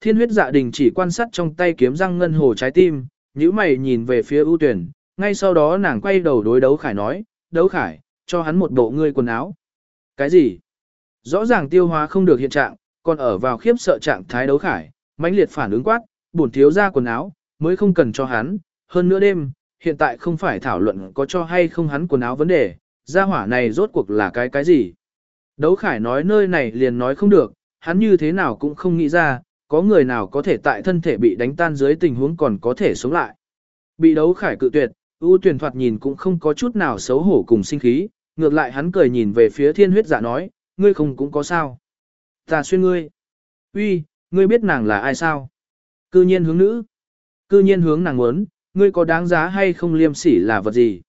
Thiên huyết dạ đình chỉ quan sát trong tay kiếm răng ngân hồ trái tim, nhíu mày nhìn về phía ưu tuyển, ngay sau đó nàng quay đầu đối đấu khải nói, đấu khải, cho hắn một bộ ngươi quần áo. Cái gì? Rõ ràng tiêu hóa không được hiện trạng, còn ở vào khiếp sợ trạng thái đấu khải, mãnh liệt phản ứng quát, bổn thiếu ra quần áo, mới không cần cho hắn, hơn nữa đêm, hiện tại không phải thảo luận có cho hay không hắn quần áo vấn đề, gia hỏa này rốt cuộc là cái cái gì. Đấu khải nói nơi này liền nói không được, hắn như thế nào cũng không nghĩ ra, có người nào có thể tại thân thể bị đánh tan dưới tình huống còn có thể sống lại. Bị đấu khải cự tuyệt, ưu tuyển thoạt nhìn cũng không có chút nào xấu hổ cùng sinh khí, ngược lại hắn cười nhìn về phía thiên huyết dạ nói, ngươi không cũng có sao. Ta xuyên ngươi. uy, ngươi biết nàng là ai sao? Cư nhiên hướng nữ. Cư nhiên hướng nàng muốn, ngươi có đáng giá hay không liêm sỉ là vật gì?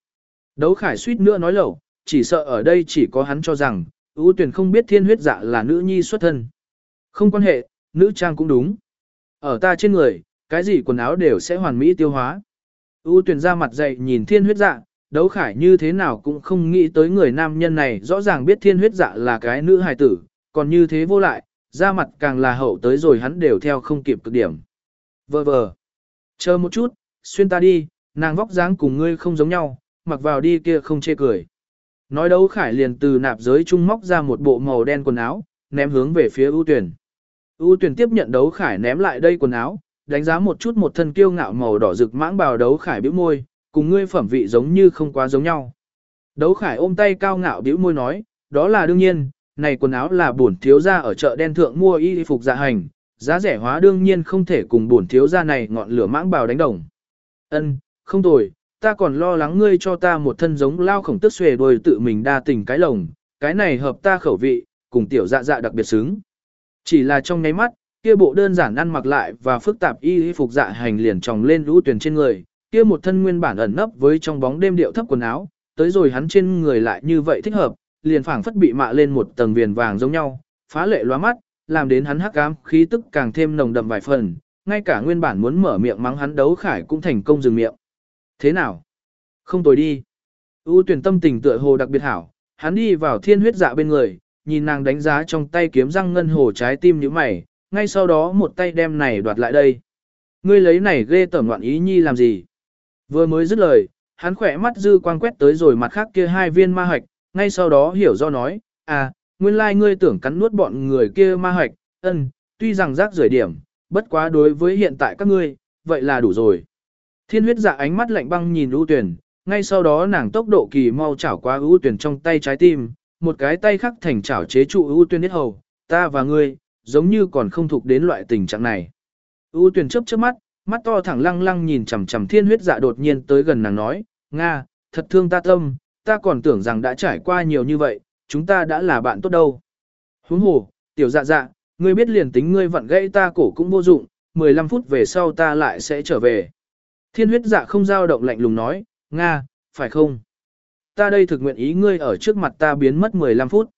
Đấu khải suýt nữa nói lẩu, chỉ sợ ở đây chỉ có hắn cho rằng, ưu tuyển không biết thiên huyết dạ là nữ nhi xuất thân. Không quan hệ, nữ trang cũng đúng. Ở ta trên người, cái gì quần áo đều sẽ hoàn mỹ tiêu hóa. U tuyển ra mặt dậy nhìn thiên huyết dạ, đấu khải như thế nào cũng không nghĩ tới người nam nhân này rõ ràng biết thiên huyết dạ là cái nữ hài tử, còn như thế vô lại, ra mặt càng là hậu tới rồi hắn đều theo không kịp cực điểm. Vờ vờ. Chờ một chút, xuyên ta đi, nàng vóc dáng cùng ngươi không giống nhau, mặc vào đi kia không chê cười. Nói đấu khải liền từ nạp giới trung móc ra một bộ màu đen quần áo, ném hướng về phía ưu tuyển. U tuyển tiếp nhận đấu khải ném lại đây quần áo, đánh giá một chút một thân kiêu ngạo màu đỏ rực mãng bào đấu khải bĩu môi, cùng ngươi phẩm vị giống như không quá giống nhau. Đấu khải ôm tay cao ngạo bĩu môi nói, đó là đương nhiên, này quần áo là bổn thiếu gia ở chợ đen thượng mua y phục dạ hành, giá rẻ hóa đương nhiên không thể cùng bổn thiếu gia này ngọn lửa mãng bào đánh đồng. Ân, không tồi, ta còn lo lắng ngươi cho ta một thân giống lao khổng tức xuề đôi tự mình đa tình cái lồng, cái này hợp ta khẩu vị, cùng tiểu dạ dạ đặc biệt xứng. Chỉ là trong nháy mắt, kia bộ đơn giản ăn mặc lại và phức tạp y phục dạ hành liền tròng lên lũ tuyển trên người, kia một thân nguyên bản ẩn nấp với trong bóng đêm điệu thấp quần áo, tới rồi hắn trên người lại như vậy thích hợp, liền phảng phất bị mạ lên một tầng viền vàng giống nhau, phá lệ loa mắt, làm đến hắn hắc ám khí tức càng thêm nồng đậm vài phần, ngay cả nguyên bản muốn mở miệng mắng hắn đấu khải cũng thành công dừng miệng. Thế nào? Không tồi đi. U tuyển tâm tình tựa hồ đặc biệt hảo, hắn đi vào thiên huyết dạ bên người, nhìn nàng đánh giá trong tay kiếm răng ngân hồ trái tim như mày, ngay sau đó một tay đem này đoạt lại đây. Ngươi lấy này ghê tởm loạn ý nhi làm gì? Vừa mới dứt lời, hắn khỏe mắt dư quang quét tới rồi mặt khác kia hai viên ma hạch, ngay sau đó hiểu do nói, à, nguyên lai ngươi tưởng cắn nuốt bọn người kia ma hạch, ân, tuy rằng rác rưởi điểm, bất quá đối với hiện tại các ngươi, vậy là đủ rồi. Thiên huyết dạ ánh mắt lạnh băng nhìn ưu tuyển, ngay sau đó nàng tốc độ kỳ mau chảo qua ưu tuyển trong tay trái tim, một cái tay khắc thành chảo chế trụ ưu Tuyên nhất hầu, ta và ngươi, giống như còn không thuộc đến loại tình trạng này. ưu Tuyên chớp chớp mắt, mắt to thẳng lăng lăng nhìn chằm chằm thiên huyết dạ đột nhiên tới gần nàng nói, Nga, thật thương ta tâm, ta còn tưởng rằng đã trải qua nhiều như vậy, chúng ta đã là bạn tốt đâu. Huống hồ, tiểu dạ dạ, ngươi biết liền tính ngươi vặn gãy ta cổ cũng vô dụng, 15 phút về sau ta lại sẽ trở về. Thiên huyết dạ không giao động lạnh lùng nói, Nga, phải không? Ta đây thực nguyện ý ngươi ở trước mặt ta biến mất 15 phút.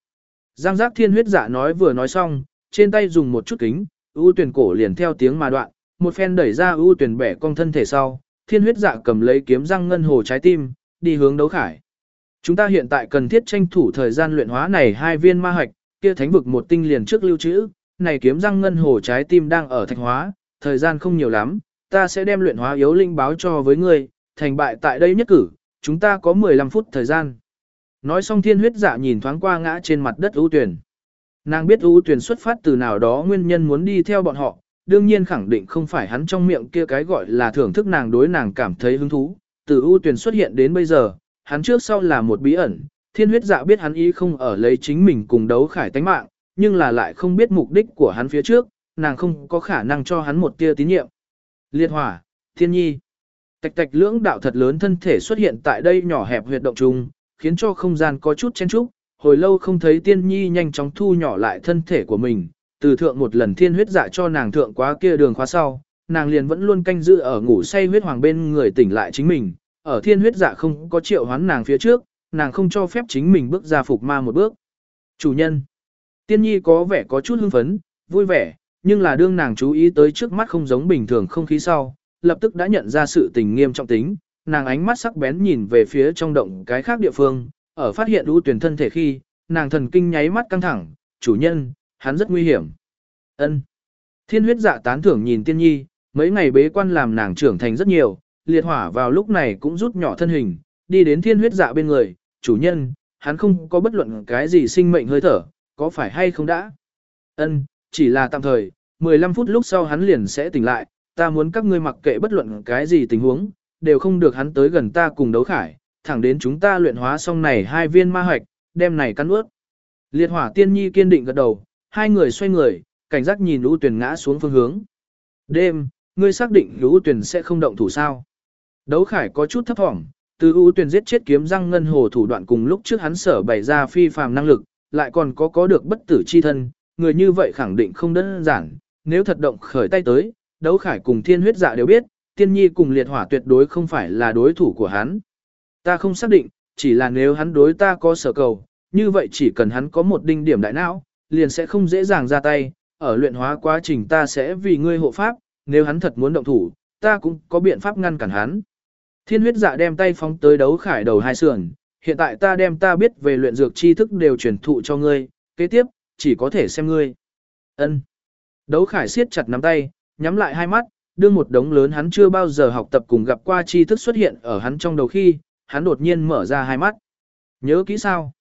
Giang giác thiên huyết dạ nói vừa nói xong, trên tay dùng một chút kính, ưu tuyển cổ liền theo tiếng mà đoạn, một phen đẩy ra ưu tuyển bẻ cong thân thể sau, thiên huyết dạ cầm lấy kiếm răng ngân hồ trái tim, đi hướng đấu khải. Chúng ta hiện tại cần thiết tranh thủ thời gian luyện hóa này hai viên ma hạch, kia thánh vực một tinh liền trước lưu trữ, này kiếm răng ngân hồ trái tim đang ở thạch hóa, thời gian không nhiều lắm, ta sẽ đem luyện hóa yếu linh báo cho với ngươi, thành bại tại đây nhất cử, chúng ta có 15 phút thời gian. Nói xong thiên huyết dạ nhìn thoáng qua ngã trên mặt đất ưu tuyển. Nàng biết ưu tuyển xuất phát từ nào đó nguyên nhân muốn đi theo bọn họ, đương nhiên khẳng định không phải hắn trong miệng kia cái gọi là thưởng thức nàng đối nàng cảm thấy hứng thú. Từ ưu tuyển xuất hiện đến bây giờ, hắn trước sau là một bí ẩn, thiên huyết dạ biết hắn ý không ở lấy chính mình cùng đấu khải tánh mạng, nhưng là lại không biết mục đích của hắn phía trước, nàng không có khả năng cho hắn một tia tín nhiệm. Liệt hỏa, thiên nhi, tạch tạch lưỡng đạo thật lớn thân thể xuất hiện tại đây nhỏ hẹp huyệt động trung, khiến cho không gian có chút chen trúc, hồi lâu không thấy tiên nhi nhanh chóng thu nhỏ lại thân thể của mình, từ thượng một lần thiên huyết dạ cho nàng thượng quá kia đường khóa sau, nàng liền vẫn luôn canh giữ ở ngủ say huyết hoàng bên người tỉnh lại chính mình, ở thiên huyết dạ không có triệu hoán nàng phía trước, nàng không cho phép chính mình bước ra phục ma một bước. Chủ nhân, tiên nhi có vẻ có chút hưng phấn, vui vẻ, nhưng là đương nàng chú ý tới trước mắt không giống bình thường không khí sau, lập tức đã nhận ra sự tình nghiêm trọng tính, nàng ánh mắt sắc bén nhìn về phía trong động cái khác địa phương, ở phát hiện ưu tuyển thân thể khi, nàng thần kinh nháy mắt căng thẳng, chủ nhân, hắn rất nguy hiểm. Ân. Thiên huyết dạ tán thưởng nhìn tiên nhi, mấy ngày bế quan làm nàng trưởng thành rất nhiều, liệt hỏa vào lúc này cũng rút nhỏ thân hình, đi đến thiên huyết dạ bên người, chủ nhân, hắn không có bất luận cái gì sinh mệnh hơi thở, có phải hay không đã? Ân, chỉ là tạm thời, 15 phút lúc sau hắn liền sẽ tỉnh lại, ta muốn các ngươi mặc kệ bất luận cái gì tình huống, đều không được hắn tới gần ta cùng đấu khải, thẳng đến chúng ta luyện hóa xong này hai viên ma hoạch, đem này cắn ướt. Liệt hỏa tiên nhi kiên định gật đầu, hai người xoay người, cảnh giác nhìn lũ tuyển ngã xuống phương hướng. Đêm, ngươi xác định lũ tuyển sẽ không động thủ sao? Đấu khải có chút thấp thỏm, từ ưu tuyển giết chết kiếm răng ngân hồ thủ đoạn cùng lúc trước hắn sở bày ra phi phàm năng lực, lại còn có có được bất tử chi thân, người như vậy khẳng định không đơn giản, nếu thật động khởi tay tới, đấu khải cùng thiên huyết dạ đều biết, tiên nhi cùng liệt hỏa tuyệt đối không phải là đối thủ của hắn. Ta không xác định, chỉ là nếu hắn đối ta có sở cầu, như vậy chỉ cần hắn có một đinh điểm đại não, liền sẽ không dễ dàng ra tay, ở luyện hóa quá trình ta sẽ vì ngươi hộ pháp, nếu hắn thật muốn động thủ, ta cũng có biện pháp ngăn cản hắn. Thiên huyết dạ đem tay phóng tới đấu khải đầu hai sườn, hiện tại ta đem ta biết về luyện dược tri thức đều truyền thụ cho ngươi, kế tiếp, chỉ có thể xem ngươi. Ân. Đấu khải siết chặt nắm tay, nhắm lại hai mắt, đưa một đống lớn hắn chưa bao giờ học tập cùng gặp qua tri thức xuất hiện ở hắn trong đầu khi, hắn đột nhiên mở ra hai mắt. Nhớ kỹ sao?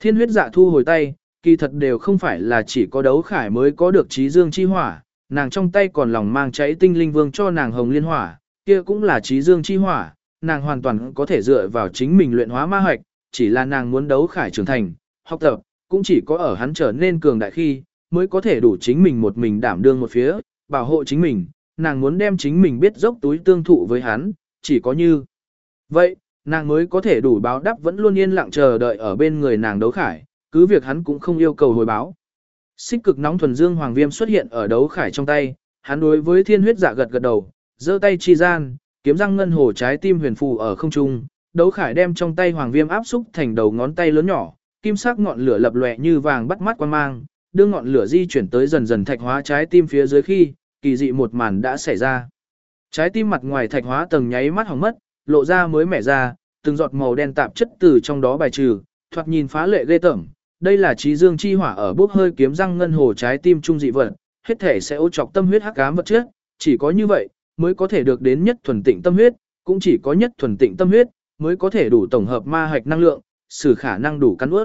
Thiên huyết dạ thu hồi tay, kỳ thật đều không phải là chỉ có đấu khải mới có được trí dương chi hỏa, nàng trong tay còn lòng mang cháy tinh linh vương cho nàng hồng liên hỏa, kia cũng là trí dương chi hỏa, nàng hoàn toàn có thể dựa vào chính mình luyện hóa ma hoạch, chỉ là nàng muốn đấu khải trưởng thành, học tập, cũng chỉ có ở hắn trở nên cường đại khi, mới có thể đủ chính mình một mình đảm đương một phía, bảo hộ chính mình, nàng muốn đem chính mình biết dốc túi tương thụ với hắn, chỉ có như. Vậy, nàng mới có thể đủ báo đáp vẫn luôn yên lặng chờ đợi ở bên người nàng đấu khải, cứ việc hắn cũng không yêu cầu hồi báo. Xích cực nóng thuần dương hoàng viêm xuất hiện ở đấu khải trong tay, hắn đối với thiên huyết dạ gật gật đầu, giơ tay chi gian, kiếm răng ngân hồ trái tim huyền phù ở không trung, đấu khải đem trong tay hoàng viêm áp xúc thành đầu ngón tay lớn nhỏ, kim sắc ngọn lửa lập lòe như vàng bắt mắt quan mang, đưa ngọn lửa di chuyển tới dần dần thạch hóa trái tim phía dưới khi, kỳ dị một màn đã xảy ra. Trái tim mặt ngoài thạch hóa tầng nháy mắt hỏng mất, lộ ra mới mẻ ra, từng giọt màu đen tạp chất từ trong đó bài trừ, thoạt nhìn phá lệ ghê tởm. Đây là trí dương chi hỏa ở bốc hơi kiếm răng ngân hồ trái tim trung dị vật, hết thể sẽ ô chọc tâm huyết hắc ám vật chất, chỉ có như vậy mới có thể được đến nhất thuần tịnh tâm huyết, cũng chỉ có nhất thuần tịnh tâm huyết mới có thể đủ tổng hợp ma hạch năng lượng, sử khả năng đủ cắn ướt.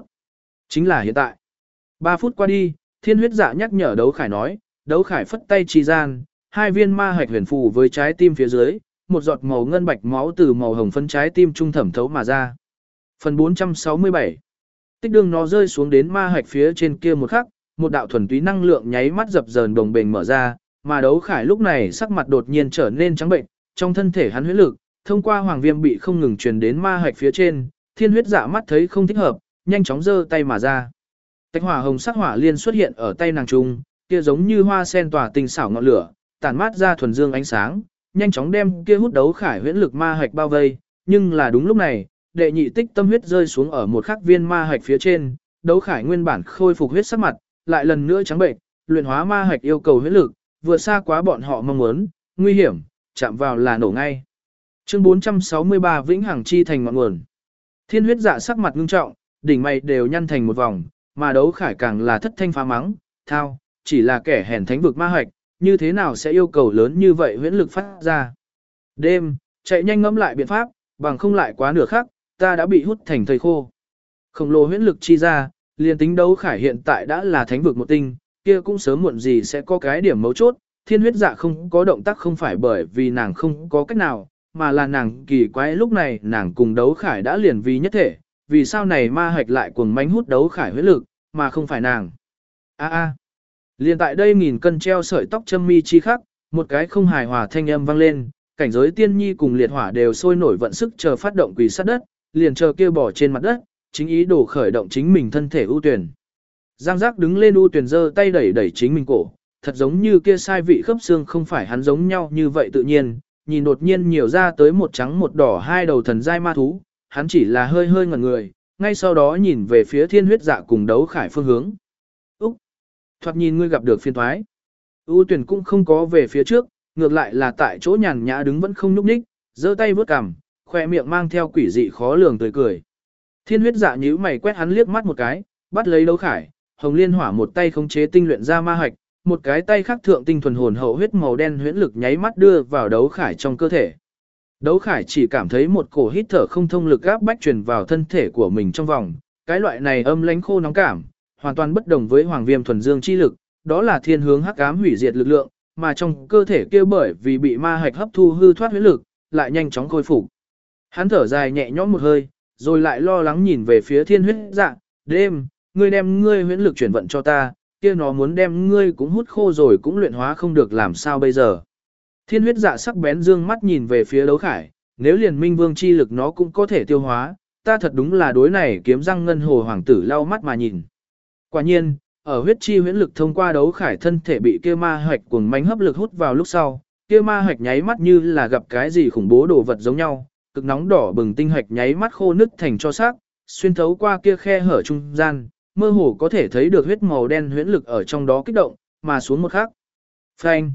Chính là hiện tại. 3 phút qua đi, thiên huyết dạ nhắc nhở đấu khải nói, đấu khải phất tay chi gian, hai viên ma hạch huyền phù với trái tim phía dưới, một giọt màu ngân bạch máu từ màu hồng phân trái tim trung thẩm thấu mà ra. Phần 467 Tích đường nó rơi xuống đến ma hạch phía trên kia một khắc, một đạo thuần túy năng lượng nháy mắt dập dờn đồng bền mở ra, mà đấu khải lúc này sắc mặt đột nhiên trở nên trắng bệnh, trong thân thể hắn huyết lực, thông qua hoàng viêm bị không ngừng truyền đến ma hạch phía trên, thiên huyết dạ mắt thấy không thích hợp, nhanh chóng giơ tay mà ra. Tách hỏa hồng sắc hỏa liên xuất hiện ở tay nàng trung, kia giống như hoa sen tỏa tình xảo ngọn lửa, tản mát ra thuần dương ánh sáng, nhanh chóng đem kia hút đấu khải huyễn lực ma hạch bao vây, nhưng là đúng lúc này, đệ nhị tích tâm huyết rơi xuống ở một khắc viên ma hạch phía trên, đấu khải nguyên bản khôi phục huyết sắc mặt, lại lần nữa trắng bệnh, luyện hóa ma hạch yêu cầu huyết lực, vừa xa quá bọn họ mong muốn, nguy hiểm, chạm vào là nổ ngay. Chương 463 Vĩnh Hằng Chi thành ngọn nguồn. Thiên huyết dạ sắc mặt ngưng trọng, đỉnh mày đều nhăn thành một vòng, mà đấu khải càng là thất thanh phá mắng, thao, chỉ là kẻ hèn thánh vực ma hoạch như thế nào sẽ yêu cầu lớn như vậy huyễn lực phát ra. Đêm, chạy nhanh ngẫm lại biện pháp, bằng không lại quá nửa khắc, ta đã bị hút thành thầy khô. Khổng lồ huyễn lực chi ra, liền tính đấu khải hiện tại đã là thánh vực một tinh, kia cũng sớm muộn gì sẽ có cái điểm mấu chốt, thiên huyết dạ không có động tác không phải bởi vì nàng không có cách nào, mà là nàng kỳ quái lúc này nàng cùng đấu khải đã liền vì nhất thể, vì sao này ma hạch lại cuồng mánh hút đấu khải huyết lực, mà không phải nàng. A a. Liên tại đây nghìn cân treo sợi tóc châm mi chi khắc, một cái không hài hòa thanh âm vang lên, cảnh giới tiên nhi cùng liệt hỏa đều sôi nổi vận sức chờ phát động quỷ sát đất, liền chờ kia bỏ trên mặt đất, chính ý đồ khởi động chính mình thân thể ưu tuyển. Giang giác đứng lên ưu tuyển giơ tay đẩy đẩy chính mình cổ, thật giống như kia sai vị khớp xương không phải hắn giống nhau như vậy tự nhiên, nhìn đột nhiên nhiều ra tới một trắng một đỏ hai đầu thần giai ma thú, hắn chỉ là hơi hơi ngẩn người, ngay sau đó nhìn về phía thiên huyết dạ cùng đấu khải phương hướng. Úc! Thoạt nhìn ngươi gặp được phiên thoái. U tuyển cũng không có về phía trước, ngược lại là tại chỗ nhàn nhã đứng vẫn không nhúc nhích, giơ tay vớt cằm, khoe miệng mang theo quỷ dị khó lường tươi cười. Thiên huyết dạ nhíu mày quét hắn liếc mắt một cái, bắt lấy đấu khải, hồng liên hỏa một tay khống chế tinh luyện ra ma hạch, một cái tay khác thượng tinh thuần hồn hậu huyết màu đen huyễn lực nháy mắt đưa vào đấu khải trong cơ thể. Đấu khải chỉ cảm thấy một cổ hít thở không thông lực áp bách truyền vào thân thể của mình trong vòng, cái loại này âm lãnh khô nóng cảm, hoàn toàn bất đồng với hoàng viêm thuần dương chi lực, đó là thiên hướng hắc ám hủy diệt lực lượng, mà trong cơ thể kia bởi vì bị ma hạch hấp thu hư thoát huyết lực, lại nhanh chóng khôi phục. Hắn thở dài nhẹ nhõm một hơi, rồi lại lo lắng nhìn về phía thiên huyết dạ, đêm, ngươi đem ngươi huyễn lực chuyển vận cho ta, kia nó muốn đem ngươi cũng hút khô rồi cũng luyện hóa không được làm sao bây giờ. Thiên huyết dạ sắc bén dương mắt nhìn về phía đấu khải, nếu liền minh vương chi lực nó cũng có thể tiêu hóa, ta thật đúng là đối này kiếm răng ngân hồ hoàng tử lau mắt mà nhìn. Quả nhiên, ở huyết chi huyễn lực thông qua đấu khải thân thể bị kia ma hạch cuồng mánh hấp lực hút vào lúc sau, kia ma hạch nháy mắt như là gặp cái gì khủng bố đồ vật giống nhau, cực nóng đỏ bừng tinh hạch nháy mắt khô nứt thành cho xác, xuyên thấu qua kia khe hở trung gian, mơ hồ có thể thấy được huyết màu đen huyễn lực ở trong đó kích động, mà xuống một khắc. Phanh.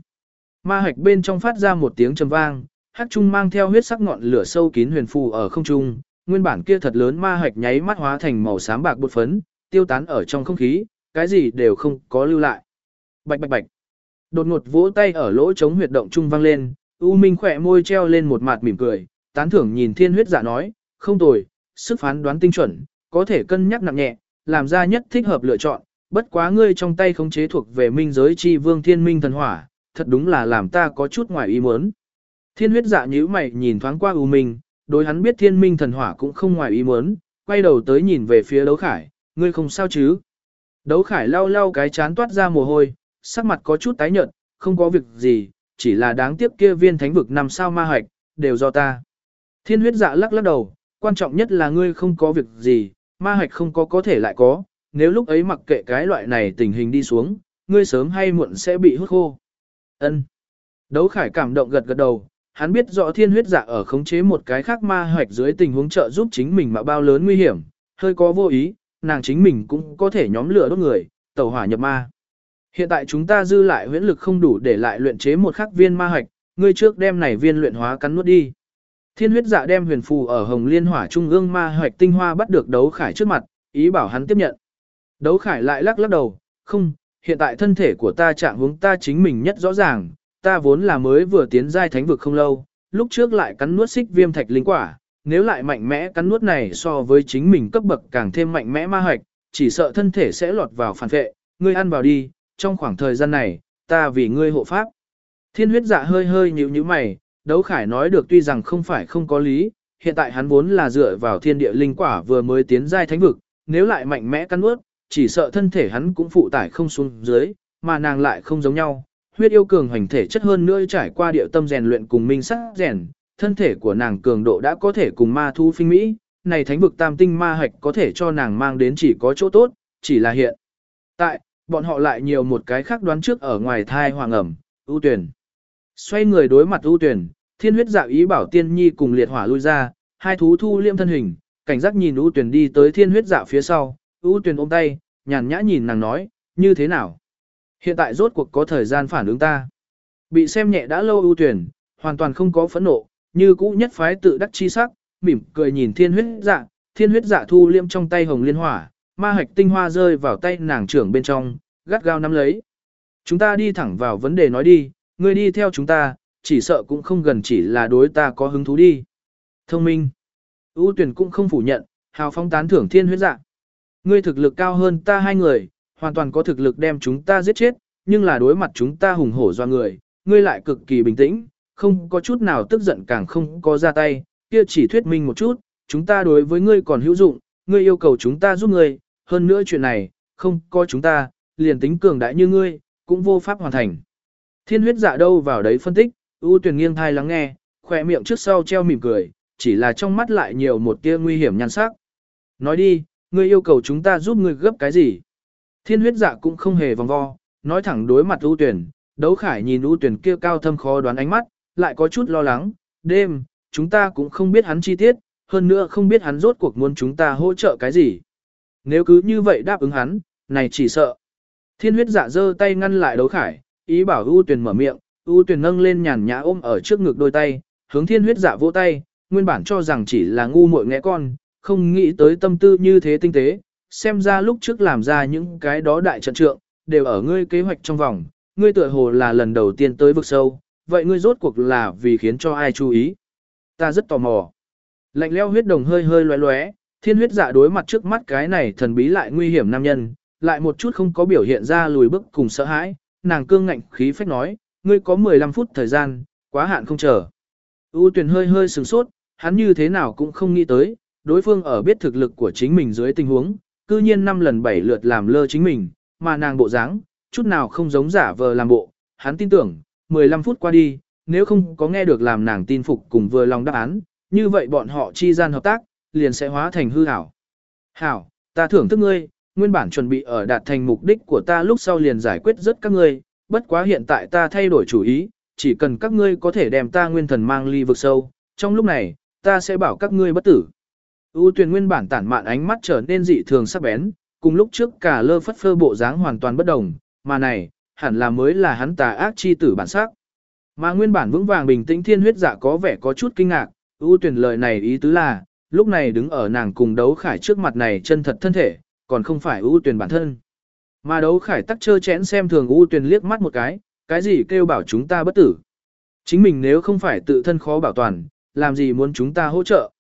Ma hạch bên trong phát ra một tiếng trầm vang, hắc trung mang theo huyết sắc ngọn lửa sâu kín huyền phù ở không trung, nguyên bản kia thật lớn ma hạch nháy mắt hóa thành màu xám bạc bột phấn, tiêu tán ở trong không khí, cái gì đều không có lưu lại. Bạch bạch bạch. Đột ngột vỗ tay ở lỗ chống huyệt động trung vang lên, U Minh khỏe môi treo lên một mặt mỉm cười, tán thưởng nhìn thiên huyết dạ nói, không tồi, sức phán đoán tinh chuẩn, có thể cân nhắc nặng nhẹ, làm ra nhất thích hợp lựa chọn, bất quá ngươi trong tay khống chế thuộc về minh giới chi vương thiên minh thần hỏa, thật đúng là làm ta có chút ngoài ý muốn. Thiên huyết dạ nhíu mày nhìn thoáng qua U Minh, đối hắn biết thiên minh thần hỏa cũng không ngoài ý muốn, quay đầu tới nhìn về phía đấu khải, ngươi không sao chứ. Đấu khải lau lau cái chán toát ra mồ hôi, sắc mặt có chút tái nhợt, không có việc gì, chỉ là đáng tiếc kia viên thánh vực năm sao ma hạch, đều do ta. Thiên huyết dạ lắc lắc đầu, quan trọng nhất là ngươi không có việc gì, ma hạch không có có thể lại có, nếu lúc ấy mặc kệ cái loại này tình hình đi xuống, ngươi sớm hay muộn sẽ bị hút khô. Ân. Đấu khải cảm động gật gật đầu, hắn biết rõ thiên huyết dạ ở khống chế một cái khác ma hoạch dưới tình huống trợ giúp chính mình mà bao lớn nguy hiểm, hơi có vô ý, nàng chính mình cũng có thể nhóm lửa đốt người, tẩu hỏa nhập ma. Hiện tại chúng ta dư lại huyễn lực không đủ để lại luyện chế một khắc viên ma hoạch. ngươi trước đem này viên luyện hóa cắn nuốt đi. Thiên huyết dạ đem huyền phù ở Hồng Liên Hỏa Trung ương ma hoạch tinh hoa bắt được đấu khải trước mặt, ý bảo hắn tiếp nhận. Đấu khải lại lắc lắc đầu, không, hiện tại thân thể của ta trạng hướng ta chính mình nhất rõ ràng, ta vốn là mới vừa tiến giai thánh vực không lâu, lúc trước lại cắn nuốt xích viêm thạch linh quả, nếu lại mạnh mẽ cắn nuốt này so với chính mình cấp bậc càng thêm mạnh mẽ ma hạch, chỉ sợ thân thể sẽ lọt vào phản vệ, ngươi ăn vào đi, trong khoảng thời gian này, ta vì ngươi hộ pháp. Thiên huyết dạ hơi hơi nhíu nhíu mày, đấu khải nói được tuy rằng không phải không có lý, hiện tại hắn vốn là dựa vào thiên địa linh quả vừa mới tiến giai thánh vực, nếu lại mạnh mẽ cắn nuốt, chỉ sợ thân thể hắn cũng phụ tải không xuống dưới, mà nàng lại không giống nhau. Huyết yêu cường hành thể chất hơn nữa trải qua địa tâm rèn luyện cùng minh sắc rèn, thân thể của nàng cường độ đã có thể cùng ma thu phinh mỹ, này thánh vực tam tinh ma hạch có thể cho nàng mang đến chỉ có chỗ tốt, chỉ là hiện. Tại, bọn họ lại nhiều một cái khác đoán trước ở ngoài thai hoàng ẩm, ưu tuyển. Xoay người đối mặt ưu tuyển, thiên huyết dạo ý bảo tiên nhi cùng liệt hỏa lui ra, hai thú thu liêm thân hình, cảnh giác nhìn ưu tuyển đi tới thiên huyết dạo phía sau, U Tuyền ôm tay, nhàn nhã nhìn nàng nói, như thế nào? Hiện tại rốt cuộc có thời gian phản ứng ta. Bị xem nhẹ đã lâu U Tuyền, hoàn toàn không có phẫn nộ, như cũ nhất phái tự đắc chi sắc, mỉm cười nhìn thiên huyết dạ, thiên huyết dạ thu liêm trong tay hồng liên hỏa, ma hạch tinh hoa rơi vào tay nàng trưởng bên trong, gắt gao nắm lấy. Chúng ta đi thẳng vào vấn đề nói đi, ngươi đi theo chúng ta, chỉ sợ cũng không gần chỉ là đối ta có hứng thú đi. Thông minh. U tuyển cũng không phủ nhận, hào phong tán thưởng thiên huyết dạ. Ngươi thực lực cao hơn ta hai người, hoàn toàn có thực lực đem chúng ta giết chết, nhưng là đối mặt chúng ta hùng hổ do người, ngươi lại cực kỳ bình tĩnh, không có chút nào tức giận càng không có ra tay, kia chỉ thuyết minh một chút, chúng ta đối với ngươi còn hữu dụng, ngươi yêu cầu chúng ta giúp ngươi, hơn nữa chuyện này, không có chúng ta, liền tính cường đại như ngươi, cũng vô pháp hoàn thành. Thiên huyết dạ đâu vào đấy phân tích, ưu tuyển nghiêng thai lắng nghe, khỏe miệng trước sau treo mỉm cười, chỉ là trong mắt lại nhiều một tia nguy hiểm nhan sắc. Nói đi, ngươi yêu cầu chúng ta giúp ngươi gấp cái gì? Thiên huyết dạ cũng không hề vòng vo, nói thẳng đối mặt ưu tuyển, đấu khải nhìn ưu tuyển kia cao thâm khó đoán ánh mắt, lại có chút lo lắng, đêm, chúng ta cũng không biết hắn chi tiết, hơn nữa không biết hắn rốt cuộc muốn chúng ta hỗ trợ cái gì. Nếu cứ như vậy đáp ứng hắn, này chỉ sợ. Thiên huyết dạ giơ tay ngăn lại đấu khải, ý bảo ưu tuyển mở miệng, ưu tuyển nâng lên nhàn nhã ôm ở trước ngực đôi tay, hướng thiên huyết dạ vỗ tay, nguyên bản cho rằng chỉ là ngu muội nghe con, không nghĩ tới tâm tư như thế tinh tế, xem ra lúc trước làm ra những cái đó đại trận trượng, đều ở ngươi kế hoạch trong vòng, ngươi tựa hồ là lần đầu tiên tới vực sâu, vậy ngươi rốt cuộc là vì khiến cho ai chú ý. Ta rất tò mò. Lạnh leo huyết đồng hơi hơi loé loé, thiên huyết dạ đối mặt trước mắt cái này thần bí lại nguy hiểm nam nhân, lại một chút không có biểu hiện ra lùi bước cùng sợ hãi, nàng cương ngạnh khí phách nói, ngươi có 15 phút thời gian, quá hạn không chờ. U tuyển hơi hơi sừng sốt, hắn như thế nào cũng không nghĩ tới, đối phương ở biết thực lực của chính mình dưới tình huống, cư nhiên năm lần bảy lượt làm lơ chính mình, mà nàng bộ dáng, chút nào không giống giả vờ làm bộ, hắn tin tưởng, 15 phút qua đi, nếu không có nghe được làm nàng tin phục cùng vừa lòng đáp án, như vậy bọn họ chi gian hợp tác, liền sẽ hóa thành hư hảo. Hảo, ta thưởng thức ngươi, nguyên bản chuẩn bị ở đạt thành mục đích của ta lúc sau liền giải quyết rất các ngươi, bất quá hiện tại ta thay đổi chủ ý, chỉ cần các ngươi có thể đem ta nguyên thần mang ly vực sâu, trong lúc này, ta sẽ bảo các ngươi bất tử. U Tuyền nguyên bản tản mạn ánh mắt trở nên dị thường sắc bén, cùng lúc trước cả lơ phất phơ bộ dáng hoàn toàn bất đồng, mà này, hẳn là mới là hắn tà ác chi tử bản sắc. Mà nguyên bản vững vàng bình tĩnh thiên huyết dạ có vẻ có chút kinh ngạc, U Tuyền lời này ý tứ là, lúc này đứng ở nàng cùng đấu khải trước mặt này chân thật thân thể, còn không phải U Tuyền bản thân. Mà đấu khải tắc chơ chén xem thường U Tuyền liếc mắt một cái, cái gì kêu bảo chúng ta bất tử. Chính mình nếu không phải tự thân khó bảo toàn, làm gì muốn chúng ta hỗ trợ.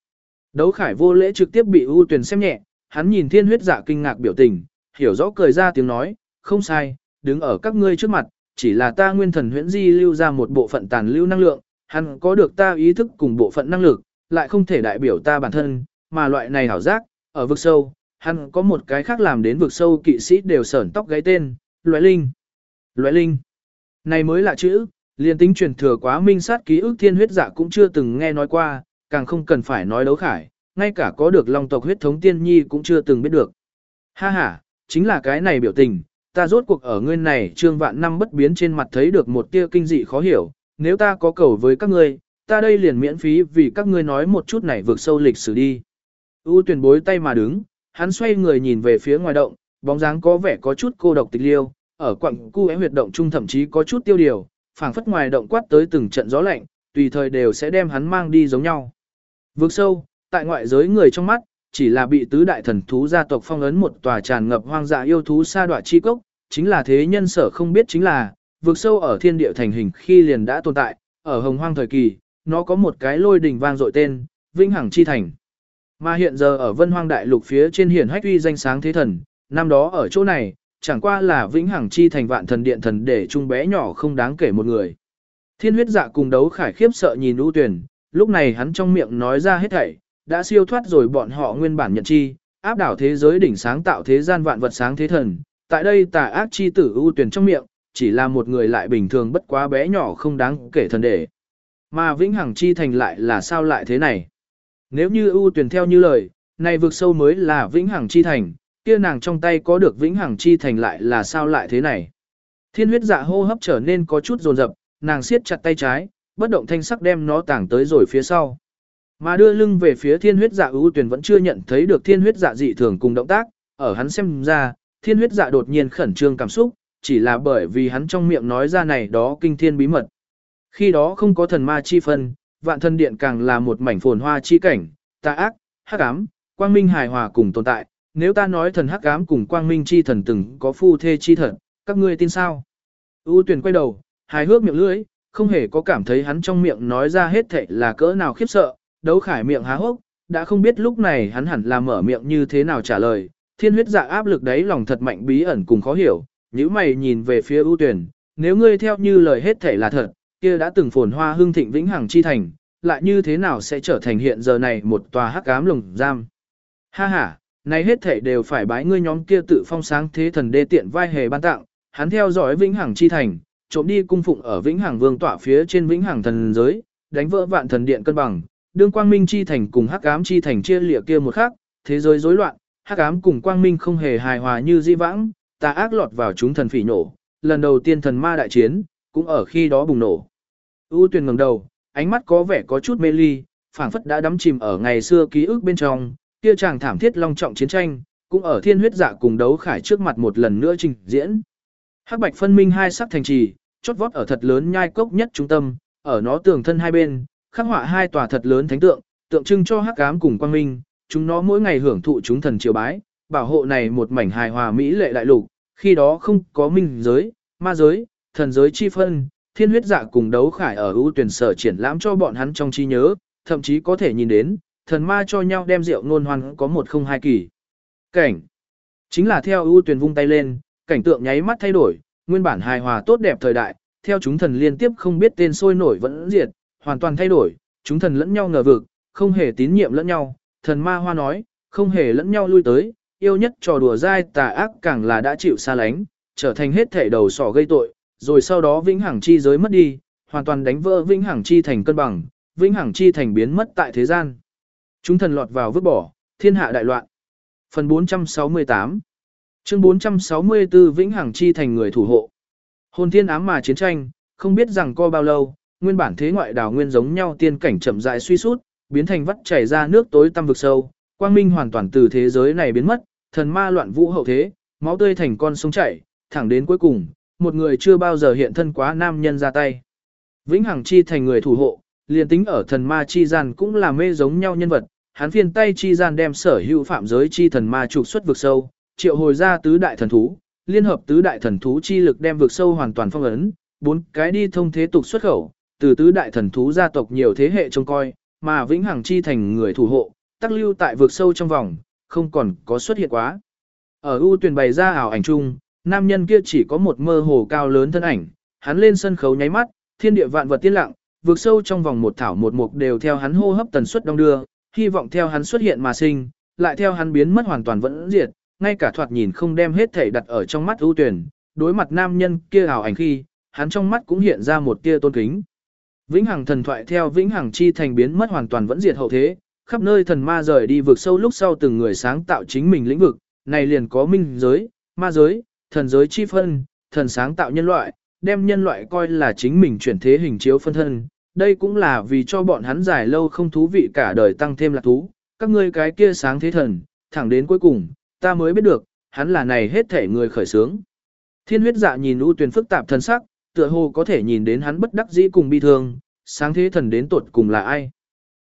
Đấu khải vô lễ trực tiếp bị ưu tuyển xem nhẹ, hắn nhìn thiên huyết dạ kinh ngạc biểu tình, hiểu rõ cười ra tiếng nói, không sai, đứng ở các ngươi trước mặt, chỉ là ta nguyên thần huyễn di lưu ra một bộ phận tàn lưu năng lượng, hắn có được ta ý thức cùng bộ phận năng lực, lại không thể đại biểu ta bản thân, mà loại này hảo giác, ở vực sâu, hắn có một cái khác làm đến vực sâu kỵ sĩ đều sởn tóc gáy tên, loại linh. Loại linh. Này mới là chữ, liền tính truyền thừa quá minh sát ký ức thiên huyết dạ cũng chưa từng nghe nói qua, càng không cần phải nói đấu khải, ngay cả có được long tộc huyết thống tiên nhi cũng chưa từng biết được. Ha ha, chính là cái này biểu tình, ta rốt cuộc ở ngươi này trương vạn năm bất biến trên mặt thấy được một tia kinh dị khó hiểu, nếu ta có cầu với các ngươi, ta đây liền miễn phí vì các ngươi nói một chút này vượt sâu lịch sử đi. U tuyển bối tay mà đứng, hắn xoay người nhìn về phía ngoài động, bóng dáng có vẻ có chút cô độc tịch liêu, ở quặng cu huyệt động trung thậm chí có chút tiêu điều, phảng phất ngoài động quát tới từng trận gió lạnh, tùy thời đều sẽ đem hắn mang đi giống nhau. Vượt sâu, tại ngoại giới người trong mắt, chỉ là bị tứ đại thần thú gia tộc phong ấn một tòa tràn ngập hoang dã yêu thú sa đoạ chi cốc, chính là thế nhân sở không biết chính là, vượt sâu ở thiên địa thành hình khi liền đã tồn tại, ở hồng hoang thời kỳ, nó có một cái lôi đỉnh vang dội tên, Vĩnh Hằng Chi Thành. Mà hiện giờ ở vân hoang đại lục phía trên hiển hách uy danh sáng thế thần, năm đó ở chỗ này, chẳng qua là Vĩnh Hằng Chi Thành vạn thần điện thần để trung bé nhỏ không đáng kể một người. Thiên huyết dạ cùng đấu khải khiếp sợ nhìn ưu tuyển, lúc này hắn trong miệng nói ra hết thảy, đã siêu thoát rồi bọn họ nguyên bản nhận chi, áp đảo thế giới đỉnh sáng tạo thế gian vạn vật sáng thế thần, tại đây tà ác chi tử ưu tuyển trong miệng, chỉ là một người lại bình thường bất quá bé nhỏ không đáng kể thần để. Mà vĩnh hằng chi thành lại là sao lại thế này? Nếu như ưu tuyển theo như lời, này vực sâu mới là vĩnh hằng chi thành, kia nàng trong tay có được vĩnh hằng chi thành lại là sao lại thế này? Thiên huyết dạ hô hấp trở nên có chút rồn rập, nàng siết chặt tay trái, bất động thanh sắc đem nó tàng tới rồi phía sau. Mà đưa lưng về phía thiên huyết dạ ưu tuyển vẫn chưa nhận thấy được thiên huyết dạ dị thường cùng động tác, ở hắn xem ra, thiên huyết dạ đột nhiên khẩn trương cảm xúc, chỉ là bởi vì hắn trong miệng nói ra này đó kinh thiên bí mật. Khi đó không có thần ma chi phân, vạn thân điện càng là một mảnh phồn hoa chi cảnh, tà ác, hắc ám, quang minh hài hòa cùng tồn tại. Nếu ta nói thần hắc ám cùng quang minh chi thần từng có phu thê chi thần, các ngươi tin sao? U tuyển quay đầu, hài hước miệng lưỡi, không hề có cảm thấy hắn trong miệng nói ra hết thệ là cỡ nào khiếp sợ, đấu khải miệng há hốc, đã không biết lúc này hắn hẳn là mở miệng như thế nào trả lời, thiên huyết dạ áp lực đấy lòng thật mạnh bí ẩn cùng khó hiểu, nếu mày nhìn về phía ưu tuyển, nếu ngươi theo như lời hết thệ là thật, kia đã từng phồn hoa hương thịnh vĩnh hằng chi thành, lại như thế nào sẽ trở thành hiện giờ này một tòa hắc ám lồng giam. Ha ha, này hết thể đều phải bái ngươi nhóm kia tự phong sáng thế thần đê tiện vai hề ban tặng, hắn theo dõi vĩnh hằng chi thành, trộm đi cung phụng ở vĩnh hằng vương tọa phía trên vĩnh hằng thần giới, đánh vỡ vạn thần điện cân bằng, đương quang minh chi thành cùng hắc ám chi thành chia lịa kia một khắc, thế giới rối loạn, hắc ám cùng quang minh không hề hài hòa như di vãng, tà ác lọt vào chúng thần phỉ nổ, lần đầu tiên thần ma đại chiến, cũng ở khi đó bùng nổ. U Tuyền ngẩng đầu, ánh mắt có vẻ có chút mê ly, phảng phất đã đắm chìm ở ngày xưa ký ức bên trong, kia chàng thảm thiết long trọng chiến tranh, cũng ở thiên huyết dạ cùng đấu khải trước mặt một lần nữa trình diễn. Hắc bạch phân minh hai sắc thành trì, chót vót ở thật lớn nhai cốc nhất trung tâm, ở nó tường thân hai bên, khắc họa hai tòa thật lớn thánh tượng, tượng trưng cho hắc ám cùng quang minh, chúng nó mỗi ngày hưởng thụ chúng thần triều bái, bảo hộ này một mảnh hài hòa mỹ lệ đại lục, khi đó không có minh giới, ma giới, thần giới chi phân, thiên huyết dạ cùng đấu khải ở ưu tuyển sở triển lãm cho bọn hắn trong trí nhớ, thậm chí có thể nhìn đến, thần ma cho nhau đem rượu ngôn hoan có một không hai kỳ. Cảnh. Chính là theo ưu tuyển vung tay lên, cảnh tượng nháy mắt thay đổi, nguyên bản hài hòa tốt đẹp thời đại, theo chúng thần liên tiếp không biết tên sôi nổi vẫn diệt, hoàn toàn thay đổi, chúng thần lẫn nhau ngờ vực, không hề tín nhiệm lẫn nhau, thần ma hoa nói, không hề lẫn nhau lui tới, yêu nhất trò đùa dai tà ác càng là đã chịu xa lánh, trở thành hết thể đầu sỏ gây tội, rồi sau đó vĩnh hằng chi giới mất đi, hoàn toàn đánh vỡ vĩnh hằng chi thành cân bằng, vĩnh hằng chi thành biến mất tại thế gian. Chúng thần lọt vào vứt bỏ, thiên hạ đại loạn. Phần 468 Chương 464 Vĩnh Hằng Chi thành người thủ hộ. Hồn thiên ám mà chiến tranh, không biết rằng co bao lâu, nguyên bản thế ngoại đảo nguyên giống nhau tiên cảnh chậm rãi suy sút, biến thành vắt chảy ra nước tối tăm vực sâu, quang minh hoàn toàn từ thế giới này biến mất, thần ma loạn vũ hậu thế, máu tươi thành con sông chảy, thẳng đến cuối cùng, một người chưa bao giờ hiện thân quá nam nhân ra tay. Vĩnh Hằng Chi thành người thủ hộ, liền tính ở thần ma chi gian cũng là mê giống nhau nhân vật, hắn phiền tay chi gian đem sở hữu phạm giới chi thần ma trục xuất vực sâu, triệu hồi ra tứ đại thần thú, liên hợp tứ đại thần thú chi lực đem vực sâu hoàn toàn phong ấn, bốn cái đi thông thế tục xuất khẩu, từ tứ đại thần thú gia tộc nhiều thế hệ trông coi, mà vĩnh hằng chi thành người thủ hộ, tắc lưu tại vực sâu trong vòng, không còn có xuất hiện quá. Ở ưu tuyển bày ra ảo ảnh chung, nam nhân kia chỉ có một mơ hồ cao lớn thân ảnh, hắn lên sân khấu nháy mắt, thiên địa vạn vật tiên lặng, vực sâu trong vòng một thảo một mục đều theo hắn hô hấp tần suất đông đưa, hy vọng theo hắn xuất hiện mà sinh, lại theo hắn biến mất hoàn toàn vẫn diệt, ngay cả thoạt nhìn không đem hết thể đặt ở trong mắt ưu tuyển, đối mặt nam nhân kia hào ảnh khi, hắn trong mắt cũng hiện ra một tia tôn kính. Vĩnh hằng thần thoại theo vĩnh hằng chi thành biến mất hoàn toàn vẫn diệt hậu thế, khắp nơi thần ma rời đi vực sâu lúc sau từng người sáng tạo chính mình lĩnh vực, này liền có minh giới, ma giới, thần giới chi phân, thần sáng tạo nhân loại, đem nhân loại coi là chính mình chuyển thế hình chiếu phân thân. Đây cũng là vì cho bọn hắn dài lâu không thú vị cả đời tăng thêm lạc thú, các ngươi cái kia sáng thế thần, thẳng đến cuối cùng, ta mới biết được, hắn là này hết thể người khởi sướng. Thiên huyết dạ nhìn u tuyển phức tạp thần sắc, tựa hồ có thể nhìn đến hắn bất đắc dĩ cùng bi thương, sáng thế thần đến tuột cùng là ai.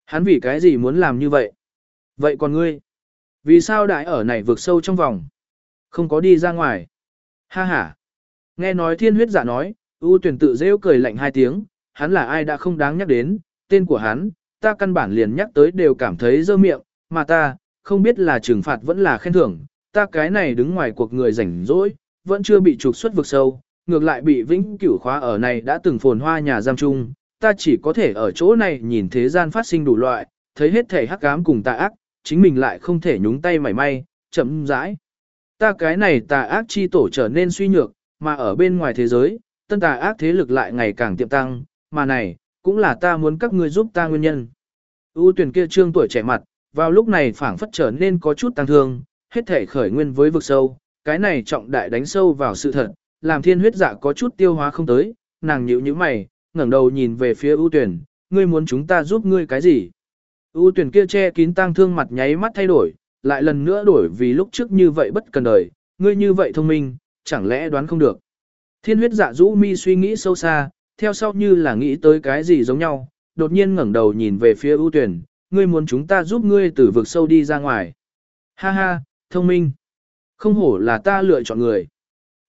Hắn vì cái gì muốn làm như vậy? Vậy còn ngươi? Vì sao đại ở này vượt sâu trong vòng? Không có đi ra ngoài. Ha ha. Nghe nói thiên huyết dạ nói, u tuyển tự rêu cười lạnh hai tiếng, hắn là ai đã không đáng nhắc đến, tên của hắn, ta căn bản liền nhắc tới đều cảm thấy dơ miệng, mà ta, không biết là trừng phạt vẫn là khen thưởng, ta cái này đứng ngoài cuộc người rảnh rỗi, vẫn chưa bị trục xuất vực sâu, ngược lại bị vĩnh cửu khóa ở này đã từng phồn hoa nhà giam chung, ta chỉ có thể ở chỗ này nhìn thế gian phát sinh đủ loại, thấy hết thể hắc ám cùng tà ác, chính mình lại không thể nhúng tay mảy may, chậm rãi. Ta cái này tà ác chi tổ trở nên suy nhược, mà ở bên ngoài thế giới, tân tà ác thế lực lại ngày càng tiệm tăng, mà này, cũng là ta muốn các ngươi giúp ta nguyên nhân. U tuyển kia trương tuổi trẻ mặt, vào lúc này phảng phất trở nên có chút tăng thương, hết thể khởi nguyên với vực sâu, cái này trọng đại đánh sâu vào sự thật, làm thiên huyết dạ có chút tiêu hóa không tới, nàng nhíu nhíu mày, ngẩng đầu nhìn về phía ưu tuyển, ngươi muốn chúng ta giúp ngươi cái gì? ưu tuyển kia che kín tang thương mặt nháy mắt thay đổi, lại lần nữa đổi vì lúc trước như vậy bất cần đời, ngươi như vậy thông minh, chẳng lẽ đoán không được. Thiên huyết dạ rũ mi suy nghĩ sâu xa, theo sau như là nghĩ tới cái gì giống nhau, đột nhiên ngẩng đầu nhìn về phía ưu tuyển, ngươi muốn chúng ta giúp ngươi từ vực sâu đi ra ngoài. Ha ha, thông minh. Không hổ là ta lựa chọn người.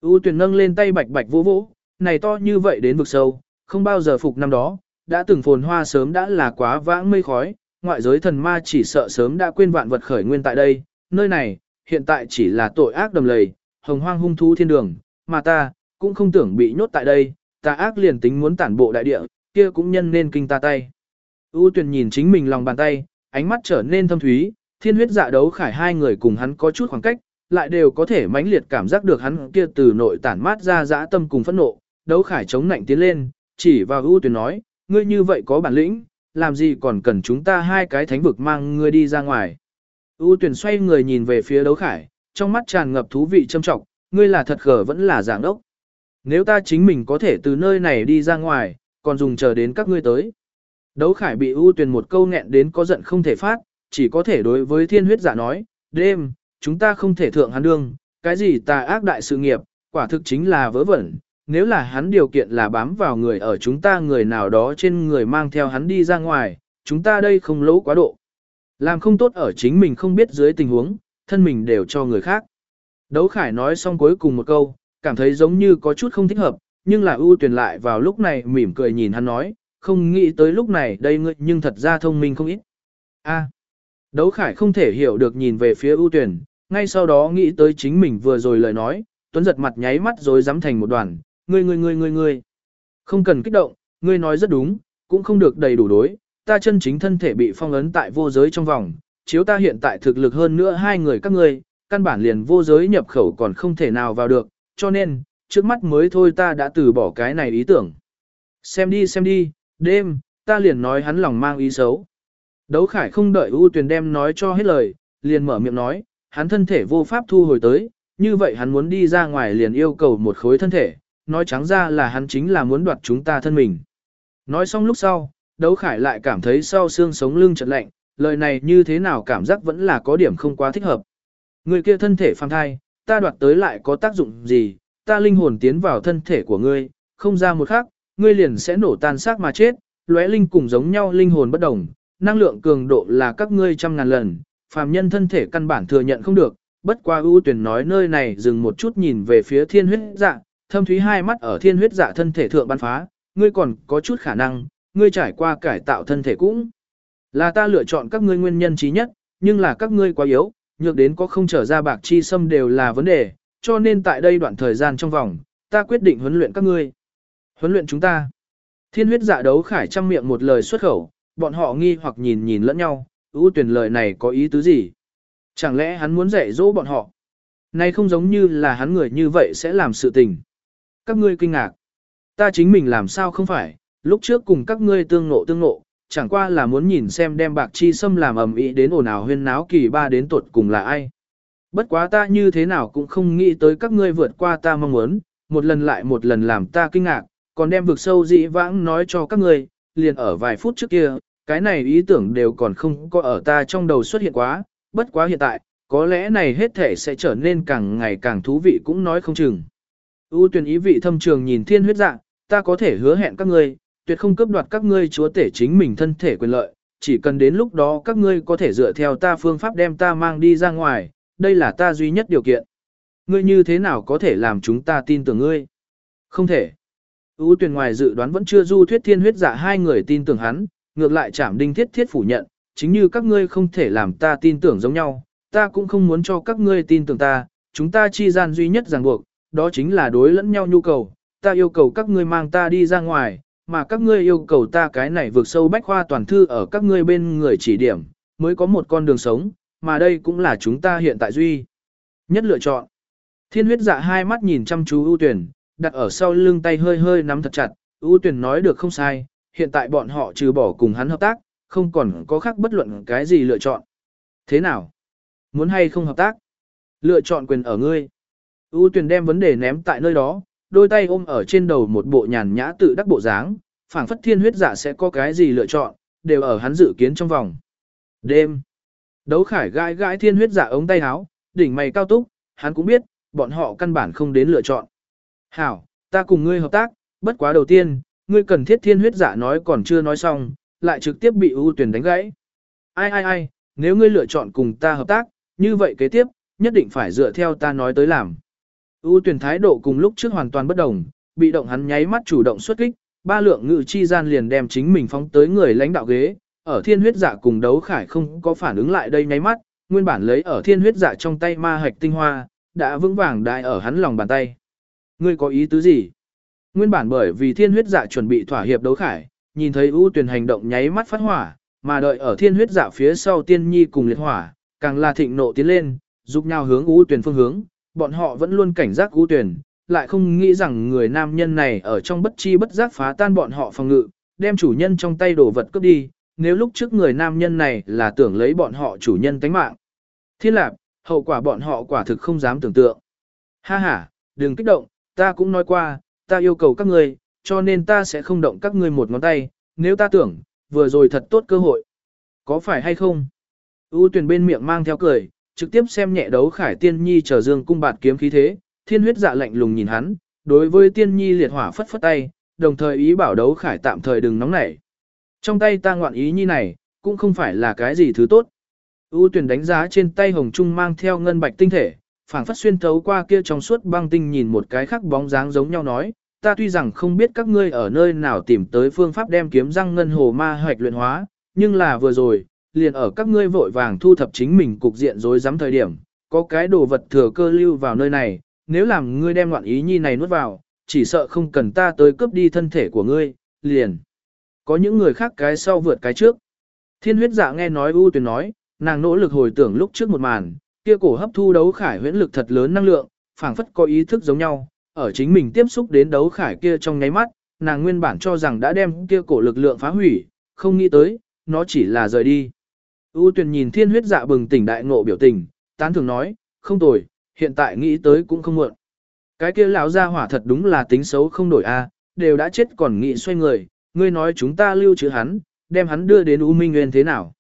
U tuyển nâng lên tay bạch bạch vỗ vỗ, này to như vậy đến vực sâu, không bao giờ phục năm đó, đã từng phồn hoa sớm đã là quá vãng mây khói, ngoại giới thần ma chỉ sợ sớm đã quên vạn vật khởi nguyên tại đây, nơi này, hiện tại chỉ là tội ác đầm lầy, hồng hoang hung thú thiên đường, mà ta, cũng không tưởng bị nhốt tại đây, ta ác liền tính muốn tản bộ đại địa, kia cũng nhân nên kinh ta tay. U tuyển nhìn chính mình lòng bàn tay, ánh mắt trở nên thâm thúy, thiên huyết dạ đấu khải hai người cùng hắn có chút khoảng cách, lại đều có thể mãnh liệt cảm giác được hắn kia từ nội tản mát ra dã tâm cùng phẫn nộ, đấu khải chống nạnh tiến lên, chỉ vào ưu tuyển nói, ngươi như vậy có bản lĩnh, làm gì còn cần chúng ta hai cái thánh vực mang ngươi đi ra ngoài. ưu tuyển xoay người nhìn về phía đấu khải, trong mắt tràn ngập thú vị châm trọng, ngươi là thật khờ vẫn là giảng đốc. Nếu ta chính mình có thể từ nơi này đi ra ngoài, còn dùng chờ đến các ngươi tới. Đấu khải bị ưu tuyển một câu nghẹn đến có giận không thể phát, chỉ có thể đối với thiên huyết giả nói, đêm, chúng ta không thể thượng hắn đương, cái gì tà ác đại sự nghiệp, quả thực chính là vớ vẩn, nếu là hắn điều kiện là bám vào người ở chúng ta người nào đó trên người mang theo hắn đi ra ngoài, chúng ta đây không lỗ quá độ. Làm không tốt ở chính mình không biết dưới tình huống, thân mình đều cho người khác. Đấu Khải nói xong cuối cùng một câu, cảm thấy giống như có chút không thích hợp, nhưng là ưu tuyển lại vào lúc này mỉm cười nhìn hắn nói, không nghĩ tới lúc này đây ngươi nhưng thật ra thông minh không ít. A đấu khải không thể hiểu được nhìn về phía ưu tuyển, ngay sau đó nghĩ tới chính mình vừa rồi lời nói, tuấn giật mặt nháy mắt rồi dám thành một đoàn, ngươi ngươi ngươi ngươi ngươi. Không cần kích động, ngươi nói rất đúng, cũng không được đầy đủ đối, ta chân chính thân thể bị phong ấn tại vô giới trong vòng, chiếu ta hiện tại thực lực hơn nữa hai người các ngươi, căn bản liền vô giới nhập khẩu còn không thể nào vào được, cho nên, trước mắt mới thôi ta đã từ bỏ cái này ý tưởng. Xem đi xem đi, đêm, ta liền nói hắn lòng mang ý xấu. Đấu khải không đợi U Tuyền đem nói cho hết lời, liền mở miệng nói, hắn thân thể vô pháp thu hồi tới, như vậy hắn muốn đi ra ngoài liền yêu cầu một khối thân thể, nói trắng ra là hắn chính là muốn đoạt chúng ta thân mình. Nói xong lúc sau, đấu khải lại cảm thấy sau xương sống lưng chợt lạnh, lời này như thế nào cảm giác vẫn là có điểm không quá thích hợp. Người kia thân thể phàm thai, ta đoạt tới lại có tác dụng gì, ta linh hồn tiến vào thân thể của ngươi, không ra một khắc, ngươi liền sẽ nổ tan xác mà chết, lóe linh cùng giống nhau linh hồn bất đồng, năng lượng cường độ là các ngươi trăm ngàn lần, phàm nhân thân thể căn bản thừa nhận không được, bất qua ưu tuyển nói nơi này dừng một chút nhìn về phía thiên huyết dạ, thâm thúy hai mắt ở thiên huyết dạ thân thể thượng bắn phá, ngươi còn có chút khả năng, ngươi trải qua cải tạo thân thể cũng là ta lựa chọn các ngươi nguyên nhân trí nhất, nhưng là các ngươi quá yếu, nhược đến có không trở ra bạc chi xâm đều là vấn đề, cho nên tại đây đoạn thời gian trong vòng, ta quyết định huấn luyện các ngươi. Huấn luyện chúng ta. Thiên huyết dạ đấu khải trăm miệng một lời xuất khẩu, bọn họ nghi hoặc nhìn nhìn lẫn nhau, ưu tuyển lời này có ý tứ gì? Chẳng lẽ hắn muốn dạy dỗ bọn họ? Này không giống như là hắn người như vậy sẽ làm sự tình. Các ngươi kinh ngạc. Ta chính mình làm sao không phải, lúc trước cùng các ngươi tương nộ tương nộ, chẳng qua là muốn nhìn xem đem bạc chi xâm làm ầm ĩ đến ồn ào huyên náo kỳ ba đến tuột cùng là ai. Bất quá ta như thế nào cũng không nghĩ tới các ngươi vượt qua ta mong muốn, một lần lại một lần làm ta kinh ngạc, còn đem vực sâu dị vãng nói cho các ngươi, liền ở vài phút trước kia, cái này ý tưởng đều còn không có ở ta trong đầu xuất hiện quá, bất quá hiện tại, có lẽ này hết thể sẽ trở nên càng ngày càng thú vị cũng nói không chừng. u tuyển ý vị thâm trường nhìn thiên huyết dạng, ta có thể hứa hẹn các ngươi, tuyệt không cướp đoạt các ngươi chúa tể chính mình thân thể quyền lợi, chỉ cần đến lúc đó các ngươi có thể dựa theo ta phương pháp đem ta mang đi ra ngoài, đây là ta duy nhất điều kiện. Ngươi như thế nào có thể làm chúng ta tin tưởng ngươi? Không thể. u tuyển ngoài dự đoán vẫn chưa du thuyết thiên huyết dạ hai người tin tưởng hắn, ngược lại chảm đinh thiết thiết phủ nhận, chính như các ngươi không thể làm ta tin tưởng giống nhau, ta cũng không muốn cho các ngươi tin tưởng ta, chúng ta chi gian duy nhất ràng buộc, đó chính là đối lẫn nhau nhu cầu, ta yêu cầu các ngươi mang ta đi ra ngoài, mà các ngươi yêu cầu ta cái này vượt sâu bách khoa toàn thư ở các ngươi bên người chỉ điểm, mới có một con đường sống, mà đây cũng là chúng ta hiện tại duy. Nhất lựa chọn. Thiên huyết dạ hai mắt nhìn chăm chú ưu tuyển, đặt ở sau lưng tay hơi hơi nắm thật chặt, ưu tuyển nói được không sai, hiện tại bọn họ trừ bỏ cùng hắn hợp tác, không còn có khác bất luận cái gì lựa chọn. Thế nào? Muốn hay không hợp tác? Lựa chọn quyền ở ngươi. u tuyển đem vấn đề ném tại nơi đó, đôi tay ôm ở trên đầu một bộ nhàn nhã tự đắc bộ dáng, phảng phất thiên huyết giả sẽ có cái gì lựa chọn, đều ở hắn dự kiến trong vòng. Đêm. Đấu khải gãi gãi thiên huyết giả ống tay áo, đỉnh mày cao túc, hắn cũng biết, bọn họ căn bản không đến lựa chọn. Hảo, ta cùng ngươi hợp tác, bất quá đầu tiên, ngươi cần thiết thiên huyết giả nói còn chưa nói xong, lại trực tiếp bị ưu tuyển đánh gãy. Ai ai ai, nếu ngươi lựa chọn cùng ta hợp tác, như vậy kế tiếp, nhất định phải dựa theo ta nói tới làm. ưu tuyển thái độ cùng lúc trước hoàn toàn bất đồng, bị động hắn nháy mắt chủ động xuất kích, ba lượng ngự chi gian liền đem chính mình phóng tới người lãnh đạo ghế, ở thiên huyết giả cùng đấu khải không có phản ứng lại đây nháy mắt, nguyên bản lấy ở thiên huyết giả trong tay ma hạch tinh hoa, đã vững vàng đại ở hắn lòng bàn tay. Ngươi có ý tứ gì? Nguyên bản bởi vì thiên huyết dạ chuẩn bị thỏa hiệp đấu khải, nhìn thấy ưu tuyển hành động nháy mắt phát hỏa, mà đợi ở thiên huyết dạ phía sau tiên nhi cùng liệt hỏa, càng là thịnh nộ tiến lên, giúp nhau hướng ưu tuyển phương hướng, bọn họ vẫn luôn cảnh giác ưu tuyển, lại không nghĩ rằng người nam nhân này ở trong bất chi bất giác phá tan bọn họ phòng ngự, đem chủ nhân trong tay đồ vật cướp đi, nếu lúc trước người nam nhân này là tưởng lấy bọn họ chủ nhân tánh mạng. Thiên lạc, hậu quả bọn họ quả thực không dám tưởng tượng. Ha ha, đừng kích động, ta cũng nói qua, ta yêu cầu các ngươi, cho nên ta sẽ không động các ngươi một ngón tay, nếu ta tưởng, vừa rồi thật tốt cơ hội. Có phải hay không? U tuyển bên miệng mang theo cười, trực tiếp xem nhẹ đấu khải tiên nhi trở dương cung bạt kiếm khí thế, thiên huyết dạ lạnh lùng nhìn hắn, đối với tiên nhi liệt hỏa phất phất tay, đồng thời ý bảo đấu khải tạm thời đừng nóng nảy. Trong tay ta ngoạn ý nhi này, cũng không phải là cái gì thứ tốt. U tuyển đánh giá trên tay hồng trung mang theo ngân bạch tinh thể, phảng phất xuyên thấu qua kia trong suốt băng tinh nhìn một cái khác bóng dáng giống nhau nói, ta tuy rằng không biết các ngươi ở nơi nào tìm tới phương pháp đem kiếm răng ngân hồ ma hoạch luyện hóa, nhưng là vừa rồi, liền ở các ngươi vội vàng thu thập chính mình cục diện rối rắm thời điểm, có cái đồ vật thừa cơ lưu vào nơi này, nếu làm ngươi đem loạn ý nhi này nuốt vào, chỉ sợ không cần ta tới cướp đi thân thể của ngươi, liền. Có những người khác cái sau vượt cái trước. Thiên huyết dạ nghe nói ưu tuyển nói, nàng nỗ lực hồi tưởng lúc trước một màn, kia cổ hấp thu đấu khải huyễn lực thật lớn năng lượng, phảng phất có ý thức giống nhau, ở chính mình tiếp xúc đến đấu khải kia trong nháy mắt, nàng nguyên bản cho rằng đã đem kia cổ lực lượng phá hủy, không nghĩ tới, nó chỉ là rời đi. U tuyển nhìn thiên huyết dạ bừng tỉnh đại ngộ biểu tình, tán thường nói, không tồi, hiện tại nghĩ tới cũng không muộn. Cái kia lão gia hỏa thật đúng là tính xấu không đổi a, đều đã chết còn nghĩ xoay người, ngươi nói chúng ta lưu trữ hắn, đem hắn đưa đến U Minh Nguyên thế nào?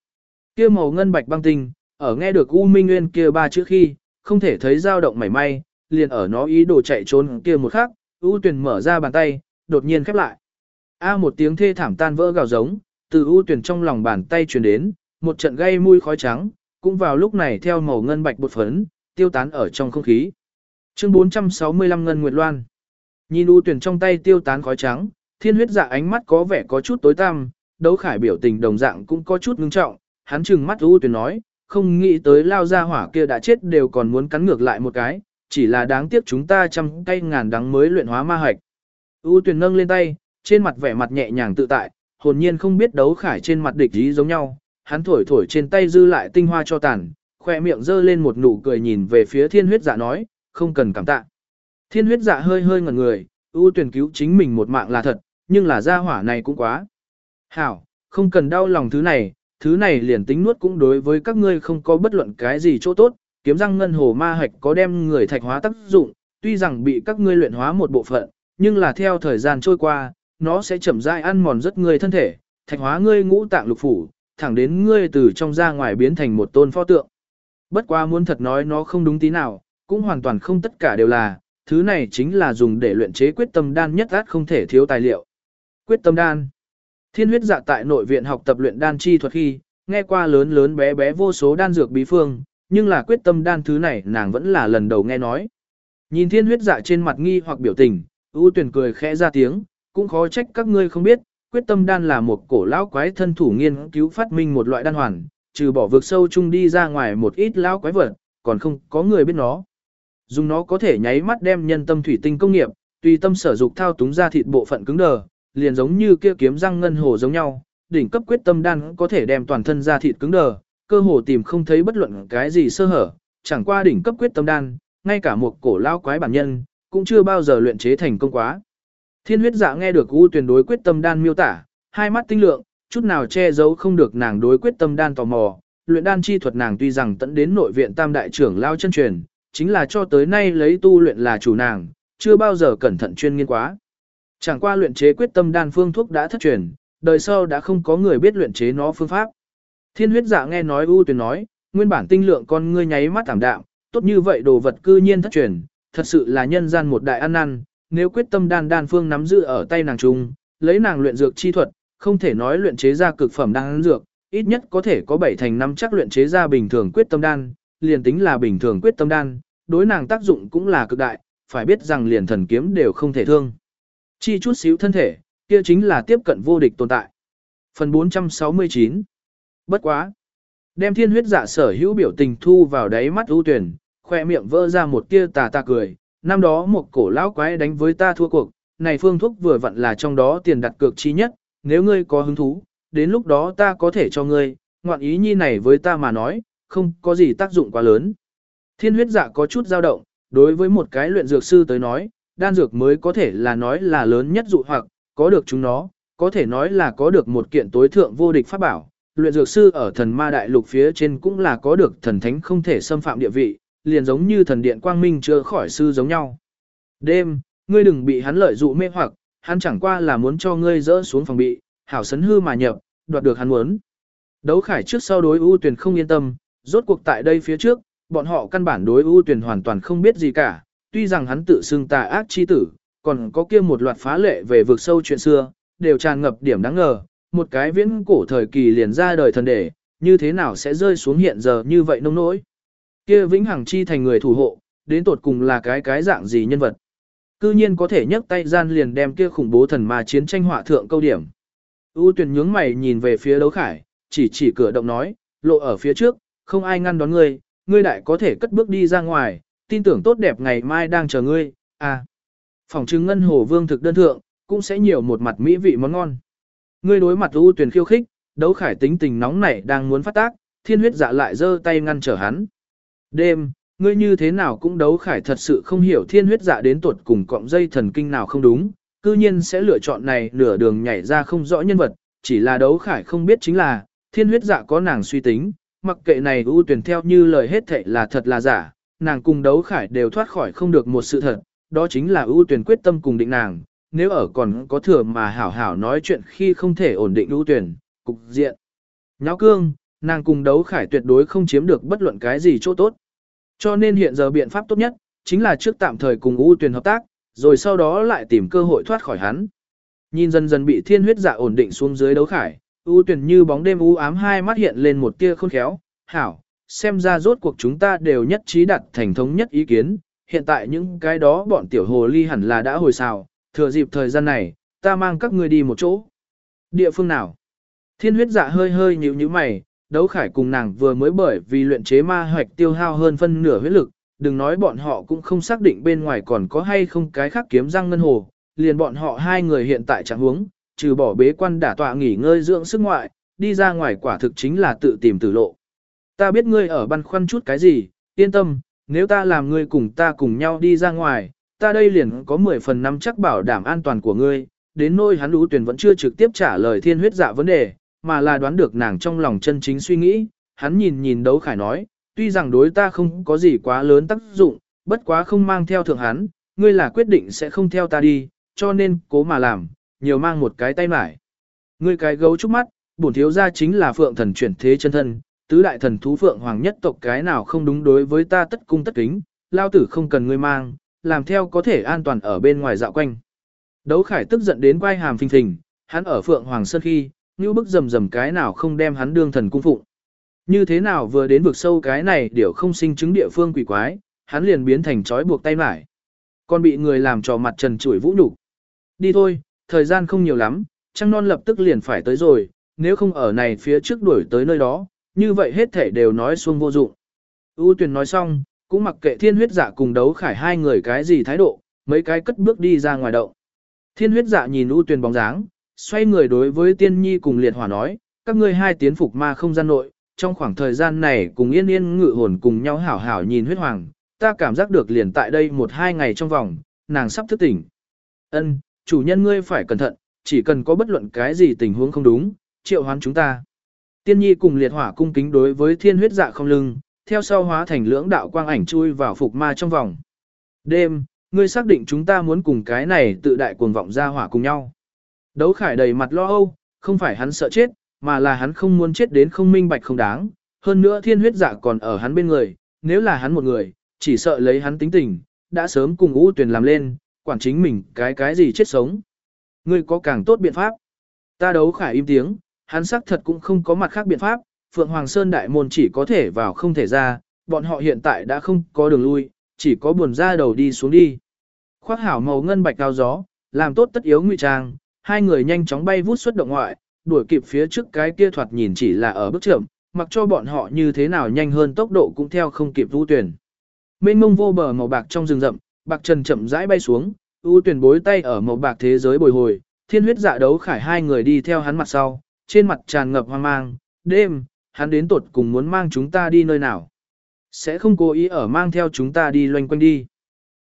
Kia màu ngân bạch băng tinh, ở nghe được U Minh Nguyên kia ba chữ khi, không thể thấy dao động mảy may, liền ở nó ý đồ chạy trốn kia một khắc, U tuyển mở ra bàn tay, đột nhiên khép lại. A một tiếng thê thảm tan vỡ gào giống, từ U tuyển trong lòng bàn tay truyền đến, một trận gây mùi khói trắng, cũng vào lúc này theo màu ngân bạch bột phấn, tiêu tán ở trong không khí. Chương 465 Ngân Nguyệt Loan Nhìn U tuyển trong tay tiêu tán khói trắng, thiên huyết dạ ánh mắt có vẻ có chút tối tăm, đấu khải biểu tình đồng dạng cũng có chút ngưng trọng, hắn trừng mắt U tuyển nói, không nghĩ tới lao ra hỏa kia đã chết đều còn muốn cắn ngược lại một cái, chỉ là đáng tiếc chúng ta trăm cây ngàn đắng mới luyện hóa ma hạch. U Tuyền nâng lên tay, trên mặt vẻ mặt nhẹ nhàng tự tại, hồn nhiên không biết đấu khải trên mặt địch ý giống nhau, hắn thổi thổi trên tay dư lại tinh hoa cho tàn, khoe miệng dơ lên một nụ cười nhìn về phía thiên huyết dạ nói, không cần cảm tạ. Thiên huyết dạ hơi hơi ngẩn người, ưu tuyển cứu chính mình một mạng là thật, nhưng là gia hỏa này cũng quá. Hảo, không cần đau lòng thứ này, thứ này liền tính nuốt cũng đối với các ngươi không có bất luận cái gì chỗ tốt, kiếm răng ngân hồ ma hạch có đem người thạch hóa tác dụng, tuy rằng bị các ngươi luyện hóa một bộ phận, nhưng là theo thời gian trôi qua, nó sẽ chậm rãi ăn mòn rất người thân thể, thạch hóa ngươi ngũ tạng lục phủ, thẳng đến ngươi từ trong ra ngoài biến thành một tôn pho tượng. Bất quá muốn thật nói nó không đúng tí nào, cũng hoàn toàn không tất cả đều là, thứ này chính là dùng để luyện chế quyết tâm đan nhất át không thể thiếu tài liệu. Quyết tâm đan. Thiên huyết dạ tại nội viện học tập luyện đan chi thuật khi, nghe qua lớn lớn bé bé vô số đan dược bí phương, nhưng là quyết tâm đan thứ này nàng vẫn là lần đầu nghe nói. Nhìn thiên huyết dạ trên mặt nghi hoặc biểu tình, ưu tuyển cười khẽ ra tiếng, cũng khó trách các ngươi không biết, quyết tâm đan là một cổ lão quái thân thủ nghiên cứu phát minh một loại đan hoàn, trừ bỏ vực sâu chung đi ra ngoài một ít lão quái vật, còn không có người biết nó. Dùng nó có thể nháy mắt đem nhân tâm thủy tinh công nghiệp, tùy tâm sở dục thao túng ra thịt bộ phận cứng đờ, liền giống như kia kiếm răng ngân hồ giống nhau, đỉnh cấp quyết tâm đan có thể đem toàn thân ra thịt cứng đờ, cơ hồ tìm không thấy bất luận cái gì sơ hở, chẳng qua đỉnh cấp quyết tâm đan, ngay cả một cổ lao quái bản nhân, cũng chưa bao giờ luyện chế thành công quá. Thiên huyết dạ nghe được U tuyển đối quyết tâm đan miêu tả, hai mắt tinh lượng, chút nào che giấu không được nàng đối quyết tâm đan tò mò, luyện đan chi thuật nàng tuy rằng tận đến nội viện tam đại trưởng lao chân truyền, chính là cho tới nay lấy tu luyện là chủ nàng, chưa bao giờ cẩn thận chuyên nghiên quá. Chẳng qua luyện chế quyết tâm đan phương thuốc đã thất truyền, đời sau đã không có người biết luyện chế nó phương pháp. Thiên huyết dạ nghe nói ưu tuyển nói, nguyên bản tinh lượng con ngươi nháy mắt thảm đạm, tốt như vậy đồ vật cư nhiên thất truyền, thật sự là nhân gian một đại ăn năn, nếu quyết tâm đan đan phương nắm giữ ở tay nàng trung, lấy nàng luyện dược chi thuật, không thể nói luyện chế ra cực phẩm đan dược, ít nhất có thể có bảy thành năm chắc luyện chế ra bình thường quyết tâm đan, liền tính là bình thường quyết tâm đan, đối nàng tác dụng cũng là cực đại, phải biết rằng liền thần kiếm đều không thể thương. Chi chút xíu thân thể, kia chính là tiếp cận vô địch tồn tại. Phần 469 Bất quá. Đem thiên huyết dạ sở hữu biểu tình thu vào đáy mắt ưu tuyển, khoe miệng vỡ ra một tia tà tà cười. Năm đó một cổ lão quái đánh với ta thua cuộc, này phương thuốc vừa vặn là trong đó tiền đặt cược chi nhất, nếu ngươi có hứng thú, đến lúc đó ta có thể cho ngươi, ngoạn ý nhi này với ta mà nói, không có gì tác dụng quá lớn. Thiên huyết dạ có chút dao động, đối với một cái luyện dược sư tới nói, đan dược mới có thể là nói là lớn nhất dụ hoặc, có được chúng nó, có thể nói là có được một kiện tối thượng vô địch pháp bảo. Luyện dược sư ở thần ma đại lục phía trên cũng là có được thần thánh không thể xâm phạm địa vị, liền giống như thần điện quang minh chưa khỏi sư giống nhau. Đêm, ngươi đừng bị hắn lợi dụ mê hoặc, hắn chẳng qua là muốn cho ngươi dỡ xuống phòng bị, hảo sấn hư mà nhập, đoạt được hắn muốn. Đấu khải trước sau đối ưu tuyển không yên tâm, rốt cuộc tại đây phía trước, bọn họ căn bản đối ưu tuyển hoàn toàn không biết gì cả, tuy rằng hắn tự xưng tà ác chi tử, còn có kia một loạt phá lệ về vực sâu chuyện xưa, đều tràn ngập điểm đáng ngờ, một cái viễn cổ thời kỳ liền ra đời thần đề, như thế nào sẽ rơi xuống hiện giờ như vậy nông nỗi. Kia vĩnh hằng chi thành người thủ hộ, đến tột cùng là cái cái dạng gì nhân vật. cư nhiên có thể nhấc tay gian liền đem kia khủng bố thần ma chiến tranh họa thượng câu điểm. U tuyển nhướng mày nhìn về phía đấu khải, chỉ chỉ cửa động nói, lộ ở phía trước, không ai ngăn đón ngươi, ngươi đại có thể cất bước đi ra ngoài, tin tưởng tốt đẹp ngày mai đang chờ ngươi, à. Phòng trưng ngân hồ vương thực đơn thượng, cũng sẽ nhiều một mặt mỹ vị món ngon. Ngươi đối mặt U tuyển khiêu khích, đấu khải tính tình nóng nảy đang muốn phát tác, thiên huyết dạ lại giơ tay ngăn trở hắn. Đêm, ngươi như thế nào cũng đấu khải thật sự không hiểu thiên huyết dạ đến tuột cùng cọng dây thần kinh nào không đúng, cư nhiên sẽ lựa chọn này nửa đường nhảy ra không rõ nhân vật, chỉ là đấu khải không biết chính là, thiên huyết dạ có nàng suy tính, mặc kệ này ưu tuyển theo như lời hết thệ là thật là giả, nàng cùng đấu khải đều thoát khỏi không được một sự thật, đó chính là ưu tuyển quyết tâm cùng định nàng, nếu ở còn có thừa mà hảo hảo nói chuyện khi không thể ổn định ưu tuyển, cục diện. Nháo cương, nàng cùng đấu khải tuyệt đối không chiếm được bất luận cái gì chỗ tốt. Cho nên hiện giờ biện pháp tốt nhất, chính là trước tạm thời cùng ưu tuyển hợp tác, rồi sau đó lại tìm cơ hội thoát khỏi hắn. Nhìn dần dần bị thiên huyết dạ ổn định xuống dưới đấu khải, ưu tuyển như bóng đêm u ám hai mắt hiện lên một tia khôn khéo, hảo, xem ra rốt cuộc chúng ta đều nhất trí đặt thành thống nhất ý kiến, hiện tại những cái đó bọn tiểu hồ ly hẳn là đã hồi xào, thừa dịp thời gian này, ta mang các ngươi đi một chỗ. Địa phương nào? Thiên huyết dạ hơi hơi nhíu nhíu mày, đấu khải cùng nàng vừa mới bởi vì luyện chế ma hoạch tiêu hao hơn phân nửa huyết lực, đừng nói bọn họ cũng không xác định bên ngoài còn có hay không cái khác kiếm răng ngân hồ, liền bọn họ hai người hiện tại chẳng huống, trừ bỏ bế quan đả tọa nghỉ ngơi dưỡng sức ngoại, đi ra ngoài quả thực chính là tự tìm tử lộ. Ta biết ngươi ở băn khoăn chút cái gì, yên tâm, nếu ta làm ngươi cùng ta cùng nhau đi ra ngoài, ta đây liền có 10 phần năm chắc bảo đảm an toàn của ngươi, đến nỗi hắn lũ tuyển vẫn chưa trực tiếp trả lời thiên huyết dạ vấn đề, mà là đoán được nàng trong lòng chân chính suy nghĩ, hắn nhìn nhìn đấu khải nói, tuy rằng đối ta không có gì quá lớn tác dụng, bất quá không mang theo thượng hắn, ngươi là quyết định sẽ không theo ta đi, cho nên cố mà làm, nhiều mang một cái tay mải. Ngươi cái gấu trúc mắt, bổn thiếu gia chính là phượng thần chuyển thế chân thân, tứ đại thần thú phượng hoàng nhất tộc cái nào không đúng đối với ta tất cung tất kính, lao tử không cần ngươi mang, làm theo có thể an toàn ở bên ngoài dạo quanh. Đấu khải tức giận đến quay hàm phình phình, hắn ở phượng hoàng sơn khi, như bức rầm rầm cái nào không đem hắn đương thần cung phụng. Như thế nào vừa đến vực sâu cái này điều không sinh chứng địa phương quỷ quái, hắn liền biến thành trói buộc tay mải. Còn bị người làm trò mặt trần chửi vũ nhục Đi thôi, thời gian không nhiều lắm, trăng non lập tức liền phải tới rồi, nếu không ở này phía trước đuổi tới nơi đó, như vậy hết thể đều nói xuông vô dụng. U tuyển nói xong, cũng mặc kệ thiên huyết dạ cùng đấu khải hai người cái gì thái độ, mấy cái cất bước đi ra ngoài động. Thiên huyết dạ nhìn U Tuyền bóng dáng, xoay người đối với tiên nhi cùng liệt hỏa nói, các ngươi hai tiến phục ma không gian nội, trong khoảng thời gian này cùng yên yên ngự hồn cùng nhau hảo hảo nhìn huyết hoàng, ta cảm giác được liền tại đây một hai ngày trong vòng, nàng sắp thức tỉnh. Ân, chủ nhân ngươi phải cẩn thận, chỉ cần có bất luận cái gì tình huống không đúng, triệu hoán chúng ta. Tiên nhi cùng liệt hỏa cung kính đối với thiên huyết dạ không lưng, theo sau hóa thành lưỡng đạo quang ảnh chui vào phục ma trong vòng. Đêm, ngươi xác định chúng ta muốn cùng cái này tự đại cuồng vọng ra hỏa cùng nhau. Đấu khải đầy mặt lo âu, không phải hắn sợ chết, mà là hắn không muốn chết đến không minh bạch không đáng. Hơn nữa thiên huyết dạ còn ở hắn bên người, nếu là hắn một người, chỉ sợ lấy hắn tính tình, đã sớm cùng ưu tuyển làm lên, quản chính mình cái cái gì chết sống. Ngươi có càng tốt biện pháp. Ta đấu khải im tiếng, hắn xác thật cũng không có mặt khác biện pháp, Phượng Hoàng Sơn đại môn chỉ có thể vào không thể ra, bọn họ hiện tại đã không có đường lui, chỉ có buồn ra đầu đi xuống đi. Khoác hảo màu ngân bạch cao gió, làm tốt tất yếu ngụy trang, hai người nhanh chóng bay vút xuất động ngoại, đuổi kịp phía trước cái kia thoạt nhìn chỉ là ở bước chậm, mặc cho bọn họ như thế nào nhanh hơn tốc độ cũng theo không kịp vũ tuyển. Mênh mông vô bờ màu bạc trong rừng rậm, bạc trần chậm rãi bay xuống, ưu tuyển bối tay ở màu bạc thế giới bồi hồi, thiên huyết dạ đấu khải hai người đi theo hắn mặt sau, trên mặt tràn ngập hoang mang, đêm, hắn đến tột cùng muốn mang chúng ta đi nơi nào. Sẽ không cố ý ở mang theo chúng ta đi loanh quanh đi.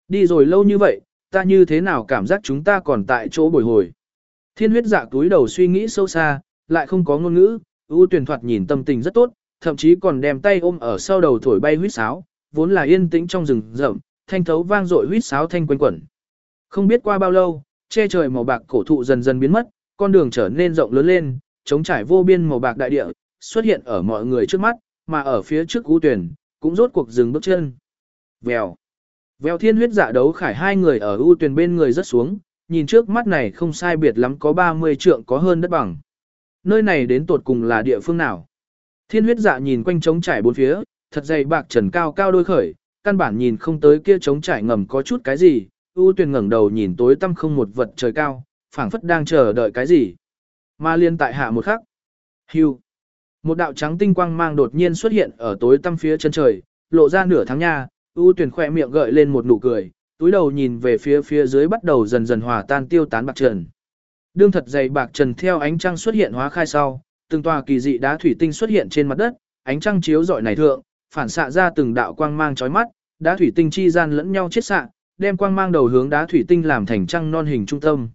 Đi rồi lâu như vậy, ta như thế nào cảm giác chúng ta còn tại chỗ bồi hồi. Thiên huyết dạ túi đầu suy nghĩ sâu xa, lại không có ngôn ngữ, ưu tuyển thoạt nhìn tâm tình rất tốt, thậm chí còn đem tay ôm ở sau đầu thổi bay huyết sáo, vốn là yên tĩnh trong rừng rậm, thanh thấu vang dội huyết sáo thanh quanh quẩn. Không biết qua bao lâu, che trời màu bạc cổ thụ dần dần biến mất, con đường trở nên rộng lớn lên, chống trải vô biên màu bạc đại địa, xuất hiện ở mọi người trước mắt, mà ở phía trước cú tuyển, cũng rốt cuộc dừng bước chân. Vèo. Vèo thiên huyết dạ đấu khải hai người ở ưu tuyển bên người rất xuống, nhìn trước mắt này không sai biệt lắm có 30 trượng có hơn đất bằng. Nơi này đến tột cùng là địa phương nào? Thiên huyết dạ nhìn quanh trống trải bốn phía, thật dày bạc trần cao cao đôi khởi, căn bản nhìn không tới kia trống trải ngầm có chút cái gì, ưu tuyển ngẩng đầu nhìn tối tăm không một vật trời cao, phảng phất đang chờ đợi cái gì. Mà liên tại hạ một khắc. Hưu. Một đạo trắng tinh quang mang đột nhiên xuất hiện ở tối tăm phía chân trời, lộ ra nửa tháng nha, ưu tuyển khỏe miệng gợi lên một nụ cười, túi đầu nhìn về phía phía dưới bắt đầu dần dần hòa tan tiêu tán bạc trần. Đương thật dày bạc trần theo ánh trăng xuất hiện hóa khai sau, từng tòa kỳ dị đá thủy tinh xuất hiện trên mặt đất, ánh trăng chiếu rọi này thượng, phản xạ ra từng đạo quang mang chói mắt, đá thủy tinh chi gian lẫn nhau chết xạ, đem quang mang đầu hướng đá thủy tinh làm thành trăng non hình trung tâm.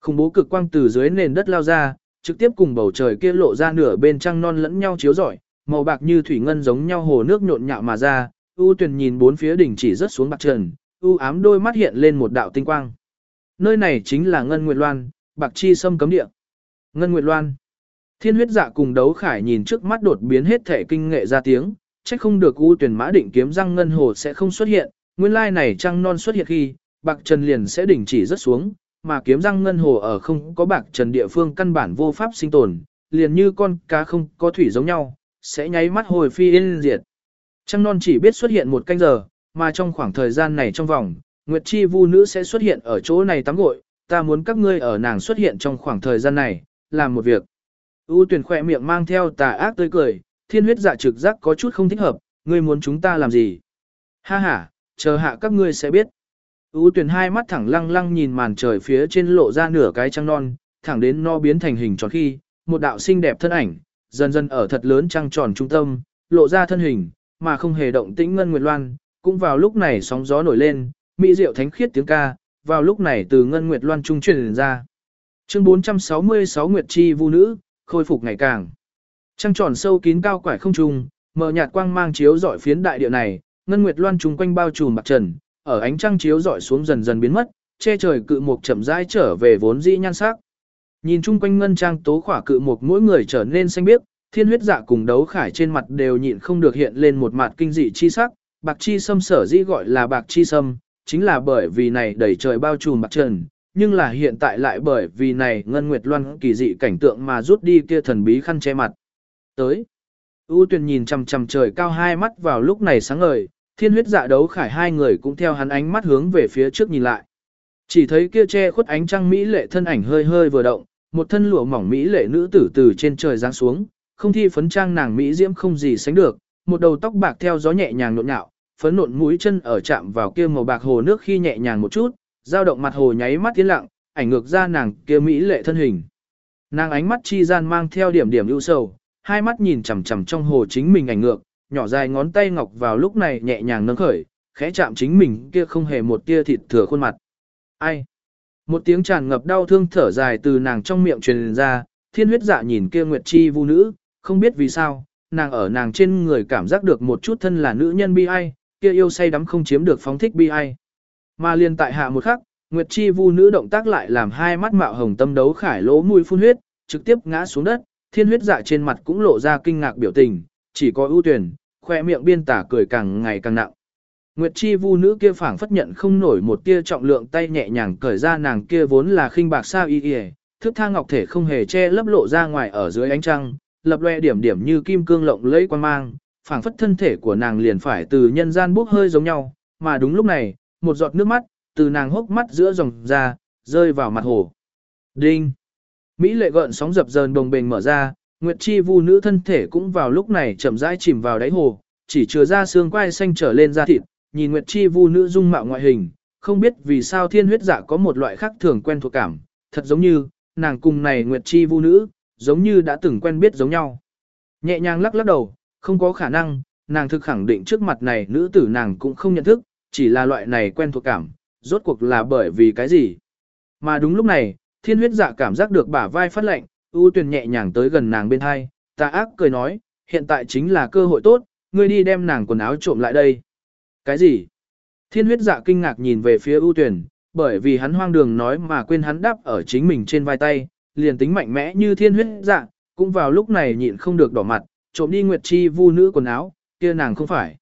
Khủng bố cực quang từ dưới nền đất lao ra, trực tiếp cùng bầu trời kia lộ ra nửa bên trăng non lẫn nhau chiếu rọi, màu bạc như thủy ngân giống nhau hồ nước nhộn nhạo mà ra, U Tuyền nhìn bốn phía đỉnh chỉ rất xuống bạc trần, u ám đôi mắt hiện lên một đạo tinh quang. Nơi này chính là Ngân Nguyệt Loan, Bạc Chi Sâm cấm địa. Ngân Nguyệt Loan. Thiên huyết dạ cùng đấu khải nhìn trước mắt đột biến hết thể kinh nghệ ra tiếng, chắc không được U Tuyền mã định kiếm răng ngân hồ sẽ không xuất hiện, nguyên lai này trăng non xuất hiện khi, bạc trần liền sẽ đỉnh chỉ rất xuống, mà kiếm răng ngân hồ ở không có bạc trần địa phương căn bản vô pháp sinh tồn, liền như con cá không có thủy giống nhau, sẽ nháy mắt hồi phi yên diệt. Trăng non chỉ biết xuất hiện một canh giờ, mà trong khoảng thời gian này trong vòng, Nguyệt Chi Vu nữ sẽ xuất hiện ở chỗ này tắm gội, ta muốn các ngươi ở nàng xuất hiện trong khoảng thời gian này, làm một việc. U tuyển khỏe miệng mang theo tà ác tươi cười, thiên huyết dạ trực giác có chút không thích hợp, ngươi muốn chúng ta làm gì? Ha ha, chờ hạ các ngươi sẽ biết. U tuyển hai mắt thẳng lăng lăng nhìn màn trời phía trên lộ ra nửa cái trăng non, thẳng đến no biến thành hình tròn khi, một đạo xinh đẹp thân ảnh, dần dần ở thật lớn trăng tròn trung tâm, lộ ra thân hình, mà không hề động tĩnh ngân nguyệt loan, cũng vào lúc này sóng gió nổi lên, mỹ diệu thánh khiết tiếng ca, vào lúc này từ ngân nguyệt loan trung truyền ra. Chương 466 Nguyệt Chi Vu nữ, khôi phục ngày càng. Trăng tròn sâu kín cao quải không trung, mờ nhạt quang mang chiếu rọi phiến đại địa này, ngân nguyệt loan trung quanh bao trùm bạc trần, ở ánh trăng chiếu rọi xuống dần dần biến mất, che trời cự mục chậm rãi trở về vốn dĩ nhan sắc. Nhìn chung quanh ngân trang tố khỏa cự mục mỗi người trở nên xanh biếc, thiên huyết dạ cùng đấu khải trên mặt đều nhịn không được hiện lên một mặt kinh dị chi sắc, bạc chi sâm sở dĩ gọi là bạc chi sâm, chính là bởi vì này đầy trời bao trùm bạc trần, nhưng là hiện tại lại bởi vì này ngân nguyệt loan kỳ dị cảnh tượng mà rút đi kia thần bí khăn che mặt. Tới, U Tuyền nhìn chằm chằm trời cao hai mắt vào lúc này sáng ngời, thiên huyết dạ đấu khải hai người cũng theo hắn ánh mắt hướng về phía trước nhìn lại. Chỉ thấy kia che khuất ánh trăng mỹ lệ thân ảnh hơi hơi vừa động, một thân lụa mỏng mỹ lệ nữ tử từ trên trời giáng xuống, không thi phấn trang nàng mỹ diễm không gì sánh được, một đầu tóc bạc theo gió nhẹ nhàng nộn nhạo, phấn nộn mũi chân ở chạm vào kia màu bạc hồ nước khi nhẹ nhàng một chút, dao động mặt hồ nháy mắt tiến lặng, ảnh ngược ra nàng kia mỹ lệ thân hình. Nàng ánh mắt chi gian mang theo điểm điểm ưu sầu, hai mắt nhìn chằm chằm trong hồ chính mình ảnh ngược, nhỏ dài ngón tay ngọc vào lúc này nhẹ nhàng nâng khởi, khẽ chạm chính mình kia không hề một tia thịt thừa khuôn mặt. Ai? Một tiếng tràn ngập đau thương thở dài từ nàng trong miệng truyền ra, thiên huyết dạ nhìn kia nguyệt chi vu nữ, không biết vì sao, nàng ở nàng trên người cảm giác được một chút thân là nữ nhân bi ai, kia yêu say đắm không chiếm được phóng thích bi ai. Mà liền tại hạ một khắc, Nguyệt Chi Vu nữ động tác lại làm hai mắt mạo hồng tâm đấu khải lỗ mũi phun huyết, trực tiếp ngã xuống đất, thiên huyết dạ trên mặt cũng lộ ra kinh ngạc biểu tình, chỉ có ưu tuyển, khoe miệng biên tả cười càng ngày càng nặng. Nguyệt Chi Vu nữ kia phảng phất nhận không nổi một tia trọng lượng tay nhẹ nhàng cởi ra nàng kia vốn là khinh bạc sao y y, thước tha ngọc thể không hề che lấp lộ ra ngoài ở dưới ánh trăng, lập loe điểm điểm như kim cương lộng lẫy quan mang, phảng phất thân thể của nàng liền phải từ nhân gian bốc hơi giống nhau, mà đúng lúc này, một giọt nước mắt từ nàng hốc mắt giữa dòng ra, rơi vào mặt hồ. Đinh! Mỹ lệ gợn sóng dập dờn đồng bền mở ra, Nguyệt Chi Vu nữ thân thể cũng vào lúc này chậm rãi chìm vào đáy hồ, chỉ chứa ra xương quai xanh trở lên da thịt, nhìn Nguyệt Chi Vu nữ dung mạo ngoại hình, không biết vì sao thiên huyết dạ có một loại khác thường quen thuộc cảm, thật giống như, nàng cùng này Nguyệt Chi Vu nữ, giống như đã từng quen biết giống nhau. Nhẹ nhàng lắc lắc đầu, không có khả năng, nàng thực khẳng định trước mặt này nữ tử nàng cũng không nhận thức, chỉ là loại này quen thuộc cảm, rốt cuộc là bởi vì cái gì. Mà đúng lúc này, thiên huyết dạ cảm giác được bả vai phát lạnh ưu tuyền nhẹ nhàng tới gần nàng bên hai, ta ác cười nói, hiện tại chính là cơ hội tốt, ngươi đi đem nàng quần áo trộm lại đây. Cái gì? Thiên huyết dạ kinh ngạc nhìn về phía ưu tuyển, bởi vì hắn hoang đường nói mà quên hắn đáp ở chính mình trên vai tay, liền tính mạnh mẽ như thiên huyết dạ, cũng vào lúc này nhịn không được đỏ mặt, trộm đi Nguyệt Chi vu nữ quần áo, kia nàng không phải.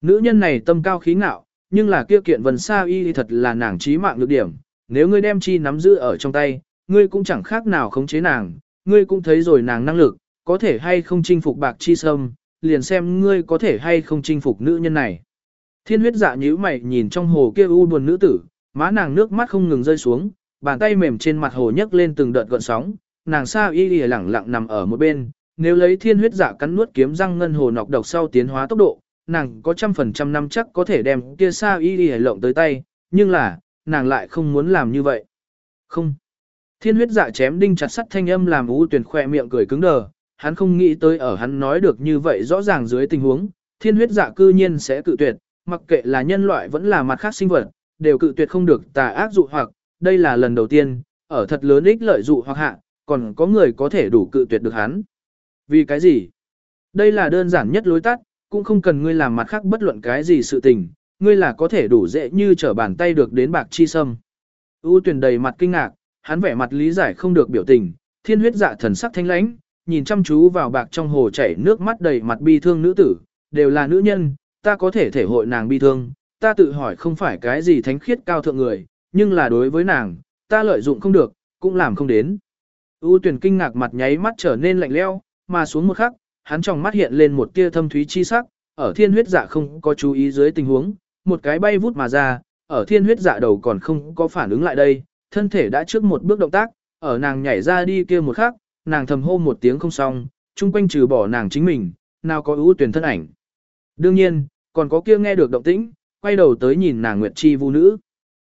Nữ nhân này tâm cao khí ngạo, nhưng là kia kiện vần sa y thật là nàng trí mạng nhược điểm, nếu ngươi đem chi nắm giữ ở trong tay, ngươi cũng chẳng khác nào khống chế nàng, ngươi cũng thấy rồi nàng năng lực, có thể hay không chinh phục bạc chi sâm, liền xem ngươi có thể hay không chinh phục nữ nhân này. Thiên huyết dạ nhíu mày nhìn trong hồ kia u buồn nữ tử, má nàng nước mắt không ngừng rơi xuống, bàn tay mềm trên mặt hồ nhấc lên từng đợt gợn sóng, nàng sa y y lẳng lặng nằm ở một bên, nếu lấy thiên huyết dạ cắn nuốt kiếm răng ngân hồ nọc độc sau tiến hóa tốc độ, nàng có trăm phần trăm năm chắc có thể đem kia sa y y lộng tới tay, nhưng là, nàng lại không muốn làm như vậy. Không. Thiên huyết dạ chém đinh chặt sắt thanh âm làm u Tuyền khỏe miệng cười cứng đờ, hắn không nghĩ tới ở hắn nói được như vậy rõ ràng dưới tình huống, thiên huyết dạ cư nhiên sẽ cự tuyệt, mặc kệ là nhân loại vẫn là mặt khác sinh vật, đều cự tuyệt không được tà ác dụ hoặc, đây là lần đầu tiên, ở thật lớn ích lợi dụ hoặc hạ, còn có người có thể đủ cự tuyệt được hắn. Vì cái gì? Đây là đơn giản nhất lối tắt, cũng không cần ngươi làm mặt khác bất luận cái gì sự tình, ngươi là có thể đủ dễ như trở bàn tay được đến bạc chi sâm. U tuyển đầy mặt kinh ngạc, hắn vẻ mặt lý giải không được biểu tình, thiên huyết dạ thần sắc thanh lãnh, nhìn chăm chú vào bạc trong hồ chảy nước mắt đầy mặt bi thương nữ tử, đều là nữ nhân, ta có thể thể hội nàng bi thương, ta tự hỏi không phải cái gì thánh khiết cao thượng người, nhưng là đối với nàng, ta lợi dụng không được, cũng làm không đến. U tuyển kinh ngạc mặt nháy mắt trở nên lạnh leo, mà xuống một khắc, hắn trong mắt hiện lên một tia thâm thúy chi sắc, ở thiên huyết dạ không có chú ý dưới tình huống, một cái bay vút mà ra, ở thiên huyết dạ đầu còn không có phản ứng lại đây, thân thể đã trước một bước động tác, ở nàng nhảy ra đi kia một khắc, nàng thầm hô một tiếng không xong, chung quanh trừ bỏ nàng chính mình, nào có ưu tuyển thân ảnh. Đương nhiên, còn có kia nghe được động tĩnh, quay đầu tới nhìn nàng Nguyệt Chi Vu nữ.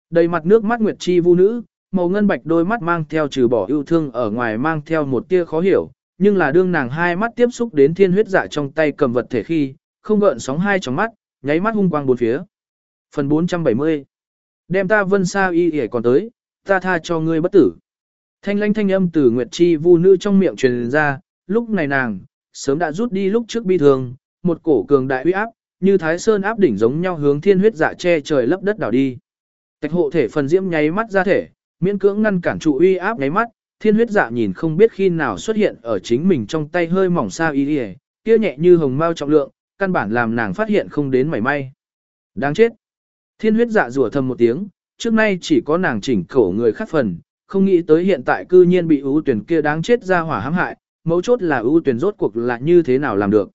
Đầy mặt nước mắt Nguyệt Chi Vu nữ, màu ngân bạch đôi mắt mang theo trừ bỏ yêu thương ở ngoài mang theo một tia khó hiểu, nhưng là đương nàng hai mắt tiếp xúc đến thiên huyết dạ trong tay cầm vật thể khi, không gợn sóng hai trong mắt, nháy mắt hung quang bốn phía. Phần 470 Đem ta vân sa y y còn tới, ta tha cho ngươi bất tử. Thanh lanh thanh âm từ Nguyệt Chi Vu nữ trong miệng truyền ra, lúc này nàng, sớm đã rút đi lúc trước bi thường, một cổ cường đại uy áp, như thái sơn áp đỉnh giống nhau hướng thiên huyết dạ che trời lấp đất đảo đi. Tạch hộ thể phần diễm nháy mắt ra thể, miễn cưỡng ngăn cản trụ uy áp nháy mắt, thiên huyết dạ nhìn không biết khi nào xuất hiện ở chính mình trong tay hơi mỏng xa y y, kia nhẹ như hồng mao trọng lượng, căn bản làm nàng phát hiện không đến mảy may. Đáng chết. Thiên huyết dạ rủa thầm một tiếng, trước nay chỉ có nàng chỉnh khẩu người khác phần, không nghĩ tới hiện tại cư nhiên bị ưu tuyển kia đáng chết ra hỏa hãm hại, mấu chốt là ưu tuyển rốt cuộc là như thế nào làm được.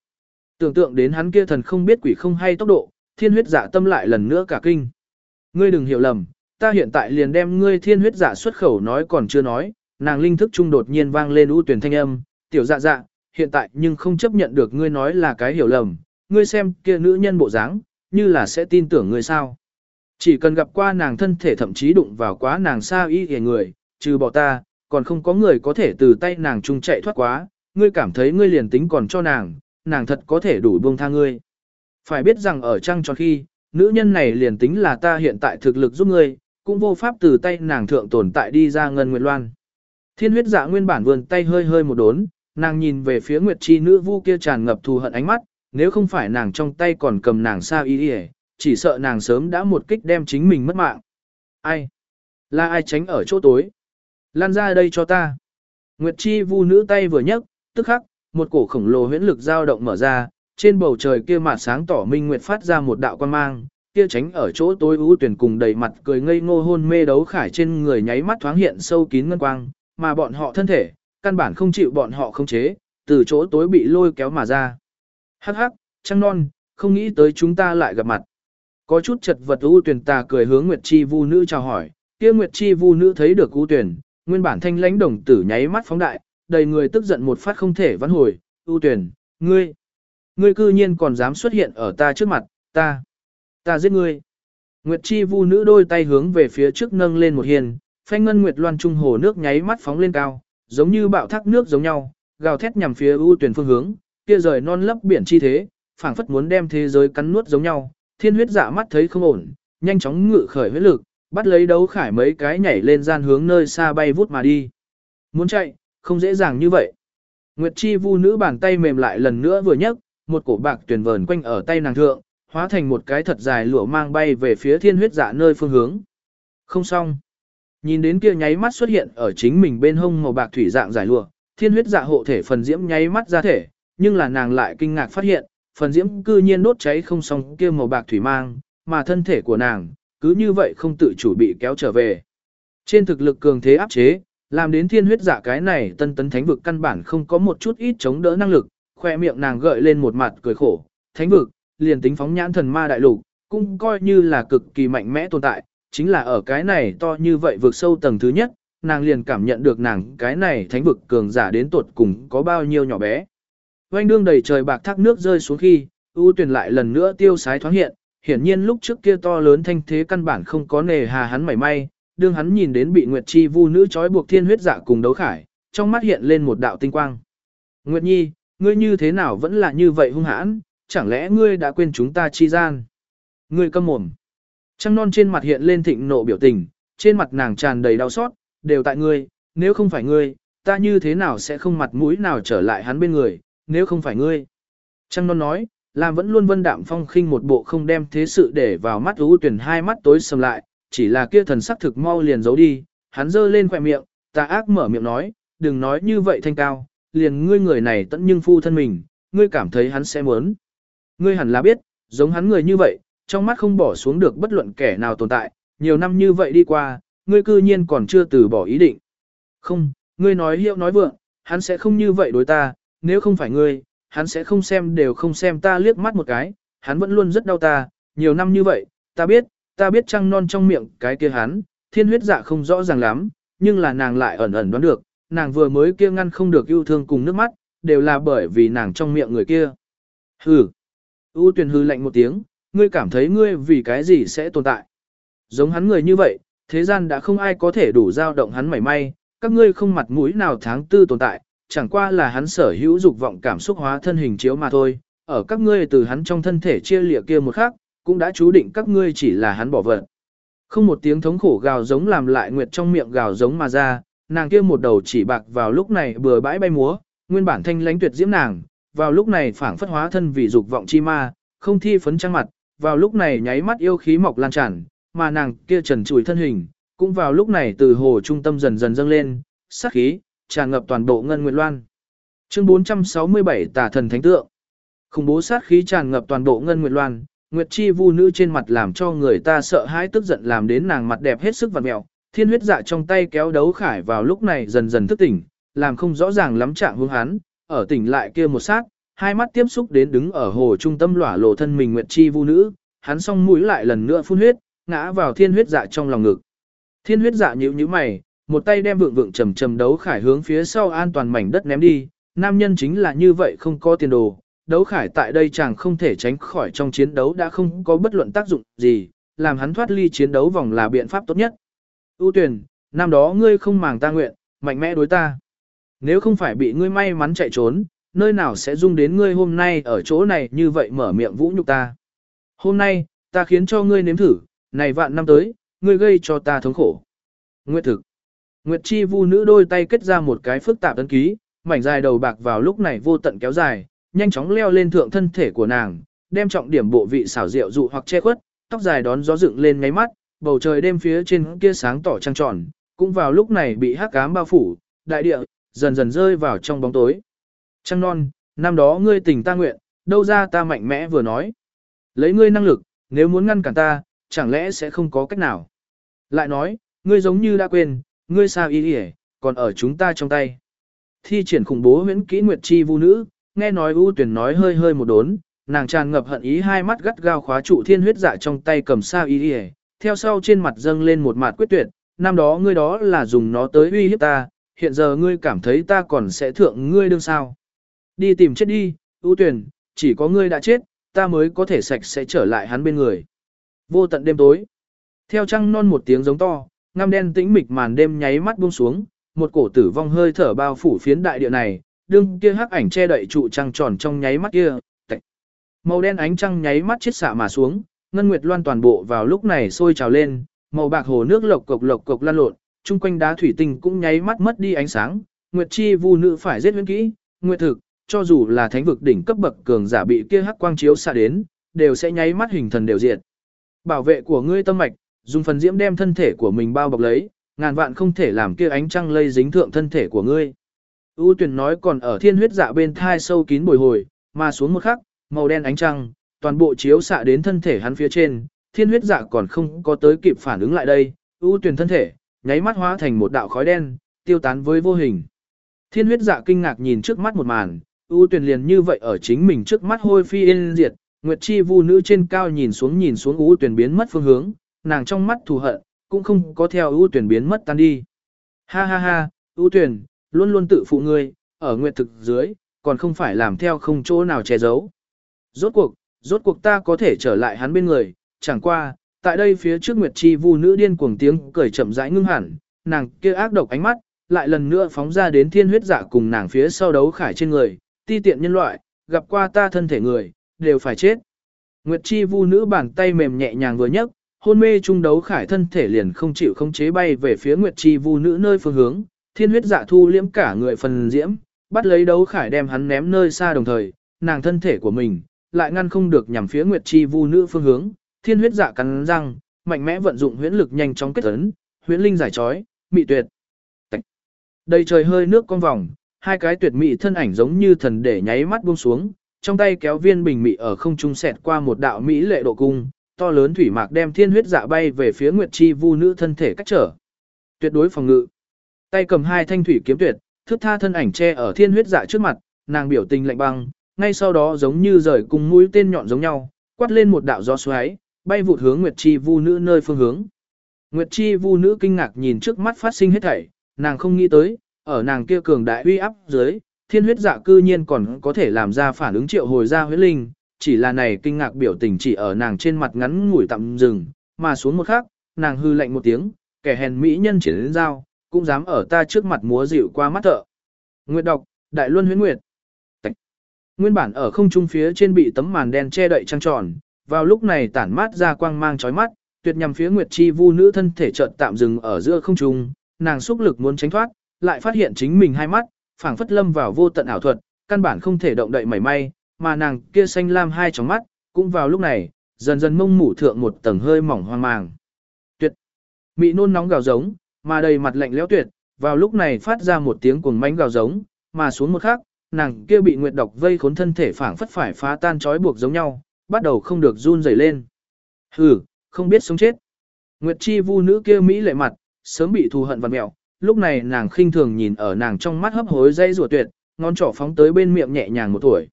Tưởng tượng đến hắn kia thần không biết quỷ không hay tốc độ, thiên huyết giả tâm lại lần nữa cả kinh. Ngươi đừng hiểu lầm, ta hiện tại liền đem ngươi thiên huyết giả xuất khẩu nói còn chưa nói, nàng linh thức trung đột nhiên vang lên ưu tuyển thanh âm, tiểu dạ dạ, hiện tại nhưng không chấp nhận được ngươi nói là cái hiểu lầm, ngươi xem kia nữ nhân bộ dáng, như là sẽ tin tưởng ngươi sao. Chỉ cần gặp qua nàng thân thể thậm chí đụng vào quá nàng xa y hề người, trừ bỏ ta, còn không có người có thể từ tay nàng chung chạy thoát quá, ngươi cảm thấy ngươi liền tính còn cho nàng, nàng thật có thể đủ buông tha ngươi. Phải biết rằng ở trăng tròn khi, nữ nhân này liền tính là ta hiện tại thực lực giúp ngươi, cũng vô pháp từ tay nàng thượng tồn tại đi ra ngân nguyệt loan. Thiên huyết dạ nguyên bản vườn tay hơi hơi một đốn, nàng nhìn về phía nguyệt chi nữ vu kia tràn ngập thù hận ánh mắt, nếu không phải nàng trong tay còn cầm nàng sao y y, chỉ sợ nàng sớm đã một kích đem chính mình mất mạng. Ai? Là ai tránh ở chỗ tối? Lan ra đây cho ta. Nguyệt chi vu nữ tay vừa nhấc, tức khắc, một cổ khổng lồ huyễn lực dao động mở ra, trên bầu trời kia mặt sáng tỏ minh nguyệt phát ra một đạo quan mang, kia tránh ở chỗ tối ưu tuyển cùng đầy mặt cười ngây ngô hôn mê đấu khải trên người nháy mắt thoáng hiện sâu kín ngân quang, mà bọn họ thân thể, căn bản không chịu bọn họ không chế, từ chỗ tối bị lôi kéo mà ra. Hắc hắc, trăng non, không nghĩ tới chúng ta lại gặp mặt. Có chút chật vật u tuyển tà cười hướng Nguyệt Chi Vu nữ chào hỏi, kia Nguyệt Chi Vu nữ thấy được u tuyển, nguyên bản thanh lãnh đồng tử nháy mắt phóng đại, đầy người tức giận một phát không thể vãn hồi, u tuyển, ngươi, ngươi cư nhiên còn dám xuất hiện ở ta trước mặt, ta, ta giết ngươi. Nguyệt Chi Vu nữ đôi tay hướng về phía trước nâng lên một hiền, phanh ngân Nguyệt Loan trung hồ nước nháy mắt phóng lên cao, giống như bạo thác nước giống nhau, gào thét nhằm phía u tuyển phương hướng, kia rời non lấp biển chi thế, phảng phất muốn đem thế giới cắn nuốt giống nhau, thiên huyết dạ mắt thấy không ổn, nhanh chóng ngự khởi huyết lực, bắt lấy đấu khải mấy cái nhảy lên gian hướng nơi xa bay vút mà đi. Muốn chạy, không dễ dàng như vậy. Nguyệt Chi Vu nữ bàn tay mềm lại lần nữa vừa nhấc, một cổ bạc tuyển vờn quanh ở tay nàng thượng, hóa thành một cái thật dài lụa mang bay về phía thiên huyết dạ nơi phương hướng. Không xong. Nhìn đến kia nháy mắt xuất hiện ở chính mình bên hông màu bạc thủy dạng giải lụa, thiên huyết dạ hộ thể phần diễm nháy mắt ra thể, nhưng là nàng lại kinh ngạc phát hiện, phần diễm cư nhiên đốt cháy không xong kia màu bạc thủy mang, mà thân thể của nàng, cứ như vậy không tự chủ bị kéo trở về. Trên thực lực cường thế áp chế, làm đến thiên huyết giả cái này tân tấn thánh vực căn bản không có một chút ít chống đỡ năng lực, khoe miệng nàng gợi lên một mặt cười khổ, thánh vực, liền tính phóng nhãn thần ma đại lục, cũng coi như là cực kỳ mạnh mẽ tồn tại, chính là ở cái này to như vậy vượt sâu tầng thứ nhất, nàng liền cảm nhận được nàng cái này thánh vực cường giả đến tuột cùng có bao nhiêu nhỏ bé. Oanh đương đầy trời bạc thác nước rơi xuống khi, ưu tuyển lại lần nữa tiêu sái thoáng hiện, hiển nhiên lúc trước kia to lớn thanh thế căn bản không có nề hà hắn mảy may, đương hắn nhìn đến bị Nguyệt Chi vu nữ trói buộc thiên huyết dạ cùng đấu khải, trong mắt hiện lên một đạo tinh quang. Nguyệt Nhi, ngươi như thế nào vẫn là như vậy hung hãn, chẳng lẽ ngươi đã quên chúng ta chi gian? Ngươi câm mồm. Trăng non trên mặt hiện lên thịnh nộ biểu tình, trên mặt nàng tràn đầy đau xót, đều tại ngươi, nếu không phải ngươi, ta như thế nào sẽ không mặt mũi nào trở lại hắn bên người, nếu không phải ngươi. Trăng non nói, làm vẫn luôn vân đạm phong khinh một bộ không đem thế sự để vào mắt ưu tuyển hai mắt tối sầm lại, chỉ là kia thần sắc thực mau liền giấu đi, hắn giơ lên khỏe miệng, ta ác mở miệng nói, đừng nói như vậy thanh cao, liền ngươi người này tận nhưng phu thân mình, ngươi cảm thấy hắn sẽ muốn. Ngươi hẳn là biết, giống hắn người như vậy, trong mắt không bỏ xuống được bất luận kẻ nào tồn tại, nhiều năm như vậy đi qua, ngươi cư nhiên còn chưa từ bỏ ý định. Không, ngươi nói hiệu nói vượng, hắn sẽ không như vậy đối ta, nếu không phải ngươi, hắn sẽ không xem đều không xem ta liếc mắt một cái, hắn vẫn luôn rất đau ta, nhiều năm như vậy, ta biết, ta biết trăng non trong miệng cái kia hắn, thiên huyết dạ không rõ ràng lắm, nhưng là nàng lại ẩn ẩn đoán được, nàng vừa mới kia ngăn không được yêu thương cùng nước mắt, đều là bởi vì nàng trong miệng người kia. Hừ. U tuyển hư lạnh một tiếng, ngươi cảm thấy ngươi vì cái gì sẽ tồn tại. Giống hắn người như vậy, thế gian đã không ai có thể đủ dao động hắn mảy may, các ngươi không mặt mũi nào tháng tư tồn tại, chẳng qua là hắn sở hữu dục vọng cảm xúc hóa thân hình chiếu mà thôi, ở các ngươi từ hắn trong thân thể chia lịa kia một khắc, cũng đã chú định các ngươi chỉ là hắn bỏ vật. Không một tiếng thống khổ gào giống làm lại nguyệt trong miệng gào giống mà ra, nàng kia một đầu chỉ bạc vào lúc này bừa bãi bay múa, nguyên bản thanh lãnh tuyệt diễm nàng, vào lúc này phảng phất hóa thân vì dục vọng chi ma, không thi phấn trang mặt, vào lúc này nháy mắt yêu khí mọc lan tràn, mà nàng kia trần trụi thân hình, cũng vào lúc này từ hồ trung tâm dần dần dâng lên, sắc khí, tràn ngập toàn bộ ngân nguyệt loan. Chương 467 Tà thần thánh tượng. Khủng bố sát khí tràn ngập toàn bộ ngân nguyệt loan, nguyệt chi vu nữ trên mặt làm cho người ta sợ hãi tức giận làm đến nàng mặt đẹp hết sức vặn mèo Thiên huyết dạ trong tay kéo đấu khải vào lúc này dần dần thức tỉnh, làm không rõ ràng lắm trạng hướng hắn, ở tỉnh lại kia một sát, hai mắt tiếp xúc đến đứng ở hồ trung tâm lỏa lộ thân mình nguyệt chi vu nữ, hắn song mũi lại lần nữa phun huyết, ngã vào thiên huyết dạ trong lòng ngực. Thiên huyết dạ nhíu nhíu mày, một tay đem vượng vượng trầm trầm đấu khải hướng phía sau an toàn mảnh đất ném đi, nam nhân chính là như vậy không có tiền đồ, đấu khải tại đây chàng không thể tránh khỏi trong chiến đấu đã không có bất luận tác dụng gì, làm hắn thoát ly chiến đấu vòng là biện pháp tốt nhất. ưu tuyển, năm đó ngươi không màng ta nguyện, mạnh mẽ đối ta. Nếu không phải bị ngươi may mắn chạy trốn, nơi nào sẽ dung đến ngươi hôm nay ở chỗ này như vậy mở miệng vũ nhục ta. Hôm nay, ta khiến cho ngươi nếm thử, này vạn năm tới, ngươi gây cho ta thống khổ. Nguyệt thực. Nguyệt chi vu nữ đôi tay kết ra một cái phức tạp ấn ký, mảnh dài đầu bạc vào lúc này vô tận kéo dài, nhanh chóng leo lên thượng thân thể của nàng, đem trọng điểm bộ vị xảo diệu dụ hoặc che khuất, tóc dài đón gió dựng lên ngáy mắt, bầu trời đêm phía trên kia sáng tỏ trăng tròn, cũng vào lúc này bị hắc ám bao phủ, đại địa dần dần rơi vào trong bóng tối. Trăng non, năm đó ngươi tình ta nguyện, đâu ra ta mạnh mẽ vừa nói. Lấy ngươi năng lực, nếu muốn ngăn cản ta, chẳng lẽ sẽ không có cách nào. Lại nói, ngươi giống như đã quên, ngươi sao ý ỉa, còn ở chúng ta trong tay. Thi triển khủng bố huyễn kỹ nguyệt chi vu nữ, nghe nói ưu tuyển nói hơi hơi một đốn, nàng tràn ngập hận ý hai mắt gắt gao khóa trụ thiên huyết dạ trong tay cầm sao ý ỉa, theo sau trên mặt dâng lên một mặt quyết tuyệt, năm đó ngươi đó là dùng nó tới uy hiếp ta, hiện giờ ngươi cảm thấy ta còn sẽ thượng ngươi đương sao. Đi tìm chết đi, ưu tuyển, chỉ có ngươi đã chết, ta mới có thể sạch sẽ trở lại hắn bên người. Vô tận đêm tối. Theo trăng non một tiếng giống to, ngăm đen tĩnh mịch màn đêm nháy mắt buông xuống, một cổ tử vong hơi thở bao phủ phiến đại địa này, đương kia hắc ảnh che đậy trụ trăng tròn trong nháy mắt kia. Tạch. Màu đen ánh trăng nháy mắt chết xạ mà xuống, ngân nguyệt loan toàn bộ vào lúc này sôi trào lên, màu bạc hồ nước lộc cộc lộc cộc lan lộn, chung quanh đá thủy tinh cũng nháy mắt mất đi ánh sáng, nguyệt chi vu nữ phải giết huyễn kỹ, nguyệt thực, cho dù là thánh vực đỉnh cấp bậc cường giả bị kia hắc quang chiếu xạ đến, đều sẽ nháy mắt hình thần đều diệt. Bảo vệ của ngươi tâm mạch, dùng phần diễm đem thân thể của mình bao bọc lấy, ngàn vạn không thể làm kia ánh trăng lây dính thượng thân thể của ngươi. U tuyển nói còn ở thiên huyết dạ bên thai sâu kín bồi hồi, mà xuống một khắc, màu đen ánh trăng, toàn bộ chiếu xạ đến thân thể hắn phía trên, thiên huyết dạ còn không có tới kịp phản ứng lại đây, U tuyển thân thể, nháy mắt hóa thành một đạo khói đen, tiêu tán với vô hình. Thiên huyết dạ kinh ngạc nhìn trước mắt một màn, U tuyển liền như vậy ở chính mình trước mắt hôi phi yên diệt, Nguyệt Chi Vu nữ trên cao nhìn xuống nhìn xuống U Tuyển biến mất phương hướng, nàng trong mắt thù hận, cũng không có theo ưu Tuyển biến mất tan đi. Ha ha ha, ưu Tuyển, luôn luôn tự phụ ngươi, ở nguyệt thực dưới, còn không phải làm theo không chỗ nào che giấu. Rốt cuộc, rốt cuộc ta có thể trở lại hắn bên người, chẳng qua, tại đây phía trước Nguyệt Chi Vu nữ điên cuồng tiếng cười chậm rãi ngưng hẳn, nàng kia ác độc ánh mắt, lại lần nữa phóng ra đến thiên huyết dạ cùng nàng phía sau đấu khải trên người, ti tiện nhân loại, gặp qua ta thân thể người, đều phải chết. Nguyệt Chi Vu nữ bàn tay mềm nhẹ nhàng vừa nhấc, hôn mê trung đấu khải thân thể liền không chịu không chế bay về phía Nguyệt Chi Vu nữ nơi phương hướng, thiên huyết dạ thu liễm cả người phần diễm, bắt lấy đấu khải đem hắn ném nơi xa đồng thời, nàng thân thể của mình lại ngăn không được nhằm phía Nguyệt Chi Vu nữ phương hướng, thiên huyết dạ cắn răng, mạnh mẽ vận dụng huyễn lực nhanh chóng kết ấn, huyễn linh giải trói, mị tuyệt. Đầy trời hơi nước con vòng, hai cái tuyệt mỹ thân ảnh giống như thần để nháy mắt buông xuống, trong tay kéo viên bình mị ở không trung xẹt qua một đạo mỹ lệ độ cung, to lớn thủy mạc đem thiên huyết dạ bay về phía Nguyệt Chi Vu nữ thân thể cách trở. Tuyệt đối phòng ngự. Tay cầm hai thanh thủy kiếm tuyệt, thước tha thân ảnh che ở thiên huyết dạ trước mặt, nàng biểu tình lạnh băng, ngay sau đó giống như rời cùng mũi tên nhọn giống nhau, quát lên một đạo gió xoáy, bay vụt hướng Nguyệt Chi Vu nữ nơi phương hướng. Nguyệt Chi Vu nữ kinh ngạc nhìn trước mắt phát sinh hết thảy, nàng không nghĩ tới, ở nàng kia cường đại uy áp dưới, thiên huyết dạ cư nhiên còn có thể làm ra phản ứng triệu hồi ra huyết linh, chỉ là này kinh ngạc biểu tình chỉ ở nàng trên mặt ngắn ngủi tạm dừng, mà xuống một khắc, nàng hư lạnh một tiếng, kẻ hèn mỹ nhân chỉ đến dao, cũng dám ở ta trước mặt múa dịu qua mắt thợ. Nguyệt đọc, Đại Luân huyễn nguyệt. Tạch. Nguyên bản ở không trung phía trên bị tấm màn đen che đậy trăng tròn, vào lúc này tản mát ra quang mang chói mắt, tuyệt nhằm phía Nguyệt Chi Vu nữ thân thể chợt tạm dừng ở giữa không trung, nàng xúc lực muốn tránh thoát, lại phát hiện chính mình hai mắt, phảng phất lâm vào vô tận ảo thuật, căn bản không thể động đậy mảy may, mà nàng kia xanh lam hai tròng mắt, cũng vào lúc này, dần dần mông mủ thượng một tầng hơi mỏng hoang màng. Tuyệt! Mị nôn nóng gào giống, mà đầy mặt lạnh lẽo tuyệt, vào lúc này phát ra một tiếng cuồng mánh gào giống, mà xuống một khắc, nàng kia bị nguyệt độc vây khốn thân thể phảng phất phải phá tan trói buộc giống nhau, bắt đầu không được run rẩy lên. Hừ, không biết sống chết. Nguyệt chi vu nữ kia mỹ lệ mặt, sớm bị thù hận vặn mẹo, lúc này nàng khinh thường nhìn ở nàng trong mắt hấp hối dây rùa tuyệt, ngón trỏ phóng tới bên miệng nhẹ nhàng một tuổi.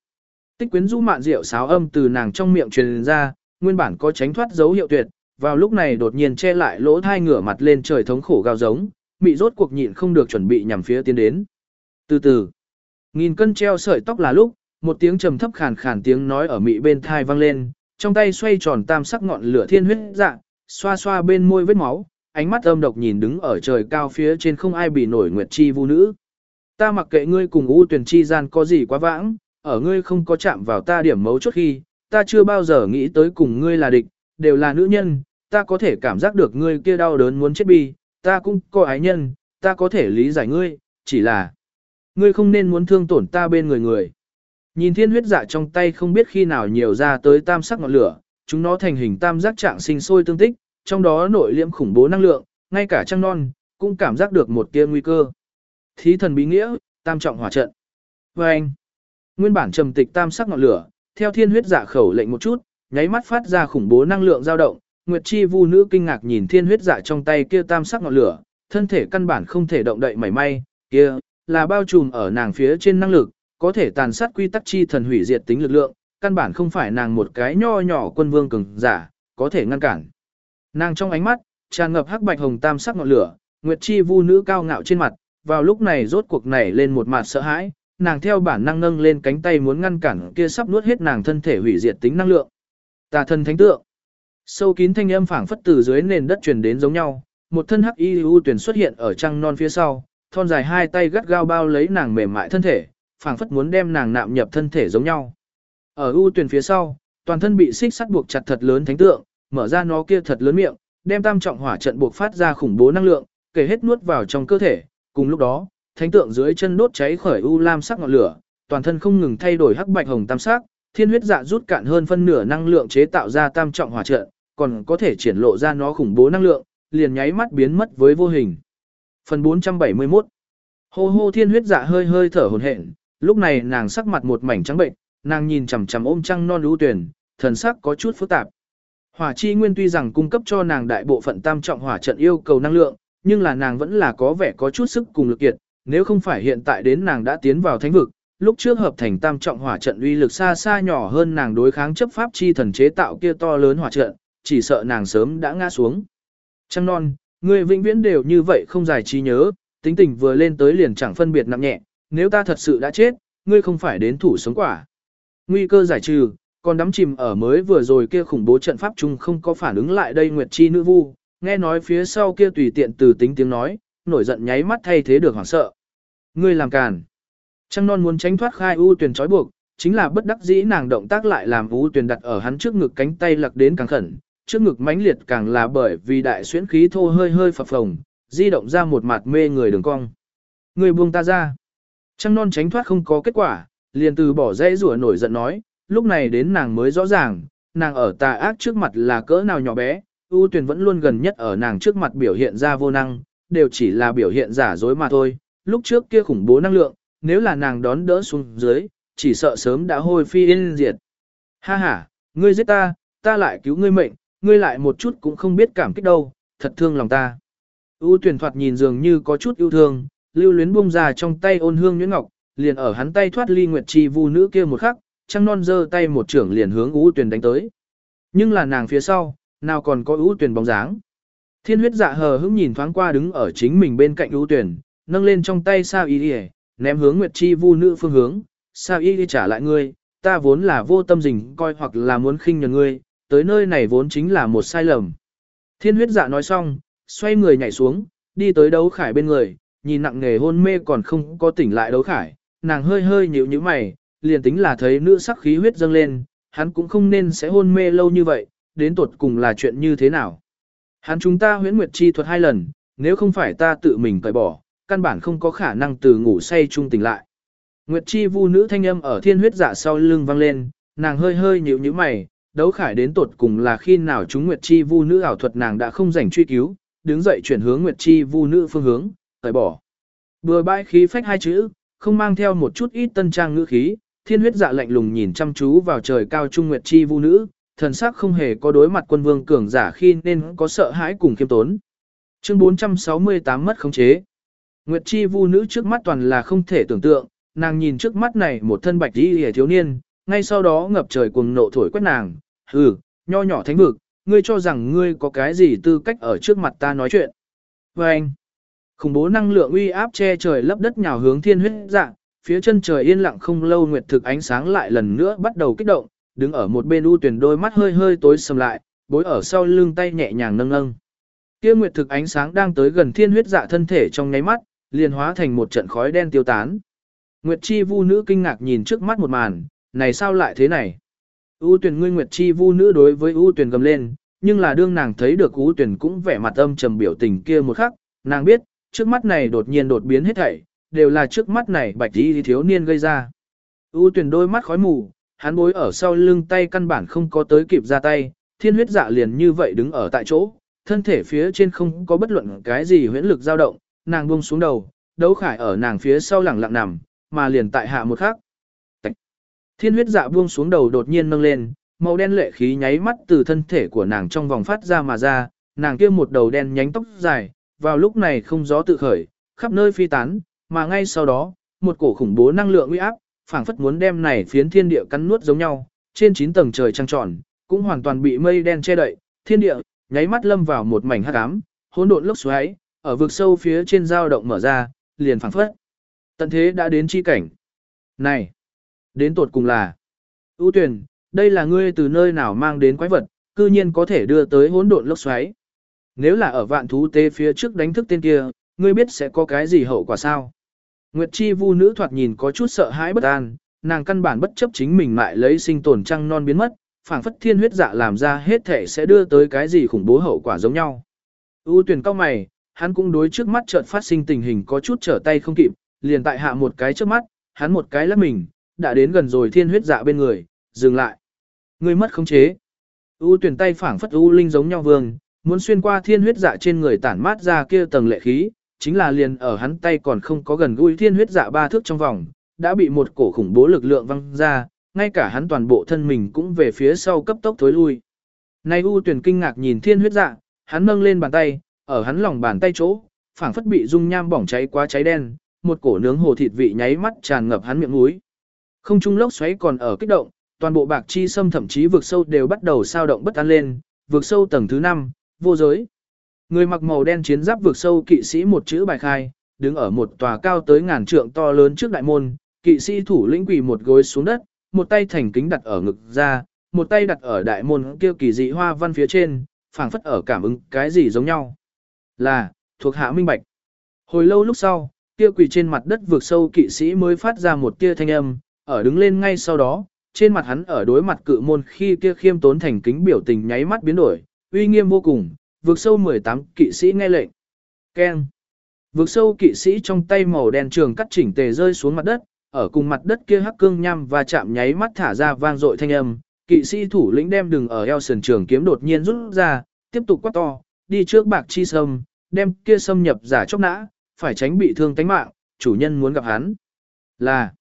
Tích quyến rũ mạn rượu sáo âm từ nàng trong miệng truyền ra, nguyên bản có tránh thoát dấu hiệu tuyệt, vào lúc này đột nhiên che lại lỗ thai ngửa mặt lên trời thống khổ gào giống, mị rốt cuộc nhịn không được chuẩn bị nhằm phía tiến đến. Từ từ, nghìn cân treo sợi tóc là lúc, một tiếng trầm thấp khàn khàn tiếng nói ở mị bên thai vang lên, trong tay xoay tròn tam sắc ngọn lửa thiên huyết dạng, xoa xoa bên môi vết máu, ánh mắt âm độc nhìn đứng ở trời cao phía trên không ai bị nổi nguyệt chi vu nữ. Ta mặc kệ ngươi cùng u tuyển chi gian có gì quá vãng, ở ngươi không có chạm vào ta điểm mấu chốt khi, ta chưa bao giờ nghĩ tới cùng ngươi là địch, đều là nữ nhân, ta có thể cảm giác được ngươi kia đau đớn muốn chết bi, ta cũng có ái nhân, ta có thể lý giải ngươi, chỉ là ngươi không nên muốn thương tổn ta bên người người. Nhìn thiên huyết dạ trong tay không biết khi nào nhiều ra tới tam sắc ngọn lửa, chúng nó thành hình tam giác trạng sinh sôi tương tích, trong đó nội liễm khủng bố năng lượng, ngay cả trăng non, cũng cảm giác được một tia nguy cơ. Thí thần bí nghĩa, tam trọng hỏa trận. Và anh, nguyên bản trầm tịch tam sắc ngọn lửa, theo thiên huyết dạ khẩu lệnh một chút, nháy mắt phát ra khủng bố năng lượng dao động, Nguyệt Chi Vu nữ kinh ngạc nhìn thiên huyết dạ trong tay kia tam sắc ngọn lửa, thân thể căn bản không thể động đậy mảy may, kia là bao trùm ở nàng phía trên năng lực, có thể tàn sát quy tắc chi thần hủy diệt tính lực lượng, căn bản không phải nàng một cái nho nhỏ quân vương cường giả, có thể ngăn cản. Nàng trong ánh mắt, tràn ngập hắc bạch hồng tam sắc ngọn lửa, Nguyệt Chi Vu nữ cao ngạo trên mặt, vào lúc này rốt cuộc nảy lên một mặt sợ hãi, nàng theo bản năng nâng lên cánh tay muốn ngăn cản kia sắp nuốt hết nàng thân thể hủy diệt tính năng lượng. Tà thân thánh tượng. Sâu kín thanh âm phảng phất từ dưới nền đất truyền đến giống nhau, một thân hắc y u tuyển xuất hiện ở trăng non phía sau, thon dài hai tay gắt gao bao lấy nàng mềm mại thân thể, phảng phất muốn đem nàng nạm nhập thân thể giống nhau. Ở u tuyển phía sau, toàn thân bị xích sắt buộc chặt thật lớn thánh tượng, mở ra nó kia thật lớn miệng, đem tam trọng hỏa trận buộc phát ra khủng bố năng lượng, kể hết nuốt vào trong cơ thể. Cùng lúc đó, thánh tượng dưới chân đốt cháy khởi u lam sắc ngọn lửa, toàn thân không ngừng thay đổi hắc bạch hồng tam sắc, thiên huyết dạ rút cạn hơn phân nửa năng lượng chế tạo ra tam trọng hỏa trận, còn có thể triển lộ ra nó khủng bố năng lượng, liền nháy mắt biến mất với vô hình. Phần 471 Hô hô thiên huyết dạ hơi hơi thở hồn hển, lúc này nàng sắc mặt một mảnh trắng bệnh, nàng nhìn chằm chằm ôm trăng non lũ tuyển, thần sắc có chút phức tạp. Hỏa chi nguyên tuy rằng cung cấp cho nàng đại bộ phận tam trọng hỏa trận yêu cầu năng lượng, nhưng là nàng vẫn là có vẻ có chút sức cùng lực kiệt, nếu không phải hiện tại đến nàng đã tiến vào thánh vực, lúc trước hợp thành tam trọng hỏa trận uy lực xa xa nhỏ hơn nàng đối kháng chấp pháp chi thần chế tạo kia to lớn hỏa trận, chỉ sợ nàng sớm đã ngã xuống. Trăng non, người vĩnh viễn đều như vậy không giải trí nhớ, tính tình vừa lên tới liền chẳng phân biệt nặng nhẹ, nếu ta thật sự đã chết, ngươi không phải đến thủ sống quả. Nguy cơ giải trừ, còn đắm chìm ở mới vừa rồi kia khủng bố trận pháp chung không có phản ứng lại đây Nguyệt Chi nữ vu, nghe nói phía sau kia tùy tiện từ tính tiếng nói, nổi giận nháy mắt thay thế được hoảng sợ. Ngươi làm càn. Trăng non muốn tránh thoát khai u tuyển trói buộc, chính là bất đắc dĩ nàng động tác lại làm u tuyển đặt ở hắn trước ngực cánh tay lặc đến càng khẩn, trước ngực mãnh liệt càng là bởi vì đại xuyễn khí thô hơi hơi phập phồng, di động ra một mặt mê người đường cong. Người buông ta ra. Trăng non tránh thoát không có kết quả, liền từ bỏ dây rủa nổi giận nói, lúc này đến nàng mới rõ ràng, nàng ở tà ác trước mặt là cỡ nào nhỏ bé, ưu tuyền vẫn luôn gần nhất ở nàng trước mặt biểu hiện ra vô năng, đều chỉ là biểu hiện giả dối mà thôi, lúc trước kia khủng bố năng lượng, nếu là nàng đón đỡ xuống dưới, chỉ sợ sớm đã hôi phi yên diệt. Ha ha, ngươi giết ta, ta lại cứu ngươi mệnh, ngươi lại một chút cũng không biết cảm kích đâu, thật thương lòng ta. U tuyển thoạt nhìn dường như có chút yêu thương, lưu luyến buông ra trong tay ôn hương nhuyễn ngọc, liền ở hắn tay thoát ly nguyệt chi vu nữ kia một khắc, trăng non giơ tay một trưởng liền hướng U tuyển đánh tới. Nhưng là nàng phía sau, nào còn có U tuyển bóng dáng. Thiên huyết dạ hờ hững nhìn thoáng qua đứng ở chính mình bên cạnh U tuyển, nâng lên trong tay sao y đi ném hướng nguyệt chi vu nữ phương hướng, sao y đi trả lại ngươi, ta vốn là vô tâm dình coi hoặc là muốn khinh nhờ ngươi, tới nơi này vốn chính là một sai lầm. Thiên huyết dạ nói xong, xoay người nhảy xuống, đi tới đấu khải bên người, nhìn nặng nghề hôn mê còn không có tỉnh lại đấu khải, nàng hơi hơi nhíu nhíu mày, liền tính là thấy nữ sắc khí huyết dâng lên, hắn cũng không nên sẽ hôn mê lâu như vậy, đến tuột cùng là chuyện như thế nào. Hắn chúng ta huyễn nguyệt chi thuật hai lần, nếu không phải ta tự mình cởi bỏ, căn bản không có khả năng từ ngủ say trung tỉnh lại. Nguyệt chi vu nữ thanh âm ở thiên huyết giả sau lưng vang lên, nàng hơi hơi nhíu nhíu mày, đấu khải đến tột cùng là khi nào chúng Nguyệt Chi Vu nữ ảo thuật nàng đã không rảnh truy cứu, đứng dậy chuyển hướng Nguyệt Chi Vu nữ phương hướng, cởi bỏ. Bừa bãi khí phách hai chữ, không mang theo một chút ít tân trang ngữ khí, thiên huyết dạ lạnh lùng nhìn chăm chú vào trời cao trung Nguyệt Chi Vu nữ, thần sắc không hề có đối mặt quân vương cường giả khi nên có sợ hãi cùng khiêm tốn. Chương 468 mất khống chế. Nguyệt Chi Vu nữ trước mắt toàn là không thể tưởng tượng, nàng nhìn trước mắt này một thân bạch y hề thiếu niên, ngay sau đó ngập trời cuồng nộ thổi quét nàng, hừ, nho nhỏ thánh vực, ngươi cho rằng ngươi có cái gì tư cách ở trước mặt ta nói chuyện. Và anh, khủng bố năng lượng uy áp che trời lấp đất nhào hướng thiên huyết dạng, phía chân trời yên lặng không lâu nguyệt thực ánh sáng lại lần nữa bắt đầu kích động, đứng ở một bên u tuyển đôi mắt hơi hơi tối sầm lại, bối ở sau lưng tay nhẹ nhàng nâng nâng. Kia nguyệt thực ánh sáng đang tới gần thiên huyết dạ thân thể trong nháy mắt, liền hóa thành một trận khói đen tiêu tán. Nguyệt chi vu nữ kinh ngạc nhìn trước mắt một màn, này sao lại thế này? U tuyển ngươi nguyệt chi vu nữ đối với U tuyển gầm lên, nhưng là đương nàng thấy được U tuyển cũng vẻ mặt âm trầm biểu tình kia một khắc, nàng biết, trước mắt này đột nhiên đột biến hết thảy, đều là trước mắt này bạch đi thiếu niên gây ra. U tuyển đôi mắt khói mù, hắn bối ở sau lưng tay căn bản không có tới kịp ra tay, thiên huyết dạ liền như vậy đứng ở tại chỗ, thân thể phía trên không có bất luận cái gì huyễn lực dao động, nàng buông xuống đầu, đấu khải ở nàng phía sau lẳng lặng nằm, mà liền tại hạ một khắc. Thiên huyết dạ buông xuống đầu đột nhiên nâng lên, màu đen lệ khí nháy mắt từ thân thể của nàng trong vòng phát ra mà ra, nàng kia một đầu đen nhánh tóc dài, vào lúc này không gió tự khởi, khắp nơi phi tán, mà ngay sau đó, một cổ khủng bố năng lượng uy áp, phảng phất muốn đem này phiến thiên địa cắn nuốt giống nhau, trên 9 tầng trời trăng tròn, cũng hoàn toàn bị mây đen che đậy, thiên địa nháy mắt lâm vào một mảnh hắc ám, hỗn độn lốc xoáy, ở vực sâu phía trên dao động mở ra, liền phảng phất. Tận thế đã đến chi cảnh. Này, Đến tột cùng là, ưu tuyển, đây là ngươi từ nơi nào mang đến quái vật, cư nhiên có thể đưa tới hỗn độn lốc xoáy. Nếu là ở vạn thú tê phía trước đánh thức tên kia, ngươi biết sẽ có cái gì hậu quả sao? Nguyệt Chi Vu nữ thoạt nhìn có chút sợ hãi bất an, nàng căn bản bất chấp chính mình lại lấy sinh tồn trăng non biến mất, phảng phất thiên huyết dạ làm ra hết thể sẽ đưa tới cái gì khủng bố hậu quả giống nhau. U tuyển cao mày, hắn cũng đối trước mắt chợt phát sinh tình hình có chút trở tay không kịp, liền tại hạ một cái trước mắt, hắn một cái lắc mình, đã đến gần rồi thiên huyết dạ bên người, dừng lại. Ngươi mất khống chế. U tuyển tay phảng phất u linh giống nhau vương, muốn xuyên qua thiên huyết dạ trên người tản mát ra kia tầng lệ khí, chính là liền ở hắn tay còn không có gần gũi thiên huyết dạ ba thước trong vòng, đã bị một cổ khủng bố lực lượng văng ra, ngay cả hắn toàn bộ thân mình cũng về phía sau cấp tốc thối lui. Nay U tuyển kinh ngạc nhìn thiên huyết dạ, hắn nâng lên bàn tay, ở hắn lòng bàn tay chỗ, phảng phất bị dung nham bỏng cháy quá cháy đen, một cổ nướng hồ thịt vị nháy mắt tràn ngập hắn miệng mũi, Không trung lốc xoáy còn ở kích động, toàn bộ bạc chi sâm thậm chí vực sâu đều bắt đầu sao động bất an lên, vực sâu tầng thứ 5, vô giới. Người mặc màu đen chiến giáp vượt sâu kỵ sĩ một chữ bài khai, đứng ở một tòa cao tới ngàn trượng to lớn trước đại môn, kỵ sĩ thủ lĩnh quỳ một gối xuống đất, một tay thành kính đặt ở ngực ra, một tay đặt ở đại môn kia kỳ dị hoa văn phía trên, phảng phất ở cảm ứng cái gì giống nhau. Là, thuộc hạ minh bạch. Hồi lâu lúc sau, kia quỳ trên mặt đất vượt sâu kỵ sĩ mới phát ra một tia thanh âm, ở đứng lên ngay sau đó, trên mặt hắn ở đối mặt cự môn khi kia khiêm tốn thành kính biểu tình nháy mắt biến đổi, uy nghiêm vô cùng, vượt sâu 18 kỵ sĩ nghe lệnh. Keng. Vượt sâu kỵ sĩ trong tay màu đen trường cắt chỉnh tề rơi xuống mặt đất, ở cùng mặt đất kia hắc cương nhăm và chạm nháy mắt thả ra vang dội thanh âm, kỵ sĩ thủ lĩnh đem đừng ở eo sườn trường kiếm đột nhiên rút ra, tiếp tục quát to, đi trước bạc chi sâm, đem kia xâm nhập giả chốc nã, phải tránh bị thương tánh mạng, chủ nhân muốn gặp hắn. Là,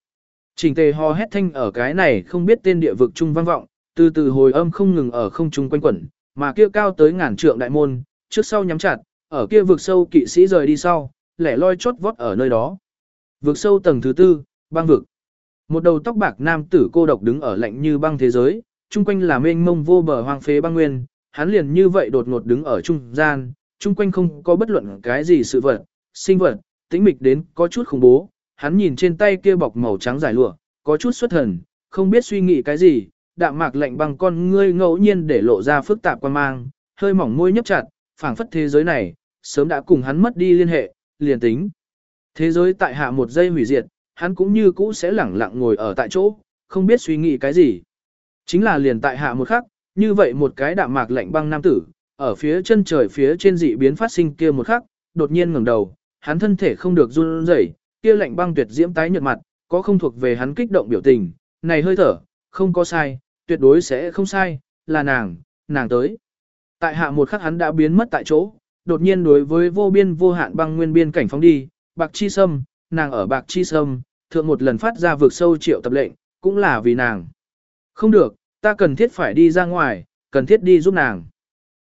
chỉnh tề ho hét thanh ở cái này không biết tên địa vực trung vang vọng, từ từ hồi âm không ngừng ở không trung quanh quẩn, mà kia cao tới ngàn trượng đại môn, trước sau nhắm chặt, ở kia vực sâu kỵ sĩ rời đi sau, lẻ loi chốt vót ở nơi đó. Vực sâu tầng thứ tư, băng vực. Một đầu tóc bạc nam tử cô độc đứng ở lạnh như băng thế giới, chung quanh là mênh mông vô bờ hoang phế băng nguyên, hắn liền như vậy đột ngột đứng ở trung gian, chung quanh không có bất luận cái gì sự vật, sinh vật, tĩnh mịch đến có chút khủng bố, hắn nhìn trên tay kia bọc màu trắng dài lụa, có chút xuất thần, không biết suy nghĩ cái gì, đạm mạc lạnh băng con ngươi ngẫu nhiên để lộ ra phức tạp quan mang, hơi mỏng môi nhấp chặt, phảng phất thế giới này, sớm đã cùng hắn mất đi liên hệ, liền tính. Thế giới tại hạ một giây hủy diệt, hắn cũng như cũ sẽ lẳng lặng ngồi ở tại chỗ, không biết suy nghĩ cái gì. Chính là liền tại hạ một khắc, như vậy một cái đạm mạc lạnh băng nam tử, ở phía chân trời phía trên dị biến phát sinh kia một khắc, đột nhiên ngẩng đầu, hắn thân thể không được run rẩy, kia lạnh băng tuyệt diễm tái nhợt mặt, có không thuộc về hắn kích động biểu tình, này hơi thở, không có sai, tuyệt đối sẽ không sai, là nàng, nàng tới. Tại hạ một khắc hắn đã biến mất tại chỗ, đột nhiên đối với vô biên vô hạn băng nguyên biên cảnh phóng đi, bạc chi sâm, nàng ở bạc chi sâm, thượng một lần phát ra vượt sâu triệu tập lệnh, cũng là vì nàng. Không được, ta cần thiết phải đi ra ngoài, cần thiết đi giúp nàng.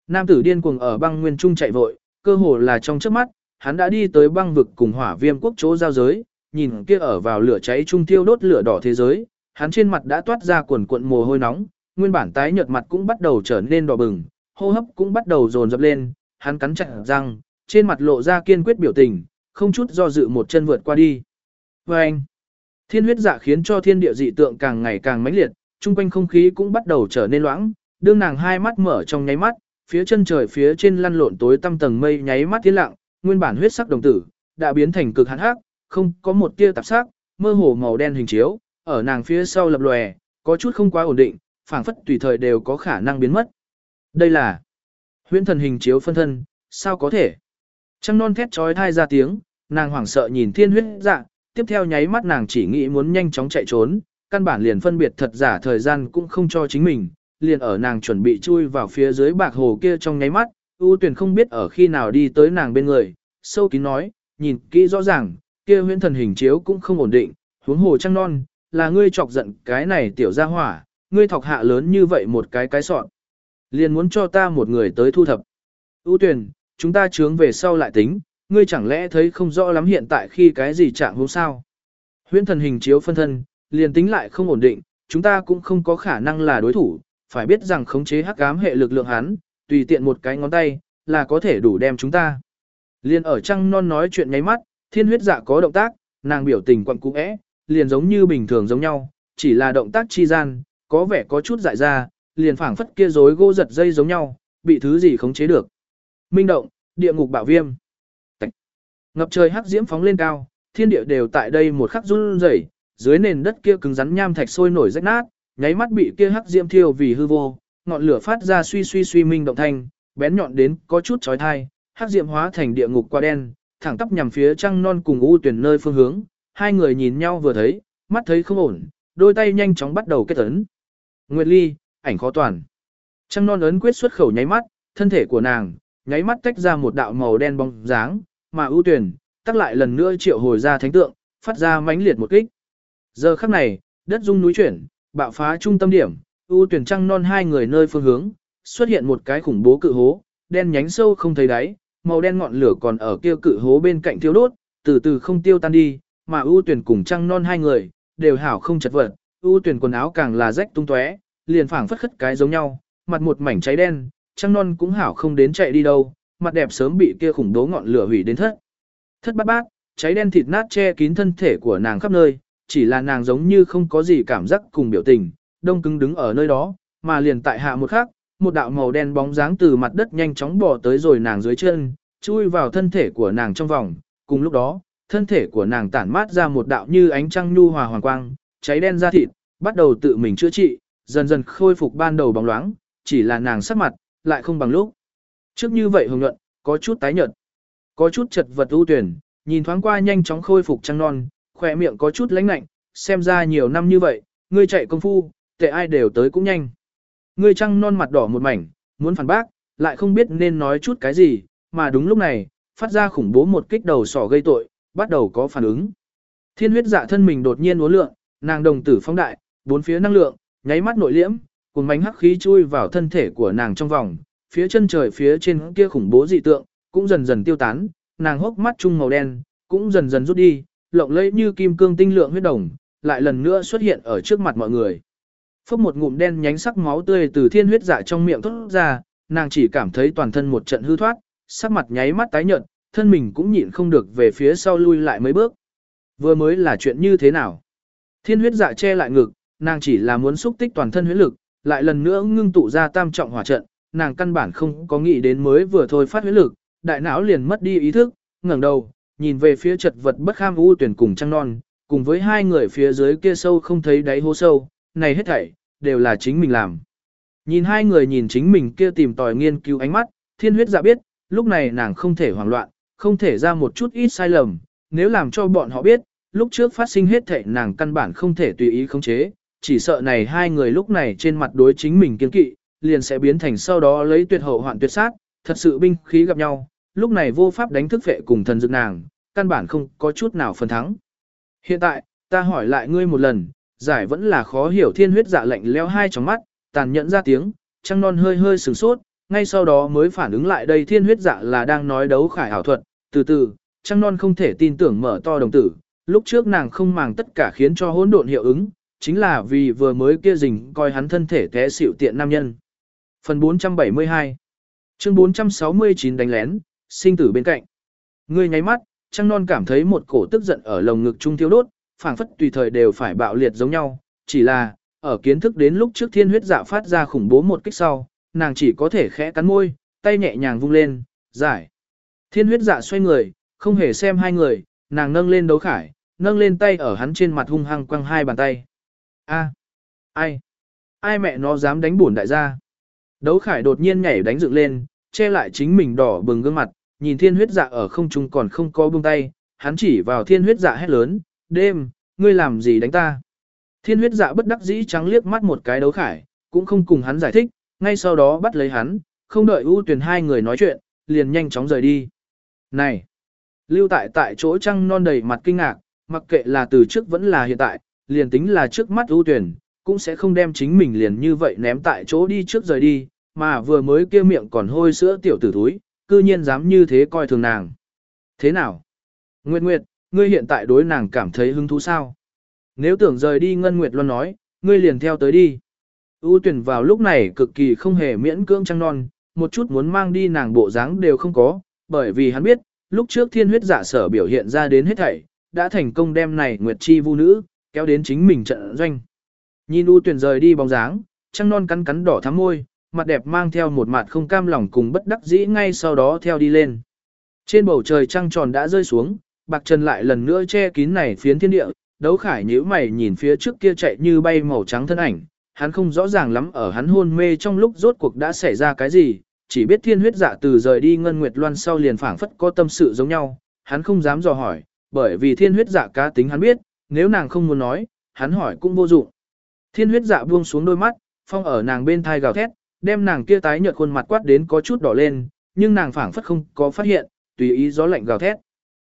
Nam tử điên cuồng ở băng nguyên trung chạy vội, cơ hồ là trong trước mắt, hắn đã đi tới băng vực cùng hỏa viêm quốc chỗ giao giới, nhìn kia ở vào lửa cháy trung tiêu đốt lửa đỏ thế giới, hắn trên mặt đã toát ra cuồn cuộn mồ hôi nóng, nguyên bản tái nhợt mặt cũng bắt đầu trở nên đỏ bừng, hô hấp cũng bắt đầu dồn dập lên, hắn cắn chặt răng, trên mặt lộ ra kiên quyết biểu tình, không chút do dự một chân vượt qua đi. Và anh, thiên huyết dạ khiến cho thiên địa dị tượng càng ngày càng mãnh liệt, trung quanh không khí cũng bắt đầu trở nên loãng, đương nàng hai mắt mở trong nháy mắt, phía chân trời phía trên lăn lộn tối tăm tầng mây nháy mắt tiến lặng, nguyên bản huyết sắc đồng tử đã biến thành cực hạn hắc, không có một tia tạp sắc, mơ hồ màu đen hình chiếu, ở nàng phía sau lập lòe, có chút không quá ổn định, phảng phất tùy thời đều có khả năng biến mất. Đây là huyễn thần hình chiếu phân thân, sao có thể? Trăng non thét trói thai ra tiếng, nàng hoảng sợ nhìn thiên huyết dạ, tiếp theo nháy mắt nàng chỉ nghĩ muốn nhanh chóng chạy trốn, căn bản liền phân biệt thật giả thời gian cũng không cho chính mình, liền ở nàng chuẩn bị chui vào phía dưới bạc hồ kia trong nháy mắt, ưu tuyển không biết ở khi nào đi tới nàng bên người, sâu kín nói, nhìn kỹ rõ ràng, kia huyễn thần hình chiếu cũng không ổn định, huống hồ trăng non, là ngươi chọc giận cái này tiểu gia hỏa, ngươi thọc hạ lớn như vậy một cái cái sọn. Liền muốn cho ta một người tới thu thập. ưu tuyển, chúng ta chướng về sau lại tính, ngươi chẳng lẽ thấy không rõ lắm hiện tại khi cái gì trạng hôm sao. Huyễn thần hình chiếu phân thân, liền tính lại không ổn định, chúng ta cũng không có khả năng là đối thủ, phải biết rằng khống chế hắc ám hệ lực lượng hắn, tùy tiện một cái ngón tay, là có thể đủ đem chúng ta. Liên ở trăng non nói chuyện nháy mắt, thiên huyết dạ có động tác, nàng biểu tình quặn cũ é, liền giống như bình thường giống nhau, chỉ là động tác chi gian, có vẻ có chút dại ra, liền phảng phất kia rối gỗ giật dây giống nhau, bị thứ gì khống chế được. Minh động, địa ngục bạo viêm. Tạch. Ngập trời hắc diễm phóng lên cao, thiên địa đều tại đây một khắc run rẩy, dưới nền đất kia cứng rắn nham thạch sôi nổi rách nát, nháy mắt bị kia hắc diễm thiêu vì hư vô, ngọn lửa phát ra suy suy suy minh động thanh, bén nhọn đến có chút chói tai, hắc diễm hóa thành địa ngục qua đen, thẳng tắp nhằm phía trăng non cùng u tuyển nơi phương hướng, hai người nhìn nhau vừa thấy, mắt thấy không ổn, đôi tay nhanh chóng bắt đầu kết ấn. Nguyệt Ly, ảnh khó toàn. Trăng non ấn quyết xuất khẩu nháy mắt, thân thể của nàng, nháy mắt tách ra một đạo màu đen bóng dáng, mà ưu tuyển, tắc lại lần nữa triệu hồi ra thánh tượng, phát ra mãnh liệt một kích. Giờ khắc này, đất rung núi chuyển, bạo phá trung tâm điểm, ưu tuyển trăng non hai người nơi phương hướng, xuất hiện một cái khủng bố cự hố, đen nhánh sâu không thấy đáy, màu đen ngọn lửa còn ở kia cự hố bên cạnh thiêu đốt, từ từ không tiêu tan đi, mà ưu tuyển cùng trăng non hai người, đều hảo không chật vật, ưu tuyển quần áo càng là rách tung tóe, liền phảng phất khất cái giống nhau, mặt một mảnh cháy đen, trăng non cũng hảo không đến chạy đi đâu, mặt đẹp sớm bị kia khủng đố ngọn lửa hủy đến thất. Thất bát bát, cháy đen thịt nát che kín thân thể của nàng khắp nơi, chỉ là nàng giống như không có gì cảm giác cùng biểu tình, đông cứng đứng ở nơi đó, mà liền tại hạ một khắc, một đạo màu đen bóng dáng từ mặt đất nhanh chóng bò tới rồi nàng dưới chân, chui vào thân thể của nàng trong vòng, cùng lúc đó, thân thể của nàng tản mát ra một đạo như ánh trăng nhu hòa hoàng quang, cháy đen da thịt, bắt đầu tự mình chữa trị, dần dần khôi phục ban đầu bóng loáng, chỉ là nàng sắc mặt, lại không bằng lúc. Trước như vậy hồng nhuận, có chút tái nhợt, có chút chật vật ưu tuyển, nhìn thoáng qua nhanh chóng khôi phục trăng non, khỏe miệng có chút lãnh lạnh, xem ra nhiều năm như vậy, ngươi chạy công phu, tệ ai đều tới cũng nhanh. Ngươi trăng non mặt đỏ một mảnh, muốn phản bác, lại không biết nên nói chút cái gì, mà đúng lúc này, phát ra khủng bố một kích đầu sỏ gây tội, bắt đầu có phản ứng. Thiên huyết dạ thân mình đột nhiên uốn lượng, nàng đồng tử phóng đại, bốn phía năng lượng, nháy mắt nội liễm, cùng bánh hắc khí chui vào thân thể của nàng trong vòng, phía chân trời phía trên kia khủng bố dị tượng, cũng dần dần tiêu tán, nàng hốc mắt trung màu đen, cũng dần dần rút đi, lộng lẫy như kim cương tinh lượng huyết đồng, lại lần nữa xuất hiện ở trước mặt mọi người. Phốc một ngụm đen nhánh sắc máu tươi từ thiên huyết dạ trong miệng thoát ra, nàng chỉ cảm thấy toàn thân một trận hư thoát, sắc mặt nháy mắt tái nhợt, thân mình cũng nhịn không được về phía sau lui lại mấy bước. Vừa mới là chuyện như thế nào? Thiên huyết dạ che lại ngực, nàng chỉ là muốn xúc tích toàn thân huyết lực, lại lần nữa ngưng tụ ra tam trọng hỏa trận, nàng căn bản không có nghĩ đến mới vừa thôi phát huyết lực, đại não liền mất đi ý thức, ngẩng đầu, nhìn về phía chật vật bất kham u tuyển cùng trăng non, cùng với hai người phía dưới kia sâu không thấy đáy hố sâu, này hết thảy, đều là chính mình làm. Nhìn hai người nhìn chính mình kia tìm tòi nghiên cứu ánh mắt, thiên huyết dạ biết, lúc này nàng không thể hoảng loạn, không thể ra một chút ít sai lầm, nếu làm cho bọn họ biết, lúc trước phát sinh hết thảy nàng căn bản không thể tùy ý khống chế, chỉ sợ này hai người lúc này trên mặt đối chính mình kiên kỵ, liền sẽ biến thành sau đó lấy tuyệt hậu hoạn tuyệt sát, thật sự binh khí gặp nhau, lúc này vô pháp đánh thức vệ cùng thần dược nàng, căn bản không có chút nào phần thắng. Hiện tại, ta hỏi lại ngươi một lần, giải vẫn là khó hiểu thiên huyết dạ lạnh leo hai trong mắt, tàn nhẫn ra tiếng, trăng non hơi hơi sửng sốt, ngay sau đó mới phản ứng lại đây thiên huyết dạ là đang nói đấu khải ảo thuật, từ từ, trăng non không thể tin tưởng mở to đồng tử, lúc trước nàng không màng tất cả khiến cho hỗn độn hiệu ứng, chính là vì vừa mới kia rình coi hắn thân thể té xỉu tiện nam nhân. Phần 472 Chương 469 đánh lén, sinh tử bên cạnh. người nháy mắt, trăng non cảm thấy một cổ tức giận ở lồng ngực trung thiếu đốt, phảng phất tùy thời đều phải bạo liệt giống nhau, chỉ là, ở kiến thức đến lúc trước thiên huyết dạ phát ra khủng bố một kích sau, nàng chỉ có thể khẽ cắn môi, tay nhẹ nhàng vung lên, giải. Thiên huyết dạ xoay người, không hề xem hai người, nàng nâng lên đấu khải, nâng lên tay ở hắn trên mặt hung hăng quăng hai bàn tay. A, ai, ai mẹ nó dám đánh bổn đại gia. Đấu khải đột nhiên nhảy đánh dựng lên, che lại chính mình đỏ bừng gương mặt, nhìn thiên huyết dạ ở không trung còn không có buông tay, hắn chỉ vào thiên huyết dạ hét lớn, đêm, ngươi làm gì đánh ta. Thiên huyết dạ bất đắc dĩ trắng liếc mắt một cái đấu khải, cũng không cùng hắn giải thích, ngay sau đó bắt lấy hắn, không đợi ưu tuyển hai người nói chuyện, liền nhanh chóng rời đi. Này! Lưu tại tại chỗ trăng non đầy mặt kinh ngạc, mặc kệ là từ trước vẫn là hiện tại, liền tính là trước mắt ưu tuyển, cũng sẽ không đem chính mình liền như vậy ném tại chỗ đi trước rời đi, mà vừa mới kia miệng còn hôi sữa tiểu tử túi, cư nhiên dám như thế coi thường nàng. Thế nào? Nguyệt Nguyệt, ngươi hiện tại đối nàng cảm thấy hứng thú sao? Nếu tưởng rời đi Ngân Nguyệt luôn nói, ngươi liền theo tới đi. U tuyển vào lúc này cực kỳ không hề miễn cưỡng trăng non, một chút muốn mang đi nàng bộ dáng đều không có, bởi vì hắn biết, lúc trước thiên huyết giả sở biểu hiện ra đến hết thảy, đã thành công đem này Nguyệt Chi vu nữ, kéo đến chính mình trận doanh. Nhìn U tuyển rời đi bóng dáng, trăng non cắn cắn đỏ thắm môi, mặt đẹp mang theo một mặt không cam lòng cùng bất đắc dĩ ngay sau đó theo đi lên. Trên bầu trời trăng tròn đã rơi xuống, bạc trần lại lần nữa che kín này phiến thiên địa, đấu khải nhíu mày nhìn phía trước kia chạy như bay màu trắng thân ảnh, hắn không rõ ràng lắm ở hắn hôn mê trong lúc rốt cuộc đã xảy ra cái gì, chỉ biết thiên huyết dạ từ rời đi ngân nguyệt loan sau liền phảng phất có tâm sự giống nhau, hắn không dám dò hỏi, bởi vì thiên huyết dạ cá tính hắn biết, nếu nàng không muốn nói, hắn hỏi cũng vô dụng. Thiên huyết dạ buông xuống đôi mắt, phong ở nàng bên thai gào thét, đem nàng kia tái nhợt khuôn mặt quát đến có chút đỏ lên, nhưng nàng phảng phất không có phát hiện, tùy ý gió lạnh gào thét.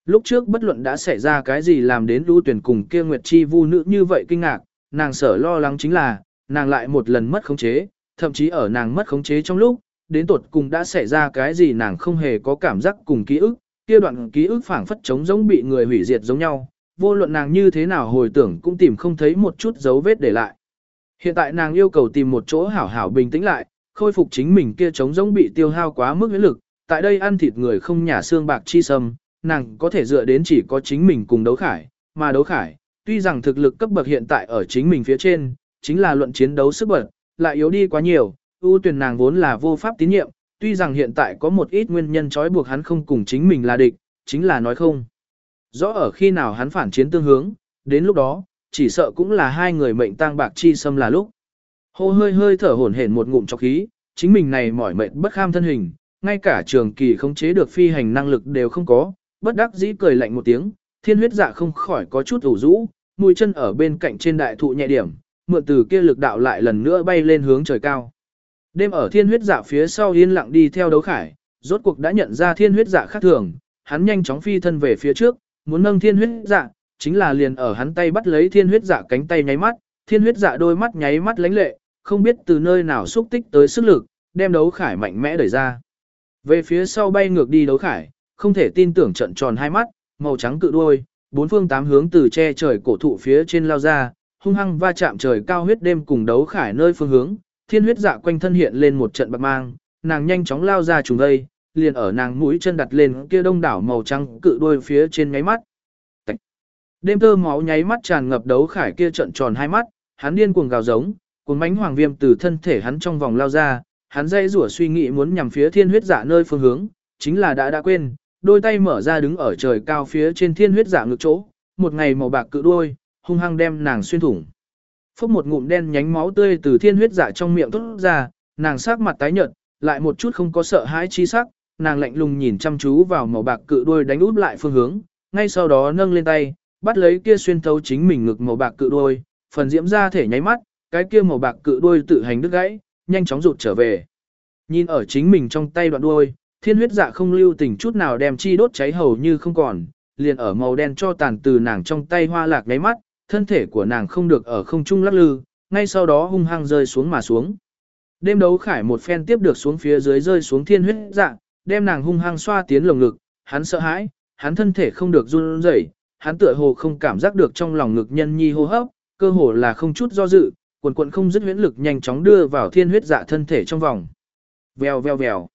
Lúc trước bất luận đã xảy ra cái gì làm đến lưu tuyển cùng kia Nguyệt Chi vu nữ như vậy kinh ngạc, nàng sở lo lắng chính là, nàng lại một lần mất khống chế, thậm chí ở nàng mất khống chế trong lúc, đến tột cùng đã xảy ra cái gì nàng không hề có cảm giác cùng ký ức, kia đoạn ký ức phảng phất trống giống bị người hủy diệt giống nhau, vô luận nàng như thế nào hồi tưởng cũng tìm không thấy một chút dấu vết để lại. Hiện tại nàng yêu cầu tìm một chỗ hảo hảo bình tĩnh lại, khôi phục chính mình kia trống giống bị tiêu hao quá mức huyết lực, tại đây ăn thịt người không nhả xương bạc chi sâm, nàng có thể dựa đến chỉ có chính mình cùng đấu khải, mà đấu khải, tuy rằng thực lực cấp bậc hiện tại ở chính mình phía trên, chính là luận chiến đấu sức bật, lại yếu đi quá nhiều, ưu tuyển nàng vốn là vô pháp tín nhiệm, tuy rằng hiện tại có một ít nguyên nhân trói buộc hắn không cùng chính mình là địch, chính là nói không. Rõ ở khi nào hắn phản chiến tương hướng, đến lúc đó, chỉ sợ cũng là hai người mệnh tang bạc chi xâm là lúc. Hô hơi hơi thở hổn hển một ngụm chọc khí, chính mình này mỏi mệt bất kham thân hình, ngay cả trường kỳ khống chế được phi hành năng lực đều không có, bất đắc dĩ cười lạnh một tiếng, thiên huyết dạ không khỏi có chút ủ rũ, mũi chân ở bên cạnh trên đại thụ nhẹ điểm, mượn từ kia lực đạo lại lần nữa bay lên hướng trời cao. Đêm ở thiên huyết dạ phía sau yên lặng đi theo đấu khải, rốt cuộc đã nhận ra thiên huyết dạ khác thường, hắn nhanh chóng phi thân về phía trước, muốn nâng thiên huyết dạ, chính là liền ở hắn tay bắt lấy thiên huyết dạ cánh tay nháy mắt, thiên huyết dạ đôi mắt nháy mắt lánh lệ, không biết từ nơi nào xúc tích tới sức lực, đem đấu khải mạnh mẽ đẩy ra. Về phía sau bay ngược đi đấu khải, không thể tin tưởng trận tròn hai mắt, màu trắng cự đuôi, bốn phương tám hướng từ che trời cổ thụ phía trên lao ra, hung hăng va chạm trời cao huyết đêm cùng đấu khải nơi phương hướng, thiên huyết dạ quanh thân hiện lên một trận bạc mang, nàng nhanh chóng lao ra trùng đây, liền ở nàng mũi chân đặt lên kia đông đảo màu trắng cự đuôi phía trên nháy mắt. Tạch. Đêm tơ máu nháy mắt tràn ngập đấu khải kia trận tròn hai mắt, hắn điên cuồng gào giống, cuốn mánh hoàng viêm từ thân thể hắn trong vòng lao ra, hắn dây rủa suy nghĩ muốn nhằm phía thiên huyết dạ nơi phương hướng, chính là đã đã quên, đôi tay mở ra đứng ở trời cao phía trên thiên huyết dạ ngực chỗ, một ngày màu bạc cự đuôi, hung hăng đem nàng xuyên thủng. Phốc một ngụm đen nhánh máu tươi từ thiên huyết dạ trong miệng tốt ra, nàng sắc mặt tái nhợt, lại một chút không có sợ hãi chi sắc, nàng lạnh lùng nhìn chăm chú vào màu bạc cự đuôi đánh út lại phương hướng, ngay sau đó nâng lên tay, bắt lấy kia xuyên thấu chính mình ngực màu bạc cự đuôi, phần diễm ra thể nháy mắt, cái kia màu bạc cự đuôi tự hành đứt gãy, nhanh chóng rụt trở về. Nhìn ở chính mình trong tay đoạn đuôi, thiên huyết dạ không lưu tình chút nào đem chi đốt cháy hầu như không còn, liền ở màu đen cho tàn từ nàng trong tay hoa lạc nháy mắt, thân thể của nàng không được ở không trung lắc lư, ngay sau đó hung hăng rơi xuống mà xuống. Đêm đấu khải một phen tiếp được xuống phía dưới rơi xuống thiên huyết dạ, đem nàng hung hăng xoa tiến lồng ngực, hắn sợ hãi, hắn thân thể không được run rẩy, hắn tựa hồ không cảm giác được trong lòng ngực nhân nhi hô hấp, cơ hồ là không chút do dự, quần quần không dứt huyễn lực nhanh chóng đưa vào thiên huyết dạ thân thể trong vòng. Vèo vèo vèo.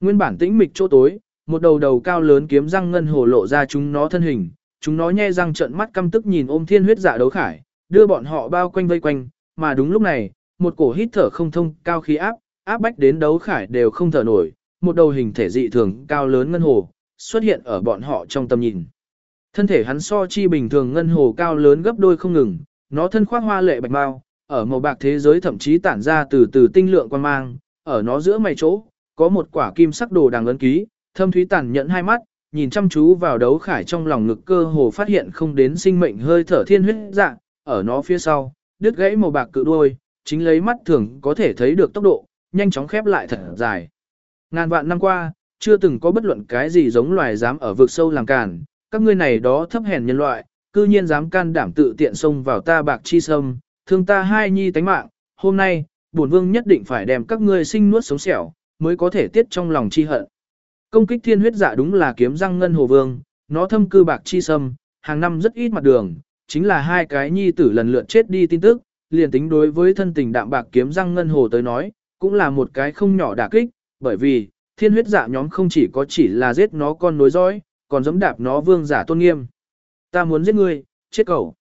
Nguyên bản tĩnh mịch chỗ tối, một đầu đầu cao lớn kiếm răng ngân hồ lộ ra chúng nó thân hình, chúng nó nhe răng trợn mắt căm tức nhìn ôm thiên huyết dạ đấu khải, đưa bọn họ bao quanh vây quanh, mà đúng lúc này, một cổ hít thở không thông cao khí áp, áp bách đến đấu khải đều không thở nổi, một đầu hình thể dị thường cao lớn ngân hồ xuất hiện ở bọn họ trong tầm nhìn. Thân thể hắn so chi bình thường ngân hồ cao lớn gấp đôi không ngừng, nó thân khoác hoa lệ bạch bao, ở màu bạc thế giới thậm chí tản ra từ từ tinh lượng quan mang, ở nó giữa mày chỗ, có một quả kim sắc đồ đằng ấn ký, thâm thúy tản nhẫn hai mắt, nhìn chăm chú vào đấu khải trong lòng ngực cơ hồ phát hiện không đến sinh mệnh hơi thở thiên huyết dạng, ở nó phía sau, đứt gãy màu bạc cự đuôi, chính lấy mắt thường có thể thấy được tốc độ, nhanh chóng khép lại thật dài. Ngàn vạn năm qua, chưa từng có bất luận cái gì giống loài dám ở vực sâu làm càn, các ngươi này đó thấp hèn nhân loại, cư nhiên dám can đảm tự tiện xông vào ta bạc chi sâm, thương ta hai nhi tánh mạng, hôm nay, bổn vương nhất định phải đem các ngươi sinh nuốt sống sẹo, mới có thể tiết trong lòng chi hận. Công kích thiên huyết dạ đúng là kiếm răng ngân hồ vương, nó thâm cư bạc chi sâm, hàng năm rất ít mặt đường, chính là hai cái nhi tử lần lượt chết đi tin tức, liền tính đối với thân tình đạm bạc kiếm răng ngân hồ tới nói, cũng là một cái không nhỏ đả kích, bởi vì, thiên huyết dạ nhóm không chỉ có chỉ là giết nó con nối dõi, còn giống đạp nó vương giả tôn nghiêm. Ta muốn giết ngươi, chết cậu.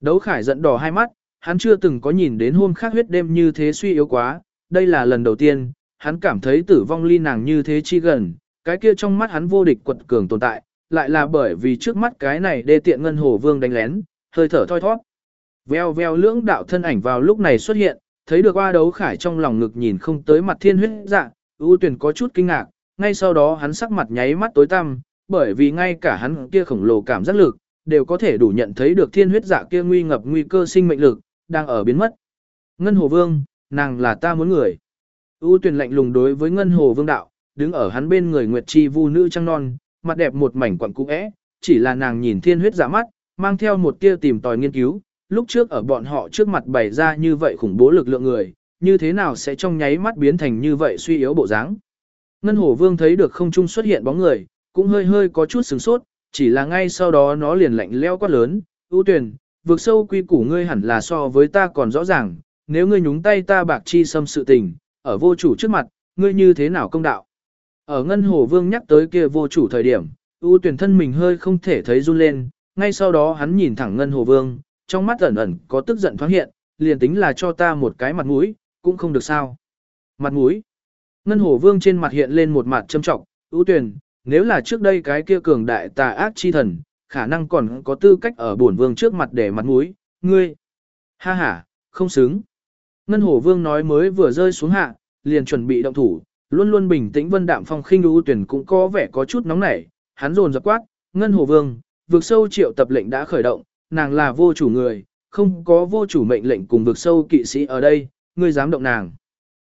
Đấu khải giận đỏ hai mắt, hắn chưa từng có nhìn đến hôm khác huyết đêm như thế suy yếu quá, đây là lần đầu tiên, hắn cảm thấy tử vong ly nàng như thế chi gần, cái kia trong mắt hắn vô địch quật cường tồn tại, lại là bởi vì trước mắt cái này đê tiện ngân hồ vương đánh lén, hơi thở thoi thoát. Veo veo lưỡng đạo thân ảnh vào lúc này xuất hiện, thấy được qua đấu khải trong lòng ngực nhìn không tới mặt thiên huyết dạ, ưu tuyển có chút kinh ngạc, ngay sau đó hắn sắc mặt nháy mắt tối tăm, bởi vì ngay cả hắn kia khổng lồ cảm giác lực, đều có thể đủ nhận thấy được thiên huyết dạ kia nguy ngập nguy cơ sinh mệnh lực, đang ở biến mất. Ngân Hồ Vương, nàng là ta muốn người. ưu tuyển lạnh lùng đối với Ngân Hồ Vương đạo, đứng ở hắn bên người Nguyệt Chi Vu nữ trăng non, mặt đẹp một mảnh quặn cũ é, chỉ là nàng nhìn thiên huyết dạ mắt, mang theo một tia tìm tòi nghiên cứu, lúc trước ở bọn họ trước mặt bày ra như vậy khủng bố lực lượng người, như thế nào sẽ trong nháy mắt biến thành như vậy suy yếu bộ dáng. Ngân Hổ Vương thấy được không trung xuất hiện bóng người, cũng hơi hơi có chút sửng sốt, Chỉ là ngay sau đó nó liền lạnh leo quát lớn, "U Tuyền, vượt sâu quy củ ngươi hẳn là so với ta còn rõ ràng, nếu ngươi nhúng tay ta bạc chi xâm sự tình, ở vô chủ trước mặt, ngươi như thế nào công đạo. Ở Ngân Hồ Vương nhắc tới kia vô chủ thời điểm, ưu tuyển thân mình hơi không thể thấy run lên, ngay sau đó hắn nhìn thẳng Ngân Hồ Vương, trong mắt ẩn ẩn có tức giận thoáng hiện, liền tính là cho ta một cái mặt mũi, cũng không được sao. Mặt mũi. Ngân Hồ Vương trên mặt hiện lên một mặt châm trọng, ưu tuyển, nếu là trước đây cái kia cường đại tà ác chi thần, khả năng còn có tư cách ở bổn vương trước mặt để mặt mũi, ngươi. Ha ha, không xứng. Ngân Hổ Vương nói mới vừa rơi xuống hạ, liền chuẩn bị động thủ, luôn luôn bình tĩnh vân đạm phong khinh ưu tuyển cũng có vẻ có chút nóng nảy, hắn rồn dập quát, Ngân hồ Vương, vượt sâu triệu tập lệnh đã khởi động, nàng là vô chủ người, không có vô chủ mệnh lệnh cùng vượt sâu kỵ sĩ ở đây, ngươi dám động nàng.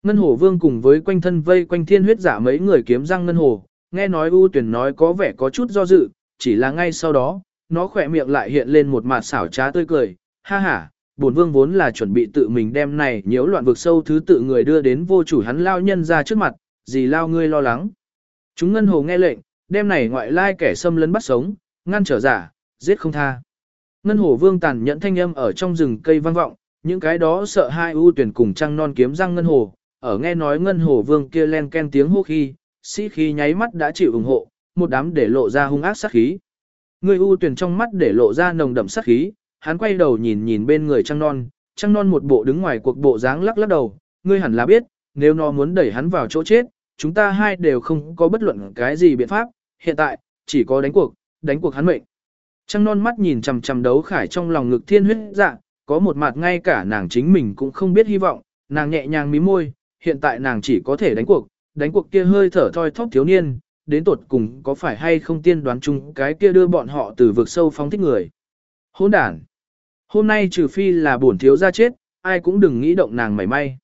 Ngân hồ Vương cùng với quanh thân vây quanh thiên huyết giả mấy người kiếm răng Ngân hồ nghe nói ưu tuyển nói có vẻ có chút do dự, chỉ là ngay sau đó, nó khỏe miệng lại hiện lên một mặt xảo trá tươi cười, ha ha, bổn vương vốn là chuẩn bị tự mình đem này nhiễu loạn vực sâu thứ tự người đưa đến vô chủ hắn lao nhân ra trước mặt, gì lao ngươi lo lắng. Chúng ngân hồ nghe lệnh, đem này ngoại lai kẻ xâm lấn bắt sống, ngăn trở giả, giết không tha. Ngân hồ vương tàn nhẫn thanh âm ở trong rừng cây vang vọng, những cái đó sợ hai ưu tuyển cùng trăng non kiếm răng ngân hồ, ở nghe nói ngân hồ vương kia len ken tiếng hô khi, sĩ khí nháy mắt đã chịu ủng hộ, một đám để lộ ra hung ác sát khí. Người ưu tuyển trong mắt để lộ ra nồng đậm sát khí, hắn quay đầu nhìn nhìn bên người trăng non, trăng non một bộ đứng ngoài cuộc bộ dáng lắc lắc đầu, ngươi hẳn là biết, nếu nó muốn đẩy hắn vào chỗ chết, chúng ta hai đều không có bất luận cái gì biện pháp, hiện tại, chỉ có đánh cuộc, đánh cuộc hắn mệnh. Trăng non mắt nhìn chằm chằm đấu khải trong lòng ngực thiên huyết dạ, có một mặt ngay cả nàng chính mình cũng không biết hy vọng, nàng nhẹ nhàng mím môi, hiện tại nàng chỉ có thể đánh cuộc, đánh cuộc kia hơi thở thoi thóp thiếu niên, đến tột cùng có phải hay không tiên đoán chung cái kia đưa bọn họ từ vực sâu phóng thích người. Hôn đản. Hôm nay trừ phi là bổn thiếu ra chết, ai cũng đừng nghĩ động nàng mảy may.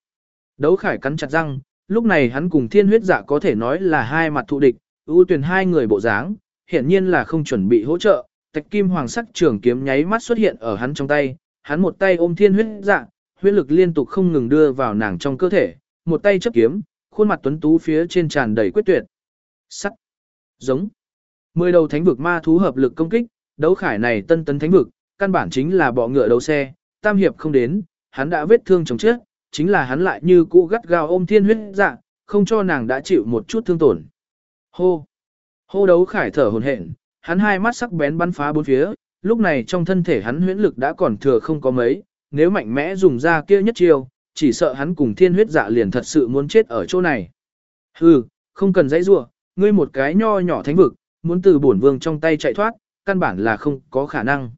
Đấu khải cắn chặt răng, lúc này hắn cùng thiên huyết dạ có thể nói là hai mặt thụ địch, ưu tuyển hai người bộ dáng, hiện nhiên là không chuẩn bị hỗ trợ. Tạch kim hoàng sắc trường kiếm nháy mắt xuất hiện ở hắn trong tay, hắn một tay ôm thiên huyết dạ, huyết lực liên tục không ngừng đưa vào nàng trong cơ thể, một tay chấp kiếm, khuôn mặt tuấn tú phía trên tràn đầy quyết tuyệt. Sắt. Giống. Mười đầu thánh vực ma thú hợp lực công kích, đấu khải này tân tấn thánh vực, căn bản chính là bọ ngựa đấu xe, tam hiệp không đến, hắn đã vết thương chồng chết, chính là hắn lại như cũ gắt gao ôm thiên huyết dạ, không cho nàng đã chịu một chút thương tổn. Hô. Hô đấu khải thở hồn hển, hắn hai mắt sắc bén bắn phá bốn phía, lúc này trong thân thể hắn huyễn lực đã còn thừa không có mấy, nếu mạnh mẽ dùng ra kia nhất chiêu, chỉ sợ hắn cùng thiên huyết dạ liền thật sự muốn chết ở chỗ này. Hừ, không cần dãy rua, ngươi một cái nho nhỏ thánh vực, muốn từ bổn vương trong tay chạy thoát, căn bản là không có khả năng.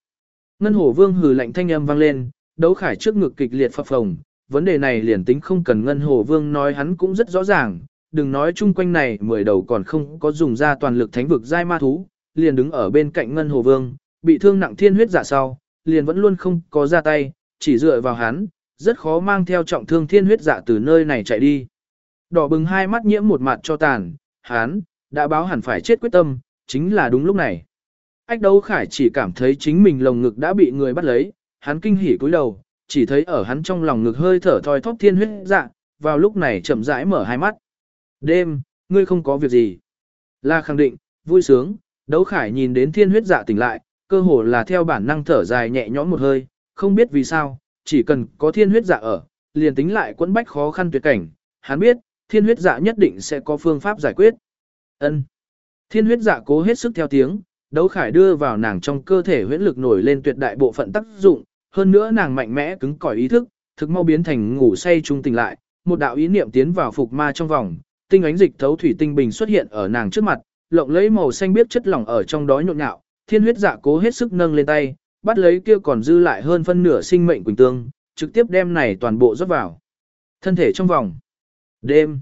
Ngân hổ vương hừ lạnh thanh âm vang lên, đấu khải trước ngực kịch liệt phập phồng, vấn đề này liền tính không cần ngân hồ vương nói hắn cũng rất rõ ràng, đừng nói chung quanh này mười đầu còn không có dùng ra toàn lực thánh vực giai ma thú, liền đứng ở bên cạnh ngân hồ vương, bị thương nặng thiên huyết giả sau, liền vẫn luôn không có ra tay, chỉ dựa vào hắn, rất khó mang theo trọng thương thiên huyết dạ từ nơi này chạy đi. Đỏ bừng hai mắt nhiễm một mặt cho tàn, hắn, đã báo hẳn phải chết quyết tâm, chính là đúng lúc này. Ách đấu khải chỉ cảm thấy chính mình lồng ngực đã bị người bắt lấy, hắn kinh hỉ cúi đầu, chỉ thấy ở hắn trong lòng ngực hơi thở thoi thóp thiên huyết dạ, vào lúc này chậm rãi mở hai mắt. Đêm, ngươi không có việc gì. Là khẳng định, vui sướng, đấu khải nhìn đến thiên huyết dạ tỉnh lại, cơ hồ là theo bản năng thở dài nhẹ nhõm một hơi, không biết vì sao, chỉ cần có thiên huyết dạ ở, liền tính lại quẫn bách khó khăn tuyệt cảnh, hắn biết, thiên huyết dạ nhất định sẽ có phương pháp giải quyết. Ân. Thiên huyết dạ cố hết sức theo tiếng, đấu khải đưa vào nàng trong cơ thể huyễn lực nổi lên tuyệt đại bộ phận tác dụng, hơn nữa nàng mạnh mẽ cứng cỏi ý thức, thực mau biến thành ngủ say trung tỉnh lại, một đạo ý niệm tiến vào phục ma trong vòng, tinh ánh dịch thấu thủy tinh bình xuất hiện ở nàng trước mặt, lộng lấy màu xanh biết chất lỏng ở trong đó nhộn nhạo, thiên huyết dạ cố hết sức nâng lên tay, bắt lấy kia còn dư lại hơn phân nửa sinh mệnh quỳnh tương, trực tiếp đem này toàn bộ rót vào. Thân thể trong vòng. Đêm.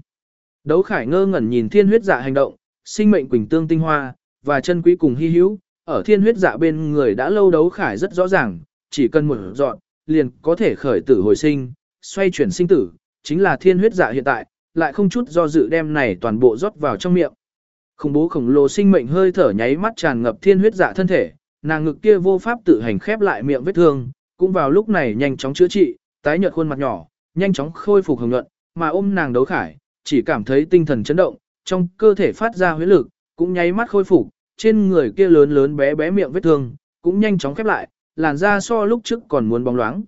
Đấu khải ngơ ngẩn nhìn thiên huyết dạ hành động, sinh mệnh quỳnh tương tinh hoa, và chân quý cùng hy hữu, ở thiên huyết dạ bên người đã lâu đấu khải rất rõ ràng, chỉ cần một dọn, liền có thể khởi tử hồi sinh, xoay chuyển sinh tử, chính là thiên huyết dạ hiện tại, lại không chút do dự đem này toàn bộ rót vào trong miệng. Khủng bố khổng lồ sinh mệnh hơi thở nháy mắt tràn ngập thiên huyết dạ thân thể, nàng ngực kia vô pháp tự hành khép lại miệng vết thương, cũng vào lúc này nhanh chóng chữa trị, tái nhợt khuôn mặt nhỏ, nhanh chóng khôi phục hồng nhuận, mà ôm nàng đấu khải, chỉ cảm thấy tinh thần chấn động, trong cơ thể phát ra huyết lực, cũng nháy mắt khôi phục, trên người kia lớn lớn bé bé miệng vết thương, cũng nhanh chóng khép lại, làn da so lúc trước còn muốn bóng loáng.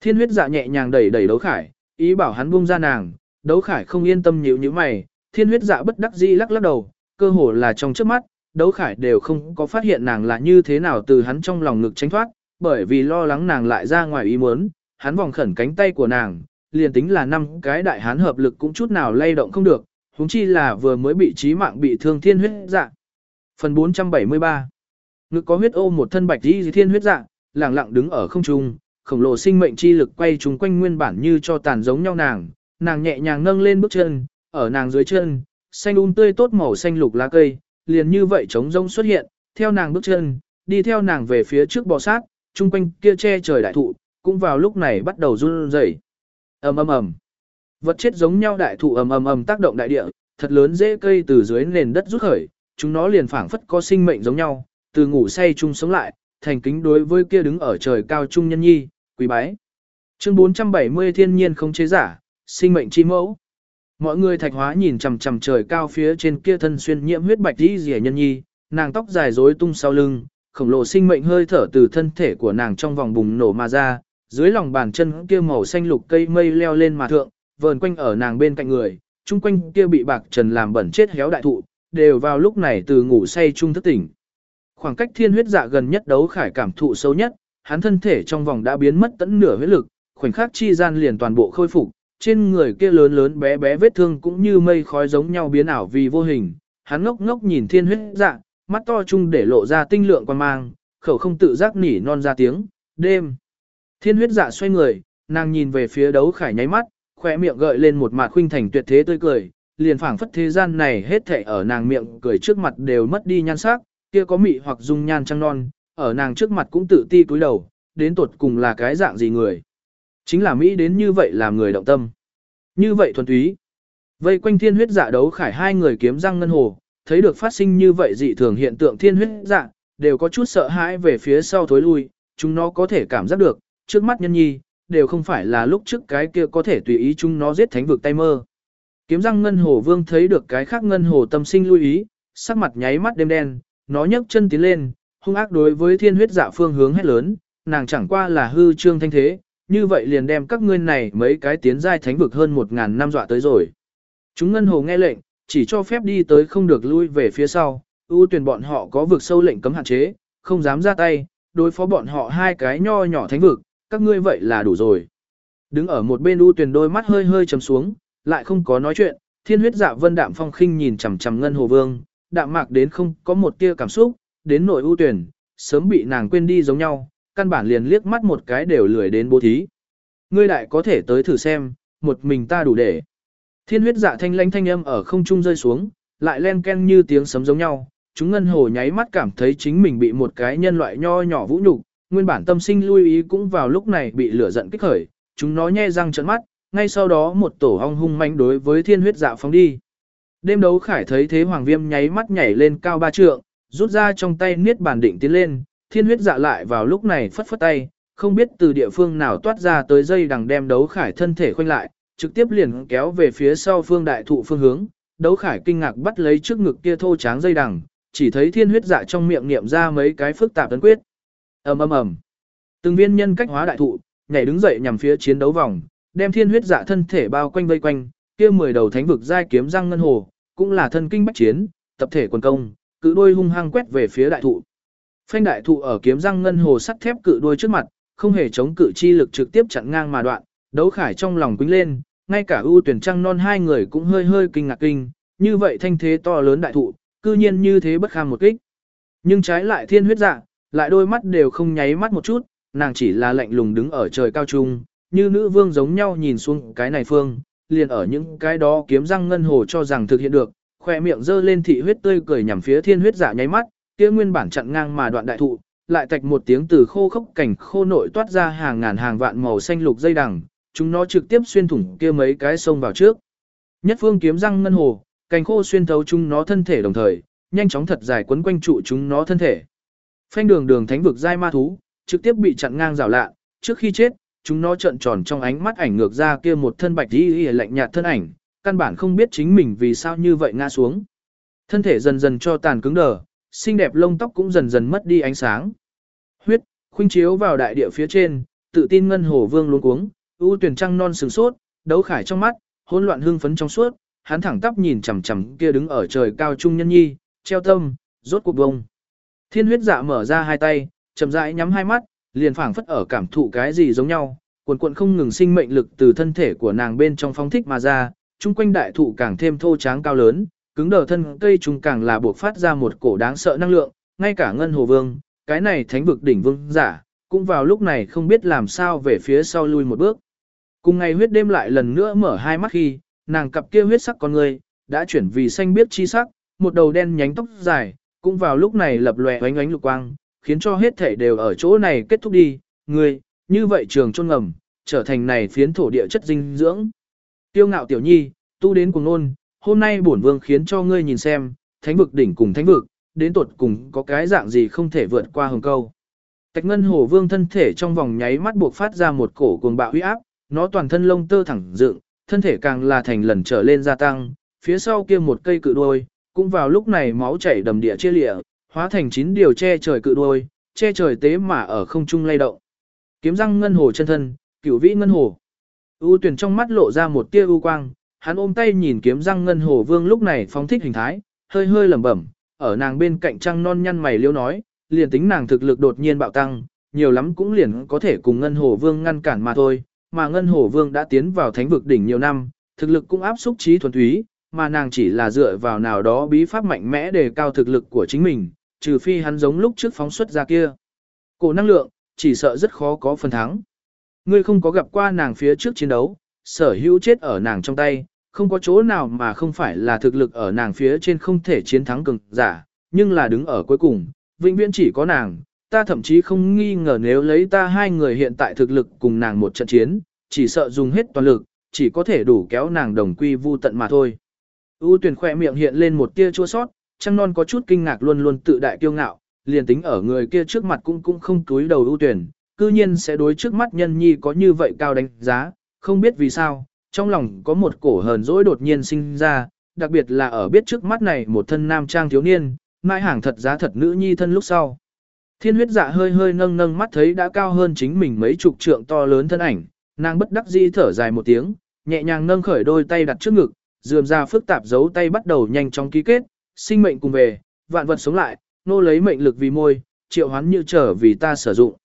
Thiên huyết dạ nhẹ nhàng đẩy đẩy đấu khải, ý bảo hắn buông ra nàng, đấu khải không yên tâm nhíu nhíu mày, thiên huyết dạ bất đắc dĩ lắc lắc đầu, cơ hồ là trong trước mắt, đấu khải đều không có phát hiện nàng là như thế nào từ hắn trong lòng ngực tránh thoát, bởi vì lo lắng nàng lại ra ngoài ý muốn, hắn vòng khẩn cánh tay của nàng, liền tính là năm cái đại hán hợp lực cũng chút nào lay động không được, huống chi là vừa mới bị trí mạng bị thương thiên huyết dạ. Phần 473 Ngực có huyết ô một thân bạch đi thiên huyết dạ, lẳng lặng đứng ở không trung, khổng lồ sinh mệnh chi lực quay chúng quanh nguyên bản như cho tàn giống nhau nàng, nàng nhẹ nhàng nâng lên bước chân, ở nàng dưới chân, xanh um tươi tốt màu xanh lục lá cây, liền như vậy trống rông xuất hiện, theo nàng bước chân, đi theo nàng về phía trước bò sát, chung quanh kia che trời đại thụ, cũng vào lúc này bắt đầu run rẩy. Ầm ầm ầm. Vật chết giống nhau đại thụ ầm ầm ầm tác động đại địa, thật lớn rễ cây từ dưới nền đất rút khởi, chúng nó liền phảng phất có sinh mệnh giống nhau, từ ngủ say chung sống lại, thành kính đối với kia đứng ở trời cao trung nhân nhi, quý bái. Chương 470 thiên nhiên không chế giả, sinh mệnh chi mẫu. Mọi người thạch hóa nhìn chằm chằm trời cao phía trên kia thân xuyên nhiễm huyết bạch đi rỉa nhân nhi, nàng tóc dài rối tung sau lưng, khổng lồ sinh mệnh hơi thở từ thân thể của nàng trong vòng bùng nổ mà ra, dưới lòng bàn chân kia màu xanh lục cây mây leo lên mà thượng, vờn quanh ở nàng bên cạnh người, chung quanh kia bị bạc trần làm bẩn chết héo đại thụ, đều vào lúc này từ ngủ say chung thức tỉnh. Khoảng cách thiên huyết dạ gần nhất đấu khải cảm thụ sâu nhất, hắn thân thể trong vòng đã biến mất tận nửa huyết lực, khoảnh khắc chi gian liền toàn bộ khôi phục, trên người kia lớn lớn bé bé vết thương cũng như mây khói giống nhau biến ảo vì vô hình. Hắn ngốc ngốc nhìn thiên huyết dạ, mắt to chung để lộ ra tinh lượng quan mang, khẩu không tự giác nỉ non ra tiếng, đêm. Thiên huyết dạ xoay người, nàng nhìn về phía đấu khải nháy mắt, khỏe miệng gợi lên một mặt khuynh thành tuyệt thế tươi cười, liền phảng phất thế gian này hết thảy ở nàng miệng cười trước mặt đều mất đi nhan sắc, kia có mị hoặc dung nhan trăng non, ở nàng trước mặt cũng tự ti cúi đầu, đến tuột cùng là cái dạng gì người. Chính là Mỹ đến như vậy làm người động tâm. Như vậy thuần túy. Vây quanh thiên huyết dạ đấu khải hai người kiếm răng ngân hồ, thấy được phát sinh như vậy dị thường hiện tượng thiên huyết dạ, đều có chút sợ hãi về phía sau thối lui, chúng nó có thể cảm giác được, trước mắt nhân nhi, đều không phải là lúc trước cái kia có thể tùy ý chúng nó giết thánh vực tay mơ. Kiếm răng ngân hồ vương thấy được cái khác ngân hồ tâm sinh lưu ý, sắc mặt nháy mắt đêm đen, nó nhấc chân tiến lên, hung ác đối với thiên huyết dạ phương hướng hét lớn, nàng chẳng qua là hư trương thanh thế, như vậy liền đem các ngươi này mấy cái tiến giai thánh vực hơn một ngàn năm dọa tới rồi. Chúng ngân hồ nghe lệnh, chỉ cho phép đi tới không được lui về phía sau, ưu tuyển bọn họ có vực sâu lệnh cấm hạn chế, không dám ra tay, đối phó bọn họ hai cái nho nhỏ thánh vực, các ngươi vậy là đủ rồi. Đứng ở một bên ưu tuyển đôi mắt hơi hơi chấm xuống, lại không có nói chuyện, thiên huyết dạ vân đạm phong khinh nhìn chằm chằm ngân hồ vương, đạm mạc đến không có một tia cảm xúc, đến nội ưu tuyển, sớm bị nàng quên đi giống nhau, căn bản liền liếc mắt một cái đều lười đến bố thí. Ngươi đại có thể tới thử xem, một mình ta đủ để. Thiên huyết dạ thanh lanh thanh âm ở không trung rơi xuống, lại len ken như tiếng sấm giống nhau, chúng ngân hồ nháy mắt cảm thấy chính mình bị một cái nhân loại nho nhỏ vũ nhục, nguyên bản tâm sinh lưu ý cũng vào lúc này bị lửa giận kích khởi, chúng nó nhe răng trợn mắt, ngay sau đó một tổ ong hung manh đối với thiên huyết dạ phóng đi. Đêm đấu khải thấy thế hoàng viêm nháy mắt nhảy lên cao ba trượng, rút ra trong tay niết bàn định tiến lên, thiên huyết dạ lại vào lúc này phất phất tay, không biết từ địa phương nào toát ra tới dây đằng đem đấu khải thân thể khoanh lại, trực tiếp liền kéo về phía sau phương đại thụ phương hướng, đấu khải kinh ngạc bắt lấy trước ngực kia thô tráng dây đằng, chỉ thấy thiên huyết dạ trong miệng niệm ra mấy cái phức tạp tấn quyết. ầm ầm ầm, từng viên nhân cách hóa đại thụ, nhảy đứng dậy nhằm phía chiến đấu vòng, đem thiên huyết dạ thân thể bao quanh vây quanh, kia mười đầu thánh vực giai kiếm răng ngân hồ, cũng là thân kinh bách chiến, tập thể quần công, cự đôi hung hăng quét về phía đại thụ. Phanh đại thụ ở kiếm răng ngân hồ sắt thép cự đôi trước mặt, không hề chống cự chi lực trực tiếp chặn ngang mà đoạn, đấu khải trong lòng quýnh lên, ngay cả ưu tuyển trăng non hai người cũng hơi hơi kinh ngạc kinh, như vậy thanh thế to lớn đại thụ, cư nhiên như thế bất kham một kích. Nhưng trái lại thiên huyết dạ, lại đôi mắt đều không nháy mắt một chút, nàng chỉ là lạnh lùng đứng ở trời cao trung, như nữ vương giống nhau nhìn xuống cái này phương, liền ở những cái đó kiếm răng ngân hồ cho rằng thực hiện được, khỏe miệng dơ lên thị huyết tươi cười nhằm phía thiên huyết giả nháy mắt, kia nguyên bản chặn ngang mà đoạn đại thụ, lại tạch một tiếng từ khô khốc cảnh khô nội toát ra hàng ngàn hàng vạn màu xanh lục dây đằng, chúng nó trực tiếp xuyên thủng kia mấy cái sông vào trước. Nhất phương kiếm răng ngân hồ, cành khô xuyên thấu chúng nó thân thể đồng thời, nhanh chóng thật dài quấn quanh trụ chúng nó thân thể. Phanh đường đường thánh vực giai ma thú, trực tiếp bị chặn ngang rào lạ, trước khi chết, chúng nó trợn tròn trong ánh mắt ảnh ngược ra kia một thân bạch y lạnh nhạt thân ảnh, căn bản không biết chính mình vì sao như vậy ngã xuống. Thân thể dần dần cho tàn cứng đờ, xinh đẹp lông tóc cũng dần dần mất đi ánh sáng. Huyết, khuynh chiếu vào đại địa phía trên, tự tin ngân hồ vương luống cuống, ưu tuyển trăng non sừng sốt, đấu khải trong mắt, hỗn loạn hương phấn trong suốt, hắn thẳng tắp nhìn chằm chằm kia đứng ở trời cao trung nhân nhi, treo tâm, rốt cuộc bông. Thiên huyết dạ mở ra hai tay, chậm rãi nhắm hai mắt, liền phảng phất ở cảm thụ cái gì giống nhau, cuồn cuộn không ngừng sinh mệnh lực từ thân thể của nàng bên trong phong thích mà ra, chung quanh đại thụ càng thêm thô tráng cao lớn, cứng đờ thân cây trùng càng là buộc phát ra một cổ đáng sợ năng lượng, ngay cả ngân hồ vương, cái này thánh vực đỉnh vương giả, cũng vào lúc này không biết làm sao về phía sau lui một bước. Cùng ngày huyết đêm lại lần nữa mở hai mắt khi, nàng cặp kia huyết sắc con người, đã chuyển vì xanh biếc chi sắc, một đầu đen nhánh tóc dài, cũng vào lúc này lập lòe ánh ánh lục quang, khiến cho hết thể đều ở chỗ này kết thúc đi, ngươi như vậy trường chôn ngầm, trở thành này phiến thổ địa chất dinh dưỡng. Tiêu ngạo tiểu nhi, tu đến cùng nôn, hôm nay bổn vương khiến cho ngươi nhìn xem, thánh vực đỉnh cùng thánh vực, đến tuột cùng có cái dạng gì không thể vượt qua hồng câu. Tạch ngân hồ vương thân thể trong vòng nháy mắt buộc phát ra một cổ cuồng bạo huy áp, nó toàn thân lông tơ thẳng dựng, thân thể càng là thành lần trở lên gia tăng, phía sau kia một cây cự đuôi, cũng vào lúc này máu chảy đầm địa chia lịa, hóa thành chín điều che trời cự đuôi, che trời tế mà ở không trung lay động. Kiếm răng ngân hồ chân thân, cửu vĩ ngân hồ. U tuyển trong mắt lộ ra một tia u quang, hắn ôm tay nhìn kiếm răng ngân hồ vương lúc này phóng thích hình thái, hơi hơi lẩm bẩm, ở nàng bên cạnh trăng non nhăn mày liêu nói, liền tính nàng thực lực đột nhiên bạo tăng, nhiều lắm cũng liền có thể cùng ngân hồ vương ngăn cản mà thôi, mà ngân hồ vương đã tiến vào thánh vực đỉnh nhiều năm, thực lực cũng áp xúc trí thuần túy, mà nàng chỉ là dựa vào nào đó bí pháp mạnh mẽ để cao thực lực của chính mình, trừ phi hắn giống lúc trước phóng xuất ra kia. Cổ năng lượng, chỉ sợ rất khó có phần thắng. Ngươi không có gặp qua nàng phía trước chiến đấu, sở hữu chết ở nàng trong tay, không có chỗ nào mà không phải là thực lực ở nàng phía trên không thể chiến thắng cường giả, nhưng là đứng ở cuối cùng, vĩnh viễn chỉ có nàng, ta thậm chí không nghi ngờ nếu lấy ta hai người hiện tại thực lực cùng nàng một trận chiến, chỉ sợ dùng hết toàn lực, chỉ có thể đủ kéo nàng đồng quy vu tận mà thôi. U tuyển khỏe miệng hiện lên một tia chua sót, trăng non có chút kinh ngạc luôn luôn tự đại kiêu ngạo, liền tính ở người kia trước mặt cũng cũng không túi đầu ưu tuyển, cư nhiên sẽ đối trước mắt nhân nhi có như vậy cao đánh giá, không biết vì sao, trong lòng có một cổ hờn dỗi đột nhiên sinh ra, đặc biệt là ở biết trước mắt này một thân nam trang thiếu niên, mãi hàng thật giá thật nữ nhi thân lúc sau. Thiên huyết dạ hơi hơi nâng nâng mắt thấy đã cao hơn chính mình mấy chục trượng to lớn thân ảnh, nàng bất đắc dĩ thở dài một tiếng, nhẹ nhàng nâng khởi đôi tay đặt trước ngực, dườm ra phức tạp giấu tay bắt đầu nhanh chóng ký kết, sinh mệnh cùng về, vạn vật sống lại, nô lấy mệnh lực vì môi, triệu hoán như trở vì ta sử dụng.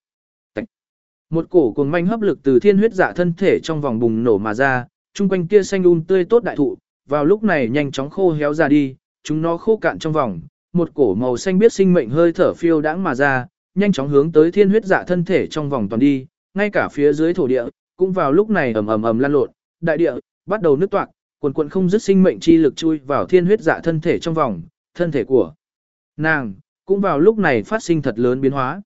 Một cổ cuồng manh hấp lực từ thiên huyết dạ thân thể trong vòng bùng nổ mà ra, chung quanh kia xanh un tươi tốt đại thụ, vào lúc này nhanh chóng khô héo ra đi, chúng nó khô cạn trong vòng, một cổ màu xanh biết sinh mệnh hơi thở phiêu đãng mà ra, nhanh chóng hướng tới thiên huyết dạ thân thể trong vòng toàn đi, ngay cả phía dưới thổ địa, cũng vào lúc này ầm ầm ầm lan lộn, đại địa bắt đầu nứt toạc, quần quần không dứt sinh mệnh chi lực chui vào thiên huyết dạ thân thể trong vòng, thân thể của nàng cũng vào lúc này phát sinh thật lớn biến hóa.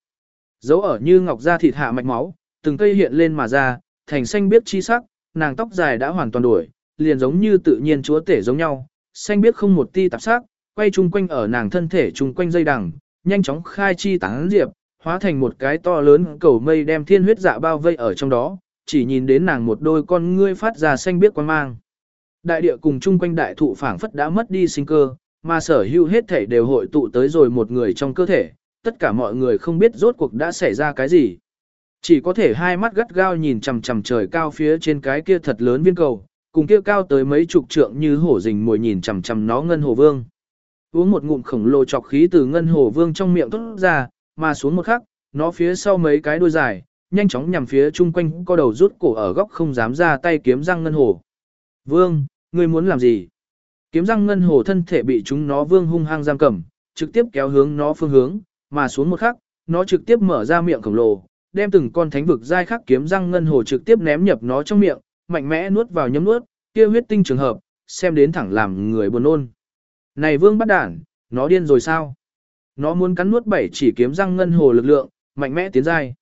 Dấu ở như ngọc da thịt hạ mạch máu, từng cây hiện lên mà ra, thành xanh biếc chi sắc, nàng tóc dài đã hoàn toàn đổi, liền giống như tự nhiên chúa tể giống nhau, xanh biếc không một ti tạp sắc, quay chung quanh ở nàng thân thể chung quanh dây đằng, nhanh chóng khai chi tán diệp, hóa thành một cái to lớn cầu mây đem thiên huyết dạ bao vây ở trong đó, chỉ nhìn đến nàng một đôi con ngươi phát ra xanh biếc quan mang. Đại địa cùng chung quanh đại thụ phảng phất đã mất đi sinh cơ, mà sở hữu hết thể đều hội tụ tới rồi một người trong cơ thể, tất cả mọi người không biết rốt cuộc đã xảy ra cái gì. Chỉ có thể hai mắt gắt gao nhìn chằm chằm trời cao phía trên cái kia thật lớn viên cầu, cùng kia cao tới mấy chục trượng như hổ rình mồi nhìn chằm chằm nó ngân hồ vương. Uống một ngụm khổng lồ chọc khí từ ngân hồ vương trong miệng tốt ra, mà xuống một khắc, nó phía sau mấy cái đuôi dài, nhanh chóng nhằm phía chung quanh có đầu rút cổ ở góc không dám ra tay kiếm răng ngân hồ. Vương, ngươi muốn làm gì? Kiếm răng ngân hồ thân thể bị chúng nó vương hung hăng giam cầm, trực tiếp kéo hướng nó phương hướng, mà xuống một khắc, nó trực tiếp mở ra miệng khổng lồ, đem từng con thánh vực dai khắc kiếm răng ngân hồ trực tiếp ném nhập nó trong miệng, mạnh mẽ nuốt vào nhấm nuốt, kia huyết tinh trường hợp, xem đến thẳng làm người buồn nôn. Này vương bắt đản, nó điên rồi sao? Nó muốn cắn nuốt bảy chỉ kiếm răng ngân hồ lực lượng, mạnh mẽ tiến dai.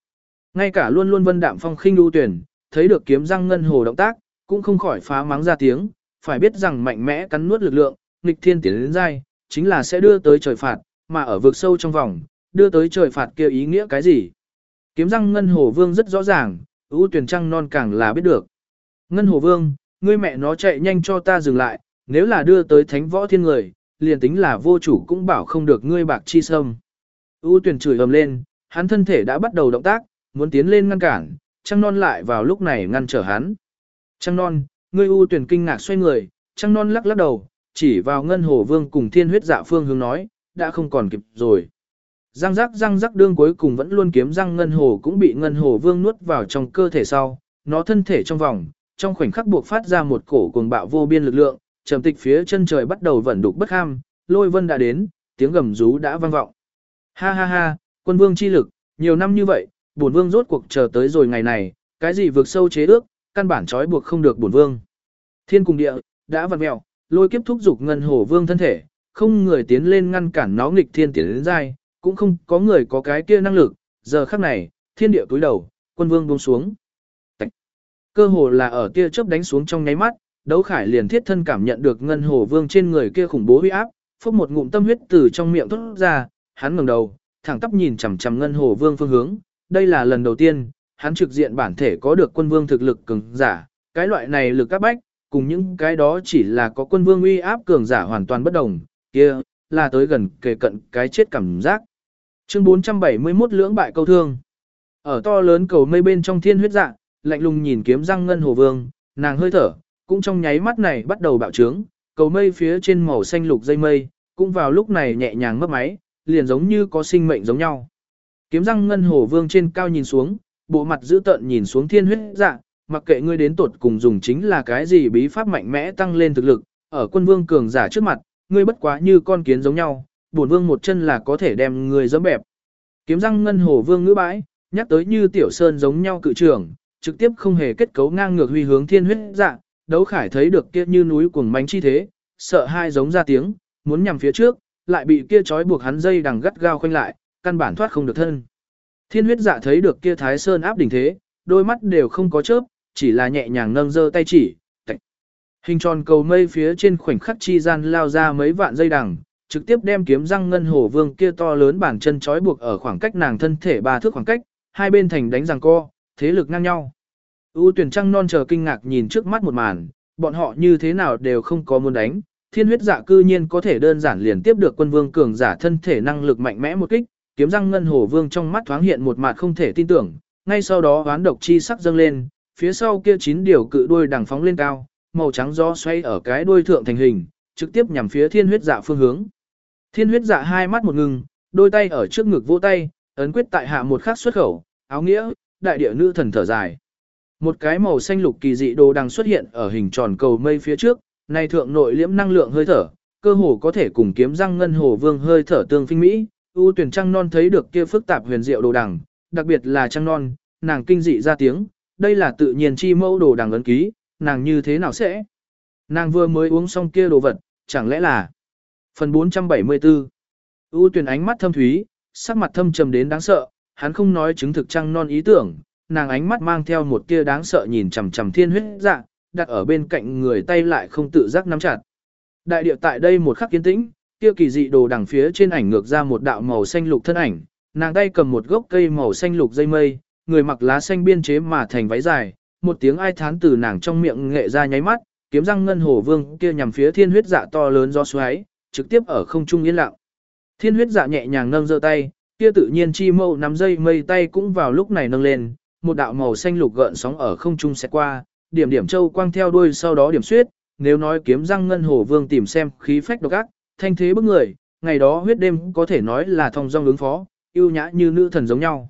Ngay cả luôn luôn vân đạm phong khinh lưu tuyển, thấy được kiếm răng ngân hồ động tác, cũng không khỏi phá mắng ra tiếng, phải biết rằng mạnh mẽ cắn nuốt lực lượng, nghịch thiên tiến đến dai, chính là sẽ đưa tới trời phạt, mà ở vực sâu trong vòng, đưa tới trời phạt kia ý nghĩa cái gì? Kiếm răng Ngân Hồ Vương rất rõ ràng, ưu tuyển trăng non càng là biết được. Ngân Hồ Vương, ngươi mẹ nó chạy nhanh cho ta dừng lại, nếu là đưa tới thánh võ thiên người, liền tính là vô chủ cũng bảo không được ngươi bạc chi sâm. U tuyển chửi ầm lên, hắn thân thể đã bắt đầu động tác, muốn tiến lên ngăn cản, trăng non lại vào lúc này ngăn trở hắn. Trăng non, ngươi u tuyển kinh ngạc xoay người, trăng non lắc lắc đầu, chỉ vào ngân hồ vương cùng thiên huyết dạ phương hướng nói, đã không còn kịp rồi. Răng rắc răng rắc đương cuối cùng vẫn luôn kiếm răng ngân hồ cũng bị ngân hồ vương nuốt vào trong cơ thể sau, nó thân thể trong vòng, trong khoảnh khắc buộc phát ra một cổ cuồng bạo vô biên lực lượng, trầm tịch phía chân trời bắt đầu vận đục bất ham, lôi vân đã đến, tiếng gầm rú đã vang vọng. Ha ha ha, quân vương chi lực, nhiều năm như vậy, bổn vương rốt cuộc chờ tới rồi ngày này, cái gì vượt sâu chế ước, căn bản trói buộc không được bổn vương. Thiên cùng địa, đã vặn mèo, lôi kiếp thúc dục ngân hồ vương thân thể, không người tiến lên ngăn cản nó nghịch thiên tiến đến dai, cũng không có người có cái kia năng lực, giờ khắc này, thiên địa cúi đầu, quân vương buông xuống. Tạch. Cơ hồ là ở tia chớp đánh xuống trong nháy mắt, đấu khải liền thiết thân cảm nhận được ngân hồ vương trên người kia khủng bố huy áp, phốc một ngụm tâm huyết từ trong miệng thoát ra, hắn ngẩng đầu, thẳng tắp nhìn chằm chằm ngân hồ vương phương hướng, đây là lần đầu tiên, hắn trực diện bản thể có được quân vương thực lực cường giả, cái loại này lực các bách, cùng những cái đó chỉ là có quân vương uy áp cường giả hoàn toàn bất đồng, kia, là tới gần kề cận cái chết cảm giác. Chương 471 lưỡng bại câu thương. Ở to lớn cầu mây bên trong thiên huyết dạ, lạnh lùng nhìn kiếm răng ngân hồ vương, nàng hơi thở, cũng trong nháy mắt này bắt đầu bạo trướng, cầu mây phía trên màu xanh lục dây mây, cũng vào lúc này nhẹ nhàng mất máy, liền giống như có sinh mệnh giống nhau. Kiếm răng ngân hồ vương trên cao nhìn xuống, bộ mặt dữ tợn nhìn xuống thiên huyết dạ, mặc kệ ngươi đến tột cùng dùng chính là cái gì bí pháp mạnh mẽ tăng lên thực lực, ở quân vương cường giả trước mặt, ngươi bất quá như con kiến giống nhau, bổn vương một chân là có thể đem ngươi giẫm bẹp. Kiếm răng ngân hồ vương ngữ bãi, nhắc tới như tiểu sơn giống nhau cự trưởng, trực tiếp không hề kết cấu ngang ngược huy hướng thiên huyết dạ, đấu khải thấy được kia như núi cuồng mánh chi thế, sợ hai giống ra tiếng, muốn nhằm phía trước, lại bị kia trói buộc hắn dây đằng gắt gao khoanh lại, căn bản thoát không được thân. Thiên huyết dạ thấy được kia thái sơn áp đỉnh thế, đôi mắt đều không có chớp, chỉ là nhẹ nhàng nâng giơ tay chỉ. Tạch. Hình tròn cầu mây phía trên khoảnh khắc chi gian lao ra mấy vạn dây đằng, trực tiếp đem kiếm răng ngân hổ vương kia to lớn bản chân trói buộc ở khoảng cách nàng thân thể ba thước khoảng cách, hai bên thành đánh giằng co, thế lực ngang nhau. U tuyển trăng non chờ kinh ngạc nhìn trước mắt một màn, bọn họ như thế nào đều không có muốn đánh, thiên huyết dạ cư nhiên có thể đơn giản liền tiếp được quân vương cường giả thân thể năng lực mạnh mẽ một kích, kiếm răng ngân hổ vương trong mắt thoáng hiện một mặt không thể tin tưởng, ngay sau đó oán độc chi sắc dâng lên, phía sau kia chín điều cự đuôi đằng phóng lên cao, màu trắng gió xoay ở cái đuôi thượng thành hình, trực tiếp nhằm phía thiên huyết dạ phương hướng. Thiên huyết dạ hai mắt một ngừng, đôi tay ở trước ngực vỗ tay, ấn quyết tại hạ một khắc xuất khẩu, áo nghĩa, đại địa nữ thần thở dài. Một cái màu xanh lục kỳ dị đồ đang xuất hiện ở hình tròn cầu mây phía trước, này thượng nội liễm năng lượng hơi thở, cơ hồ có thể cùng kiếm răng ngân hồ vương hơi thở tương phinh mỹ. U tuyển trăng non thấy được kia phức tạp huyền diệu đồ đằng, đặc biệt là trăng non, nàng kinh dị ra tiếng, đây là tự nhiên chi mẫu đồ đằng ấn ký, nàng như thế nào sẽ? Nàng vừa mới uống xong kia đồ vật, chẳng lẽ là Phần 474 U tuyển ánh mắt thâm thúy, sắc mặt thâm trầm đến đáng sợ, hắn không nói chứng thực trăng non ý tưởng, nàng ánh mắt mang theo một tia đáng sợ nhìn chằm chằm thiên huyết dạ, đặt ở bên cạnh người tay lại không tự giác nắm chặt. Đại địa tại đây một khắc kiến tĩnh, kia kỳ dị đồ đằng phía trên ảnh ngược ra một đạo màu xanh lục thân ảnh, nàng tay cầm một gốc cây màu xanh lục dây mây, người mặc lá xanh biên chế mà thành váy dài, một tiếng ai thán từ nàng trong miệng nghệ ra nháy mắt, kiếm răng ngân hổ vương kia nhằm phía thiên huyết dạ to lớn do xoáy, trực tiếp ở không trung yên lặng. Thiên huyết dạ nhẹ nhàng nâng giơ tay, kia tự nhiên chi mâu nắm dây mây tay cũng vào lúc này nâng lên, một đạo màu xanh lục gợn sóng ở không trung sẽ qua, điểm điểm châu quang theo đuôi sau đó điểm xuyết, nếu nói kiếm răng ngân hổ vương tìm xem khí phách độc ác, thanh thế bức người, ngày đó huyết đêm có thể nói là thong dong ứng phó, yêu nhã như nữ thần giống nhau.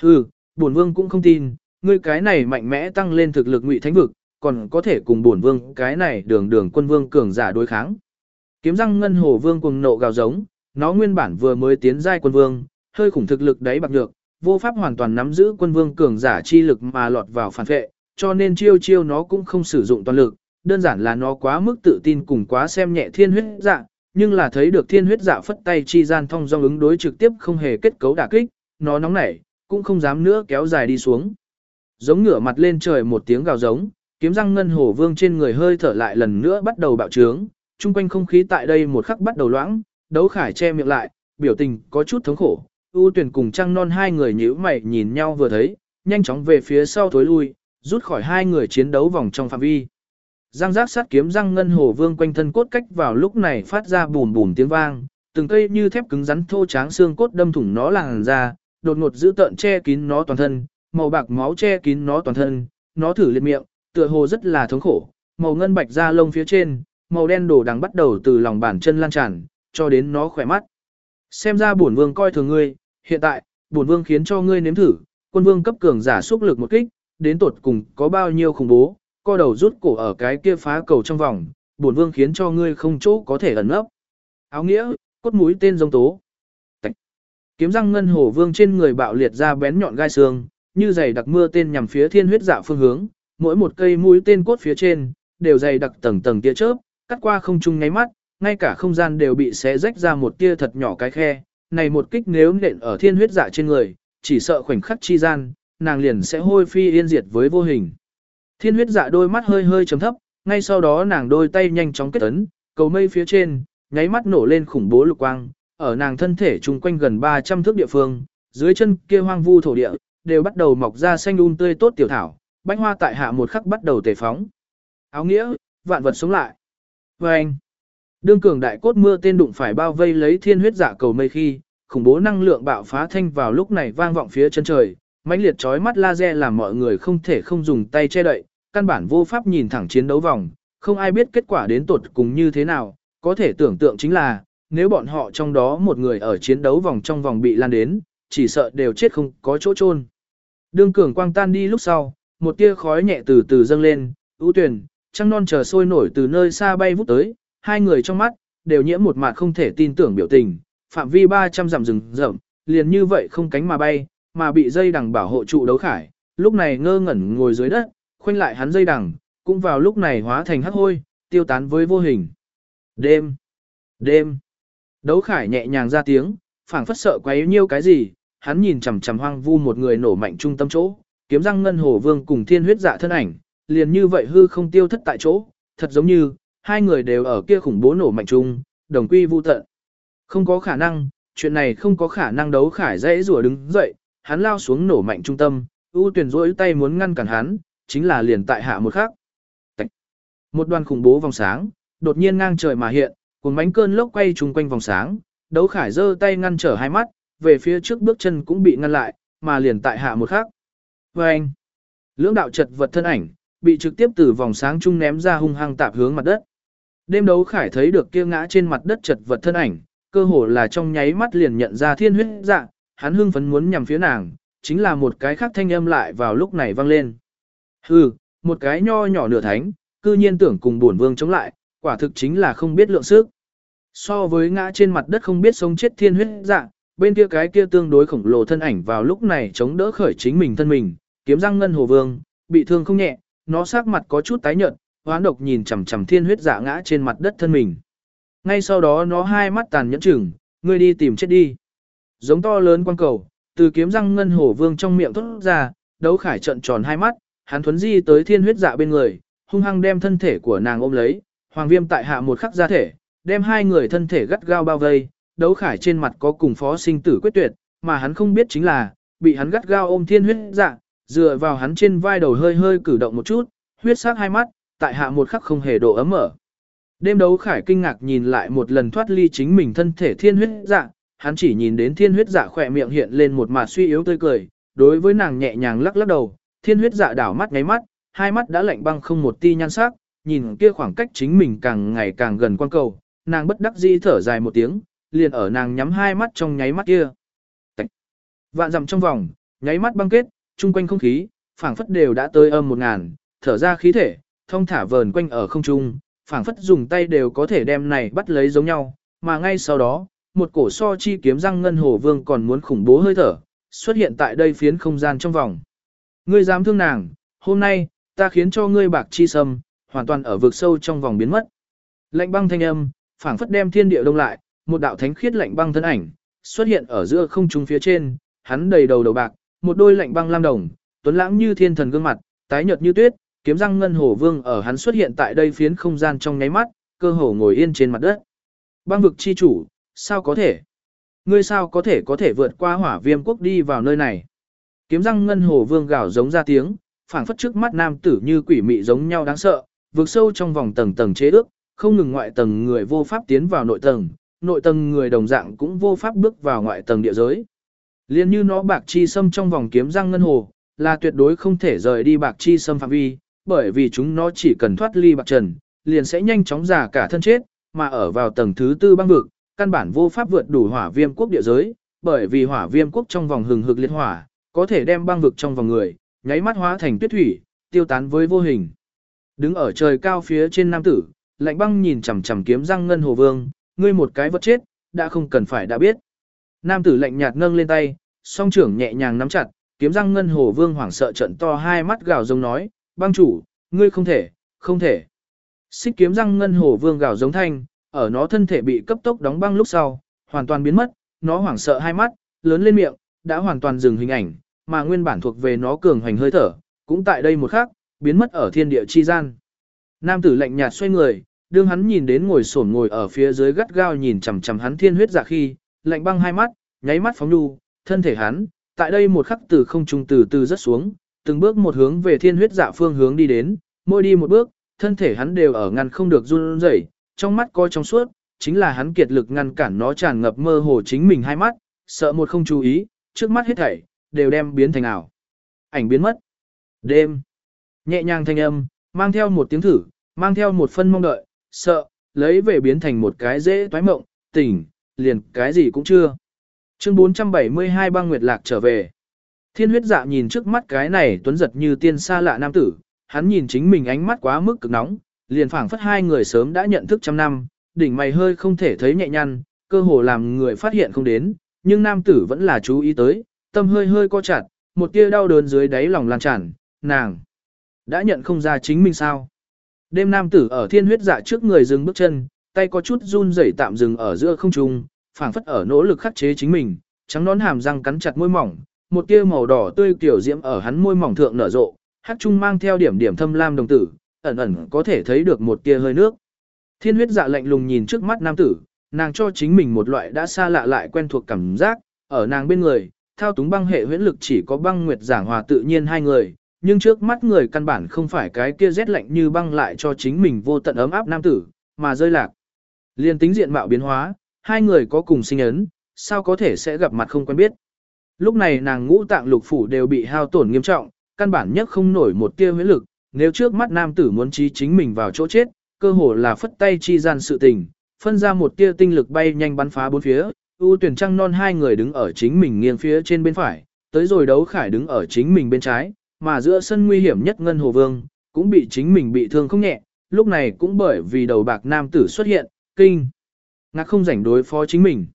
Hừ, bổn vương cũng không tin, ngươi cái này mạnh mẽ tăng lên thực lực ngụy thánh vực, còn có thể cùng bổn vương cái này đường đường quân vương cường giả đối kháng. Kiếm răng ngân hổ vương cuồng nộ gào giống, nó nguyên bản vừa mới tiến giai quân vương, hơi khủng thực lực đáy bạc nhược, vô pháp hoàn toàn nắm giữ quân vương cường giả chi lực mà lọt vào phản vệ, cho nên chiêu chiêu nó cũng không sử dụng toàn lực, đơn giản là nó quá mức tự tin cùng quá xem nhẹ thiên huyết dạng nhưng là thấy được thiên huyết dạ phất tay chi gian thông dong ứng đối trực tiếp không hề kết cấu đả kích, nó nóng nảy, cũng không dám nữa kéo dài đi xuống. Giống ngửa mặt lên trời một tiếng gào giống, kiếm răng ngân hổ vương trên người hơi thở lại lần nữa bắt đầu bạo trướng, chung quanh không khí tại đây một khắc bắt đầu loãng, đấu khải che miệng lại, biểu tình có chút thống khổ, ưu tuyển cùng trăng non hai người nhíu mày nhìn nhau vừa thấy, nhanh chóng về phía sau thối lui, rút khỏi hai người chiến đấu vòng trong phạm vi. Răng rác sát kiếm răng ngân hồ vương quanh thân cốt cách vào lúc này phát ra bùm bùm tiếng vang, từng cây như thép cứng rắn thô tráng xương cốt đâm thủng nó làn ra, đột ngột giữ tợn che kín nó toàn thân, màu bạc máu che kín nó toàn thân, nó thử liệt miệng, tựa hồ rất là thống khổ, màu ngân bạch da lông phía trên, màu đen đổ đằng bắt đầu từ lòng bàn chân lan tràn, cho đến nó khỏe mắt. Xem ra bổn vương coi thường ngươi, hiện tại, bổn vương khiến cho ngươi nếm thử, quân vương cấp cường giả xúc lực một kích, đến tột cùng có bao nhiêu khủng bố, co đầu rút cổ ở cái kia phá cầu trong vòng, bổn vương khiến cho ngươi không chỗ có thể ẩn nấp. Áo nghĩa, cốt mũi tên giống tố. Tạch. Kiếm răng ngân hổ vương trên người bạo liệt ra bén nhọn gai xương, như dày đặc mưa tên nhằm phía thiên huyết dạ phương hướng, mỗi một cây mũi tên cốt phía trên đều dày đặc tầng tầng tia chớp, cắt qua không trung nháy mắt, ngay cả không gian đều bị xé rách ra một tia thật nhỏ cái khe. Này một kích nếu nện ở thiên huyết dạ trên người, chỉ sợ khoảnh khắc chi gian, nàng liền sẽ hôi phi yên diệt với vô hình. Thiên huyết dạ đôi mắt hơi hơi chấm thấp, ngay sau đó nàng đôi tay nhanh chóng kết ấn, cầu mây phía trên, nháy mắt nổ lên khủng bố lục quang, ở nàng thân thể chung quanh gần 300 thước địa phương, dưới chân kia hoang vu thổ địa, đều bắt đầu mọc ra xanh um tươi tốt tiểu thảo, bánh hoa tại hạ một khắc bắt đầu tề phóng. Áo nghĩa, vạn vật sống lại. Và anh, đương cường đại cốt mưa tên đụng phải bao vây lấy thiên huyết dạ cầu mây khi, khủng bố năng lượng bạo phá thanh vào lúc này vang vọng phía chân trời, mãnh liệt chói mắt laser làm mọi người không thể không dùng tay che đậy, căn bản vô pháp nhìn thẳng chiến đấu vòng, không ai biết kết quả đến tột cùng như thế nào, có thể tưởng tượng chính là, nếu bọn họ trong đó một người ở chiến đấu vòng trong vòng bị lan đến, chỉ sợ đều chết không có chỗ chôn. Đương cường quang tan đi lúc sau, một tia khói nhẹ từ từ dâng lên, ưu tuyển, trăng non chờ sôi nổi từ nơi xa bay vút tới, hai người trong mắt, đều nhiễm một mặt không thể tin tưởng biểu tình, phạm vi 300 dặm rừng rậm, liền như vậy không cánh mà bay, mà bị dây đằng bảo hộ trụ đấu khải, lúc này ngơ ngẩn ngồi dưới đất, khoanh lại hắn dây đằng, cũng vào lúc này hóa thành hắc hôi, tiêu tán với vô hình. Đêm, đêm, đấu khải nhẹ nhàng ra tiếng, phảng phất sợ quấy nhiêu cái gì, hắn nhìn chằm chằm hoang vu một người nổ mạnh trung tâm chỗ, kiếm răng ngân hồ vương cùng thiên huyết dạ thân ảnh, liền như vậy hư không tiêu thất tại chỗ, thật giống như, hai người đều ở kia khủng bố nổ mạnh chung, đồng quy vu tận. Không có khả năng, chuyện này không có khả năng đấu khải dễ rùa đứng dậy, hắn lao xuống nổ mạnh trung tâm, ưu tuyển rỗi tay muốn ngăn cản hắn, chính là liền tại hạ một khắc. Một đoàn khủng bố vòng sáng, đột nhiên ngang trời mà hiện, cùng bánh cơn lốc quay chung quanh vòng sáng, đấu khải giơ tay ngăn trở hai mắt, về phía trước bước chân cũng bị ngăn lại, mà liền tại hạ một khắc. Và anh, lưỡng đạo chật vật thân ảnh, bị trực tiếp từ vòng sáng chung ném ra hung hăng tạp hướng mặt đất. Đêm đấu khải thấy được kia ngã trên mặt đất chật vật thân ảnh, cơ hồ là trong nháy mắt liền nhận ra thiên huyết dạ, hắn hưng phấn muốn nhằm phía nàng, chính là một cái khác thanh âm lại vào lúc này vang lên. Hừ, một cái nho nhỏ nửa thánh, cư nhiên tưởng cùng bổn vương chống lại, quả thực chính là không biết lượng sức. So với ngã trên mặt đất không biết sống chết thiên huyết dạ, bên kia cái kia tương đối khổng lồ thân ảnh vào lúc này chống đỡ khởi chính mình thân mình, kiếm răng ngân hồ vương, bị thương không nhẹ, nó sắc mặt có chút tái nhợt, hoán độc nhìn chằm chằm thiên huyết dạ ngã trên mặt đất thân mình. Ngay sau đó nó hai mắt tàn nhẫn chừng, ngươi đi tìm chết đi. Giống to lớn quang cầu, từ kiếm răng ngân hổ vương trong miệng thốt ra, đấu khải trận tròn hai mắt, hắn thuấn di tới thiên huyết dạ bên người, hung hăng đem thân thể của nàng ôm lấy, hoàng viêm tại hạ một khắc ra thể, đem hai người thân thể gắt gao bao vây, đấu khải trên mặt có cùng phó sinh tử quyết tuyệt, mà hắn không biết chính là, bị hắn gắt gao ôm thiên huyết dạ, dựa vào hắn trên vai đầu hơi hơi cử động một chút, huyết sắc hai mắt, tại hạ một khắc không hề độ ấm ở. Đêm đấu khải kinh ngạc nhìn lại một lần thoát ly chính mình thân thể thiên huyết dạ, hắn chỉ nhìn đến thiên huyết dạ khỏe miệng hiện lên một mặt suy yếu tươi cười, đối với nàng nhẹ nhàng lắc lắc đầu, thiên huyết dạ đảo mắt ngáy mắt, hai mắt đã lạnh băng không một ti nhan sắc, nhìn kia khoảng cách chính mình càng ngày càng gần quan cầu, nàng bất đắc dĩ thở dài một tiếng, liền ở nàng nhắm hai mắt trong nháy mắt kia. Tạch. Vạn dặm trong vòng, nháy mắt băng kết, chung quanh không khí, phảng phất đều đã tới âm một ngàn, thở ra khí thể, thông thả vờn quanh ở không trung, phảng phất dùng tay đều có thể đem này bắt lấy giống nhau, mà ngay sau đó, một cổ so chi kiếm răng ngân hồ vương còn muốn khủng bố hơi thở, xuất hiện tại đây phiến không gian trong vòng. Ngươi dám thương nàng, hôm nay, ta khiến cho ngươi bạc chi sâm, hoàn toàn ở vực sâu trong vòng biến mất. Lạnh băng thanh âm, phảng phất đem thiên địa đông lại, một đạo thánh khiết lạnh băng thân ảnh, xuất hiện ở giữa không trung phía trên, hắn đầy đầu đầu bạc, một đôi lạnh băng lam đồng, tuấn lãng như thiên thần gương mặt, tái nhợt như tuyết, kiếm răng ngân hồ vương ở hắn xuất hiện tại đây phiến không gian trong nháy mắt, cơ hồ ngồi yên trên mặt đất. Băng vực chi chủ, sao có thể? Ngươi sao có thể có thể vượt qua hỏa viêm quốc đi vào nơi này? Kiếm răng ngân hồ vương gào giống ra tiếng, phảng phất trước mắt nam tử như quỷ mị giống nhau đáng sợ, vượt sâu trong vòng tầng tầng chế ước, không ngừng ngoại tầng người vô pháp tiến vào nội tầng, nội tầng người đồng dạng cũng vô pháp bước vào ngoại tầng địa giới. Liên như nó bạc chi xâm trong vòng kiếm răng ngân hồ, là tuyệt đối không thể rời đi bạc chi xâm phạm vi, bởi vì chúng nó chỉ cần thoát ly bạc trần, liền sẽ nhanh chóng già cả thân chết, mà ở vào tầng thứ tư băng vực, căn bản vô pháp vượt đủ hỏa viêm quốc địa giới, bởi vì hỏa viêm quốc trong vòng hừng hực liệt hỏa, có thể đem băng vực trong vòng người, nháy mắt hóa thành tuyết thủy, tiêu tán với vô hình. Đứng ở trời cao phía trên nam tử, lạnh băng nhìn chằm chằm kiếm răng ngân hồ vương, ngươi một cái vật chết, đã không cần phải đã biết. Nam tử lạnh nhạt nâng lên tay, song trưởng nhẹ nhàng nắm chặt, kiếm răng ngân hồ vương hoảng sợ trận to hai mắt gào giống nói, băng chủ, ngươi không thể, không thể. Xích kiếm răng ngân hồ vương gào giống thanh, ở nó thân thể bị cấp tốc đóng băng lúc sau, hoàn toàn biến mất, nó hoảng sợ hai mắt, lớn lên miệng, đã hoàn toàn dừng hình ảnh, mà nguyên bản thuộc về nó cường hành hơi thở, cũng tại đây một khắc, biến mất ở thiên địa chi gian. Nam tử lạnh nhạt xoay người, đương hắn nhìn đến ngồi xổm ngồi ở phía dưới gắt gao nhìn chằm chằm hắn thiên huyết giả khi, lạnh băng hai mắt, nháy mắt phóng nhu, thân thể hắn, tại đây một khắc từ không trung từ từ rất xuống, từng bước một hướng về thiên huyết dạ phương hướng đi đến, mỗi đi một bước, thân thể hắn đều ở ngăn không được run rẩy, trong mắt coi trong suốt, chính là hắn kiệt lực ngăn cản nó tràn ngập mơ hồ chính mình hai mắt, sợ một không chú ý, trước mắt hết thảy, đều đem biến thành ảo. Ảnh biến mất. Đêm. Nhẹ nhàng thanh âm, mang theo một tiếng thử, mang theo một phân mong đợi, sợ, lấy về biến thành một cái dễ toái mộng, tỉnh, liền cái gì cũng chưa. Chương 472 băng nguyệt lạc trở về. Thiên huyết dạ nhìn trước mắt cái này tuấn giật như tiên xa lạ nam tử, hắn nhìn chính mình ánh mắt quá mức cực nóng, liền phảng phất hai người sớm đã nhận thức trăm năm, đỉnh mày hơi không thể thấy nhẹ nhăn, cơ hồ làm người phát hiện không đến, nhưng nam tử vẫn là chú ý tới, tâm hơi hơi co chặt, một tia đau đớn dưới đáy lòng lan tràn, nàng đã nhận không ra chính mình sao. Đêm nam tử ở thiên huyết dạ trước người dừng bước chân, tay có chút run rẩy tạm dừng ở giữa không trung, phảng phất ở nỗ lực khắc chế chính mình, trắng nón hàm răng cắn chặt môi mỏng, một tia màu đỏ tươi kiểu diễm ở hắn môi mỏng thượng nở rộ, hát trung mang theo điểm điểm thâm lam đồng tử, ẩn ẩn có thể thấy được một tia hơi nước. Thiên huyết dạ lạnh lùng nhìn trước mắt nam tử, nàng cho chính mình một loại đã xa lạ lại quen thuộc cảm giác, ở nàng bên người, thao túng băng hệ huyễn lực chỉ có băng nguyệt giảng hòa tự nhiên hai người, nhưng trước mắt người căn bản không phải cái kia rét lạnh như băng lại cho chính mình vô tận ấm áp nam tử, mà rơi lạc. Liên tính diện mạo biến hóa, hai người có cùng sinh ấn, sao có thể sẽ gặp mặt không quen biết. Lúc này nàng ngũ tạng lục phủ đều bị hao tổn nghiêm trọng, căn bản nhất không nổi một tia huyễn lực, nếu trước mắt nam tử muốn trí chính mình vào chỗ chết, cơ hồ là phất tay chi gian sự tình, phân ra một tia tinh lực bay nhanh bắn phá bốn phía, ưu tuyển trăng non hai người đứng ở chính mình nghiêng phía trên bên phải, tới rồi đấu khải đứng ở chính mình bên trái, mà giữa sân nguy hiểm nhất Ngân Hồ Vương, cũng bị chính mình bị thương không nhẹ, lúc này cũng bởi vì đầu bạc nam tử xuất hiện, kinh. Ngạc không rảnh đối phó chính mình.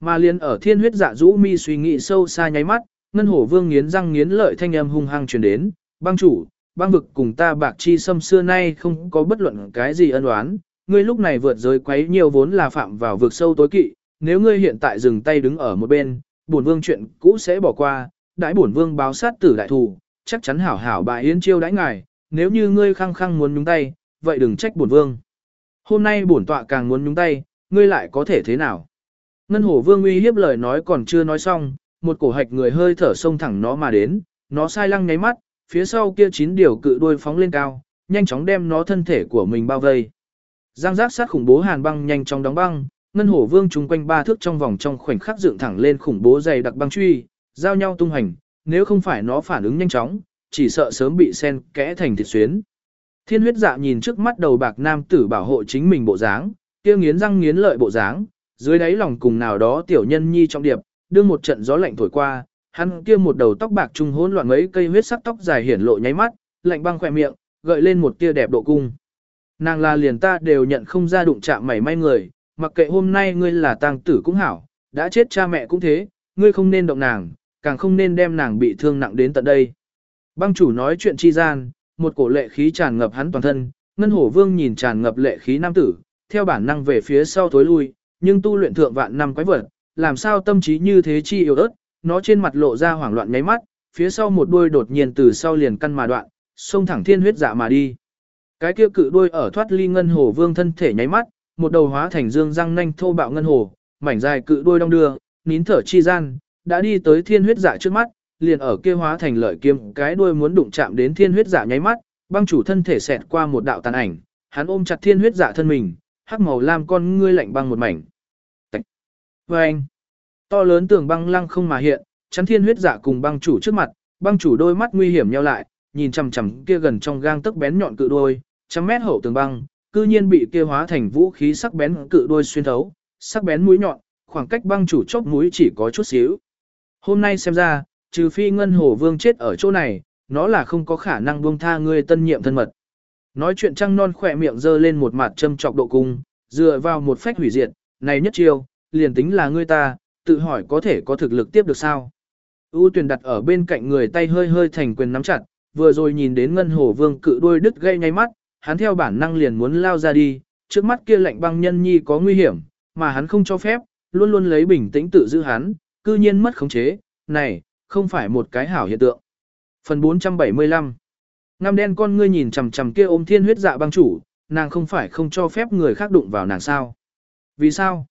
Mà liền ở thiên huyết dạ rũ mi suy nghĩ sâu xa nháy mắt, Ngân Hổ Vương nghiến răng nghiến lợi thanh âm hung hăng truyền đến, băng chủ, băng vực cùng ta bạc chi xâm xưa nay không có bất luận cái gì ân oán, ngươi lúc này vượt giới quấy nhiều vốn là phạm vào vực sâu tối kỵ, nếu ngươi hiện tại dừng tay đứng ở một bên, bổn vương chuyện cũ sẽ bỏ qua, đãi bổn vương báo sát tử đại thù, chắc chắn hảo hảo bà yến chiêu đãi ngài, nếu như ngươi khăng khăng muốn nhúng tay, vậy đừng trách bổn vương. Hôm nay bổn tọa càng muốn nhúng tay, ngươi lại có thể thế nào? Ngân hổ vương uy hiếp lời nói còn chưa nói xong, một cổ hạch người hơi thở sông thẳng nó mà đến, nó sai lăng nháy mắt, phía sau kia chín điều cự đuôi phóng lên cao, nhanh chóng đem nó thân thể của mình bao vây. Giang giác sát khủng bố hàn băng nhanh chóng đóng băng, ngân hổ vương trung quanh ba thước trong vòng trong khoảnh khắc dựng thẳng lên khủng bố dày đặc băng truy, giao nhau tung hành, nếu không phải nó phản ứng nhanh chóng, chỉ sợ sớm bị sen kẽ thành thịt xuyến. Thiên huyết dạ nhìn trước mắt đầu bạc nam tử bảo hộ chính mình bộ dáng, kia nghiến răng nghiến lợi bộ dáng, dưới đáy lòng cùng nào đó tiểu nhân nhi trong điệp, đưa một trận gió lạnh thổi qua, hắn kia một đầu tóc bạc trung hỗn loạn mấy cây huyết sắc tóc dài hiển lộ nháy mắt, lạnh băng khỏe miệng, gợi lên một tia đẹp độ cung. Nàng là liền ta đều nhận không ra đụng chạm mảy may người, mặc kệ hôm nay ngươi là tang tử cũng hảo, đã chết cha mẹ cũng thế, ngươi không nên động nàng, càng không nên đem nàng bị thương nặng đến tận đây. Băng chủ nói chuyện chi gian, một cổ lệ khí tràn ngập hắn toàn thân, ngân hổ vương nhìn tràn ngập lệ khí nam tử, theo bản năng về phía sau tối lui, nhưng tu luyện thượng vạn năm quái vật, làm sao tâm trí như thế chi yếu ớt, nó trên mặt lộ ra hoảng loạn nháy mắt, phía sau một đuôi đột nhiên từ sau liền căn mà đoạn, xông thẳng thiên huyết dạ mà đi. Cái kia cự đuôi ở thoát ly ngân hồ vương thân thể nháy mắt, một đầu hóa thành dương răng nanh thô bạo ngân hồ, mảnh dài cự đuôi đong đưa, nín thở chi gian, đã đi tới thiên huyết dạ trước mắt, liền ở kia hóa thành lợi kiếm, cái đuôi muốn đụng chạm đến thiên huyết dạ nháy mắt, băng chủ thân thể xẹt qua một đạo tàn ảnh, hắn ôm chặt thiên huyết dạ thân mình, hắc màu lam con ngươi lạnh băng một mảnh. Tạch. Anh, to lớn tường băng lăng không mà hiện, chắn thiên huyết dạ cùng băng chủ trước mặt, băng chủ đôi mắt nguy hiểm nheo lại, nhìn chằm chằm kia gần trong gang tấc bén nhọn cự đôi, trăm mét hậu tường băng, cư nhiên bị kia hóa thành vũ khí sắc bén cự đôi xuyên thấu, sắc bén mũi nhọn, khoảng cách băng chủ chốc mũi chỉ có chút xíu. Hôm nay xem ra, trừ phi ngân hồ vương chết ở chỗ này, nó là không có khả năng buông tha ngươi tân nhiệm thân mật. Nói chuyện trăng non khỏe miệng dơ lên một mặt châm trọc độ cung, dựa vào một phách hủy diệt, này nhất chiêu, liền tính là ngươi ta, tự hỏi có thể có thực lực tiếp được sao. U tuyển đặt ở bên cạnh người tay hơi hơi thành quyền nắm chặt, vừa rồi nhìn đến ngân hồ vương cự đuôi đứt gây ngay mắt, hắn theo bản năng liền muốn lao ra đi, trước mắt kia lạnh băng nhân nhi có nguy hiểm, mà hắn không cho phép, luôn luôn lấy bình tĩnh tự giữ hắn, cư nhiên mất khống chế, này, không phải một cái hảo hiện tượng. Phần 475 Ngăm đen con ngươi nhìn chằm chằm kia ôm thiên huyết dạ băng chủ, nàng không phải không cho phép người khác đụng vào nàng sao. Vì sao?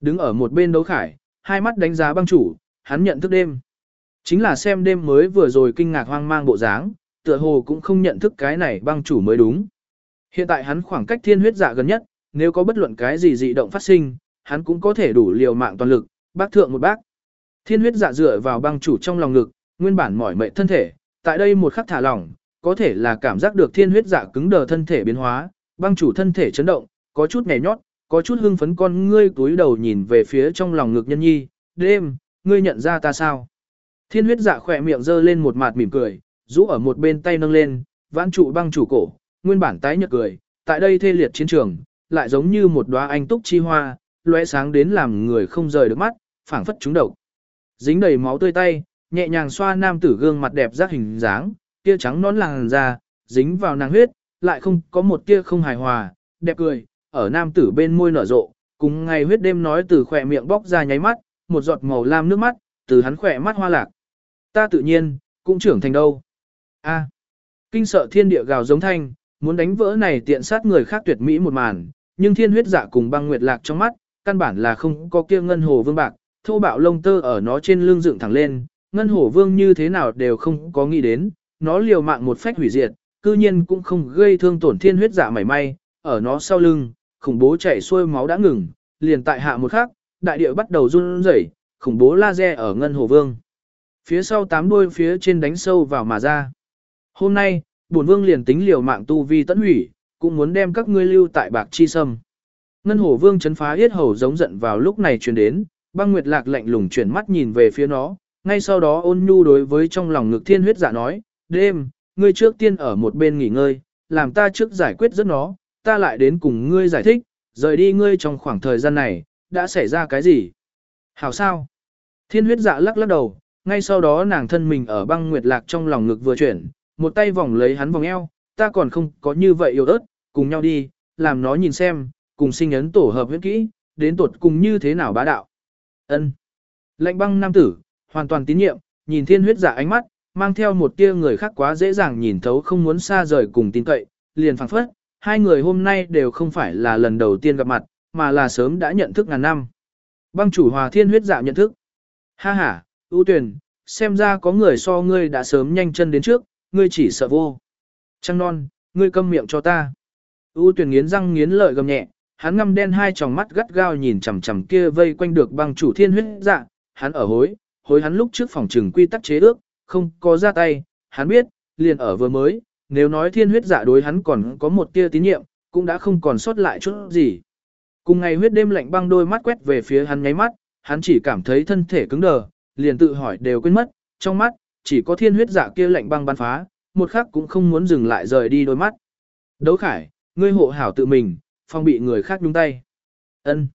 Đứng ở một bên đấu khải, hai mắt đánh giá băng chủ, hắn nhận thức đêm. Chính là xem đêm mới vừa rồi kinh ngạc hoang mang bộ dáng, tựa hồ cũng không nhận thức cái này băng chủ mới đúng. Hiện tại hắn khoảng cách thiên huyết dạ gần nhất, nếu có bất luận cái gì dị động phát sinh, hắn cũng có thể đủ liều mạng toàn lực, bác thượng một bác. Thiên huyết dạ dựa vào băng chủ trong lòng ngực, nguyên bản mỏi mệt thân thể, tại đây một khắc thả lỏng, có thể là cảm giác được thiên huyết dạ cứng đờ thân thể biến hóa, băng chủ thân thể chấn động, có chút nhẹ nhót, có chút hưng phấn con ngươi túi đầu nhìn về phía trong lòng ngực nhân nhi, đêm, ngươi nhận ra ta sao? Thiên huyết dạ khỏe miệng giơ lên một mặt mỉm cười, rũ ở một bên tay nâng lên, vãn trụ băng chủ cổ, nguyên bản tái nhợt cười, tại đây thê liệt chiến trường, lại giống như một đóa anh túc chi hoa, lóe sáng đến làm người không rời được mắt, phảng phất trúng độc. Dính đầy máu tươi tay, nhẹ nhàng xoa nam tử gương mặt đẹp giác hình dáng, tia trắng nón làn da, dính vào nàng huyết, lại không có một tia không hài hòa, đẹp cười, ở nam tử bên môi nở rộ, cùng ngày huyết đêm nói từ khỏe miệng bóc ra nháy mắt, một giọt màu lam nước mắt, từ hắn khỏe mắt hoa lạc. Ta tự nhiên, cũng trưởng thành đâu. A. kinh sợ thiên địa gào giống thanh, muốn đánh vỡ này tiện sát người khác tuyệt mỹ một màn, nhưng thiên huyết dạ cùng băng nguyệt lạc trong mắt, căn bản là không có kia ngân hồ vương bạc, thô bạo lông tơ ở nó trên lưng dựng thẳng lên, ngân hồ vương như thế nào đều không có nghĩ đến, nó liều mạng một phách hủy diệt, cư nhiên cũng không gây thương tổn thiên huyết dạ mảy may, ở nó sau lưng, khủng bố chảy xuôi máu đã ngừng, liền tại hạ một khắc, đại địa bắt đầu run rẩy, khủng bố laser ở ngân hồ vương. Phía sau tám đuôi phía trên đánh sâu vào mà ra. Hôm nay, bổn vương liền tính liều mạng tu vi tận hủy, cũng muốn đem các ngươi lưu tại bạc chi sâm. Ngân hồ vương chấn phá yết hầu giống giận vào lúc này truyền đến, băng nguyệt lạc lạnh lùng chuyển mắt nhìn về phía nó, ngay sau đó ôn nhu đối với trong lòng ngực thiên huyết dạ nói, đêm, ngươi trước tiên ở một bên nghỉ ngơi, làm ta trước giải quyết rất nó, ta lại đến cùng ngươi giải thích, rời đi ngươi trong khoảng thời gian này, đã xảy ra cái gì? Hảo sao? Thiên huyết dạ lắc lắc đầu, ngay sau đó nàng thân mình ở băng nguyệt lạc trong lòng ngực vừa chuyển, một tay vòng lấy hắn vòng eo, ta còn không có như vậy yêu ớt, cùng nhau đi, làm nó nhìn xem, cùng sinh ấn tổ hợp huyết kỹ, đến tột cùng như thế nào bá đạo. ân Lệnh băng nam tử, hoàn toàn tín nhiệm, nhìn thiên huyết dạ ánh mắt, mang theo một tia người khác quá dễ dàng nhìn thấu không muốn xa rời cùng tin cậy, liền phảng phất, hai người hôm nay đều không phải là lần đầu tiên gặp mặt, mà là sớm đã nhận thức ngàn năm. Băng chủ hòa thiên huyết dạ nhận thức. Ha ha, ưu tuyển, xem ra có người so ngươi đã sớm nhanh chân đến trước, ngươi chỉ sợ vô. Trăng non, ngươi câm miệng cho ta. ưu tuyển nghiến răng nghiến lợi gầm nhẹ, hắn ngăm đen hai tròng mắt gắt gao nhìn chằm chằm kia vây quanh được băng chủ thiên huyết dạ, hắn ở hối, hối hắn lúc trước phòng trừng quy tắc chế ước, không có ra tay, hắn biết, liền ở vừa mới, nếu nói thiên huyết giả đối hắn còn có một tia tín nhiệm, cũng đã không còn sót lại chút gì. Cùng ngày huyết đêm lạnh băng đôi mắt quét về phía hắn nháy mắt, hắn chỉ cảm thấy thân thể cứng đờ, liền tự hỏi đều quên mất, trong mắt, chỉ có thiên huyết giả kia lạnh băng bắn phá, một khắc cũng không muốn dừng lại rời đi đôi mắt. Đấu khải, ngươi hộ hảo tự mình, phong bị người khác nhúng tay. ân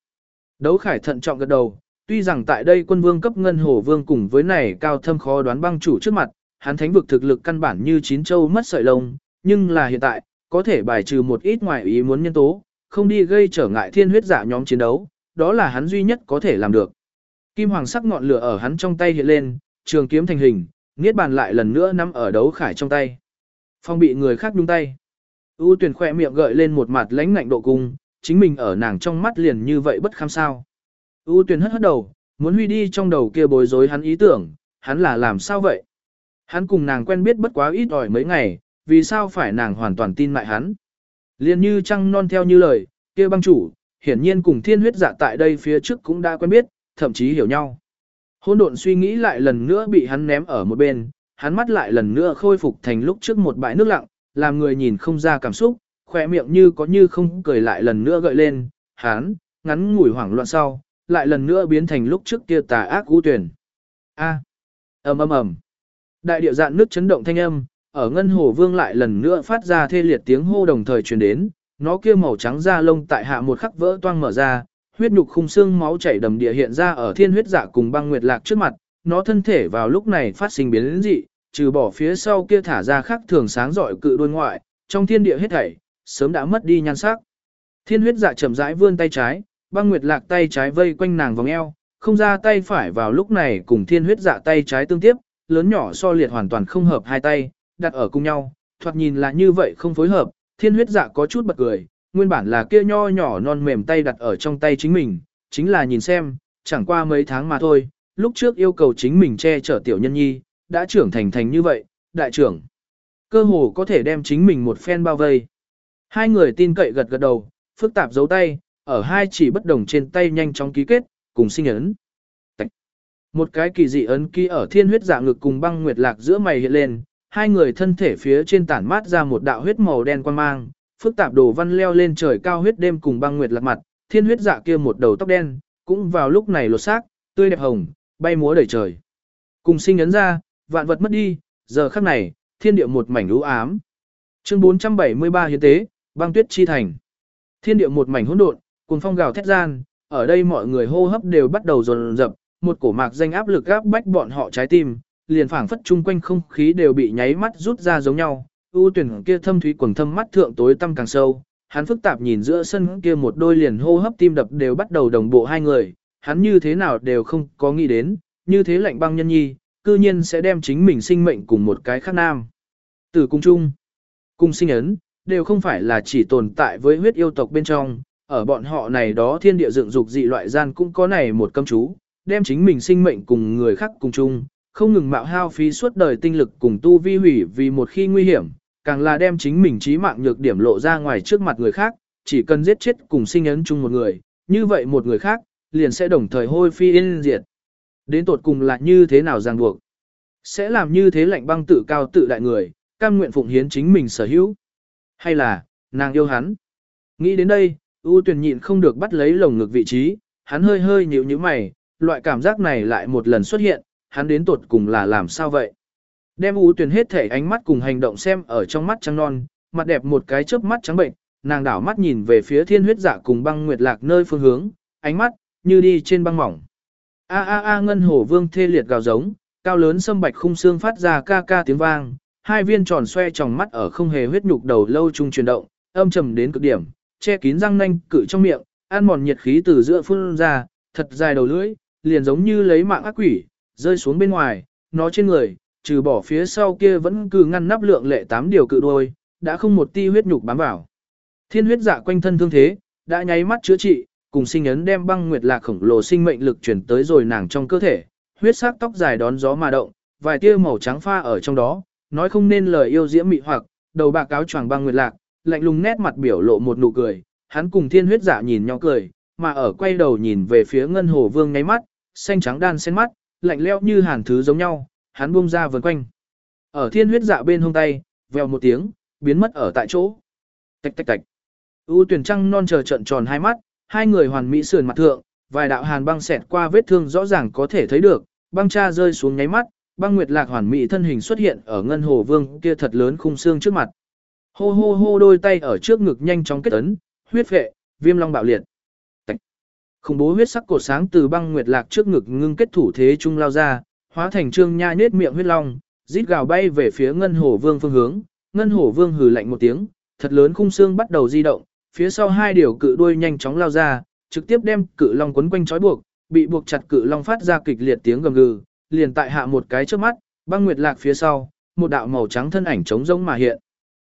Đấu khải thận trọng gật đầu, tuy rằng tại đây quân vương cấp ngân hồ vương cùng với này cao thâm khó đoán băng chủ trước mặt, hắn thánh vực thực lực căn bản như chín châu mất sợi lông, nhưng là hiện tại, có thể bài trừ một ít ngoài ý muốn nhân tố, không đi gây trở ngại thiên huyết giả nhóm chiến đấu, đó là hắn duy nhất có thể làm được. Kim hoàng sắc ngọn lửa ở hắn trong tay hiện lên, trường kiếm thành hình, niết bàn lại lần nữa nắm ở đấu khải trong tay. Phong bị người khác nhúng tay. U tuyển khỏe miệng gợi lên một mặt lãnh ngạnh độ cung, chính mình ở nàng trong mắt liền như vậy bất kham sao. U tuyển hất hất đầu, muốn huy đi trong đầu kia bối rối hắn ý tưởng, hắn là làm sao vậy? Hắn cùng nàng quen biết bất quá ít ỏi mấy ngày, vì sao phải nàng hoàn toàn tin lại hắn. Liên như trăng non theo như lời, kia băng chủ, hiển nhiên cùng thiên huyết dạ tại đây phía trước cũng đã quen biết, thậm chí hiểu nhau. Hôn độn suy nghĩ lại lần nữa bị hắn ném ở một bên, hắn mắt lại lần nữa khôi phục thành lúc trước một bãi nước lặng, làm người nhìn không ra cảm xúc, khỏe miệng như có như không cười lại lần nữa gợi lên, hắn, ngắn ngủi hoảng loạn sau, lại lần nữa biến thành lúc trước kia tà ác u tuyển. A. ầm ầm ầm. Đại địa dạn nước chấn động thanh âm, ở ngân hồ vương lại lần nữa phát ra thê liệt tiếng hô đồng thời truyền đến, nó kia màu trắng da lông tại hạ một khắc vỡ toang mở ra, huyết nhục khung xương máu chảy đầm địa hiện ra ở thiên huyết dạ cùng băng nguyệt lạc trước mặt, nó thân thể vào lúc này phát sinh biến dị, trừ bỏ phía sau kia thả ra khắc thường sáng rọi cự đuôi ngoại, trong thiên địa hết thảy, sớm đã mất đi nhan sắc. Thiên huyết dạ chậm rãi vươn tay trái, băng nguyệt lạc tay trái vây quanh nàng vòng eo, không ra tay phải vào lúc này cùng thiên huyết dạ tay trái tương tiếp, lớn nhỏ so liệt hoàn toàn không hợp hai tay, đặt ở cùng nhau, thoạt nhìn là như vậy không phối hợp, thiên huyết dạ có chút bật cười, nguyên bản là kia nho nhỏ non mềm tay đặt ở trong tay chính mình, chính là nhìn xem, chẳng qua mấy tháng mà thôi, lúc trước yêu cầu chính mình che chở tiểu nhân nhi, đã trưởng thành thành như vậy, đại trưởng. Cơ hồ có thể đem chính mình một phen bao vây. Hai người tin cậy gật gật đầu, phức tạp giấu tay, ở hai chỉ bất đồng trên tay nhanh chóng ký kết, cùng sinh ấn. Một cái kỳ dị ấn ký ở thiên huyết dạ ngực cùng băng nguyệt lạc giữa mày hiện lên, hai người thân thể phía trên tản mát ra một đạo huyết màu đen quan mang, phức tạp đồ văn leo lên trời cao huyết đêm cùng băng nguyệt lạc mặt, thiên huyết dạ kia một đầu tóc đen, cũng vào lúc này lột xác, tươi đẹp hồng, bay múa đầy trời. Cùng sinh ấn ra, vạn vật mất đi, giờ khắc này, thiên địa một mảnh lũ ám. Chương 473 hiến tế, băng tuyết chi thành. Thiên địa một mảnh hỗn độn, cùng phong gào thét gian, ở đây mọi người hô hấp đều bắt đầu dồn dập, một cổ mạc danh áp lực áp bách bọn họ trái tim, liền phảng phất chung quanh không khí đều bị nháy mắt rút ra giống nhau. U tuyển kia thâm thúy quầng thâm mắt thượng tối tăm càng sâu, hắn phức tạp nhìn giữa sân kia một đôi liền hô hấp tim đập đều bắt đầu đồng bộ hai người, hắn như thế nào đều không có nghĩ đến, như thế lạnh băng nhân nhi, cư nhiên sẽ đem chính mình sinh mệnh cùng một cái khác nam. Từ cung chung, cung sinh ấn, đều không phải là chỉ tồn tại với huyết yêu tộc bên trong, ở bọn họ này đó thiên địa dựng dục dị loại gian cũng có này một cấm chú, đem chính mình sinh mệnh cùng người khác cùng chung, không ngừng mạo hao phí suốt đời tinh lực cùng tu vi hủy vì một khi nguy hiểm, càng là đem chính mình trí mạng nhược điểm lộ ra ngoài trước mặt người khác, chỉ cần giết chết cùng sinh ấn chung một người, như vậy một người khác, liền sẽ đồng thời hôi phi yên diệt. Đến tột cùng là như thế nào ràng buộc? Sẽ làm như thế lạnh băng tự cao tự đại người, cam nguyện phụng hiến chính mình sở hữu? Hay là, nàng yêu hắn? Nghĩ đến đây, U tuyển nhịn không được bắt lấy lồng ngực vị trí, hắn hơi hơi nhíu nhíu mày, loại cảm giác này lại một lần xuất hiện, hắn đến tột cùng là làm sao vậy? Đem U tuyển hết thể ánh mắt cùng hành động xem ở trong mắt trắng non, mặt đẹp một cái chớp mắt trắng bệnh, nàng đảo mắt nhìn về phía thiên huyết dạ cùng băng nguyệt lạc nơi phương hướng, ánh mắt, như đi trên băng mỏng. A a a ngân hổ vương thê liệt gào giống, cao lớn sâm bạch khung xương phát ra ca ca tiếng vang, hai viên tròn xoe tròng mắt ở không hề huyết nhục đầu lâu chung chuyển động, âm trầm đến cực điểm, che kín răng nanh cự trong miệng, ăn mòn nhiệt khí từ giữa phun ra, thật dài đầu lưỡi, liền giống như lấy mạng ác quỷ, rơi xuống bên ngoài, nó trên người, trừ bỏ phía sau kia vẫn cứ ngăn nắp lượng lệ tám điều cự đôi, đã không một ti huyết nhục bám vào. Thiên huyết dạ quanh thân thương thế, đã nháy mắt chữa trị, cùng sinh ấn đem băng nguyệt lạc khổng lồ sinh mệnh lực chuyển tới rồi nàng trong cơ thể, huyết sắc tóc dài đón gió mà động, vài tia màu trắng pha ở trong đó, nói không nên lời yêu diễm mị hoặc, đầu bạc áo choàng băng nguyệt lạc, lạnh lùng nét mặt biểu lộ một nụ cười, hắn cùng thiên huyết dạ nhìn nhau cười, mà ở quay đầu nhìn về phía ngân hồ vương ngáy mắt, xanh trắng đan xen mắt, lạnh leo như hàn thứ giống nhau, hắn buông ra vần quanh. Ở thiên huyết dạ bên hông tay, vèo một tiếng, biến mất ở tại chỗ. Tạch tạch tạch. U tuyển trăng non chờ trận tròn hai mắt, hai người hoàn mỹ sườn mặt thượng, vài đạo hàn băng xẹt qua vết thương rõ ràng có thể thấy được, băng cha rơi xuống nháy mắt, băng nguyệt lạc hoàn mỹ thân hình xuất hiện ở ngân hồ vương kia thật lớn khung xương trước mặt. Hô hô hô đôi tay ở trước ngực nhanh chóng kết ấn, huyết vệ, viêm long bạo liệt. Khủng bố huyết sắc cột sáng từ băng nguyệt lạc trước ngực ngưng kết thủ thế trung lao ra, hóa thành trương nha nết miệng huyết long, rít gào bay về phía ngân hổ vương phương hướng. Ngân hổ vương hừ lạnh một tiếng, thật lớn khung xương bắt đầu di động, phía sau hai điều cự đuôi nhanh chóng lao ra, trực tiếp đem cự long quấn quanh trói buộc, bị buộc chặt cự long phát ra kịch liệt tiếng gầm gừ, liền tại hạ một cái trước mắt, băng nguyệt lạc phía sau, một đạo màu trắng thân ảnh trống rỗng mà hiện.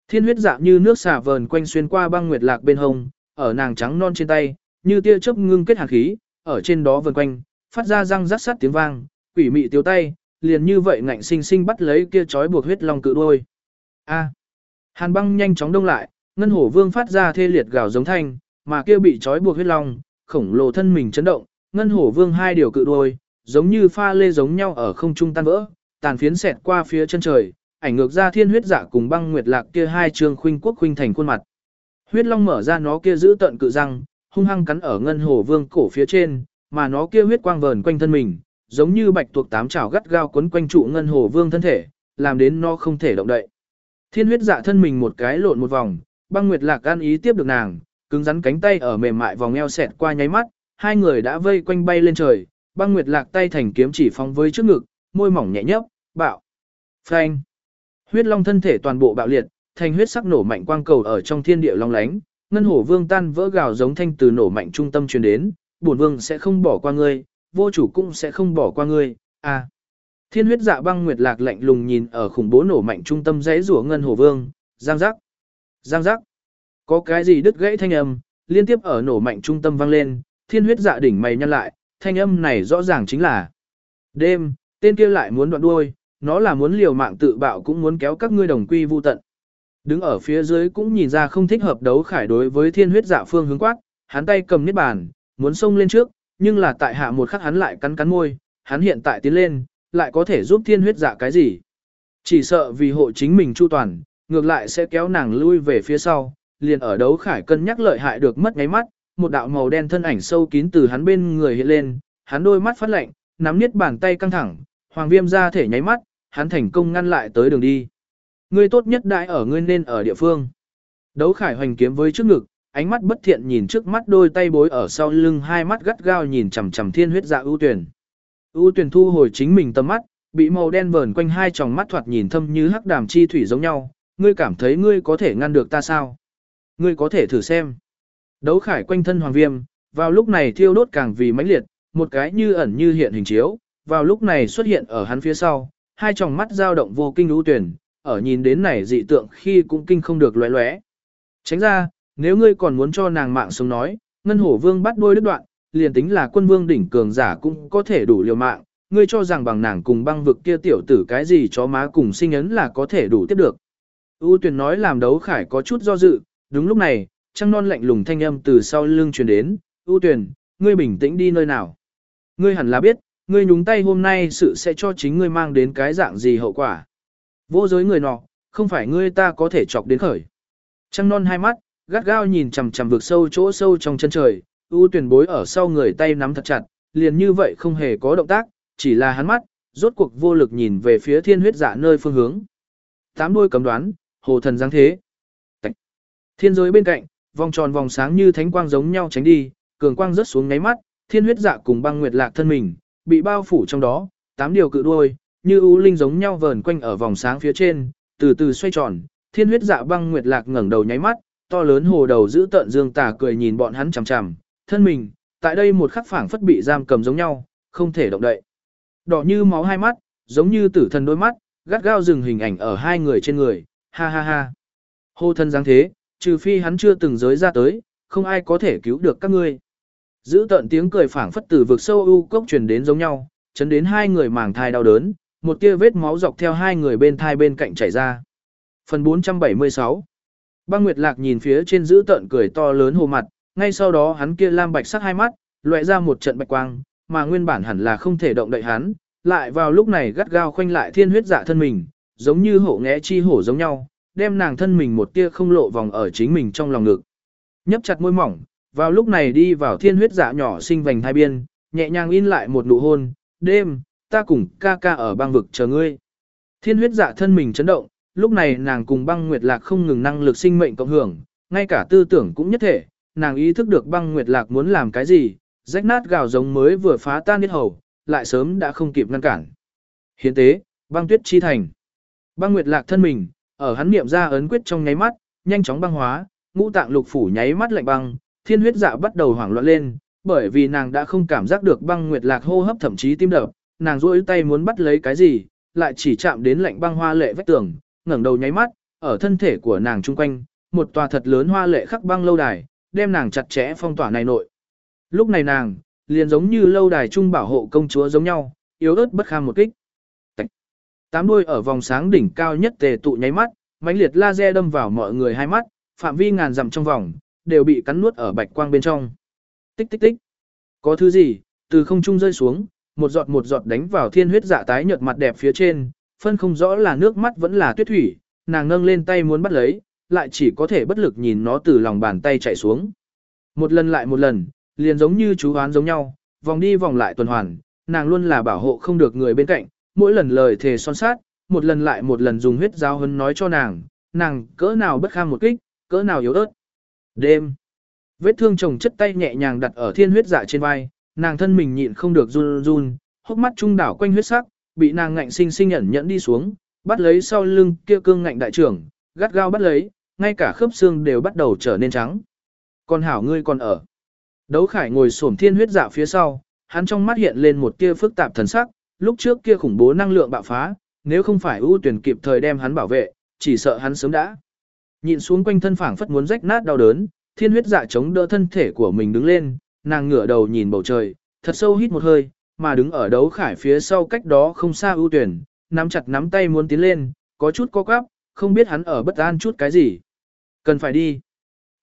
Thiên huyết dạng như nước xả vờn quanh xuyên qua băng nguyệt lạc bên hông, ở nàng trắng non trên tay, như tia chớp ngưng kết hàn khí, ở trên đó vần quanh, phát ra răng rắc sắt tiếng vang, quỷ mị tiêu tay, liền như vậy ngạnh sinh sinh bắt lấy kia chói buộc huyết long cự đuôi. A. Hàn băng nhanh chóng đông lại, ngân hổ vương phát ra thê liệt gào giống thanh, mà kia bị trói buộc huyết long, khổng lồ thân mình chấn động, ngân hổ vương hai điều cự đuôi, giống như pha lê giống nhau ở không trung tan vỡ, tàn phiến xẹt qua phía chân trời, ảnh ngược ra thiên huyết dạ cùng băng nguyệt lạc kia hai trường khuynh quốc khuynh thành khuôn mặt. Huyết long mở ra nó kia giữ tận cự răng, hung hăng cắn ở ngân hồ vương cổ phía trên, mà nó kia huyết quang vờn quanh thân mình, giống như bạch tuộc tám chảo gắt gao quấn quanh trụ ngân hồ vương thân thể, làm đến nó không thể động đậy. Thiên huyết dạ thân mình một cái lộn một vòng, băng nguyệt lạc gan ý tiếp được nàng, cứng rắn cánh tay ở mềm mại vòng eo xẹt qua nháy mắt, hai người đã vây quanh bay lên trời, băng nguyệt lạc tay thành kiếm chỉ phóng với trước ngực, môi mỏng nhẹ nhấp, bạo. Phanh. Huyết long thân thể toàn bộ bạo liệt, thành huyết sắc nổ mạnh quang cầu ở trong thiên địa long lánh, ngân hổ vương tan vỡ gào giống thanh từ nổ mạnh trung tâm truyền đến, bổn vương sẽ không bỏ qua ngươi, vô chủ cũng sẽ không bỏ qua ngươi. À. Thiên huyết dạ băng nguyệt lạc lạnh lùng nhìn ở khủng bố nổ mạnh trung tâm rẽ rủa ngân hổ vương, giang giác. Giang giác. Có cái gì đứt gãy thanh âm, liên tiếp ở nổ mạnh trung tâm vang lên, thiên huyết dạ đỉnh mày nhăn lại, thanh âm này rõ ràng chính là đêm, tên kia lại muốn đoạn đuôi, nó là muốn liều mạng tự bạo cũng muốn kéo các ngươi đồng quy vu tận. Đứng ở phía dưới cũng nhìn ra không thích hợp đấu khải đối với thiên huyết dạ phương hướng quát, hắn tay cầm niết bàn, muốn xông lên trước, nhưng là tại hạ một khắc hắn lại cắn cắn môi, hắn hiện tại tiến lên, lại có thể giúp thiên huyết dạ cái gì. Chỉ sợ vì hộ chính mình chu toàn, ngược lại sẽ kéo nàng lui về phía sau, liền ở đấu khải cân nhắc lợi hại được mất ngáy mắt, một đạo màu đen thân ảnh sâu kín từ hắn bên người hiện lên, hắn đôi mắt phát lạnh, nắm niết bàn tay căng thẳng, hoàng viêm ra thể nháy mắt, hắn thành công ngăn lại tới đường đi. Ngươi tốt nhất đại ở ngươi nên ở địa phương. Đấu khải hoành kiếm với trước ngực, ánh mắt bất thiện nhìn trước mắt đôi tay bối ở sau lưng hai mắt gắt gao nhìn chằm chằm thiên huyết dạ ưu tuyển. ưu tuyển thu hồi chính mình tầm mắt, bị màu đen vờn quanh hai tròng mắt thoạt nhìn thâm như hắc đàm chi thủy giống nhau, ngươi cảm thấy ngươi có thể ngăn được ta sao? Ngươi có thể thử xem. Đấu khải quanh thân hoàng viêm, vào lúc này thiêu đốt càng vì mãnh liệt, một cái như ẩn như hiện hình chiếu, vào lúc này xuất hiện ở hắn phía sau, hai tròng mắt dao động vô kinh ưu tuyển, ở nhìn đến này dị tượng khi cũng kinh không được lóe lóe. Tránh ra, nếu ngươi còn muốn cho nàng mạng sống nói, ngân hổ vương bắt đôi đứt đoạn, liền tính là quân vương đỉnh cường giả cũng có thể đủ liều mạng, ngươi cho rằng bằng nàng cùng băng vực kia tiểu tử cái gì chó má cùng sinh ấn là có thể đủ tiếp được. U tuyển nói làm đấu khải có chút do dự, đúng lúc này, trăng non lạnh lùng thanh âm từ sau lưng truyền đến, U tuyển, ngươi bình tĩnh đi nơi nào. Ngươi hẳn là biết, ngươi nhúng tay hôm nay sự sẽ cho chính ngươi mang đến cái dạng gì hậu quả. Vô giới người nọ, không phải ngươi ta có thể chọc đến khởi. Trăng non hai mắt, gắt gao nhìn chằm chằm vực sâu chỗ sâu trong chân trời, U tuyển bối ở sau người tay nắm thật chặt, liền như vậy không hề có động tác, chỉ là hắn mắt, rốt cuộc vô lực nhìn về phía thiên huyết dạ nơi phương hướng. Tám đuôi cấm đoán, hồ thần giáng thế. Thiên giới bên cạnh, vòng tròn vòng sáng như thánh quang giống nhau tránh đi, cường quang rớt xuống ngáy mắt, thiên huyết dạ cùng băng nguyệt lạc thân mình, bị bao phủ trong đó, tám điều cự đuôi, như ưu linh giống nhau vờn quanh ở vòng sáng phía trên, từ từ xoay tròn, thiên huyết dạ băng nguyệt lạc ngẩng đầu nháy mắt, to lớn hồ đầu giữ tận dương tà cười nhìn bọn hắn chằm chằm, thân mình, tại đây một khắc phảng phất bị giam cầm giống nhau, không thể động đậy. Đỏ như máu hai mắt, giống như tử thần đôi mắt, gắt gao dừng hình ảnh ở hai người trên người, ha ha ha. Hô thân dáng thế, trừ phi hắn chưa từng giới ra tới, không ai có thể cứu được các ngươi. Giữ tận tiếng cười phảng phất từ vực sâu u cốc truyền đến giống nhau, chấn đến hai người màng thai đau đớn, một tia vết máu dọc theo hai người bên thai bên cạnh chảy ra. Phần 476 Băng Nguyệt Lạc nhìn phía trên giữ tợn cười to lớn hồ mặt, ngay sau đó hắn kia lam bạch sắc hai mắt, loại ra một trận bạch quang, mà nguyên bản hẳn là không thể động đậy hắn, lại vào lúc này gắt gao khoanh lại thiên huyết dạ thân mình, giống như hổ ngẽ chi hổ giống nhau, đem nàng thân mình một tia không lộ vòng ở chính mình trong lòng ngực. Nhấp chặt môi mỏng, vào lúc này đi vào thiên huyết dạ nhỏ sinh vành hai biên, nhẹ nhàng in lại một nụ hôn, đêm, ta cùng ca ca ở băng vực chờ ngươi. Thiên huyết dạ thân mình chấn động, lúc này nàng cùng băng nguyệt lạc không ngừng năng lực sinh mệnh cộng hưởng, ngay cả tư tưởng cũng nhất thể, nàng ý thức được băng nguyệt lạc muốn làm cái gì, rách nát gào giống mới vừa phá tan niết hầu, lại sớm đã không kịp ngăn cản. Hiến tế, băng tuyết chi thành. Băng nguyệt lạc thân mình, ở hắn niệm ra ấn quyết trong nháy mắt, nhanh chóng băng hóa, ngũ tạng lục phủ nháy mắt lạnh băng, thiên huyết dạ bắt đầu hoảng loạn lên, bởi vì nàng đã không cảm giác được băng nguyệt lạc hô hấp thậm chí tim đập, nàng duỗi tay muốn bắt lấy cái gì, lại chỉ chạm đến lạnh băng hoa lệ vách tường, ngẩng đầu nháy mắt, ở thân thể của nàng trung quanh, một tòa thật lớn hoa lệ khắc băng lâu đài, đem nàng chặt chẽ phong tỏa này nội. Lúc này nàng, liền giống như lâu đài trung bảo hộ công chúa giống nhau, yếu ớt bất kham một kích. Tạch. Tám đuôi ở vòng sáng đỉnh cao nhất tề tụ nháy mắt, mãnh liệt laser đâm vào mọi người hai mắt, phạm vi ngàn dặm trong vòng, đều bị cắn nuốt ở bạch quang bên trong. Tích tích tích. Có thứ gì, từ không trung rơi xuống, một giọt một giọt đánh vào thiên huyết dạ tái nhợt mặt đẹp phía trên, phân không rõ là nước mắt vẫn là tuyết thủy, nàng nâng lên tay muốn bắt lấy, lại chỉ có thể bất lực nhìn nó từ lòng bàn tay chạy xuống. Một lần lại một lần, liền giống như chú hoán giống nhau, vòng đi vòng lại tuần hoàn, nàng luôn là bảo hộ không được người bên cạnh, mỗi lần lời thề son sát, một lần lại một lần dùng huyết giáo hấn nói cho nàng, nàng cỡ nào bất kham một kích, cỡ nào yếu ớt. Đêm, vết thương chồng chất tay nhẹ nhàng đặt ở thiên huyết dạ trên vai, nàng thân mình nhịn không được run run, hốc mắt trung đảo quanh huyết sắc, bị nàng ngạnh sinh sinh ẩn nhẫn đi xuống, bắt lấy sau lưng kia cương ngạnh đại trưởng, gắt gao bắt lấy, ngay cả khớp xương đều bắt đầu trở nên trắng. Con hảo ngươi còn ở. Đấu khải ngồi xổm thiên huyết dạ phía sau, hắn trong mắt hiện lên một tia phức tạp thần sắc, lúc trước kia khủng bố năng lượng bạo phá, nếu không phải ưu tuyển kịp thời đem hắn bảo vệ, chỉ sợ hắn sớm đã. Nhìn xuống quanh thân phảng phất muốn rách nát đau đớn, thiên huyết dạ chống đỡ thân thể của mình đứng lên, nàng ngửa đầu nhìn bầu trời, thật sâu hít một hơi, mà đứng ở đấu khải phía sau cách đó không xa ưu tuyển, nắm chặt nắm tay muốn tiến lên, có chút co quắp, không biết hắn ở bất an chút cái gì. Cần phải đi.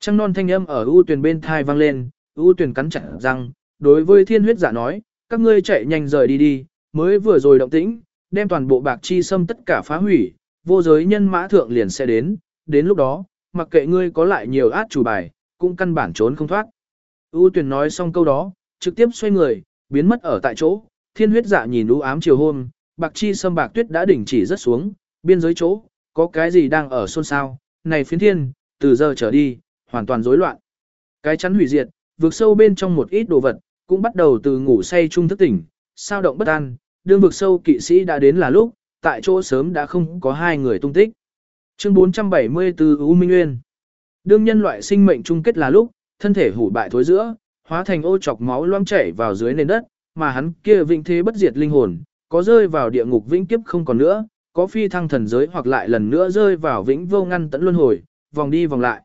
Trăng non thanh âm ở ưu tuyển bên thai vang lên, ưu tuyển cắn chặt răng, đối với thiên huyết giả nói, các ngươi chạy nhanh rời đi đi, mới vừa rồi động tĩnh, đem toàn bộ bạc chi xâm tất cả phá hủy, vô giới nhân mã thượng liền sẽ đến, đến lúc đó, mặc kệ ngươi có lại nhiều át chủ bài, cũng căn bản trốn không thoát. U tuyển nói xong câu đó, trực tiếp xoay người, biến mất ở tại chỗ, thiên huyết dạ nhìn u ám chiều hôm, bạc chi sâm bạc tuyết đã đỉnh chỉ rất xuống, biên giới chỗ, có cái gì đang ở xôn xao, này phiến thiên, từ giờ trở đi, hoàn toàn rối loạn. Cái chắn hủy diệt, vượt sâu bên trong một ít đồ vật, cũng bắt đầu từ ngủ say trung thức tỉnh, sao động bất an, đương vực sâu kỵ sĩ đã đến là lúc, tại chỗ sớm đã không có hai người tung tích. Chương 474 U Minh Nguyên Đương nhân loại sinh mệnh chung kết là lúc, thân thể hủ bại thối giữa, hóa thành ô chọc máu loang chảy vào dưới nền đất, mà hắn kia vĩnh thế bất diệt linh hồn, có rơi vào địa ngục vĩnh kiếp không còn nữa, có phi thăng thần giới hoặc lại lần nữa rơi vào vĩnh vô ngăn tận luân hồi, vòng đi vòng lại.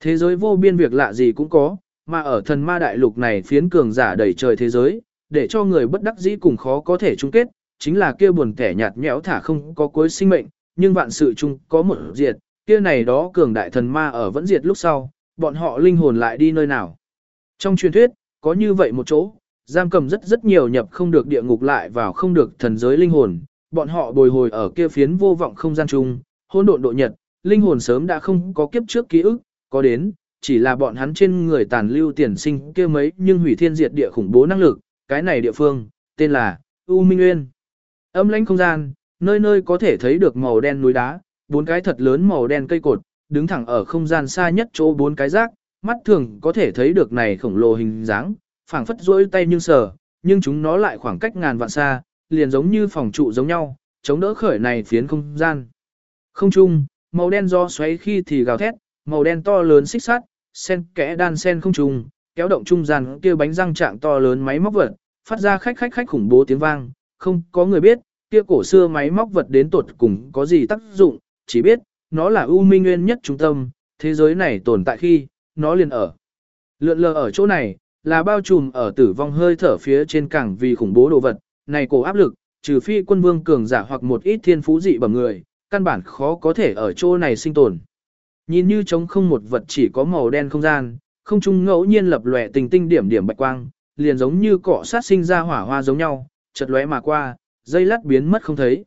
Thế giới vô biên việc lạ gì cũng có, mà ở thần ma đại lục này phiến cường giả đầy trời thế giới, để cho người bất đắc dĩ cùng khó có thể chung kết, chính là kia buồn kẻ nhạt nhẽo thả không có cuối sinh mệnh, nhưng vạn sự chung có một diệt, kia này đó cường đại thần ma ở vẫn diệt lúc sau, bọn họ linh hồn lại đi nơi nào. Trong truyền thuyết, có như vậy một chỗ, giam cầm rất rất nhiều nhập không được địa ngục lại vào không được thần giới linh hồn, bọn họ bồi hồi ở kia phiến vô vọng không gian chung, hỗn độn độ nhật, linh hồn sớm đã không có kiếp trước ký ức, có đến, chỉ là bọn hắn trên người tàn lưu tiền sinh kia mấy nhưng hủy thiên diệt địa khủng bố năng lực, cái này địa phương, tên là U Minh Nguyên. Âm lãnh không gian, nơi nơi có thể thấy được màu đen núi đá, bốn cái thật lớn màu đen cây cột, đứng thẳng ở không gian xa nhất chỗ bốn cái rác, mắt thường có thể thấy được này khổng lồ hình dáng, phảng phất rỗi tay nhưng sờ, nhưng chúng nó lại khoảng cách ngàn vạn xa, liền giống như phòng trụ giống nhau, chống đỡ khởi này phiến không gian. Không trung, màu đen do xoáy khi thì gào thét, màu đen to lớn xích sắt, sen kẽ đan sen không trung, kéo động trung gian kia bánh răng trạng to lớn máy móc vật, phát ra khách khách khách khủng bố tiếng vang, không có người biết, kia cổ xưa máy móc vật đến tột cùng có gì tác dụng, chỉ biết, nó là ưu minh nguyên nhất trung tâm, thế giới này tồn tại khi, nó liền ở. Lượn lờ ở chỗ này, là bao trùm ở tử vong hơi thở phía trên cảng vì khủng bố đồ vật, này cổ áp lực, trừ phi quân vương cường giả hoặc một ít thiên phú dị bẩm người, căn bản khó có thể ở chỗ này sinh tồn. Nhìn như trống không một vật chỉ có màu đen không gian, không trung ngẫu nhiên lập lòe tình tinh điểm điểm bạch quang, liền giống như cọ sát sinh ra hỏa hoa giống nhau, chợt lóe mà qua, dây lát biến mất không thấy.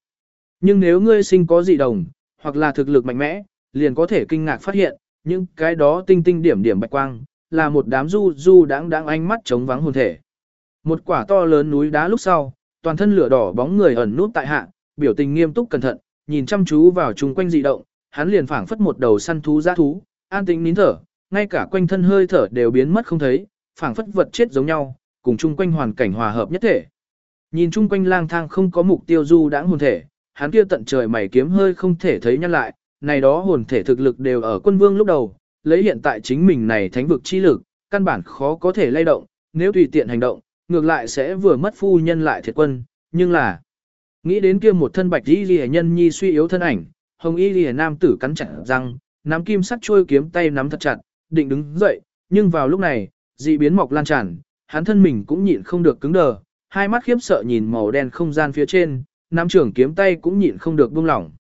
Nhưng nếu ngươi sinh có dị đồng, hoặc là thực lực mạnh mẽ, liền có thể kinh ngạc phát hiện, những cái đó tinh tinh điểm điểm bạch quang, là một đám du du đáng đáng ánh mắt trống vắng hồn thể. Một quả to lớn núi đá lúc sau, toàn thân lửa đỏ bóng người ẩn nút tại hạ, biểu tình nghiêm túc cẩn thận, nhìn chăm chú vào chung quanh dị động, hắn liền phảng phất một đầu săn thú giã thú, an tĩnh nín thở, ngay cả quanh thân hơi thở đều biến mất không thấy, phảng phất vật chết giống nhau, cùng chung quanh hoàn cảnh hòa hợp nhất thể. Nhìn chung quanh lang thang không có mục tiêu du đãng hồn thể, hắn kia tận trời mày kiếm hơi không thể thấy nhăn lại, này đó hồn thể thực lực đều ở quân vương lúc đầu, lấy hiện tại chính mình này thánh vực chi lực, căn bản khó có thể lay động, nếu tùy tiện hành động, ngược lại sẽ vừa mất phu nhân lại thiệt quân, nhưng là nghĩ đến kia một thân bạch y lìa nhân nhi suy yếu thân ảnh, hồng y lìa nam tử cắn chặt răng, nắm kim sắt trôi kiếm tay nắm thật chặt, định đứng dậy, nhưng vào lúc này, dị biến mọc lan tràn, hắn thân mình cũng nhịn không được cứng đờ, hai mắt khiếp sợ nhìn màu đen không gian phía trên, nắm trưởng kiếm tay cũng nhịn không được buông lỏng.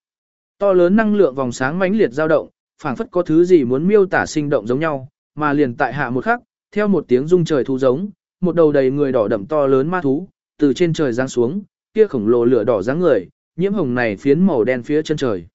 To lớn năng lượng vòng sáng mãnh liệt dao động, phảng phất có thứ gì muốn miêu tả sinh động giống nhau, mà liền tại hạ một khắc, theo một tiếng rung trời thú giống, một đầu đầy người đỏ đậm to lớn ma thú, từ trên trời giáng xuống, kia khổng lồ lửa đỏ dáng người, nhiễm hồng này phiến màu đen phía chân trời.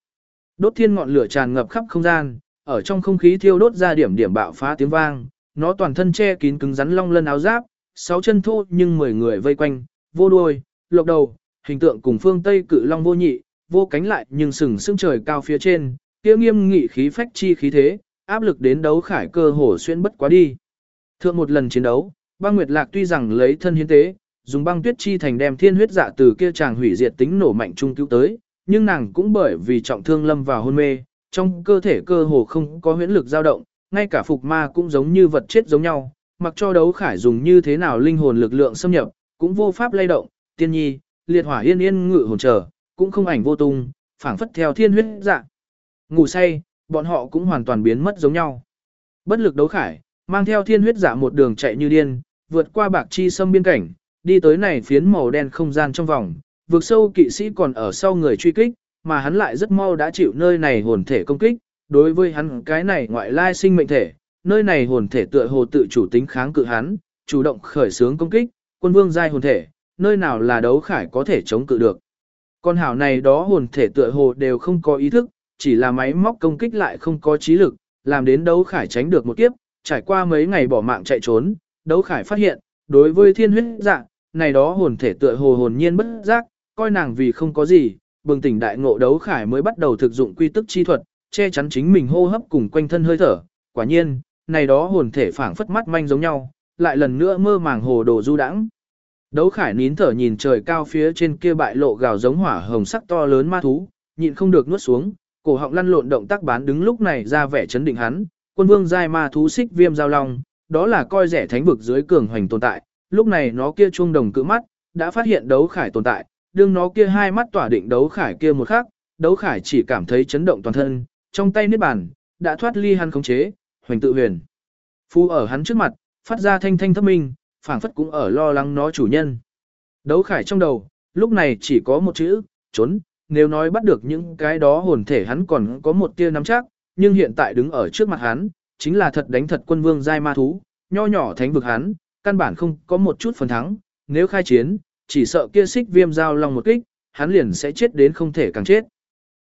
Đốt thiên ngọn lửa tràn ngập khắp không gian, ở trong không khí thiêu đốt ra điểm điểm bạo phá tiếng vang, nó toàn thân che kín cứng rắn long lân áo giáp, sáu chân thô nhưng mười người vây quanh, vô đuôi, lộc đầu, hình tượng cùng phương Tây cự long vô nhị, vô cánh lại nhưng sừng sững trời cao phía trên, kia nghiêm nghị khí phách chi khí thế, áp lực đến đấu khải cơ hồ xuyên bất quá đi. Thượng một lần chiến đấu, băng nguyệt lạc tuy rằng lấy thân hiến tế, dùng băng tuyết chi thành đem thiên huyết dạ từ kia chàng hủy diệt tính nổ mạnh trung cứu tới, nhưng nàng cũng bởi vì trọng thương lâm vào hôn mê, trong cơ thể cơ hồ không có huyễn lực dao động, ngay cả phục ma cũng giống như vật chết giống nhau, mặc cho đấu khải dùng như thế nào linh hồn lực lượng xâm nhập, cũng vô pháp lay động, tiên nhi, liệt hỏa yên yên ngự hồn trở, cũng không ảnh vô tung, phảng phất theo thiên huyết dạ. Ngủ say, bọn họ cũng hoàn toàn biến mất giống nhau. Bất lực đấu khải, mang theo thiên huyết dạ một đường chạy như điên, vượt qua bạc chi sâm biên cảnh, đi tới này phiến màu đen không gian trong vòng, vượt sâu kỵ sĩ còn ở sau người truy kích, mà hắn lại rất mau đã chịu nơi này hồn thể công kích, đối với hắn cái này ngoại lai sinh mệnh thể, nơi này hồn thể tựa hồ tự chủ tính kháng cự hắn, chủ động khởi xướng công kích, quân vương giai hồn thể, nơi nào là đấu khải có thể chống cự được. Con hảo này đó hồn thể tựa hồ đều không có ý thức, chỉ là máy móc công kích lại không có trí lực, làm đến đấu khải tránh được một kiếp, trải qua mấy ngày bỏ mạng chạy trốn, đấu khải phát hiện, đối với thiên huyết dạng, này đó hồn thể tựa hồ hồn nhiên bất giác, coi nàng vì không có gì, bừng tỉnh đại ngộ đấu khải mới bắt đầu thực dụng quy tức chi thuật, che chắn chính mình hô hấp cùng quanh thân hơi thở. Quả nhiên, này đó hồn thể phảng phất mắt manh giống nhau, lại lần nữa mơ màng hồ đồ du đãng. Đấu khải nín thở nhìn trời cao phía trên kia bại lộ gào giống hỏa hồng sắc to lớn ma thú, nhịn không được nuốt xuống, cổ họng lăn lộn động tác bán đứng lúc này ra vẻ chấn định hắn, quân vương giai ma thú xích viêm giao long, đó là coi rẻ thánh vực dưới cường hoành tồn tại, lúc này nó kia chuông đồng cự mắt, đã phát hiện đấu khải tồn tại, đương nó kia hai mắt tỏa định đấu khải kia một khắc, đấu khải chỉ cảm thấy chấn động toàn thân, trong tay niết bàn, đã thoát ly hắn khống chế, hoành tự huyền. Phu ở hắn trước mặt, phát ra thanh thanh thấp minh, phảng phất cũng ở lo lắng nó chủ nhân. Đấu khải trong đầu, lúc này chỉ có một chữ, trốn, nếu nói bắt được những cái đó hồn thể hắn còn có một tia nắm chắc, nhưng hiện tại đứng ở trước mặt hắn, chính là thật đánh thật quân vương giai ma thú, nho nhỏ thánh vực hắn, căn bản không có một chút phần thắng, nếu khai chiến, chỉ sợ kia xích viêm giao lòng một kích, hắn liền sẽ chết đến không thể càng chết.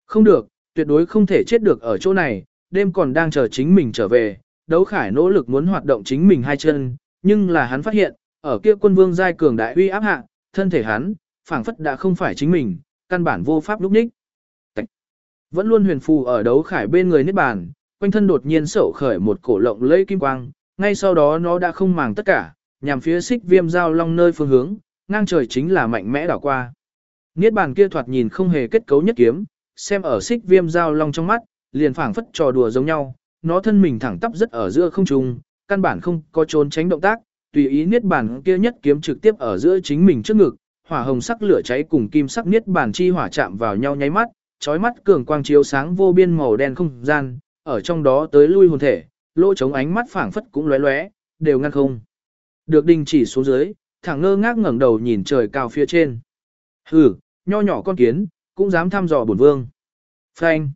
Không được, tuyệt đối không thể chết được ở chỗ này, đêm còn đang chờ chính mình trở về, đấu khải nỗ lực muốn hoạt động chính mình hai chân, nhưng là hắn phát hiện, ở kia quân vương giai cường đại uy áp hạ, thân thể hắn, phảng phất đã không phải chính mình, căn bản vô pháp lúc ních. Vẫn luôn huyền phù ở đấu khải bên người niết bàn, quanh thân đột nhiên sổ khởi một cổ lộng lẫy kim quang, ngay sau đó nó đã không màng tất cả, nhằm phía xích viêm giao long nơi phương hướng, ngang trời chính là mạnh mẽ đảo qua. Niết bàn kia thoạt nhìn không hề kết cấu nhất kiếm, xem ở xích viêm giao long trong mắt, liền phảng phất trò đùa giống nhau, nó thân mình thẳng tắp rất ở giữa không trung, căn bản không có trốn tránh động tác, tùy ý niết bàn kia nhất kiếm trực tiếp ở giữa chính mình trước ngực, hỏa hồng sắc lửa cháy cùng kim sắc niết bàn chi hỏa chạm vào nhau nháy mắt, chói mắt cường quang chiếu sáng vô biên màu đen không gian, ở trong đó tới lui hồn thể, lỗ chống ánh mắt phảng phất cũng lóe lóe, đều ngăn không. Được đình chỉ xuống dưới, thẳng ngơ ngác ngẩng đầu nhìn trời cao phía trên. Hừ, nho nhỏ con kiến, cũng dám thăm dò bổn vương. Phanh.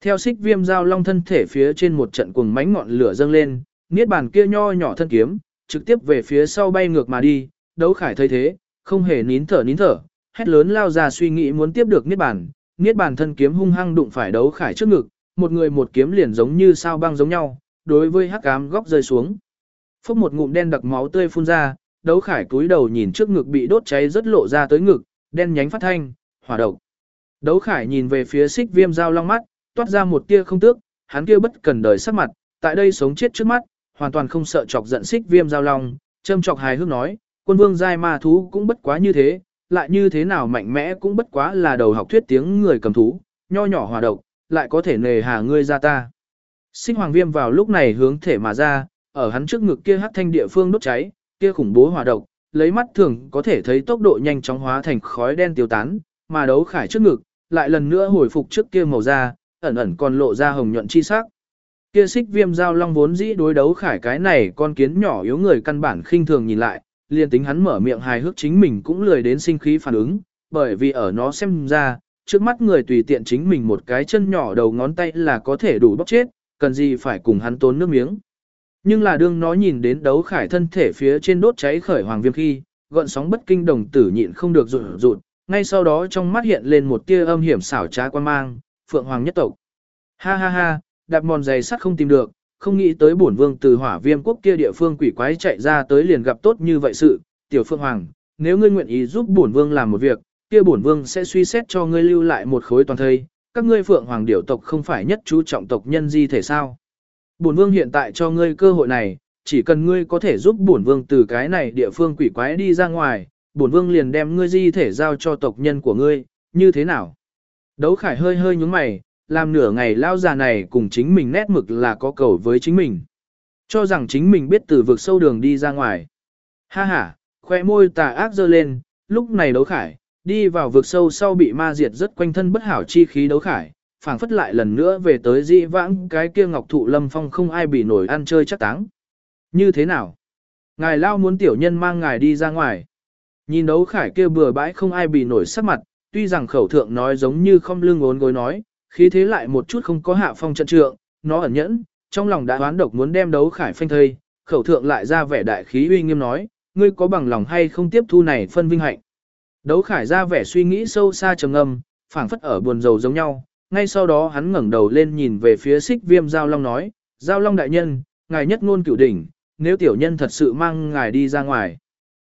Theo xích viêm giao long thân thể phía trên một trận cuồng mánh ngọn lửa dâng lên, niết bàn kia nho nhỏ thân kiếm, trực tiếp về phía sau bay ngược mà đi, đấu khải thấy thế, không hề nín thở nín thở, hét lớn lao ra suy nghĩ muốn tiếp được niết bàn, niết bàn thân kiếm hung hăng đụng phải đấu khải trước ngực, một người một kiếm liền giống như sao băng giống nhau, đối với hắc ám góc rơi xuống. Phốc một ngụm đen đặc máu tươi phun ra, đấu khải cúi đầu nhìn trước ngực bị đốt cháy rất lộ ra tới ngực, đen nhánh phát thanh, hỏa độc. Đấu khải nhìn về phía xích viêm dao long mắt, toát ra một tia không tước, hắn kia bất cần đời sắc mặt, tại đây sống chết trước mắt, hoàn toàn không sợ chọc giận xích viêm giao long, châm chọc hài hước nói, quân vương giai ma thú cũng bất quá như thế, lại như thế nào mạnh mẽ cũng bất quá là đầu học thuyết tiếng người cầm thú, nho nhỏ hòa độc, lại có thể nề hà ngươi ra ta. Sinh hoàng viêm vào lúc này hướng thể mà ra, ở hắn trước ngực kia hắc thanh địa phương đốt cháy, kia khủng bố hòa độc, lấy mắt thường có thể thấy tốc độ nhanh chóng hóa thành khói đen tiêu tán, mà đấu khải trước ngực, lại lần nữa hồi phục trước kia màu da, ẩn ẩn còn lộ ra hồng nhuận chi sắc. Kia xích viêm giao long vốn dĩ đối đấu khải cái này con kiến nhỏ yếu người căn bản khinh thường nhìn lại, liền tính hắn mở miệng hài hước chính mình cũng lười đến sinh khí phản ứng, bởi vì ở nó xem ra, trước mắt người tùy tiện chính mình một cái chân nhỏ đầu ngón tay là có thể đủ bóc chết, cần gì phải cùng hắn tốn nước miếng. Nhưng là đương nó nhìn đến đấu khải thân thể phía trên đốt cháy khởi hoàng viêm khi, gợn sóng bất kinh đồng tử nhịn không được rụt rụt, ngay sau đó trong mắt hiện lên một tia âm hiểm xảo trá quan mang, phượng hoàng nhất tộc. Ha ha ha, đạp mòn giày sắt không tìm được, không nghĩ tới bổn vương từ hỏa viêm quốc kia địa phương quỷ quái chạy ra tới liền gặp tốt như vậy sự, tiểu phượng hoàng, nếu ngươi nguyện ý giúp bổn vương làm một việc, kia bổn vương sẽ suy xét cho ngươi lưu lại một khối toàn thây, các ngươi phượng hoàng điểu tộc không phải nhất chú trọng tộc nhân di thể sao. Bổn vương hiện tại cho ngươi cơ hội này, chỉ cần ngươi có thể giúp bổn vương từ cái này địa phương quỷ quái đi ra ngoài, bổn vương liền đem ngươi di thể giao cho tộc nhân của ngươi, như thế nào? Đấu khải hơi hơi nhướng mày, làm nửa ngày lao già này cùng chính mình nét mực là có cầu với chính mình. Cho rằng chính mình biết từ vực sâu đường đi ra ngoài. Ha ha, khoe môi tà ác dơ lên, lúc này đấu khải, đi vào vực sâu sau bị ma diệt rất quanh thân bất hảo chi khí đấu khải, phảng phất lại lần nữa về tới dị vãng cái kia ngọc thụ lâm phong không ai bị nổi ăn chơi chắc táng. Như thế nào? Ngài lao muốn tiểu nhân mang ngài đi ra ngoài. Nhìn đấu khải kia bừa bãi không ai bị nổi sắc mặt, tuy rằng khẩu thượng nói giống như không lưng ốn gối nói, khí thế lại một chút không có hạ phong trận trượng, nó ẩn nhẫn, trong lòng đã đoán độc muốn đem đấu khải phanh thây, khẩu thượng lại ra vẻ đại khí uy nghiêm nói, ngươi có bằng lòng hay không tiếp thu này phân vinh hạnh. Đấu khải ra vẻ suy nghĩ sâu xa trầm ngâm, phảng phất ở buồn rầu giống nhau, ngay sau đó hắn ngẩng đầu lên nhìn về phía xích viêm giao long nói, giao long đại nhân, ngài nhất ngôn cửu đỉnh, nếu tiểu nhân thật sự mang ngài đi ra ngoài.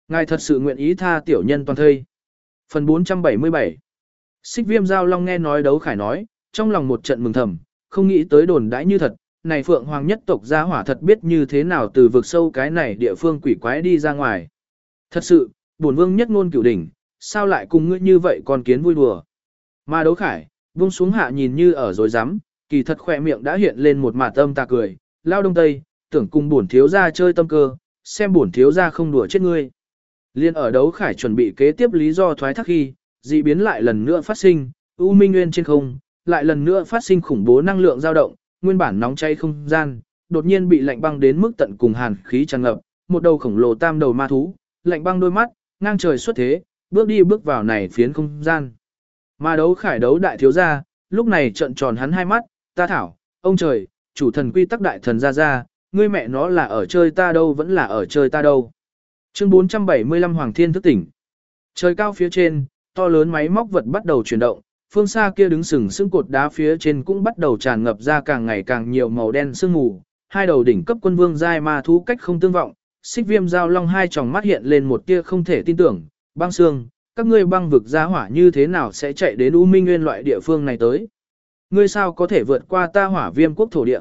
Ngài thật sự nguyện ý tha tiểu nhân toàn thây. Phần 477 Xích viêm giao long nghe nói đấu khải nói, trong lòng một trận mừng thầm, không nghĩ tới đồn đãi như thật, này phượng hoàng nhất tộc gia hỏa thật biết như thế nào từ vực sâu cái này địa phương quỷ quái đi ra ngoài. Thật sự, bổn vương nhất ngôn cửu đỉnh, sao lại cùng ngươi như vậy còn kiến vui đùa. Mà đấu khải, vung xuống hạ nhìn như ở rồi rắm kỳ thật khỏe miệng đã hiện lên một mạt tâm ta cười, lao đông tây, tưởng cùng bổn thiếu gia chơi tâm cơ, xem bổn thiếu gia không đùa chết ngươi. Liên ở đấu khải chuẩn bị kế tiếp lý do thoái thác khi, dị biến lại lần nữa phát sinh, U Minh Nguyên trên không, lại lần nữa phát sinh khủng bố năng lượng dao động, nguyên bản nóng cháy không gian, đột nhiên bị lạnh băng đến mức tận cùng hàn khí tràn ngập, một đầu khổng lồ tam đầu ma thú, lạnh băng đôi mắt, ngang trời xuất thế, bước đi bước vào này phiến không gian. Ma đấu khải đấu đại thiếu gia, lúc này trận tròn hắn hai mắt, ta thảo, ông trời, chủ thần quy tắc đại thần ra ra, ngươi mẹ nó là ở chơi ta đâu vẫn là ở chơi ta đâu. Chương 475 Hoàng Thiên thức tỉnh. Trời cao phía trên, to lớn máy móc vật bắt đầu chuyển động, phương xa kia đứng sừng sững cột đá phía trên cũng bắt đầu tràn ngập ra càng ngày càng nhiều màu đen sương mù. Hai đầu đỉnh cấp quân vương giai ma thú cách không tương vọng, xích viêm giao long hai tròng mắt hiện lên một tia không thể tin tưởng, băng xương, các ngươi băng vực ra hỏa như thế nào sẽ chạy đến U Minh Nguyên loại địa phương này tới? Ngươi sao có thể vượt qua ta hỏa viêm quốc thổ địa?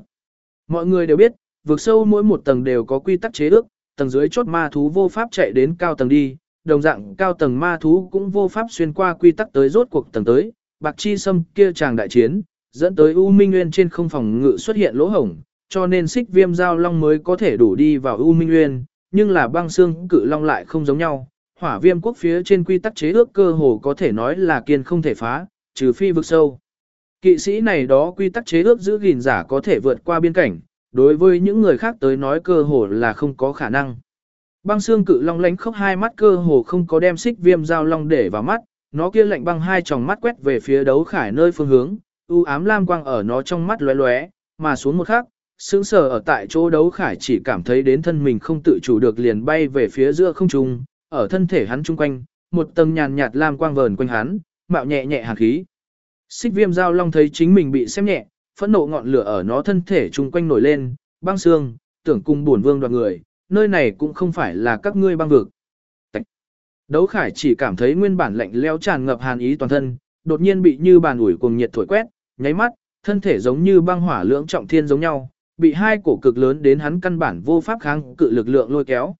Mọi người đều biết, vực sâu mỗi một tầng đều có quy tắc chế ước, tầng dưới chốt ma thú vô pháp chạy đến cao tầng đi, đồng dạng cao tầng ma thú cũng vô pháp xuyên qua quy tắc tới rốt cuộc tầng tới, bạc chi sâm kia chàng đại chiến, dẫn tới U Minh Nguyên trên không phòng ngự xuất hiện lỗ hổng, cho nên xích viêm giao long mới có thể đủ đi vào U Minh Nguyên, nhưng là băng xương cự long lại không giống nhau. Hỏa viêm quốc phía trên quy tắc chế ước cơ hồ có thể nói là kiên không thể phá, trừ phi vực sâu. Kỵ sĩ này đó quy tắc chế ước giữ gìn giả có thể vượt qua biên cảnh, đối với những người khác tới nói cơ hồ là không có khả năng. Băng xương cự long lánh khóc hai mắt cơ hồ không có đem xích viêm giao long để vào mắt, nó kia lạnh băng hai tròng mắt quét về phía đấu khải nơi phương hướng, u ám lam quang ở nó trong mắt lóe lóe, mà xuống một khắc, sững sờ ở tại chỗ đấu khải chỉ cảm thấy đến thân mình không tự chủ được liền bay về phía giữa không trung, ở thân thể hắn chung quanh, một tầng nhàn nhạt lam quang vờn quanh hắn, mạo nhẹ nhẹ hàn khí. Xích viêm giao long thấy chính mình bị xem nhẹ, phẫn nộ ngọn lửa ở nó thân thể chung quanh nổi lên, băng xương, tưởng cùng bổn vương đoạt người, nơi này cũng không phải là các ngươi băng vực. Đấu khải chỉ cảm thấy nguyên bản lạnh lẽo tràn ngập hàn ý toàn thân, đột nhiên bị như bàn ủi cuồng nhiệt thổi quét, nháy mắt, thân thể giống như băng hỏa lưỡng trọng thiên giống nhau, bị hai cổ cực lớn đến hắn căn bản vô pháp kháng cự lực lượng lôi kéo.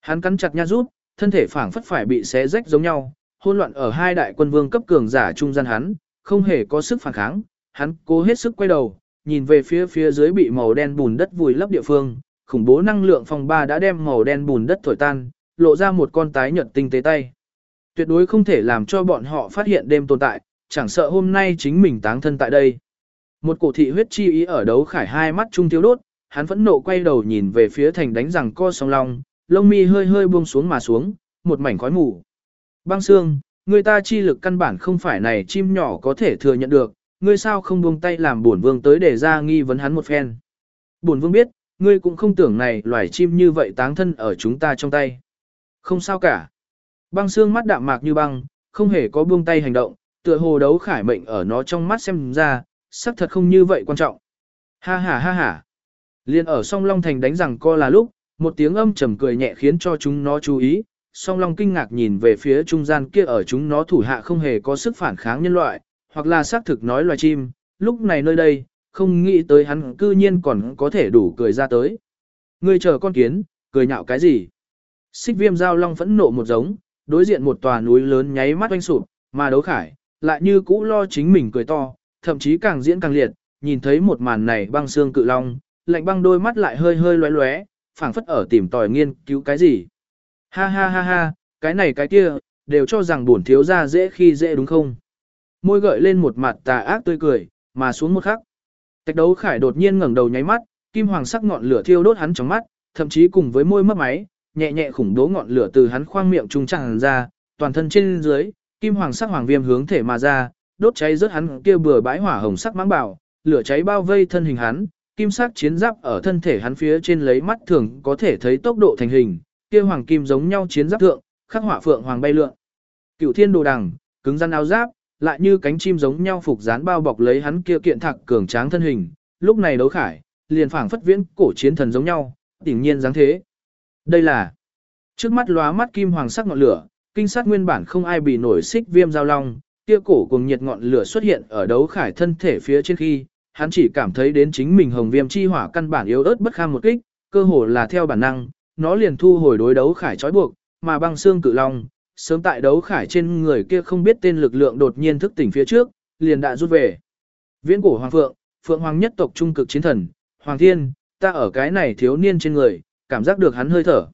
Hắn cắn chặt nha rút, thân thể phảng phất phải bị xé rách giống nhau, hỗn loạn ở hai đại quân vương cấp cường giả trung gian hắn, không hề có sức phản kháng, hắn cố hết sức quay đầu, nhìn về phía phía dưới bị màu đen bùn đất vùi lấp địa phương, khủng bố năng lượng phòng ba đã đem màu đen bùn đất thổi tan, lộ ra một con tái nhợt tinh tế tay. Tuyệt đối không thể làm cho bọn họ phát hiện đêm tồn tại, chẳng sợ hôm nay chính mình táng thân tại đây. Một cổ thị huyết chi ý ở đấu khải hai mắt trung thiếu đốt, hắn vẫn nộ quay đầu nhìn về phía thành đánh rằng co song long, lông mi hơi hơi buông xuống mà xuống, một mảnh khói mù. Băng xương, người ta chi lực căn bản không phải này chim nhỏ có thể thừa nhận được, ngươi sao không buông tay làm bổn vương tới để ra nghi vấn hắn một phen. Bổn vương biết, ngươi cũng không tưởng này loài chim như vậy táng thân ở chúng ta trong tay. Không sao cả. Băng xương mắt đạm mạc như băng, không hề có buông tay hành động, tựa hồ đấu khải mệnh ở nó trong mắt xem ra, sắc thật không như vậy quan trọng. Ha ha ha ha. Liên ở song long thành đánh rằng co là lúc, một tiếng âm trầm cười nhẹ khiến cho chúng nó chú ý, song long kinh ngạc nhìn về phía trung gian kia ở chúng nó thủ hạ không hề có sức phản kháng nhân loại, hoặc là xác thực nói loài chim, lúc này nơi đây, không nghĩ tới hắn cư nhiên còn có thể đủ cười ra tới. Ngươi chờ con kiến, cười nhạo cái gì? Xích viêm giao long phẫn nộ một giống, đối diện một tòa núi lớn nháy mắt oanh sụp, mà đấu khải, lại như cũ lo chính mình cười to, thậm chí càng diễn càng liệt, nhìn thấy một màn này băng xương cự long, lạnh băng đôi mắt lại hơi hơi lóe lóe, phảng phất ở tìm tòi nghiên cứu cái gì. Ha ha ha ha, cái này cái kia, đều cho rằng bổn thiếu ra dễ khi dễ đúng không? Môi gợi lên một mặt tà ác tươi cười, mà xuống một khắc. Tạch đấu khải đột nhiên ngẩng đầu nháy mắt, kim hoàng sắc ngọn lửa thiêu đốt hắn trong mắt, thậm chí cùng với môi mấp máy, nhẹ nhẹ khủng bố ngọn lửa từ hắn khoang miệng trung tràn ra, toàn thân trên dưới, kim hoàng sắc hoàng viêm hướng thể mà ra, đốt cháy rớt hắn kia bừa bãi hỏa hồng sắc mãng bảo, lửa cháy bao vây thân hình hắn, kim sắc chiến giáp ở thân thể hắn phía trên lấy mắt thường có thể thấy tốc độ thành hình, kia hoàng kim giống nhau chiến giáp thượng, khắc họa phượng hoàng bay lượn. Cửu thiên đồ đằng, cứng rắn áo giáp, lại như cánh chim giống nhau phục dán bao bọc lấy hắn kia kiện thạc cường tráng thân hình, lúc này đấu khải, liền phảng phất viễn cổ chiến thần giống nhau, đỉnh nhiên dáng thế. Đây là trước mắt lóa mắt kim hoàng sắc ngọn lửa, kinh sát nguyên bản không ai bị nổi xích viêm giao long, kia cổ cùng nhiệt ngọn lửa xuất hiện ở đấu khải thân thể phía trên khi, hắn chỉ cảm thấy đến chính mình hồng viêm chi hỏa căn bản yếu ớt bất kham một kích, cơ hồ là theo bản năng, nó liền thu hồi đối đấu khải trói buộc, mà băng xương cự long, sớm tại đấu khải trên người kia không biết tên lực lượng đột nhiên thức tỉnh phía trước, liền đã rút về. Viễn cổ hoàng phượng, phượng hoàng nhất tộc trung cực chiến thần, hoàng thiên, ta ở cái này thiếu niên trên người, cảm giác được hắn hơi thở.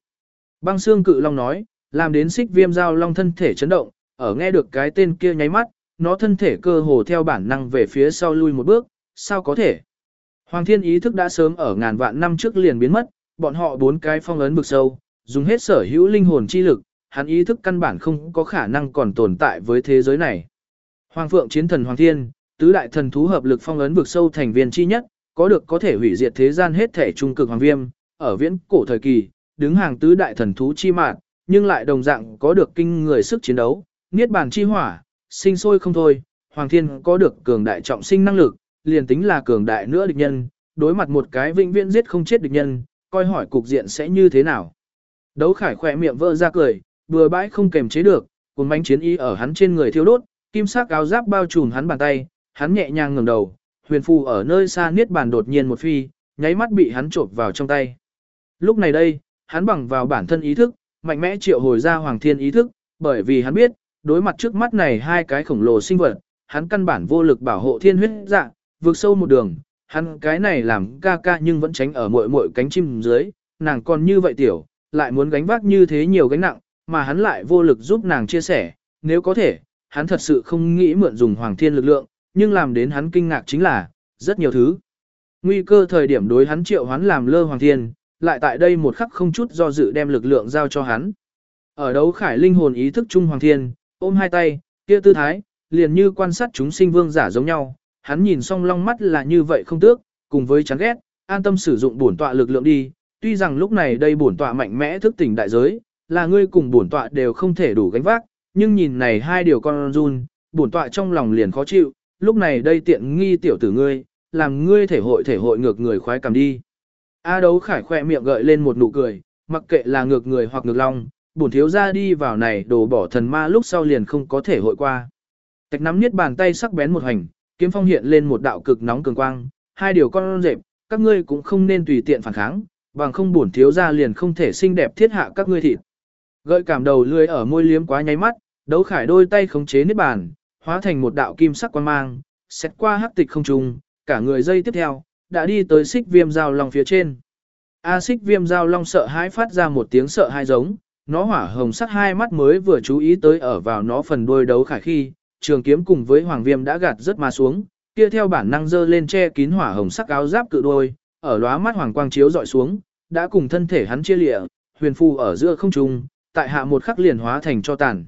Băng xương cự long nói, làm đến xích viêm giao long thân thể chấn động, ở nghe được cái tên kia nháy mắt, nó thân thể cơ hồ theo bản năng về phía sau lui một bước, sao có thể? Hoàng thiên ý thức đã sớm ở ngàn vạn năm trước liền biến mất, bọn họ bốn cái phong ấn vực sâu, dùng hết sở hữu linh hồn chi lực, hắn ý thức căn bản không có khả năng còn tồn tại với thế giới này. Hoàng Phượng chiến thần Hoàng Thiên, tứ đại thần thú hợp lực phong ấn vực sâu thành viên chi nhất, có được có thể hủy diệt thế gian hết thể trung cực hoàng viêm, ở viễn cổ thời kỳ, đứng hàng tứ đại thần thú chi mạng, nhưng lại đồng dạng có được kinh người sức chiến đấu, niết bàn chi hỏa, sinh sôi không thôi, Hoàng Thiên có được cường đại trọng sinh năng lực, liền tính là cường đại nữa địch nhân, đối mặt một cái vĩnh viễn giết không chết địch nhân, coi hỏi cục diện sẽ như thế nào. Đấu khải khỏe miệng vỡ ra cười, bừa bãi không kềm chế được, cuốn bánh chiến y ở hắn trên người thiêu đốt, kim sắc áo giáp bao trùm hắn bàn tay, hắn nhẹ nhàng ngẩng đầu, huyền phù ở nơi xa niết bàn đột nhiên một phi, nháy mắt bị hắn trộn vào trong tay. Lúc này đây, hắn bằng vào bản thân ý thức, mạnh mẽ triệu hồi ra hoàng thiên ý thức, bởi vì hắn biết, đối mặt trước mắt này hai cái khổng lồ sinh vật, hắn căn bản vô lực bảo hộ thiên huyết dạ, vượt sâu một đường, hắn cái này làm ca ca nhưng vẫn tránh ở muội muội cánh chim dưới, nàng còn như vậy tiểu, lại muốn gánh vác như thế nhiều gánh nặng, mà hắn lại vô lực giúp nàng chia sẻ, nếu có thể, hắn thật sự không nghĩ mượn dùng hoàng thiên lực lượng, nhưng làm đến hắn kinh ngạc chính là, rất nhiều thứ. Nguy cơ thời điểm đối hắn triệu hắn làm lơ hoàng thiên, lại tại đây một khắc không chút do dự đem lực lượng giao cho hắn. Ở đấu khải linh hồn ý thức trung hoàng thiên, ôm hai tay, kia tư thái, liền như quan sát chúng sinh vương giả giống nhau, hắn nhìn song long mắt là như vậy không tước, cùng với chán ghét, an tâm sử dụng bổn tọa lực lượng đi, tuy rằng lúc này đây bổn tọa mạnh mẽ thức tỉnh đại giới, là ngươi cùng bổn tọa đều không thể đủ gánh vác, nhưng nhìn này hai điều con run, bổn tọa trong lòng liền khó chịu, lúc này đây tiện nghi tiểu tử ngươi, làm ngươi thể hội thể hội ngược người khoái cảm đi. A đấu khải khoe miệng gợi lên một nụ cười, mặc kệ là ngược người hoặc ngược long, bổn thiếu ra đi vào này đổ bỏ thần ma lúc sau liền không có thể hội qua. Tạch nắm niết bàn tay sắc bén một hành, kiếm phong hiện lên một đạo cực nóng cường quang, hai điều con rệp, các ngươi cũng không nên tùy tiện phản kháng, bằng không bổn thiếu ra liền không thể xinh đẹp thiết hạ các ngươi thịt. Gợi cảm đầu lưỡi ở môi liếm quá nháy mắt, đấu khải đôi tay khống chế niết bàn, hóa thành một đạo kim sắc quang mang, xét qua hắc tịch không trùng, cả người dây tiếp theo, đã đi tới xích viêm dao long phía trên. A xích viêm dao long sợ hãi phát ra một tiếng sợ hai giống, nó hỏa hồng sắc hai mắt mới vừa chú ý tới ở vào nó phần đuôi đấu khải khi, trường kiếm cùng với hoàng viêm đã gạt rất mà xuống, kia theo bản năng dơ lên che kín hỏa hồng sắc áo giáp cự đôi, ở lóa mắt hoàng quang chiếu dọi xuống, đã cùng thân thể hắn chia lịa, huyền phù ở giữa không trung, tại hạ một khắc liền hóa thành cho tàn.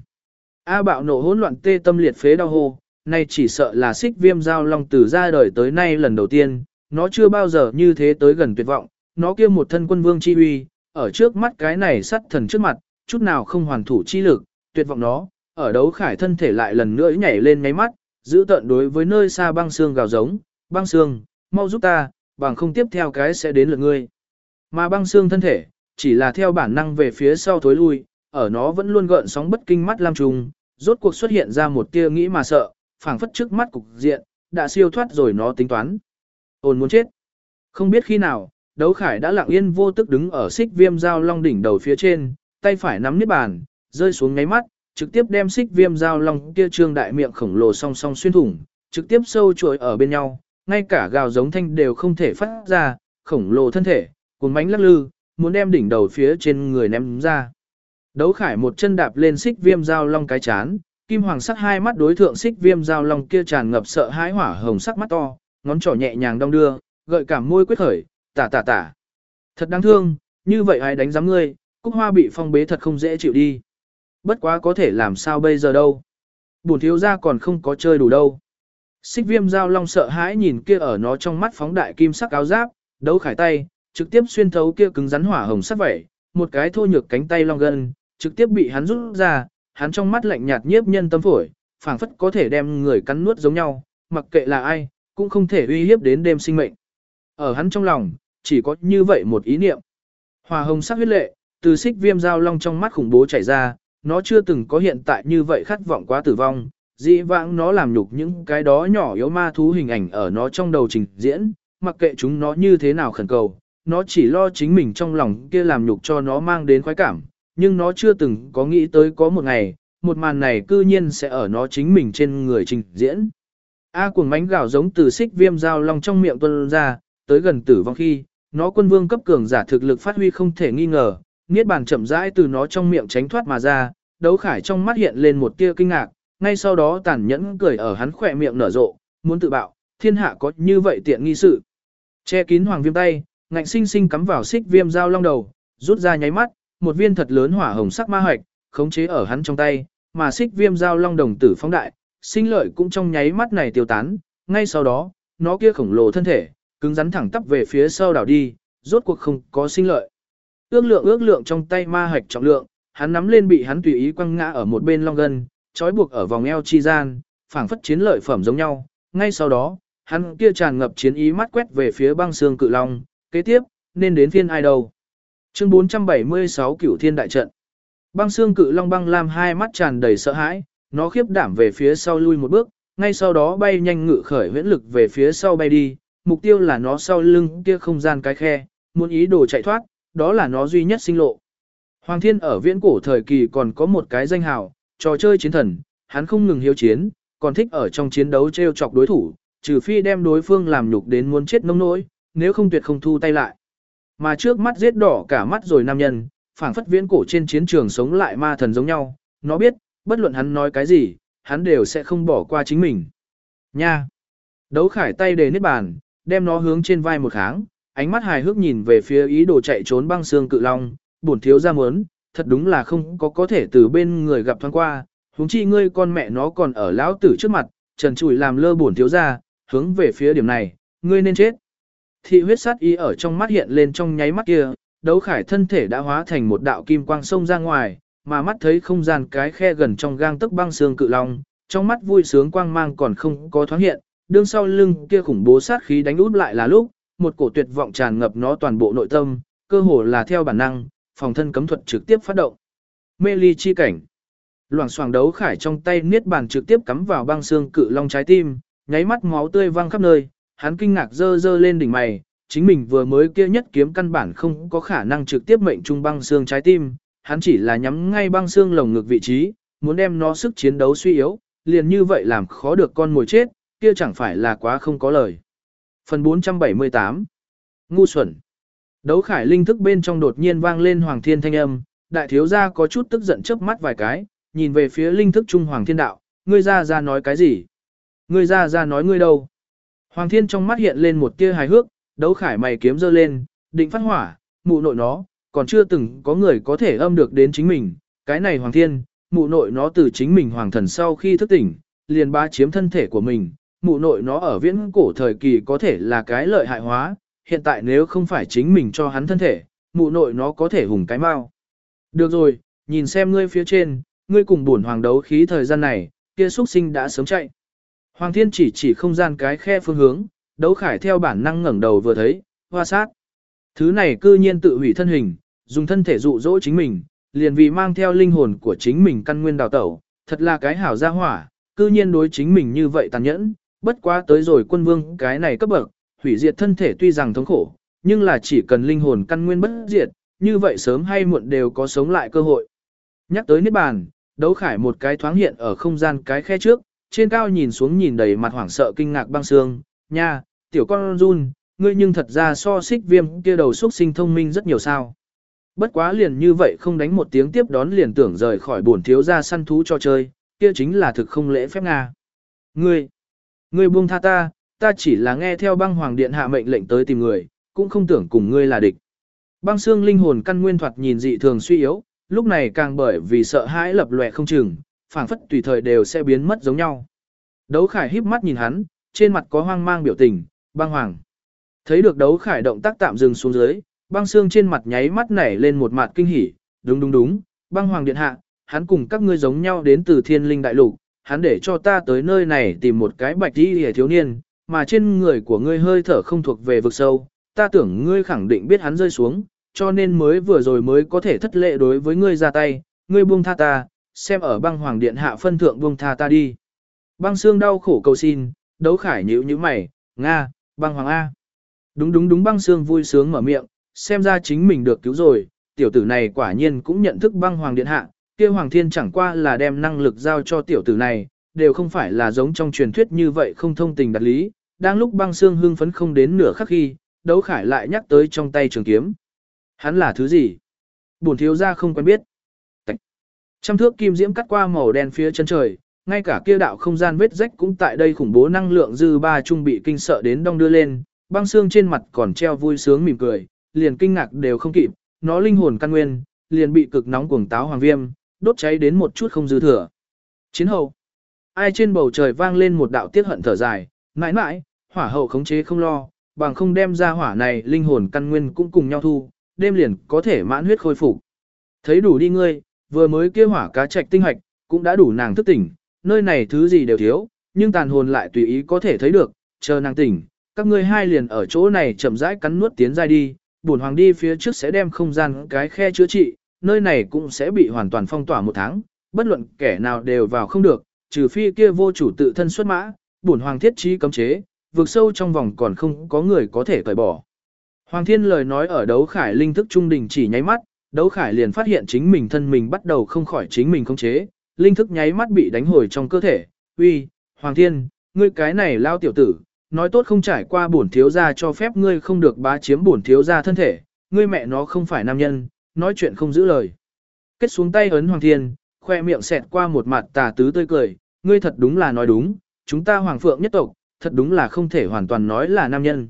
A bạo nộ hỗn loạn tê tâm liệt phế đau hô, nay chỉ sợ là xích viêm giao long từ ra đời tới nay lần đầu tiên, nó chưa bao giờ như thế tới gần tuyệt vọng, nó kia một thân quân vương chi uy, ở trước mắt cái này sắt thần trước mặt, chút nào không hoàn thủ chi lực, tuyệt vọng nó, ở đấu khải thân thể lại lần nữa nhảy lên ngáy mắt, giữ tận đối với nơi xa băng xương gào giống, băng xương, mau giúp ta, bằng không tiếp theo cái sẽ đến lượt ngươi. Mà băng xương thân thể, chỉ là theo bản năng về phía sau thối lui, ở nó vẫn luôn gợn sóng bất kinh mắt lam trùng, rốt cuộc xuất hiện ra một tia nghĩ mà sợ, phảng phất trước mắt cục diện, đã siêu thoát rồi nó tính toán. Ôn muốn chết. Không biết khi nào, đấu khải đã lặng yên vô tức đứng ở xích viêm dao long đỉnh đầu phía trên, tay phải nắm niết bàn, rơi xuống ngáy mắt, trực tiếp đem xích viêm dao long kia trương đại miệng khổng lồ song song xuyên thủng, trực tiếp sâu chuỗi ở bên nhau, ngay cả gào giống thanh đều không thể phát ra, khổng lồ thân thể, cuốn mánh lắc lư, muốn đem đỉnh đầu phía trên người ném ra. Đấu khải một chân đạp lên xích viêm dao long cái chán, kim hoàng sắc hai mắt đối thượng xích viêm dao long kia tràn ngập sợ hãi hỏa hồng sắc mắt to, ngón trỏ nhẹ nhàng đong đưa, gợi cảm môi quyết khởi, tả tả tả. Thật đáng thương, như vậy ai đánh giám ngươi, cúc hoa bị phong bế thật không dễ chịu đi. Bất quá có thể làm sao bây giờ đâu. Bùn thiếu gia còn không có chơi đủ đâu. Xích viêm giao long sợ hãi nhìn kia ở nó trong mắt phóng đại kim sắc áo giáp, đấu khải tay, trực tiếp xuyên thấu kia cứng rắn hỏa hồng sắc vẩy, một cái thô nhược cánh tay long gân, trực tiếp bị hắn rút ra, hắn trong mắt lạnh nhạt nhiếp nhân tâm phổi, phảng phất có thể đem người cắn nuốt giống nhau, mặc kệ là ai, cũng không thể uy hiếp đến đêm sinh mệnh. Ở hắn trong lòng, chỉ có như vậy một ý niệm. Hòa hồng sắc huyết lệ, từ xích viêm dao long trong mắt khủng bố chảy ra, nó chưa từng có hiện tại như vậy khát vọng quá tử vong, dĩ vãng nó làm nhục những cái đó nhỏ yếu ma thú hình ảnh ở nó trong đầu trình diễn, mặc kệ chúng nó như thế nào khẩn cầu, nó chỉ lo chính mình trong lòng kia làm nhục cho nó mang đến khoái cảm, nhưng nó chưa từng có nghĩ tới có một ngày, một màn này cư nhiên sẽ ở nó chính mình trên người trình diễn. A cuồng mánh gạo giống từ xích viêm dao long trong miệng tuân ra, tới gần tử vong khi, nó quân vương cấp cường giả thực lực phát huy không thể nghi ngờ, niết bàn chậm rãi từ nó trong miệng tránh thoát mà ra, đấu khải trong mắt hiện lên một tia kinh ngạc, ngay sau đó tàn nhẫn cười ở hắn khỏe miệng nở rộ, muốn tự bạo, thiên hạ có như vậy tiện nghi sự. Che kín hoàng viêm tay, ngạnh sinh sinh cắm vào xích viêm dao long đầu, rút ra nháy mắt, một viên thật lớn hỏa hồng sắc ma hoạch, khống chế ở hắn trong tay, mà xích viêm dao long đồng tử phóng đại, sinh lợi cũng trong nháy mắt này tiêu tán, ngay sau đó, nó kia khổng lồ thân thể, cứng rắn thẳng tắp về phía sau đảo đi, rốt cuộc không có sinh lợi. Ước lượng ước lượng trong tay ma hạch trọng lượng, hắn nắm lên bị hắn tùy ý quăng ngã ở một bên long gân, trói buộc ở vòng eo chi gian, phảng phất chiến lợi phẩm giống nhau. Ngay sau đó, hắn kia tràn ngập chiến ý mắt quét về phía băng xương cự long, kế tiếp, nên đến phiên ai đâu. Chương 476 Cửu Thiên Đại Trận Băng xương cự long băng lam hai mắt tràn đầy sợ hãi, nó khiếp đảm về phía sau lui một bước, ngay sau đó bay nhanh ngự khởi huyễn lực về phía sau bay đi, mục tiêu là nó sau lưng kia không gian cái khe, muốn ý đồ chạy thoát, đó là nó duy nhất sinh lộ. Hoàng thiên ở viễn cổ thời kỳ còn có một cái danh hào, trò chơi chiến thần, hắn không ngừng hiếu chiến, còn thích ở trong chiến đấu treo chọc đối thủ, trừ phi đem đối phương làm nhục đến muốn chết nông nỗi, nếu không tuyệt không thu tay lại. Mà trước mắt giết đỏ cả mắt rồi nam nhân, phảng phất viễn cổ trên chiến trường sống lại ma thần giống nhau, nó biết, bất luận hắn nói cái gì, hắn đều sẽ không bỏ qua chính mình. Nha! Đấu khải tay đề niết bàn, đem nó hướng trên vai một kháng, ánh mắt hài hước nhìn về phía ý đồ chạy trốn băng xương cự long, bổn thiếu ra muốn, thật đúng là không có có thể từ bên người gặp thoáng qua, huống chi ngươi con mẹ nó còn ở lão tử trước mặt, trần trụi làm lơ bổn thiếu ra, hướng về phía điểm này, ngươi nên chết. Thị huyết sát ý ở trong mắt hiện lên trong nháy mắt kia, đấu khải thân thể đã hóa thành một đạo kim quang sông ra ngoài, mà mắt thấy không gian cái khe gần trong gang tức băng xương cự long, trong mắt vui sướng quang mang còn không có thoáng hiện, đương sau lưng kia khủng bố sát khí đánh út lại là lúc, một cổ tuyệt vọng tràn ngập nó toàn bộ nội tâm, cơ hồ là theo bản năng, phòng thân cấm thuật trực tiếp phát động. Mê ly chi cảnh. Loảng xoảng đấu khải trong tay niết bàn trực tiếp cắm vào băng xương cự long trái tim, nháy mắt máu tươi văng khắp nơi, hắn kinh ngạc dơ dơ lên đỉnh mày, chính mình vừa mới kia nhất kiếm căn bản không có khả năng trực tiếp mệnh trung băng xương trái tim, hắn chỉ là nhắm ngay băng xương lồng ngực vị trí, muốn đem nó sức chiến đấu suy yếu, liền như vậy làm khó được con mồi chết, kia chẳng phải là quá không có lời. Phần 478 Ngu xuẩn Đấu khải linh thức bên trong đột nhiên vang lên hoàng thiên thanh âm, đại thiếu gia có chút tức giận chớp mắt vài cái, nhìn về phía linh thức trung hoàng thiên đạo, ngươi ra ra nói cái gì? Ngươi ra ra nói ngươi đâu? Hoàng thiên trong mắt hiện lên một tia hài hước, đấu khải mày kiếm giơ lên, định phát hỏa, mụ nội nó, còn chưa từng có người có thể âm được đến chính mình, cái này hoàng thiên, mụ nội nó từ chính mình hoàng thần sau khi thức tỉnh, liền ba chiếm thân thể của mình, mụ nội nó ở viễn cổ thời kỳ có thể là cái lợi hại hóa, hiện tại nếu không phải chính mình cho hắn thân thể, mụ nội nó có thể hùng cái mau. Được rồi, nhìn xem ngươi phía trên, ngươi cùng buồn hoàng đấu khí thời gian này, kia xuất sinh đã sớm chạy. Hoàng thiên chỉ chỉ không gian cái khe phương hướng, đấu khải theo bản năng ngẩng đầu vừa thấy, hoa sát. Thứ này cư nhiên tự hủy thân hình, dùng thân thể dụ dỗ chính mình, liền vì mang theo linh hồn của chính mình căn nguyên đào tẩu, thật là cái hảo gia hỏa, cư nhiên đối chính mình như vậy tàn nhẫn, bất quá tới rồi quân vương cái này cấp bậc, hủy diệt thân thể tuy rằng thống khổ, nhưng là chỉ cần linh hồn căn nguyên bất diệt, như vậy sớm hay muộn đều có sống lại cơ hội. Nhắc tới Niết Bàn, đấu khải một cái thoáng hiện ở không gian cái khe trước, trên cao nhìn xuống nhìn đầy mặt hoảng sợ kinh ngạc băng xương, nha, tiểu con run, ngươi nhưng thật ra so xích viêm kia đầu xuất sinh thông minh rất nhiều sao. Bất quá liền như vậy không đánh một tiếng tiếp đón liền tưởng rời khỏi buồn thiếu ra săn thú cho chơi, kia chính là thực không lễ phép Nga. Ngươi, ngươi buông tha ta, ta chỉ là nghe theo băng hoàng điện hạ mệnh lệnh tới tìm người, cũng không tưởng cùng ngươi là địch. Băng xương linh hồn căn nguyên thoạt nhìn dị thường suy yếu, lúc này càng bởi vì sợ hãi lập lòe không chừng, phảng phất tùy thời đều sẽ biến mất giống nhau. Đấu khải híp mắt nhìn hắn, trên mặt có hoang mang biểu tình, băng hoàng. Thấy được đấu khải động tác tạm dừng xuống dưới, băng xương trên mặt nháy mắt nảy lên một mặt kinh hỉ, đúng đúng đúng, băng hoàng điện hạ, hắn cùng các ngươi giống nhau đến từ thiên linh đại lục, hắn để cho ta tới nơi này tìm một cái bạch đi hề thiếu niên, mà trên người của ngươi hơi thở không thuộc về vực sâu, ta tưởng ngươi khẳng định biết hắn rơi xuống, cho nên mới vừa rồi mới có thể thất lệ đối với ngươi ra tay, ngươi buông tha ta, xem ở băng hoàng điện hạ phân thượng buông tha ta đi. Băng xương đau khổ cầu xin, đấu khải nhữ như mày, Nga, băng hoàng A. Đúng đúng đúng băng xương vui sướng mở miệng, xem ra chính mình được cứu rồi, tiểu tử này quả nhiên cũng nhận thức băng hoàng điện hạ, kia hoàng thiên chẳng qua là đem năng lực giao cho tiểu tử này, đều không phải là giống trong truyền thuyết như vậy không thông tình đặt lý. Đang lúc băng xương hưng phấn không đến nửa khắc khi, đấu khải lại nhắc tới trong tay trường kiếm. Hắn là thứ gì? Bổn thiếu ra không quen biết. Tạch. Trăm thước kim diễm cắt qua màu đen phía chân trời, ngay cả kia đạo không gian vết rách cũng tại đây khủng bố năng lượng dư ba trung bị kinh sợ đến đong đưa lên, băng xương trên mặt còn treo vui sướng mỉm cười, liền kinh ngạc đều không kịp, nó linh hồn căn nguyên, liền bị cực nóng cuồng táo hoàng viêm, đốt cháy đến một chút không dư thừa. Chiến hậu, ai trên bầu trời vang lên một đạo tiết hận thở dài, mãi mãi, hỏa hậu khống chế không lo, bằng không đem ra hỏa này linh hồn căn nguyên cũng cùng nhau thu, đêm liền có thể mãn huyết khôi phục. Thấy đủ đi ngươi, vừa mới kia hỏa cá trạch tinh hạch, cũng đã đủ nàng thức tỉnh, nơi này thứ gì đều thiếu, nhưng tàn hồn lại tùy ý có thể thấy được, chờ nàng tỉnh, các ngươi hai liền ở chỗ này chậm rãi cắn nuốt tiến ra đi, bổn hoàng đi phía trước sẽ đem không gian cái khe chữa trị, nơi này cũng sẽ bị hoàn toàn phong tỏa một tháng, bất luận kẻ nào đều vào không được, trừ phi kia vô chủ tự thân xuất mã, bổn hoàng thiết trí cấm chế, vượt sâu trong vòng còn không có người có thể cởi bỏ. Hoàng thiên lời nói ở đấu khải linh thức trung đình chỉ nháy mắt, đấu khải liền phát hiện chính mình thân mình bắt đầu không khỏi chính mình không chế, linh thức nháy mắt bị đánh hồi trong cơ thể, uy, Hoàng thiên, ngươi cái này lao tiểu tử, nói tốt không trải qua bổn thiếu gia cho phép ngươi không được bá chiếm bổn thiếu gia thân thể, ngươi mẹ nó không phải nam nhân, nói chuyện không giữ lời. Kết xuống tay ấn Hoàng Thiên, khoe miệng xẹt qua một mặt tà tứ tươi cười, ngươi thật đúng là nói đúng, chúng ta Hoàng Phượng nhất tộc, thật đúng là không thể hoàn toàn nói là nam nhân.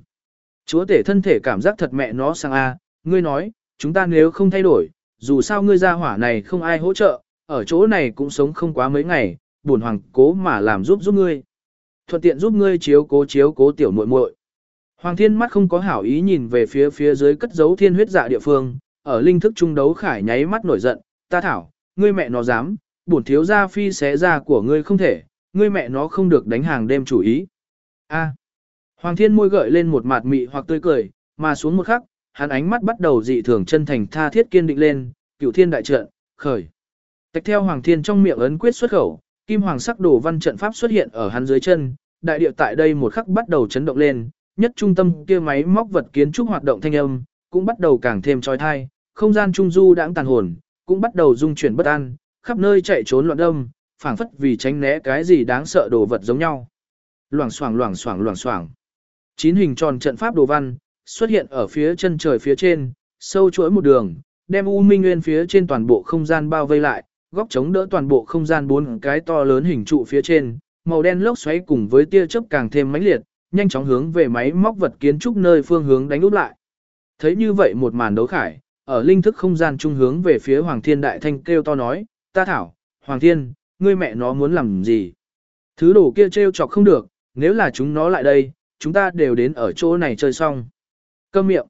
Chúa tể thân thể cảm giác thật mẹ nó sang a, ngươi nói, chúng ta nếu không thay đổi, dù sao ngươi gia hỏa này không ai hỗ trợ, ở chỗ này cũng sống không quá mấy ngày, buồn hoàng cố mà làm giúp giúp ngươi. Thuận tiện giúp ngươi chiếu cố chiếu cố tiểu muội muội. Hoàng thiên mắt không có hảo ý nhìn về phía phía dưới cất giấu thiên huyết dạ địa phương, ở linh thức trung đấu khải nháy mắt nổi giận, ta thảo, ngươi mẹ nó dám, bổn thiếu gia phi xé ra của ngươi không thể, ngươi mẹ nó không được đánh hàng đêm chủ ý. A. Hoàng thiên môi gợi lên một mặt mị hoặc tươi cười, mà xuống một khắc, hắn ánh mắt bắt đầu dị thường chân thành tha thiết kiên định lên, cửu thiên đại trận, khởi. tách theo Hoàng thiên trong miệng ấn quyết xuất khẩu, kim hoàng sắc đồ văn trận pháp xuất hiện ở hắn dưới chân, đại địa tại đây một khắc bắt đầu chấn động lên, nhất trung tâm kia máy móc vật kiến trúc hoạt động thanh âm, cũng bắt đầu càng thêm trói thai, không gian trung du đãng tàn hồn, cũng bắt đầu dung chuyển bất an, khắp nơi chạy trốn loạn đông, phảng phất vì tránh né cái gì đáng sợ đồ vật giống nhau. Loảng xoảng loảng xoảng loảng xoảng. Chín hình tròn trận pháp đồ văn xuất hiện ở phía chân trời phía trên, sâu chuỗi một đường, đem U Minh Nguyên phía trên toàn bộ không gian bao vây lại, góc chống đỡ toàn bộ không gian bốn cái to lớn hình trụ phía trên, màu đen lốc xoáy cùng với tia chớp càng thêm mãnh liệt, nhanh chóng hướng về máy móc vật kiến trúc nơi phương hướng đánh úp lại. Thấy như vậy một màn đấu khải, ở linh thức không gian trung hướng về phía Hoàng Thiên Đại Thanh kêu to nói, ta thảo, Hoàng Thiên, ngươi mẹ nó muốn làm gì? Thứ đồ kia trêu chọc không được, nếu là chúng nó lại đây, chúng ta đều đến ở chỗ này chơi xong. Câm miệng.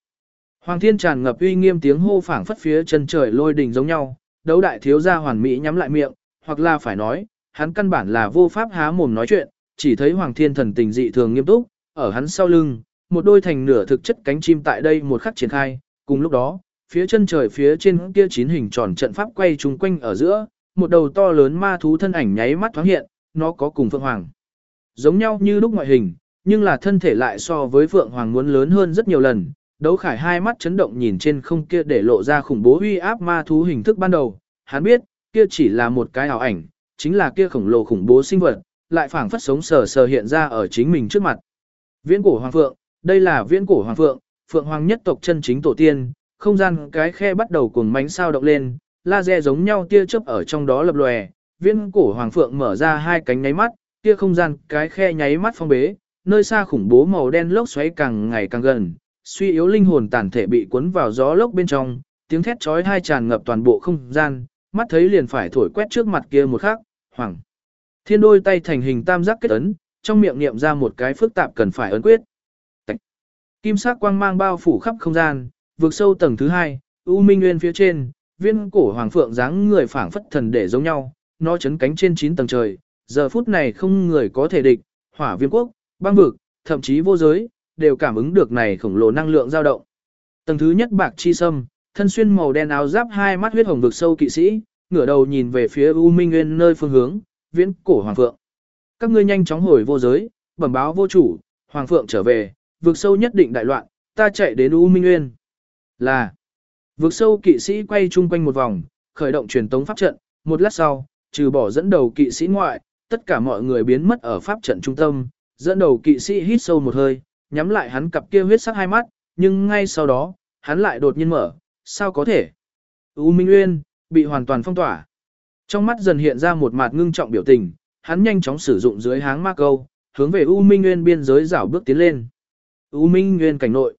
Hoàng Thiên tràn ngập uy nghiêm tiếng hô phảng phất phía chân trời lôi đỉnh giống nhau, đấu đại thiếu gia hoàn mỹ nhắm lại miệng, hoặc là phải nói, hắn căn bản là vô pháp há mồm nói chuyện, chỉ thấy Hoàng Thiên thần tình dị thường nghiêm túc, ở hắn sau lưng, một đôi thành nửa thực chất cánh chim tại đây một khắc triển khai, cùng lúc đó, phía chân trời phía trên kia chín hình tròn trận pháp quay chung quanh ở giữa, một đầu to lớn ma thú thân ảnh nháy mắt thoáng hiện, nó có cùng Phượng Hoàng. Giống nhau như lúc ngoại hình, nhưng là thân thể lại so với Phượng Hoàng muốn lớn hơn rất nhiều lần. Đấu khải hai mắt chấn động nhìn trên không kia để lộ ra khủng bố uy áp ma thú hình thức ban đầu. Hắn biết, kia chỉ là một cái ảo ảnh, chính là kia khổng lồ khủng bố sinh vật, lại phảng phất sống sờ sờ hiện ra ở chính mình trước mặt. Viễn cổ Hoàng Phượng, đây là viễn cổ Hoàng Phượng, Phượng Hoàng nhất tộc chân chính tổ tiên, không gian cái khe bắt đầu cuồng mánh sao động lên, laser giống nhau tia chớp ở trong đó lập lòe, viễn cổ hoàng phượng mở ra hai cánh nháy mắt, kia không gian cái khe nháy mắt phong bế, nơi xa khủng bố màu đen lốc xoáy càng ngày càng gần, suy yếu linh hồn tàn thể bị cuốn vào gió lốc bên trong, tiếng thét chói tai tràn ngập toàn bộ không gian, mắt thấy liền phải thổi quét trước mặt kia một khắc, hoàng. Thiên đôi tay thành hình tam giác kết ấn, trong miệng niệm ra một cái phức tạp cần phải ấn quyết. Tạch. Kim sắc quang mang bao phủ khắp không gian, vượt sâu tầng thứ hai, U Minh Nguyên phía trên, viên cổ hoàng phượng dáng người phảng phất thần để giống nhau, nó chấn cánh trên 9 tầng trời, giờ phút này không người có thể địch, hỏa viêm quốc, băng vực, thậm chí vô giới, đều cảm ứng được này khổng lồ năng lượng dao động. Tầng thứ nhất bạc chi sâm, thân xuyên màu đen áo giáp hai mắt huyết hồng vực sâu kỵ sĩ, ngửa đầu nhìn về phía U Minh Nguyên nơi phương hướng, viễn cổ hoàng phượng. Các ngươi nhanh chóng hồi vô giới, bẩm báo vô chủ, hoàng phượng trở về, vực sâu nhất định đại loạn, ta chạy đến U Minh Nguyên. Là, vực sâu kỵ sĩ quay chung quanh một vòng, khởi động truyền tống pháp trận, một lát sau, trừ bỏ dẫn đầu kỵ sĩ ngoại, tất cả mọi người biến mất ở pháp trận trung tâm, dẫn đầu kỵ sĩ hít sâu một hơi, nhắm lại hắn cặp kia huyết sắc hai mắt, nhưng ngay sau đó, hắn lại đột nhiên mở, sao có thể? U Minh Uyên, bị hoàn toàn phong tỏa. Trong mắt dần hiện ra một mặt ngưng trọng biểu tình, hắn nhanh chóng sử dụng dưới háng ma câu, hướng về U Minh Nguyên biên giới rảo bước tiến lên. U Minh Nguyên cảnh nội.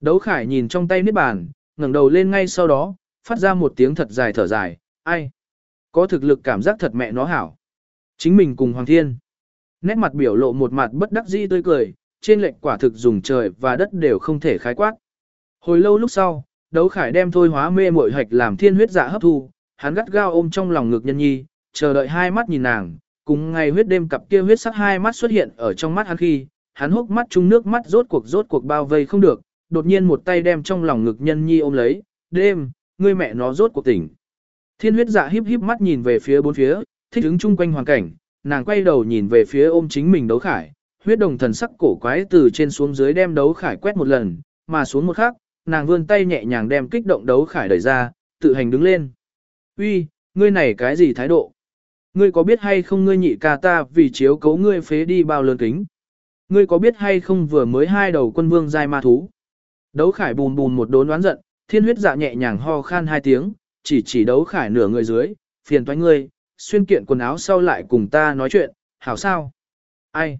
Đấu Khải nhìn trong tay niết bàn, ngẩng đầu lên ngay sau đó, phát ra một tiếng thật dài thở dài, ai? Có thực lực cảm giác thật mẹ nó hảo. Chính mình cùng Hoàng Thiên. Nét mặt biểu lộ một mặt bất đắc dĩ tươi cười, trên lệnh quả thực dùng trời và đất đều không thể khái quát. Hồi lâu lúc sau, đấu khải đem thôi hóa mê muội hạch làm thiên huyết dạ hấp thu, hắn gắt gao ôm trong lòng ngực nhân nhi, chờ đợi hai mắt nhìn nàng, cùng ngày huyết đêm cặp kia huyết sắc hai mắt xuất hiện ở trong mắt hắn khi, hắn hốc mắt chung nước mắt rốt cuộc rốt cuộc bao vây không được, đột nhiên một tay đem trong lòng ngực nhân nhi ôm lấy, đêm, ngươi mẹ nó rốt cuộc tỉnh. Thiên huyết dạ híp híp mắt nhìn về phía bốn phía, thích ứng chung quanh hoàn cảnh, nàng quay đầu nhìn về phía ôm chính mình đấu khải, huyết đồng thần sắc cổ quái từ trên xuống dưới đem đấu khải quét một lần, mà xuống một khắc, nàng vươn tay nhẹ nhàng đem kích động đấu khải đẩy ra, tự hành đứng lên. Uy, ngươi này cái gì thái độ? Ngươi có biết hay không ngươi nhị ca ta vì chiếu cấu ngươi phế đi bao lớn kính? Ngươi có biết hay không vừa mới hai đầu quân vương giai ma thú? Đấu khải bùn bùn một đốn đoán giận, thiên huyết dạ nhẹ nhàng ho khan hai tiếng, chỉ chỉ đấu khải nửa người dưới, phiền toái ngươi, xuyên kiện quần áo sau lại cùng ta nói chuyện, hảo sao? Ai?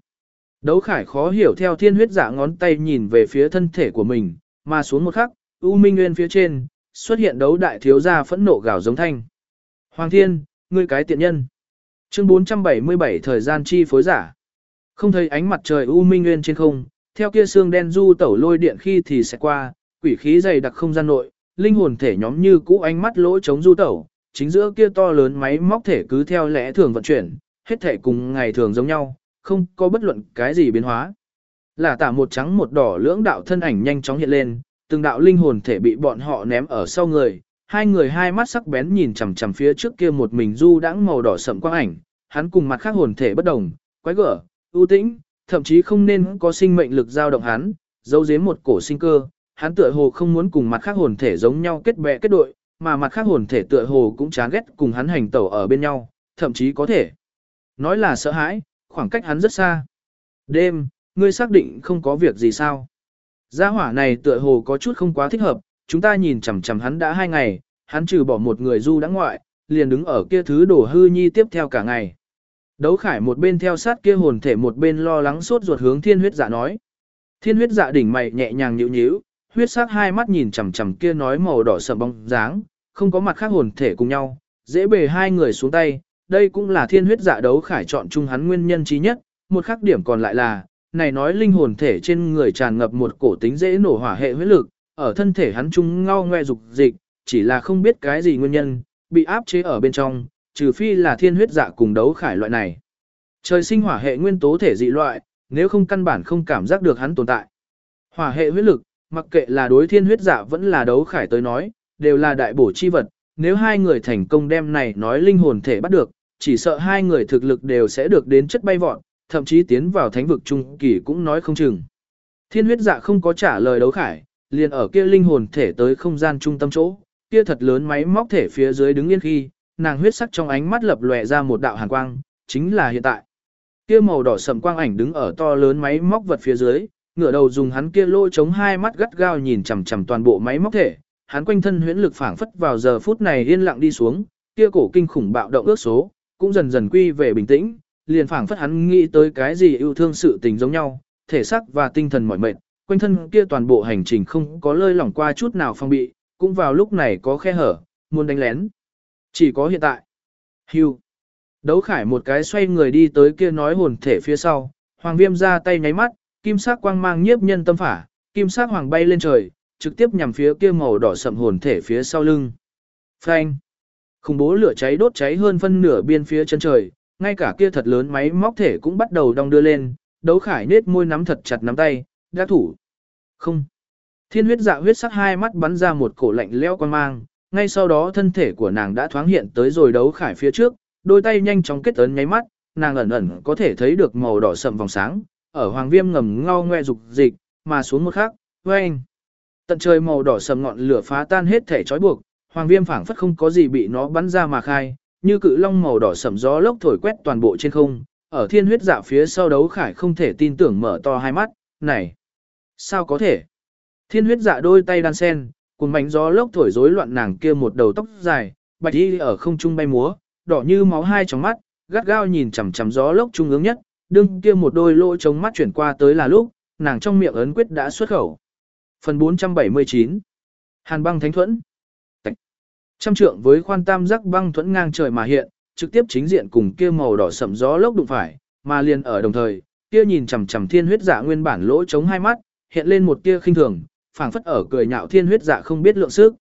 Đấu khải khó hiểu theo thiên huyết giả ngón tay nhìn về phía thân thể của mình, mà xuống một khắc, U Minh Nguyên phía trên, xuất hiện đấu đại thiếu gia phẫn nộ gào giống thanh. Hoàng thiên, ngươi cái tiện nhân. Chương 477 thời gian chi phối giả. Không thấy ánh mặt trời U Minh Nguyên trên không, theo kia xương đen du tẩu lôi điện khi thì sẽ qua, quỷ khí dày đặc không gian nội, linh hồn thể nhóm như cũ ánh mắt lỗ chống du tẩu, chính giữa kia to lớn máy móc thể cứ theo lẽ thường vận chuyển, hết thể cùng ngày thường giống nhau, không có bất luận cái gì biến hóa. Là tả một trắng một đỏ lưỡng đạo thân ảnh nhanh chóng hiện lên, từng đạo linh hồn thể bị bọn họ ném ở sau người, hai người hai mắt sắc bén nhìn chằm chằm phía trước kia một mình du đãng màu đỏ sậm quang ảnh, hắn cùng mặt khác hồn thể bất đồng, quái gở, ưu tĩnh, thậm chí không nên có sinh mệnh lực dao động hắn, giấu giếm một cổ sinh cơ, hắn tựa hồ không muốn cùng mặt khác hồn thể giống nhau kết bè kết đội, mà mặt khác hồn thể tựa hồ cũng chán ghét cùng hắn hành tẩu ở bên nhau, thậm chí có thể nói là sợ hãi, khoảng cách hắn rất xa. Đêm, ngươi xác định không có việc gì sao? Gia hỏa này tựa hồ có chút không quá thích hợp, chúng ta nhìn chằm chằm hắn đã hai ngày, hắn trừ bỏ một người du đã ngoại, liền đứng ở kia thứ đổ hư nhi tiếp theo cả ngày. Đấu khải một bên theo sát kia hồn thể một bên lo lắng sốt ruột hướng thiên huyết dạ nói. Thiên huyết dạ đỉnh mày nhẹ nhàng nhíu nhíu, huyết sắc hai mắt nhìn chằm chằm kia nói màu đỏ sầm bóng dáng, không có mặt khác hồn thể cùng nhau, dễ bề hai người xuống tay, đây cũng là thiên huyết dạ đấu khải chọn chung hắn nguyên nhân trí nhất, một khác điểm còn lại là, này nói linh hồn thể trên người tràn ngập một cổ tính dễ nổ hỏa hệ huyết lực, ở thân thể hắn chung ngao ngoe dục dịch, chỉ là không biết cái gì nguyên nhân, bị áp chế ở bên trong, trừ phi là thiên huyết dạ cùng đấu khải loại này. Trời sinh hỏa hệ nguyên tố thể dị loại, nếu không căn bản không cảm giác được hắn tồn tại. Hỏa hệ huyết lực, mặc kệ là đối thiên huyết dạ vẫn là đấu khải tới nói, đều là đại bổ chi vật, nếu hai người thành công đem này nói linh hồn thể bắt được, chỉ sợ hai người thực lực đều sẽ được đến chất bay vọt, thậm chí tiến vào thánh vực trung kỳ cũng nói không chừng. Thiên huyết dạ không có trả lời đấu khải, liền ở kia linh hồn thể tới không gian trung tâm chỗ, kia thật lớn máy móc thể phía dưới đứng yên khi, nàng huyết sắc trong ánh mắt lập lòe ra một đạo hàn quang, chính là hiện tại. Kia màu đỏ sầm quang ảnh đứng ở to lớn máy móc vật phía dưới, ngửa đầu dùng hắn kia lôi chống hai mắt gắt gao nhìn chằm chằm toàn bộ máy móc thể, hắn quanh thân huyễn lực phảng phất vào giờ phút này yên lặng đi xuống, kia cổ kinh khủng bạo động ước số, cũng dần dần quy về bình tĩnh, liền phảng phất hắn nghĩ tới cái gì yêu thương sự tình giống nhau, thể xác và tinh thần mỏi mệt, quanh thân kia toàn bộ hành trình không có lơi lỏng qua chút nào phong bị, cũng vào lúc này có khe hở, muốn đánh lén. Chỉ có hiện tại. Hưu. Đấu khải một cái xoay người đi tới kia nói hồn thể phía sau, hoàng viêm ra tay nháy mắt, kim sắc quang mang nhiếp nhân tâm phả, kim sắc hoàng bay lên trời, trực tiếp nhằm phía kia màu đỏ sậm hồn thể phía sau lưng. Phanh. Khủng bố lửa cháy đốt cháy hơn phân nửa biên phía chân trời, ngay cả kia thật lớn máy móc thể cũng bắt đầu đong đưa lên, đấu khải nết môi nắm thật chặt nắm tay, đã thủ. Không. Thiên huyết dạ huyết sắc hai mắt bắn ra một cổ lạnh leo quan mang, ngay sau đó thân thể của nàng đã thoáng hiện tới rồi đấu khải phía trước, đôi tay nhanh chóng kết ấn nháy mắt, nàng ẩn ẩn có thể thấy được màu đỏ sậm vòng sáng, ở hoàng viêm ngầm ngao ngoe dục dịch, mà xuống một khắc, anh, Tận trời màu đỏ sầm ngọn lửa phá tan hết thể trói buộc, hoàng viêm phảng phất không có gì bị nó bắn ra mà khai, như cự long màu đỏ sẩm gió lốc thổi quét toàn bộ trên không, ở thiên huyết dạ phía sau đấu khải không thể tin tưởng mở to hai mắt, này, sao có thể? Thiên huyết dạ đôi tay đan sen, cùng mảnh gió lốc thổi rối loạn nàng kia một đầu tóc dài, bạch y ở không trung bay múa, đỏ như máu hai trong mắt, gắt gao nhìn chằm chằm gió lốc trung ương nhất, đương kia một đôi lỗ trống mắt chuyển qua tới là lúc, nàng trong miệng ấn quyết đã xuất khẩu. Phần 479 Hàn băng thánh thuẫn Trăm trượng với khoan tam giác băng thuẫn ngang trời mà hiện, trực tiếp chính diện cùng kia màu đỏ sậm gió lốc đụng phải, mà liền ở đồng thời, kia nhìn chằm chằm thiên huyết dạ nguyên bản lỗ trống hai mắt, hiện lên một tia khinh thường, phảng phất ở cười nhạo thiên huyết dạ không biết lượng sức.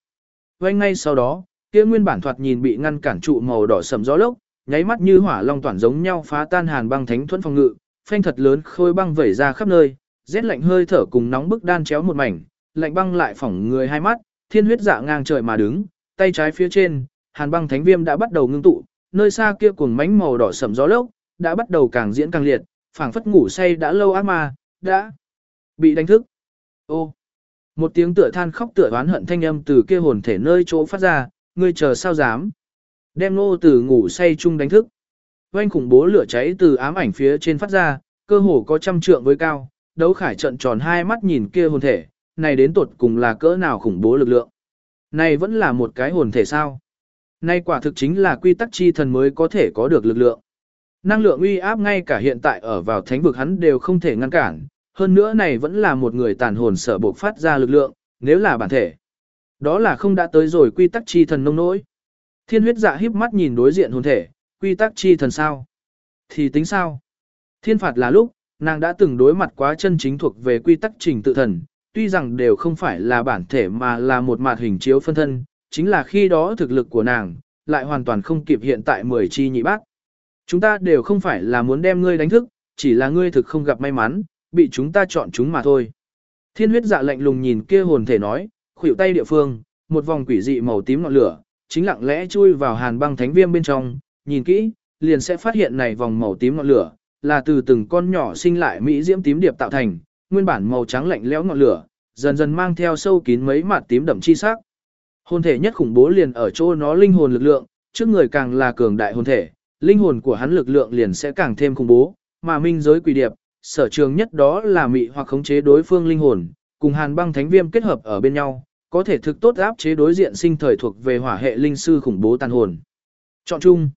Ngay ngay sau đó, kia nguyên bản thoạt nhìn bị ngăn cản trụ màu đỏ sầm gió lốc, nháy mắt như hỏa long toàn giống nhau phá tan hàn băng thánh thuẫn phòng ngự, phanh thật lớn khôi băng vẩy ra khắp nơi, rét lạnh hơi thở cùng nóng bức đan chéo một mảnh, lạnh băng lại phỏng người hai mắt, thiên huyết dạ ngang trời mà đứng, tay trái phía trên, hàn băng thánh viêm đã bắt đầu ngưng tụ, nơi xa kia cuồng mánh màu đỏ sầm gió lốc, đã bắt đầu càng diễn càng liệt, phảng phất ngủ say đã lâu ác ma, đã bị đánh thức. Ô, một tiếng tựa than khóc tựa oán hận thanh âm từ kia hồn thể nơi chỗ phát ra, ngươi chờ sao dám. Đem nô từ ngủ say chung đánh thức. Oanh khủng bố lửa cháy từ ám ảnh phía trên phát ra, cơ hồ có trăm trượng với cao, đấu khải trận tròn hai mắt nhìn kia hồn thể, này đến tột cùng là cỡ nào khủng bố lực lượng. Này vẫn là một cái hồn thể sao. Nay quả thực chính là quy tắc chi thần mới có thể có được lực lượng. Năng lượng uy áp ngay cả hiện tại ở vào thánh vực hắn đều không thể ngăn cản, hơn nữa này vẫn là một người tàn hồn sở buộc phát ra lực lượng, nếu là bản thể. Đó là không đã tới rồi quy tắc chi thần nông nỗi. Thiên huyết dạ híp mắt nhìn đối diện hồn thể, quy tắc chi thần sao? Thì tính sao? Thiên phạt là lúc, nàng đã từng đối mặt quá chân chính thuộc về quy tắc trình tự thần, tuy rằng đều không phải là bản thể mà là một mặt hình chiếu phân thân, chính là khi đó thực lực của nàng, lại hoàn toàn không kịp hiện tại mười chi nhị bác. Chúng ta đều không phải là muốn đem ngươi đánh thức, chỉ là ngươi thực không gặp may mắn, bị chúng ta chọn chúng mà thôi. Thiên huyết dạ lạnh lùng nhìn kia hồn thể nói, khuỷu tay địa phương, một vòng quỷ dị màu tím ngọn lửa, chính lặng lẽ chui vào hàn băng thánh viêm bên trong, nhìn kỹ, liền sẽ phát hiện này vòng màu tím ngọn lửa, là từ từng con nhỏ sinh lại mỹ diễm tím điệp tạo thành, nguyên bản màu trắng lạnh lẽo ngọn lửa, dần dần mang theo sâu kín mấy mặt tím đậm chi sắc. Hồn thể nhất khủng bố liền ở chỗ nó linh hồn lực lượng, trước người càng là cường đại hồn thể, linh hồn của hắn lực lượng liền sẽ càng thêm khủng bố, mà minh giới quỷ điệp, sở trường nhất đó là mị hoặc khống chế đối phương linh hồn, cùng hàn băng thánh viêm kết hợp ở bên nhau, có thể thực tốt áp chế đối diện sinh thời thuộc về hỏa hệ linh sư khủng bố tàn hồn. Chọn chung,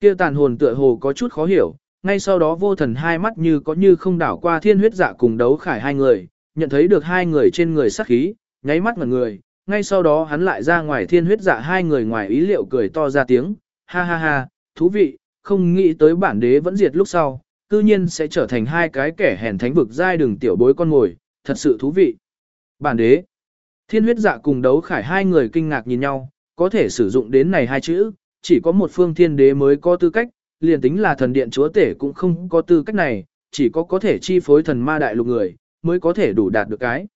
kia tàn hồn tựa hồ có chút khó hiểu, ngay sau đó vô thần hai mắt như có như không đảo qua thiên huyết dạ cùng đấu khải hai người, nhận thấy được hai người trên người sắc khí, nháy mắt ngẩn người, ngay sau đó hắn lại ra ngoài thiên huyết dạ hai người ngoài ý liệu cười to ra tiếng, ha ha ha, thú vị, không nghĩ tới bản đế vẫn diệt lúc sau, cư nhiên sẽ trở thành hai cái kẻ hèn thánh vực giai đường tiểu bối con ngồi, thật sự thú vị. Bản đế, thiên huyết dạ cùng đấu khải hai người kinh ngạc nhìn nhau, có thể sử dụng đến này hai chữ, chỉ có một phương thiên đế mới có tư cách, liền tính là thần điện chúa tể cũng không có tư cách này, chỉ có có thể chi phối thần ma đại lục người, mới có thể đủ đạt được cái.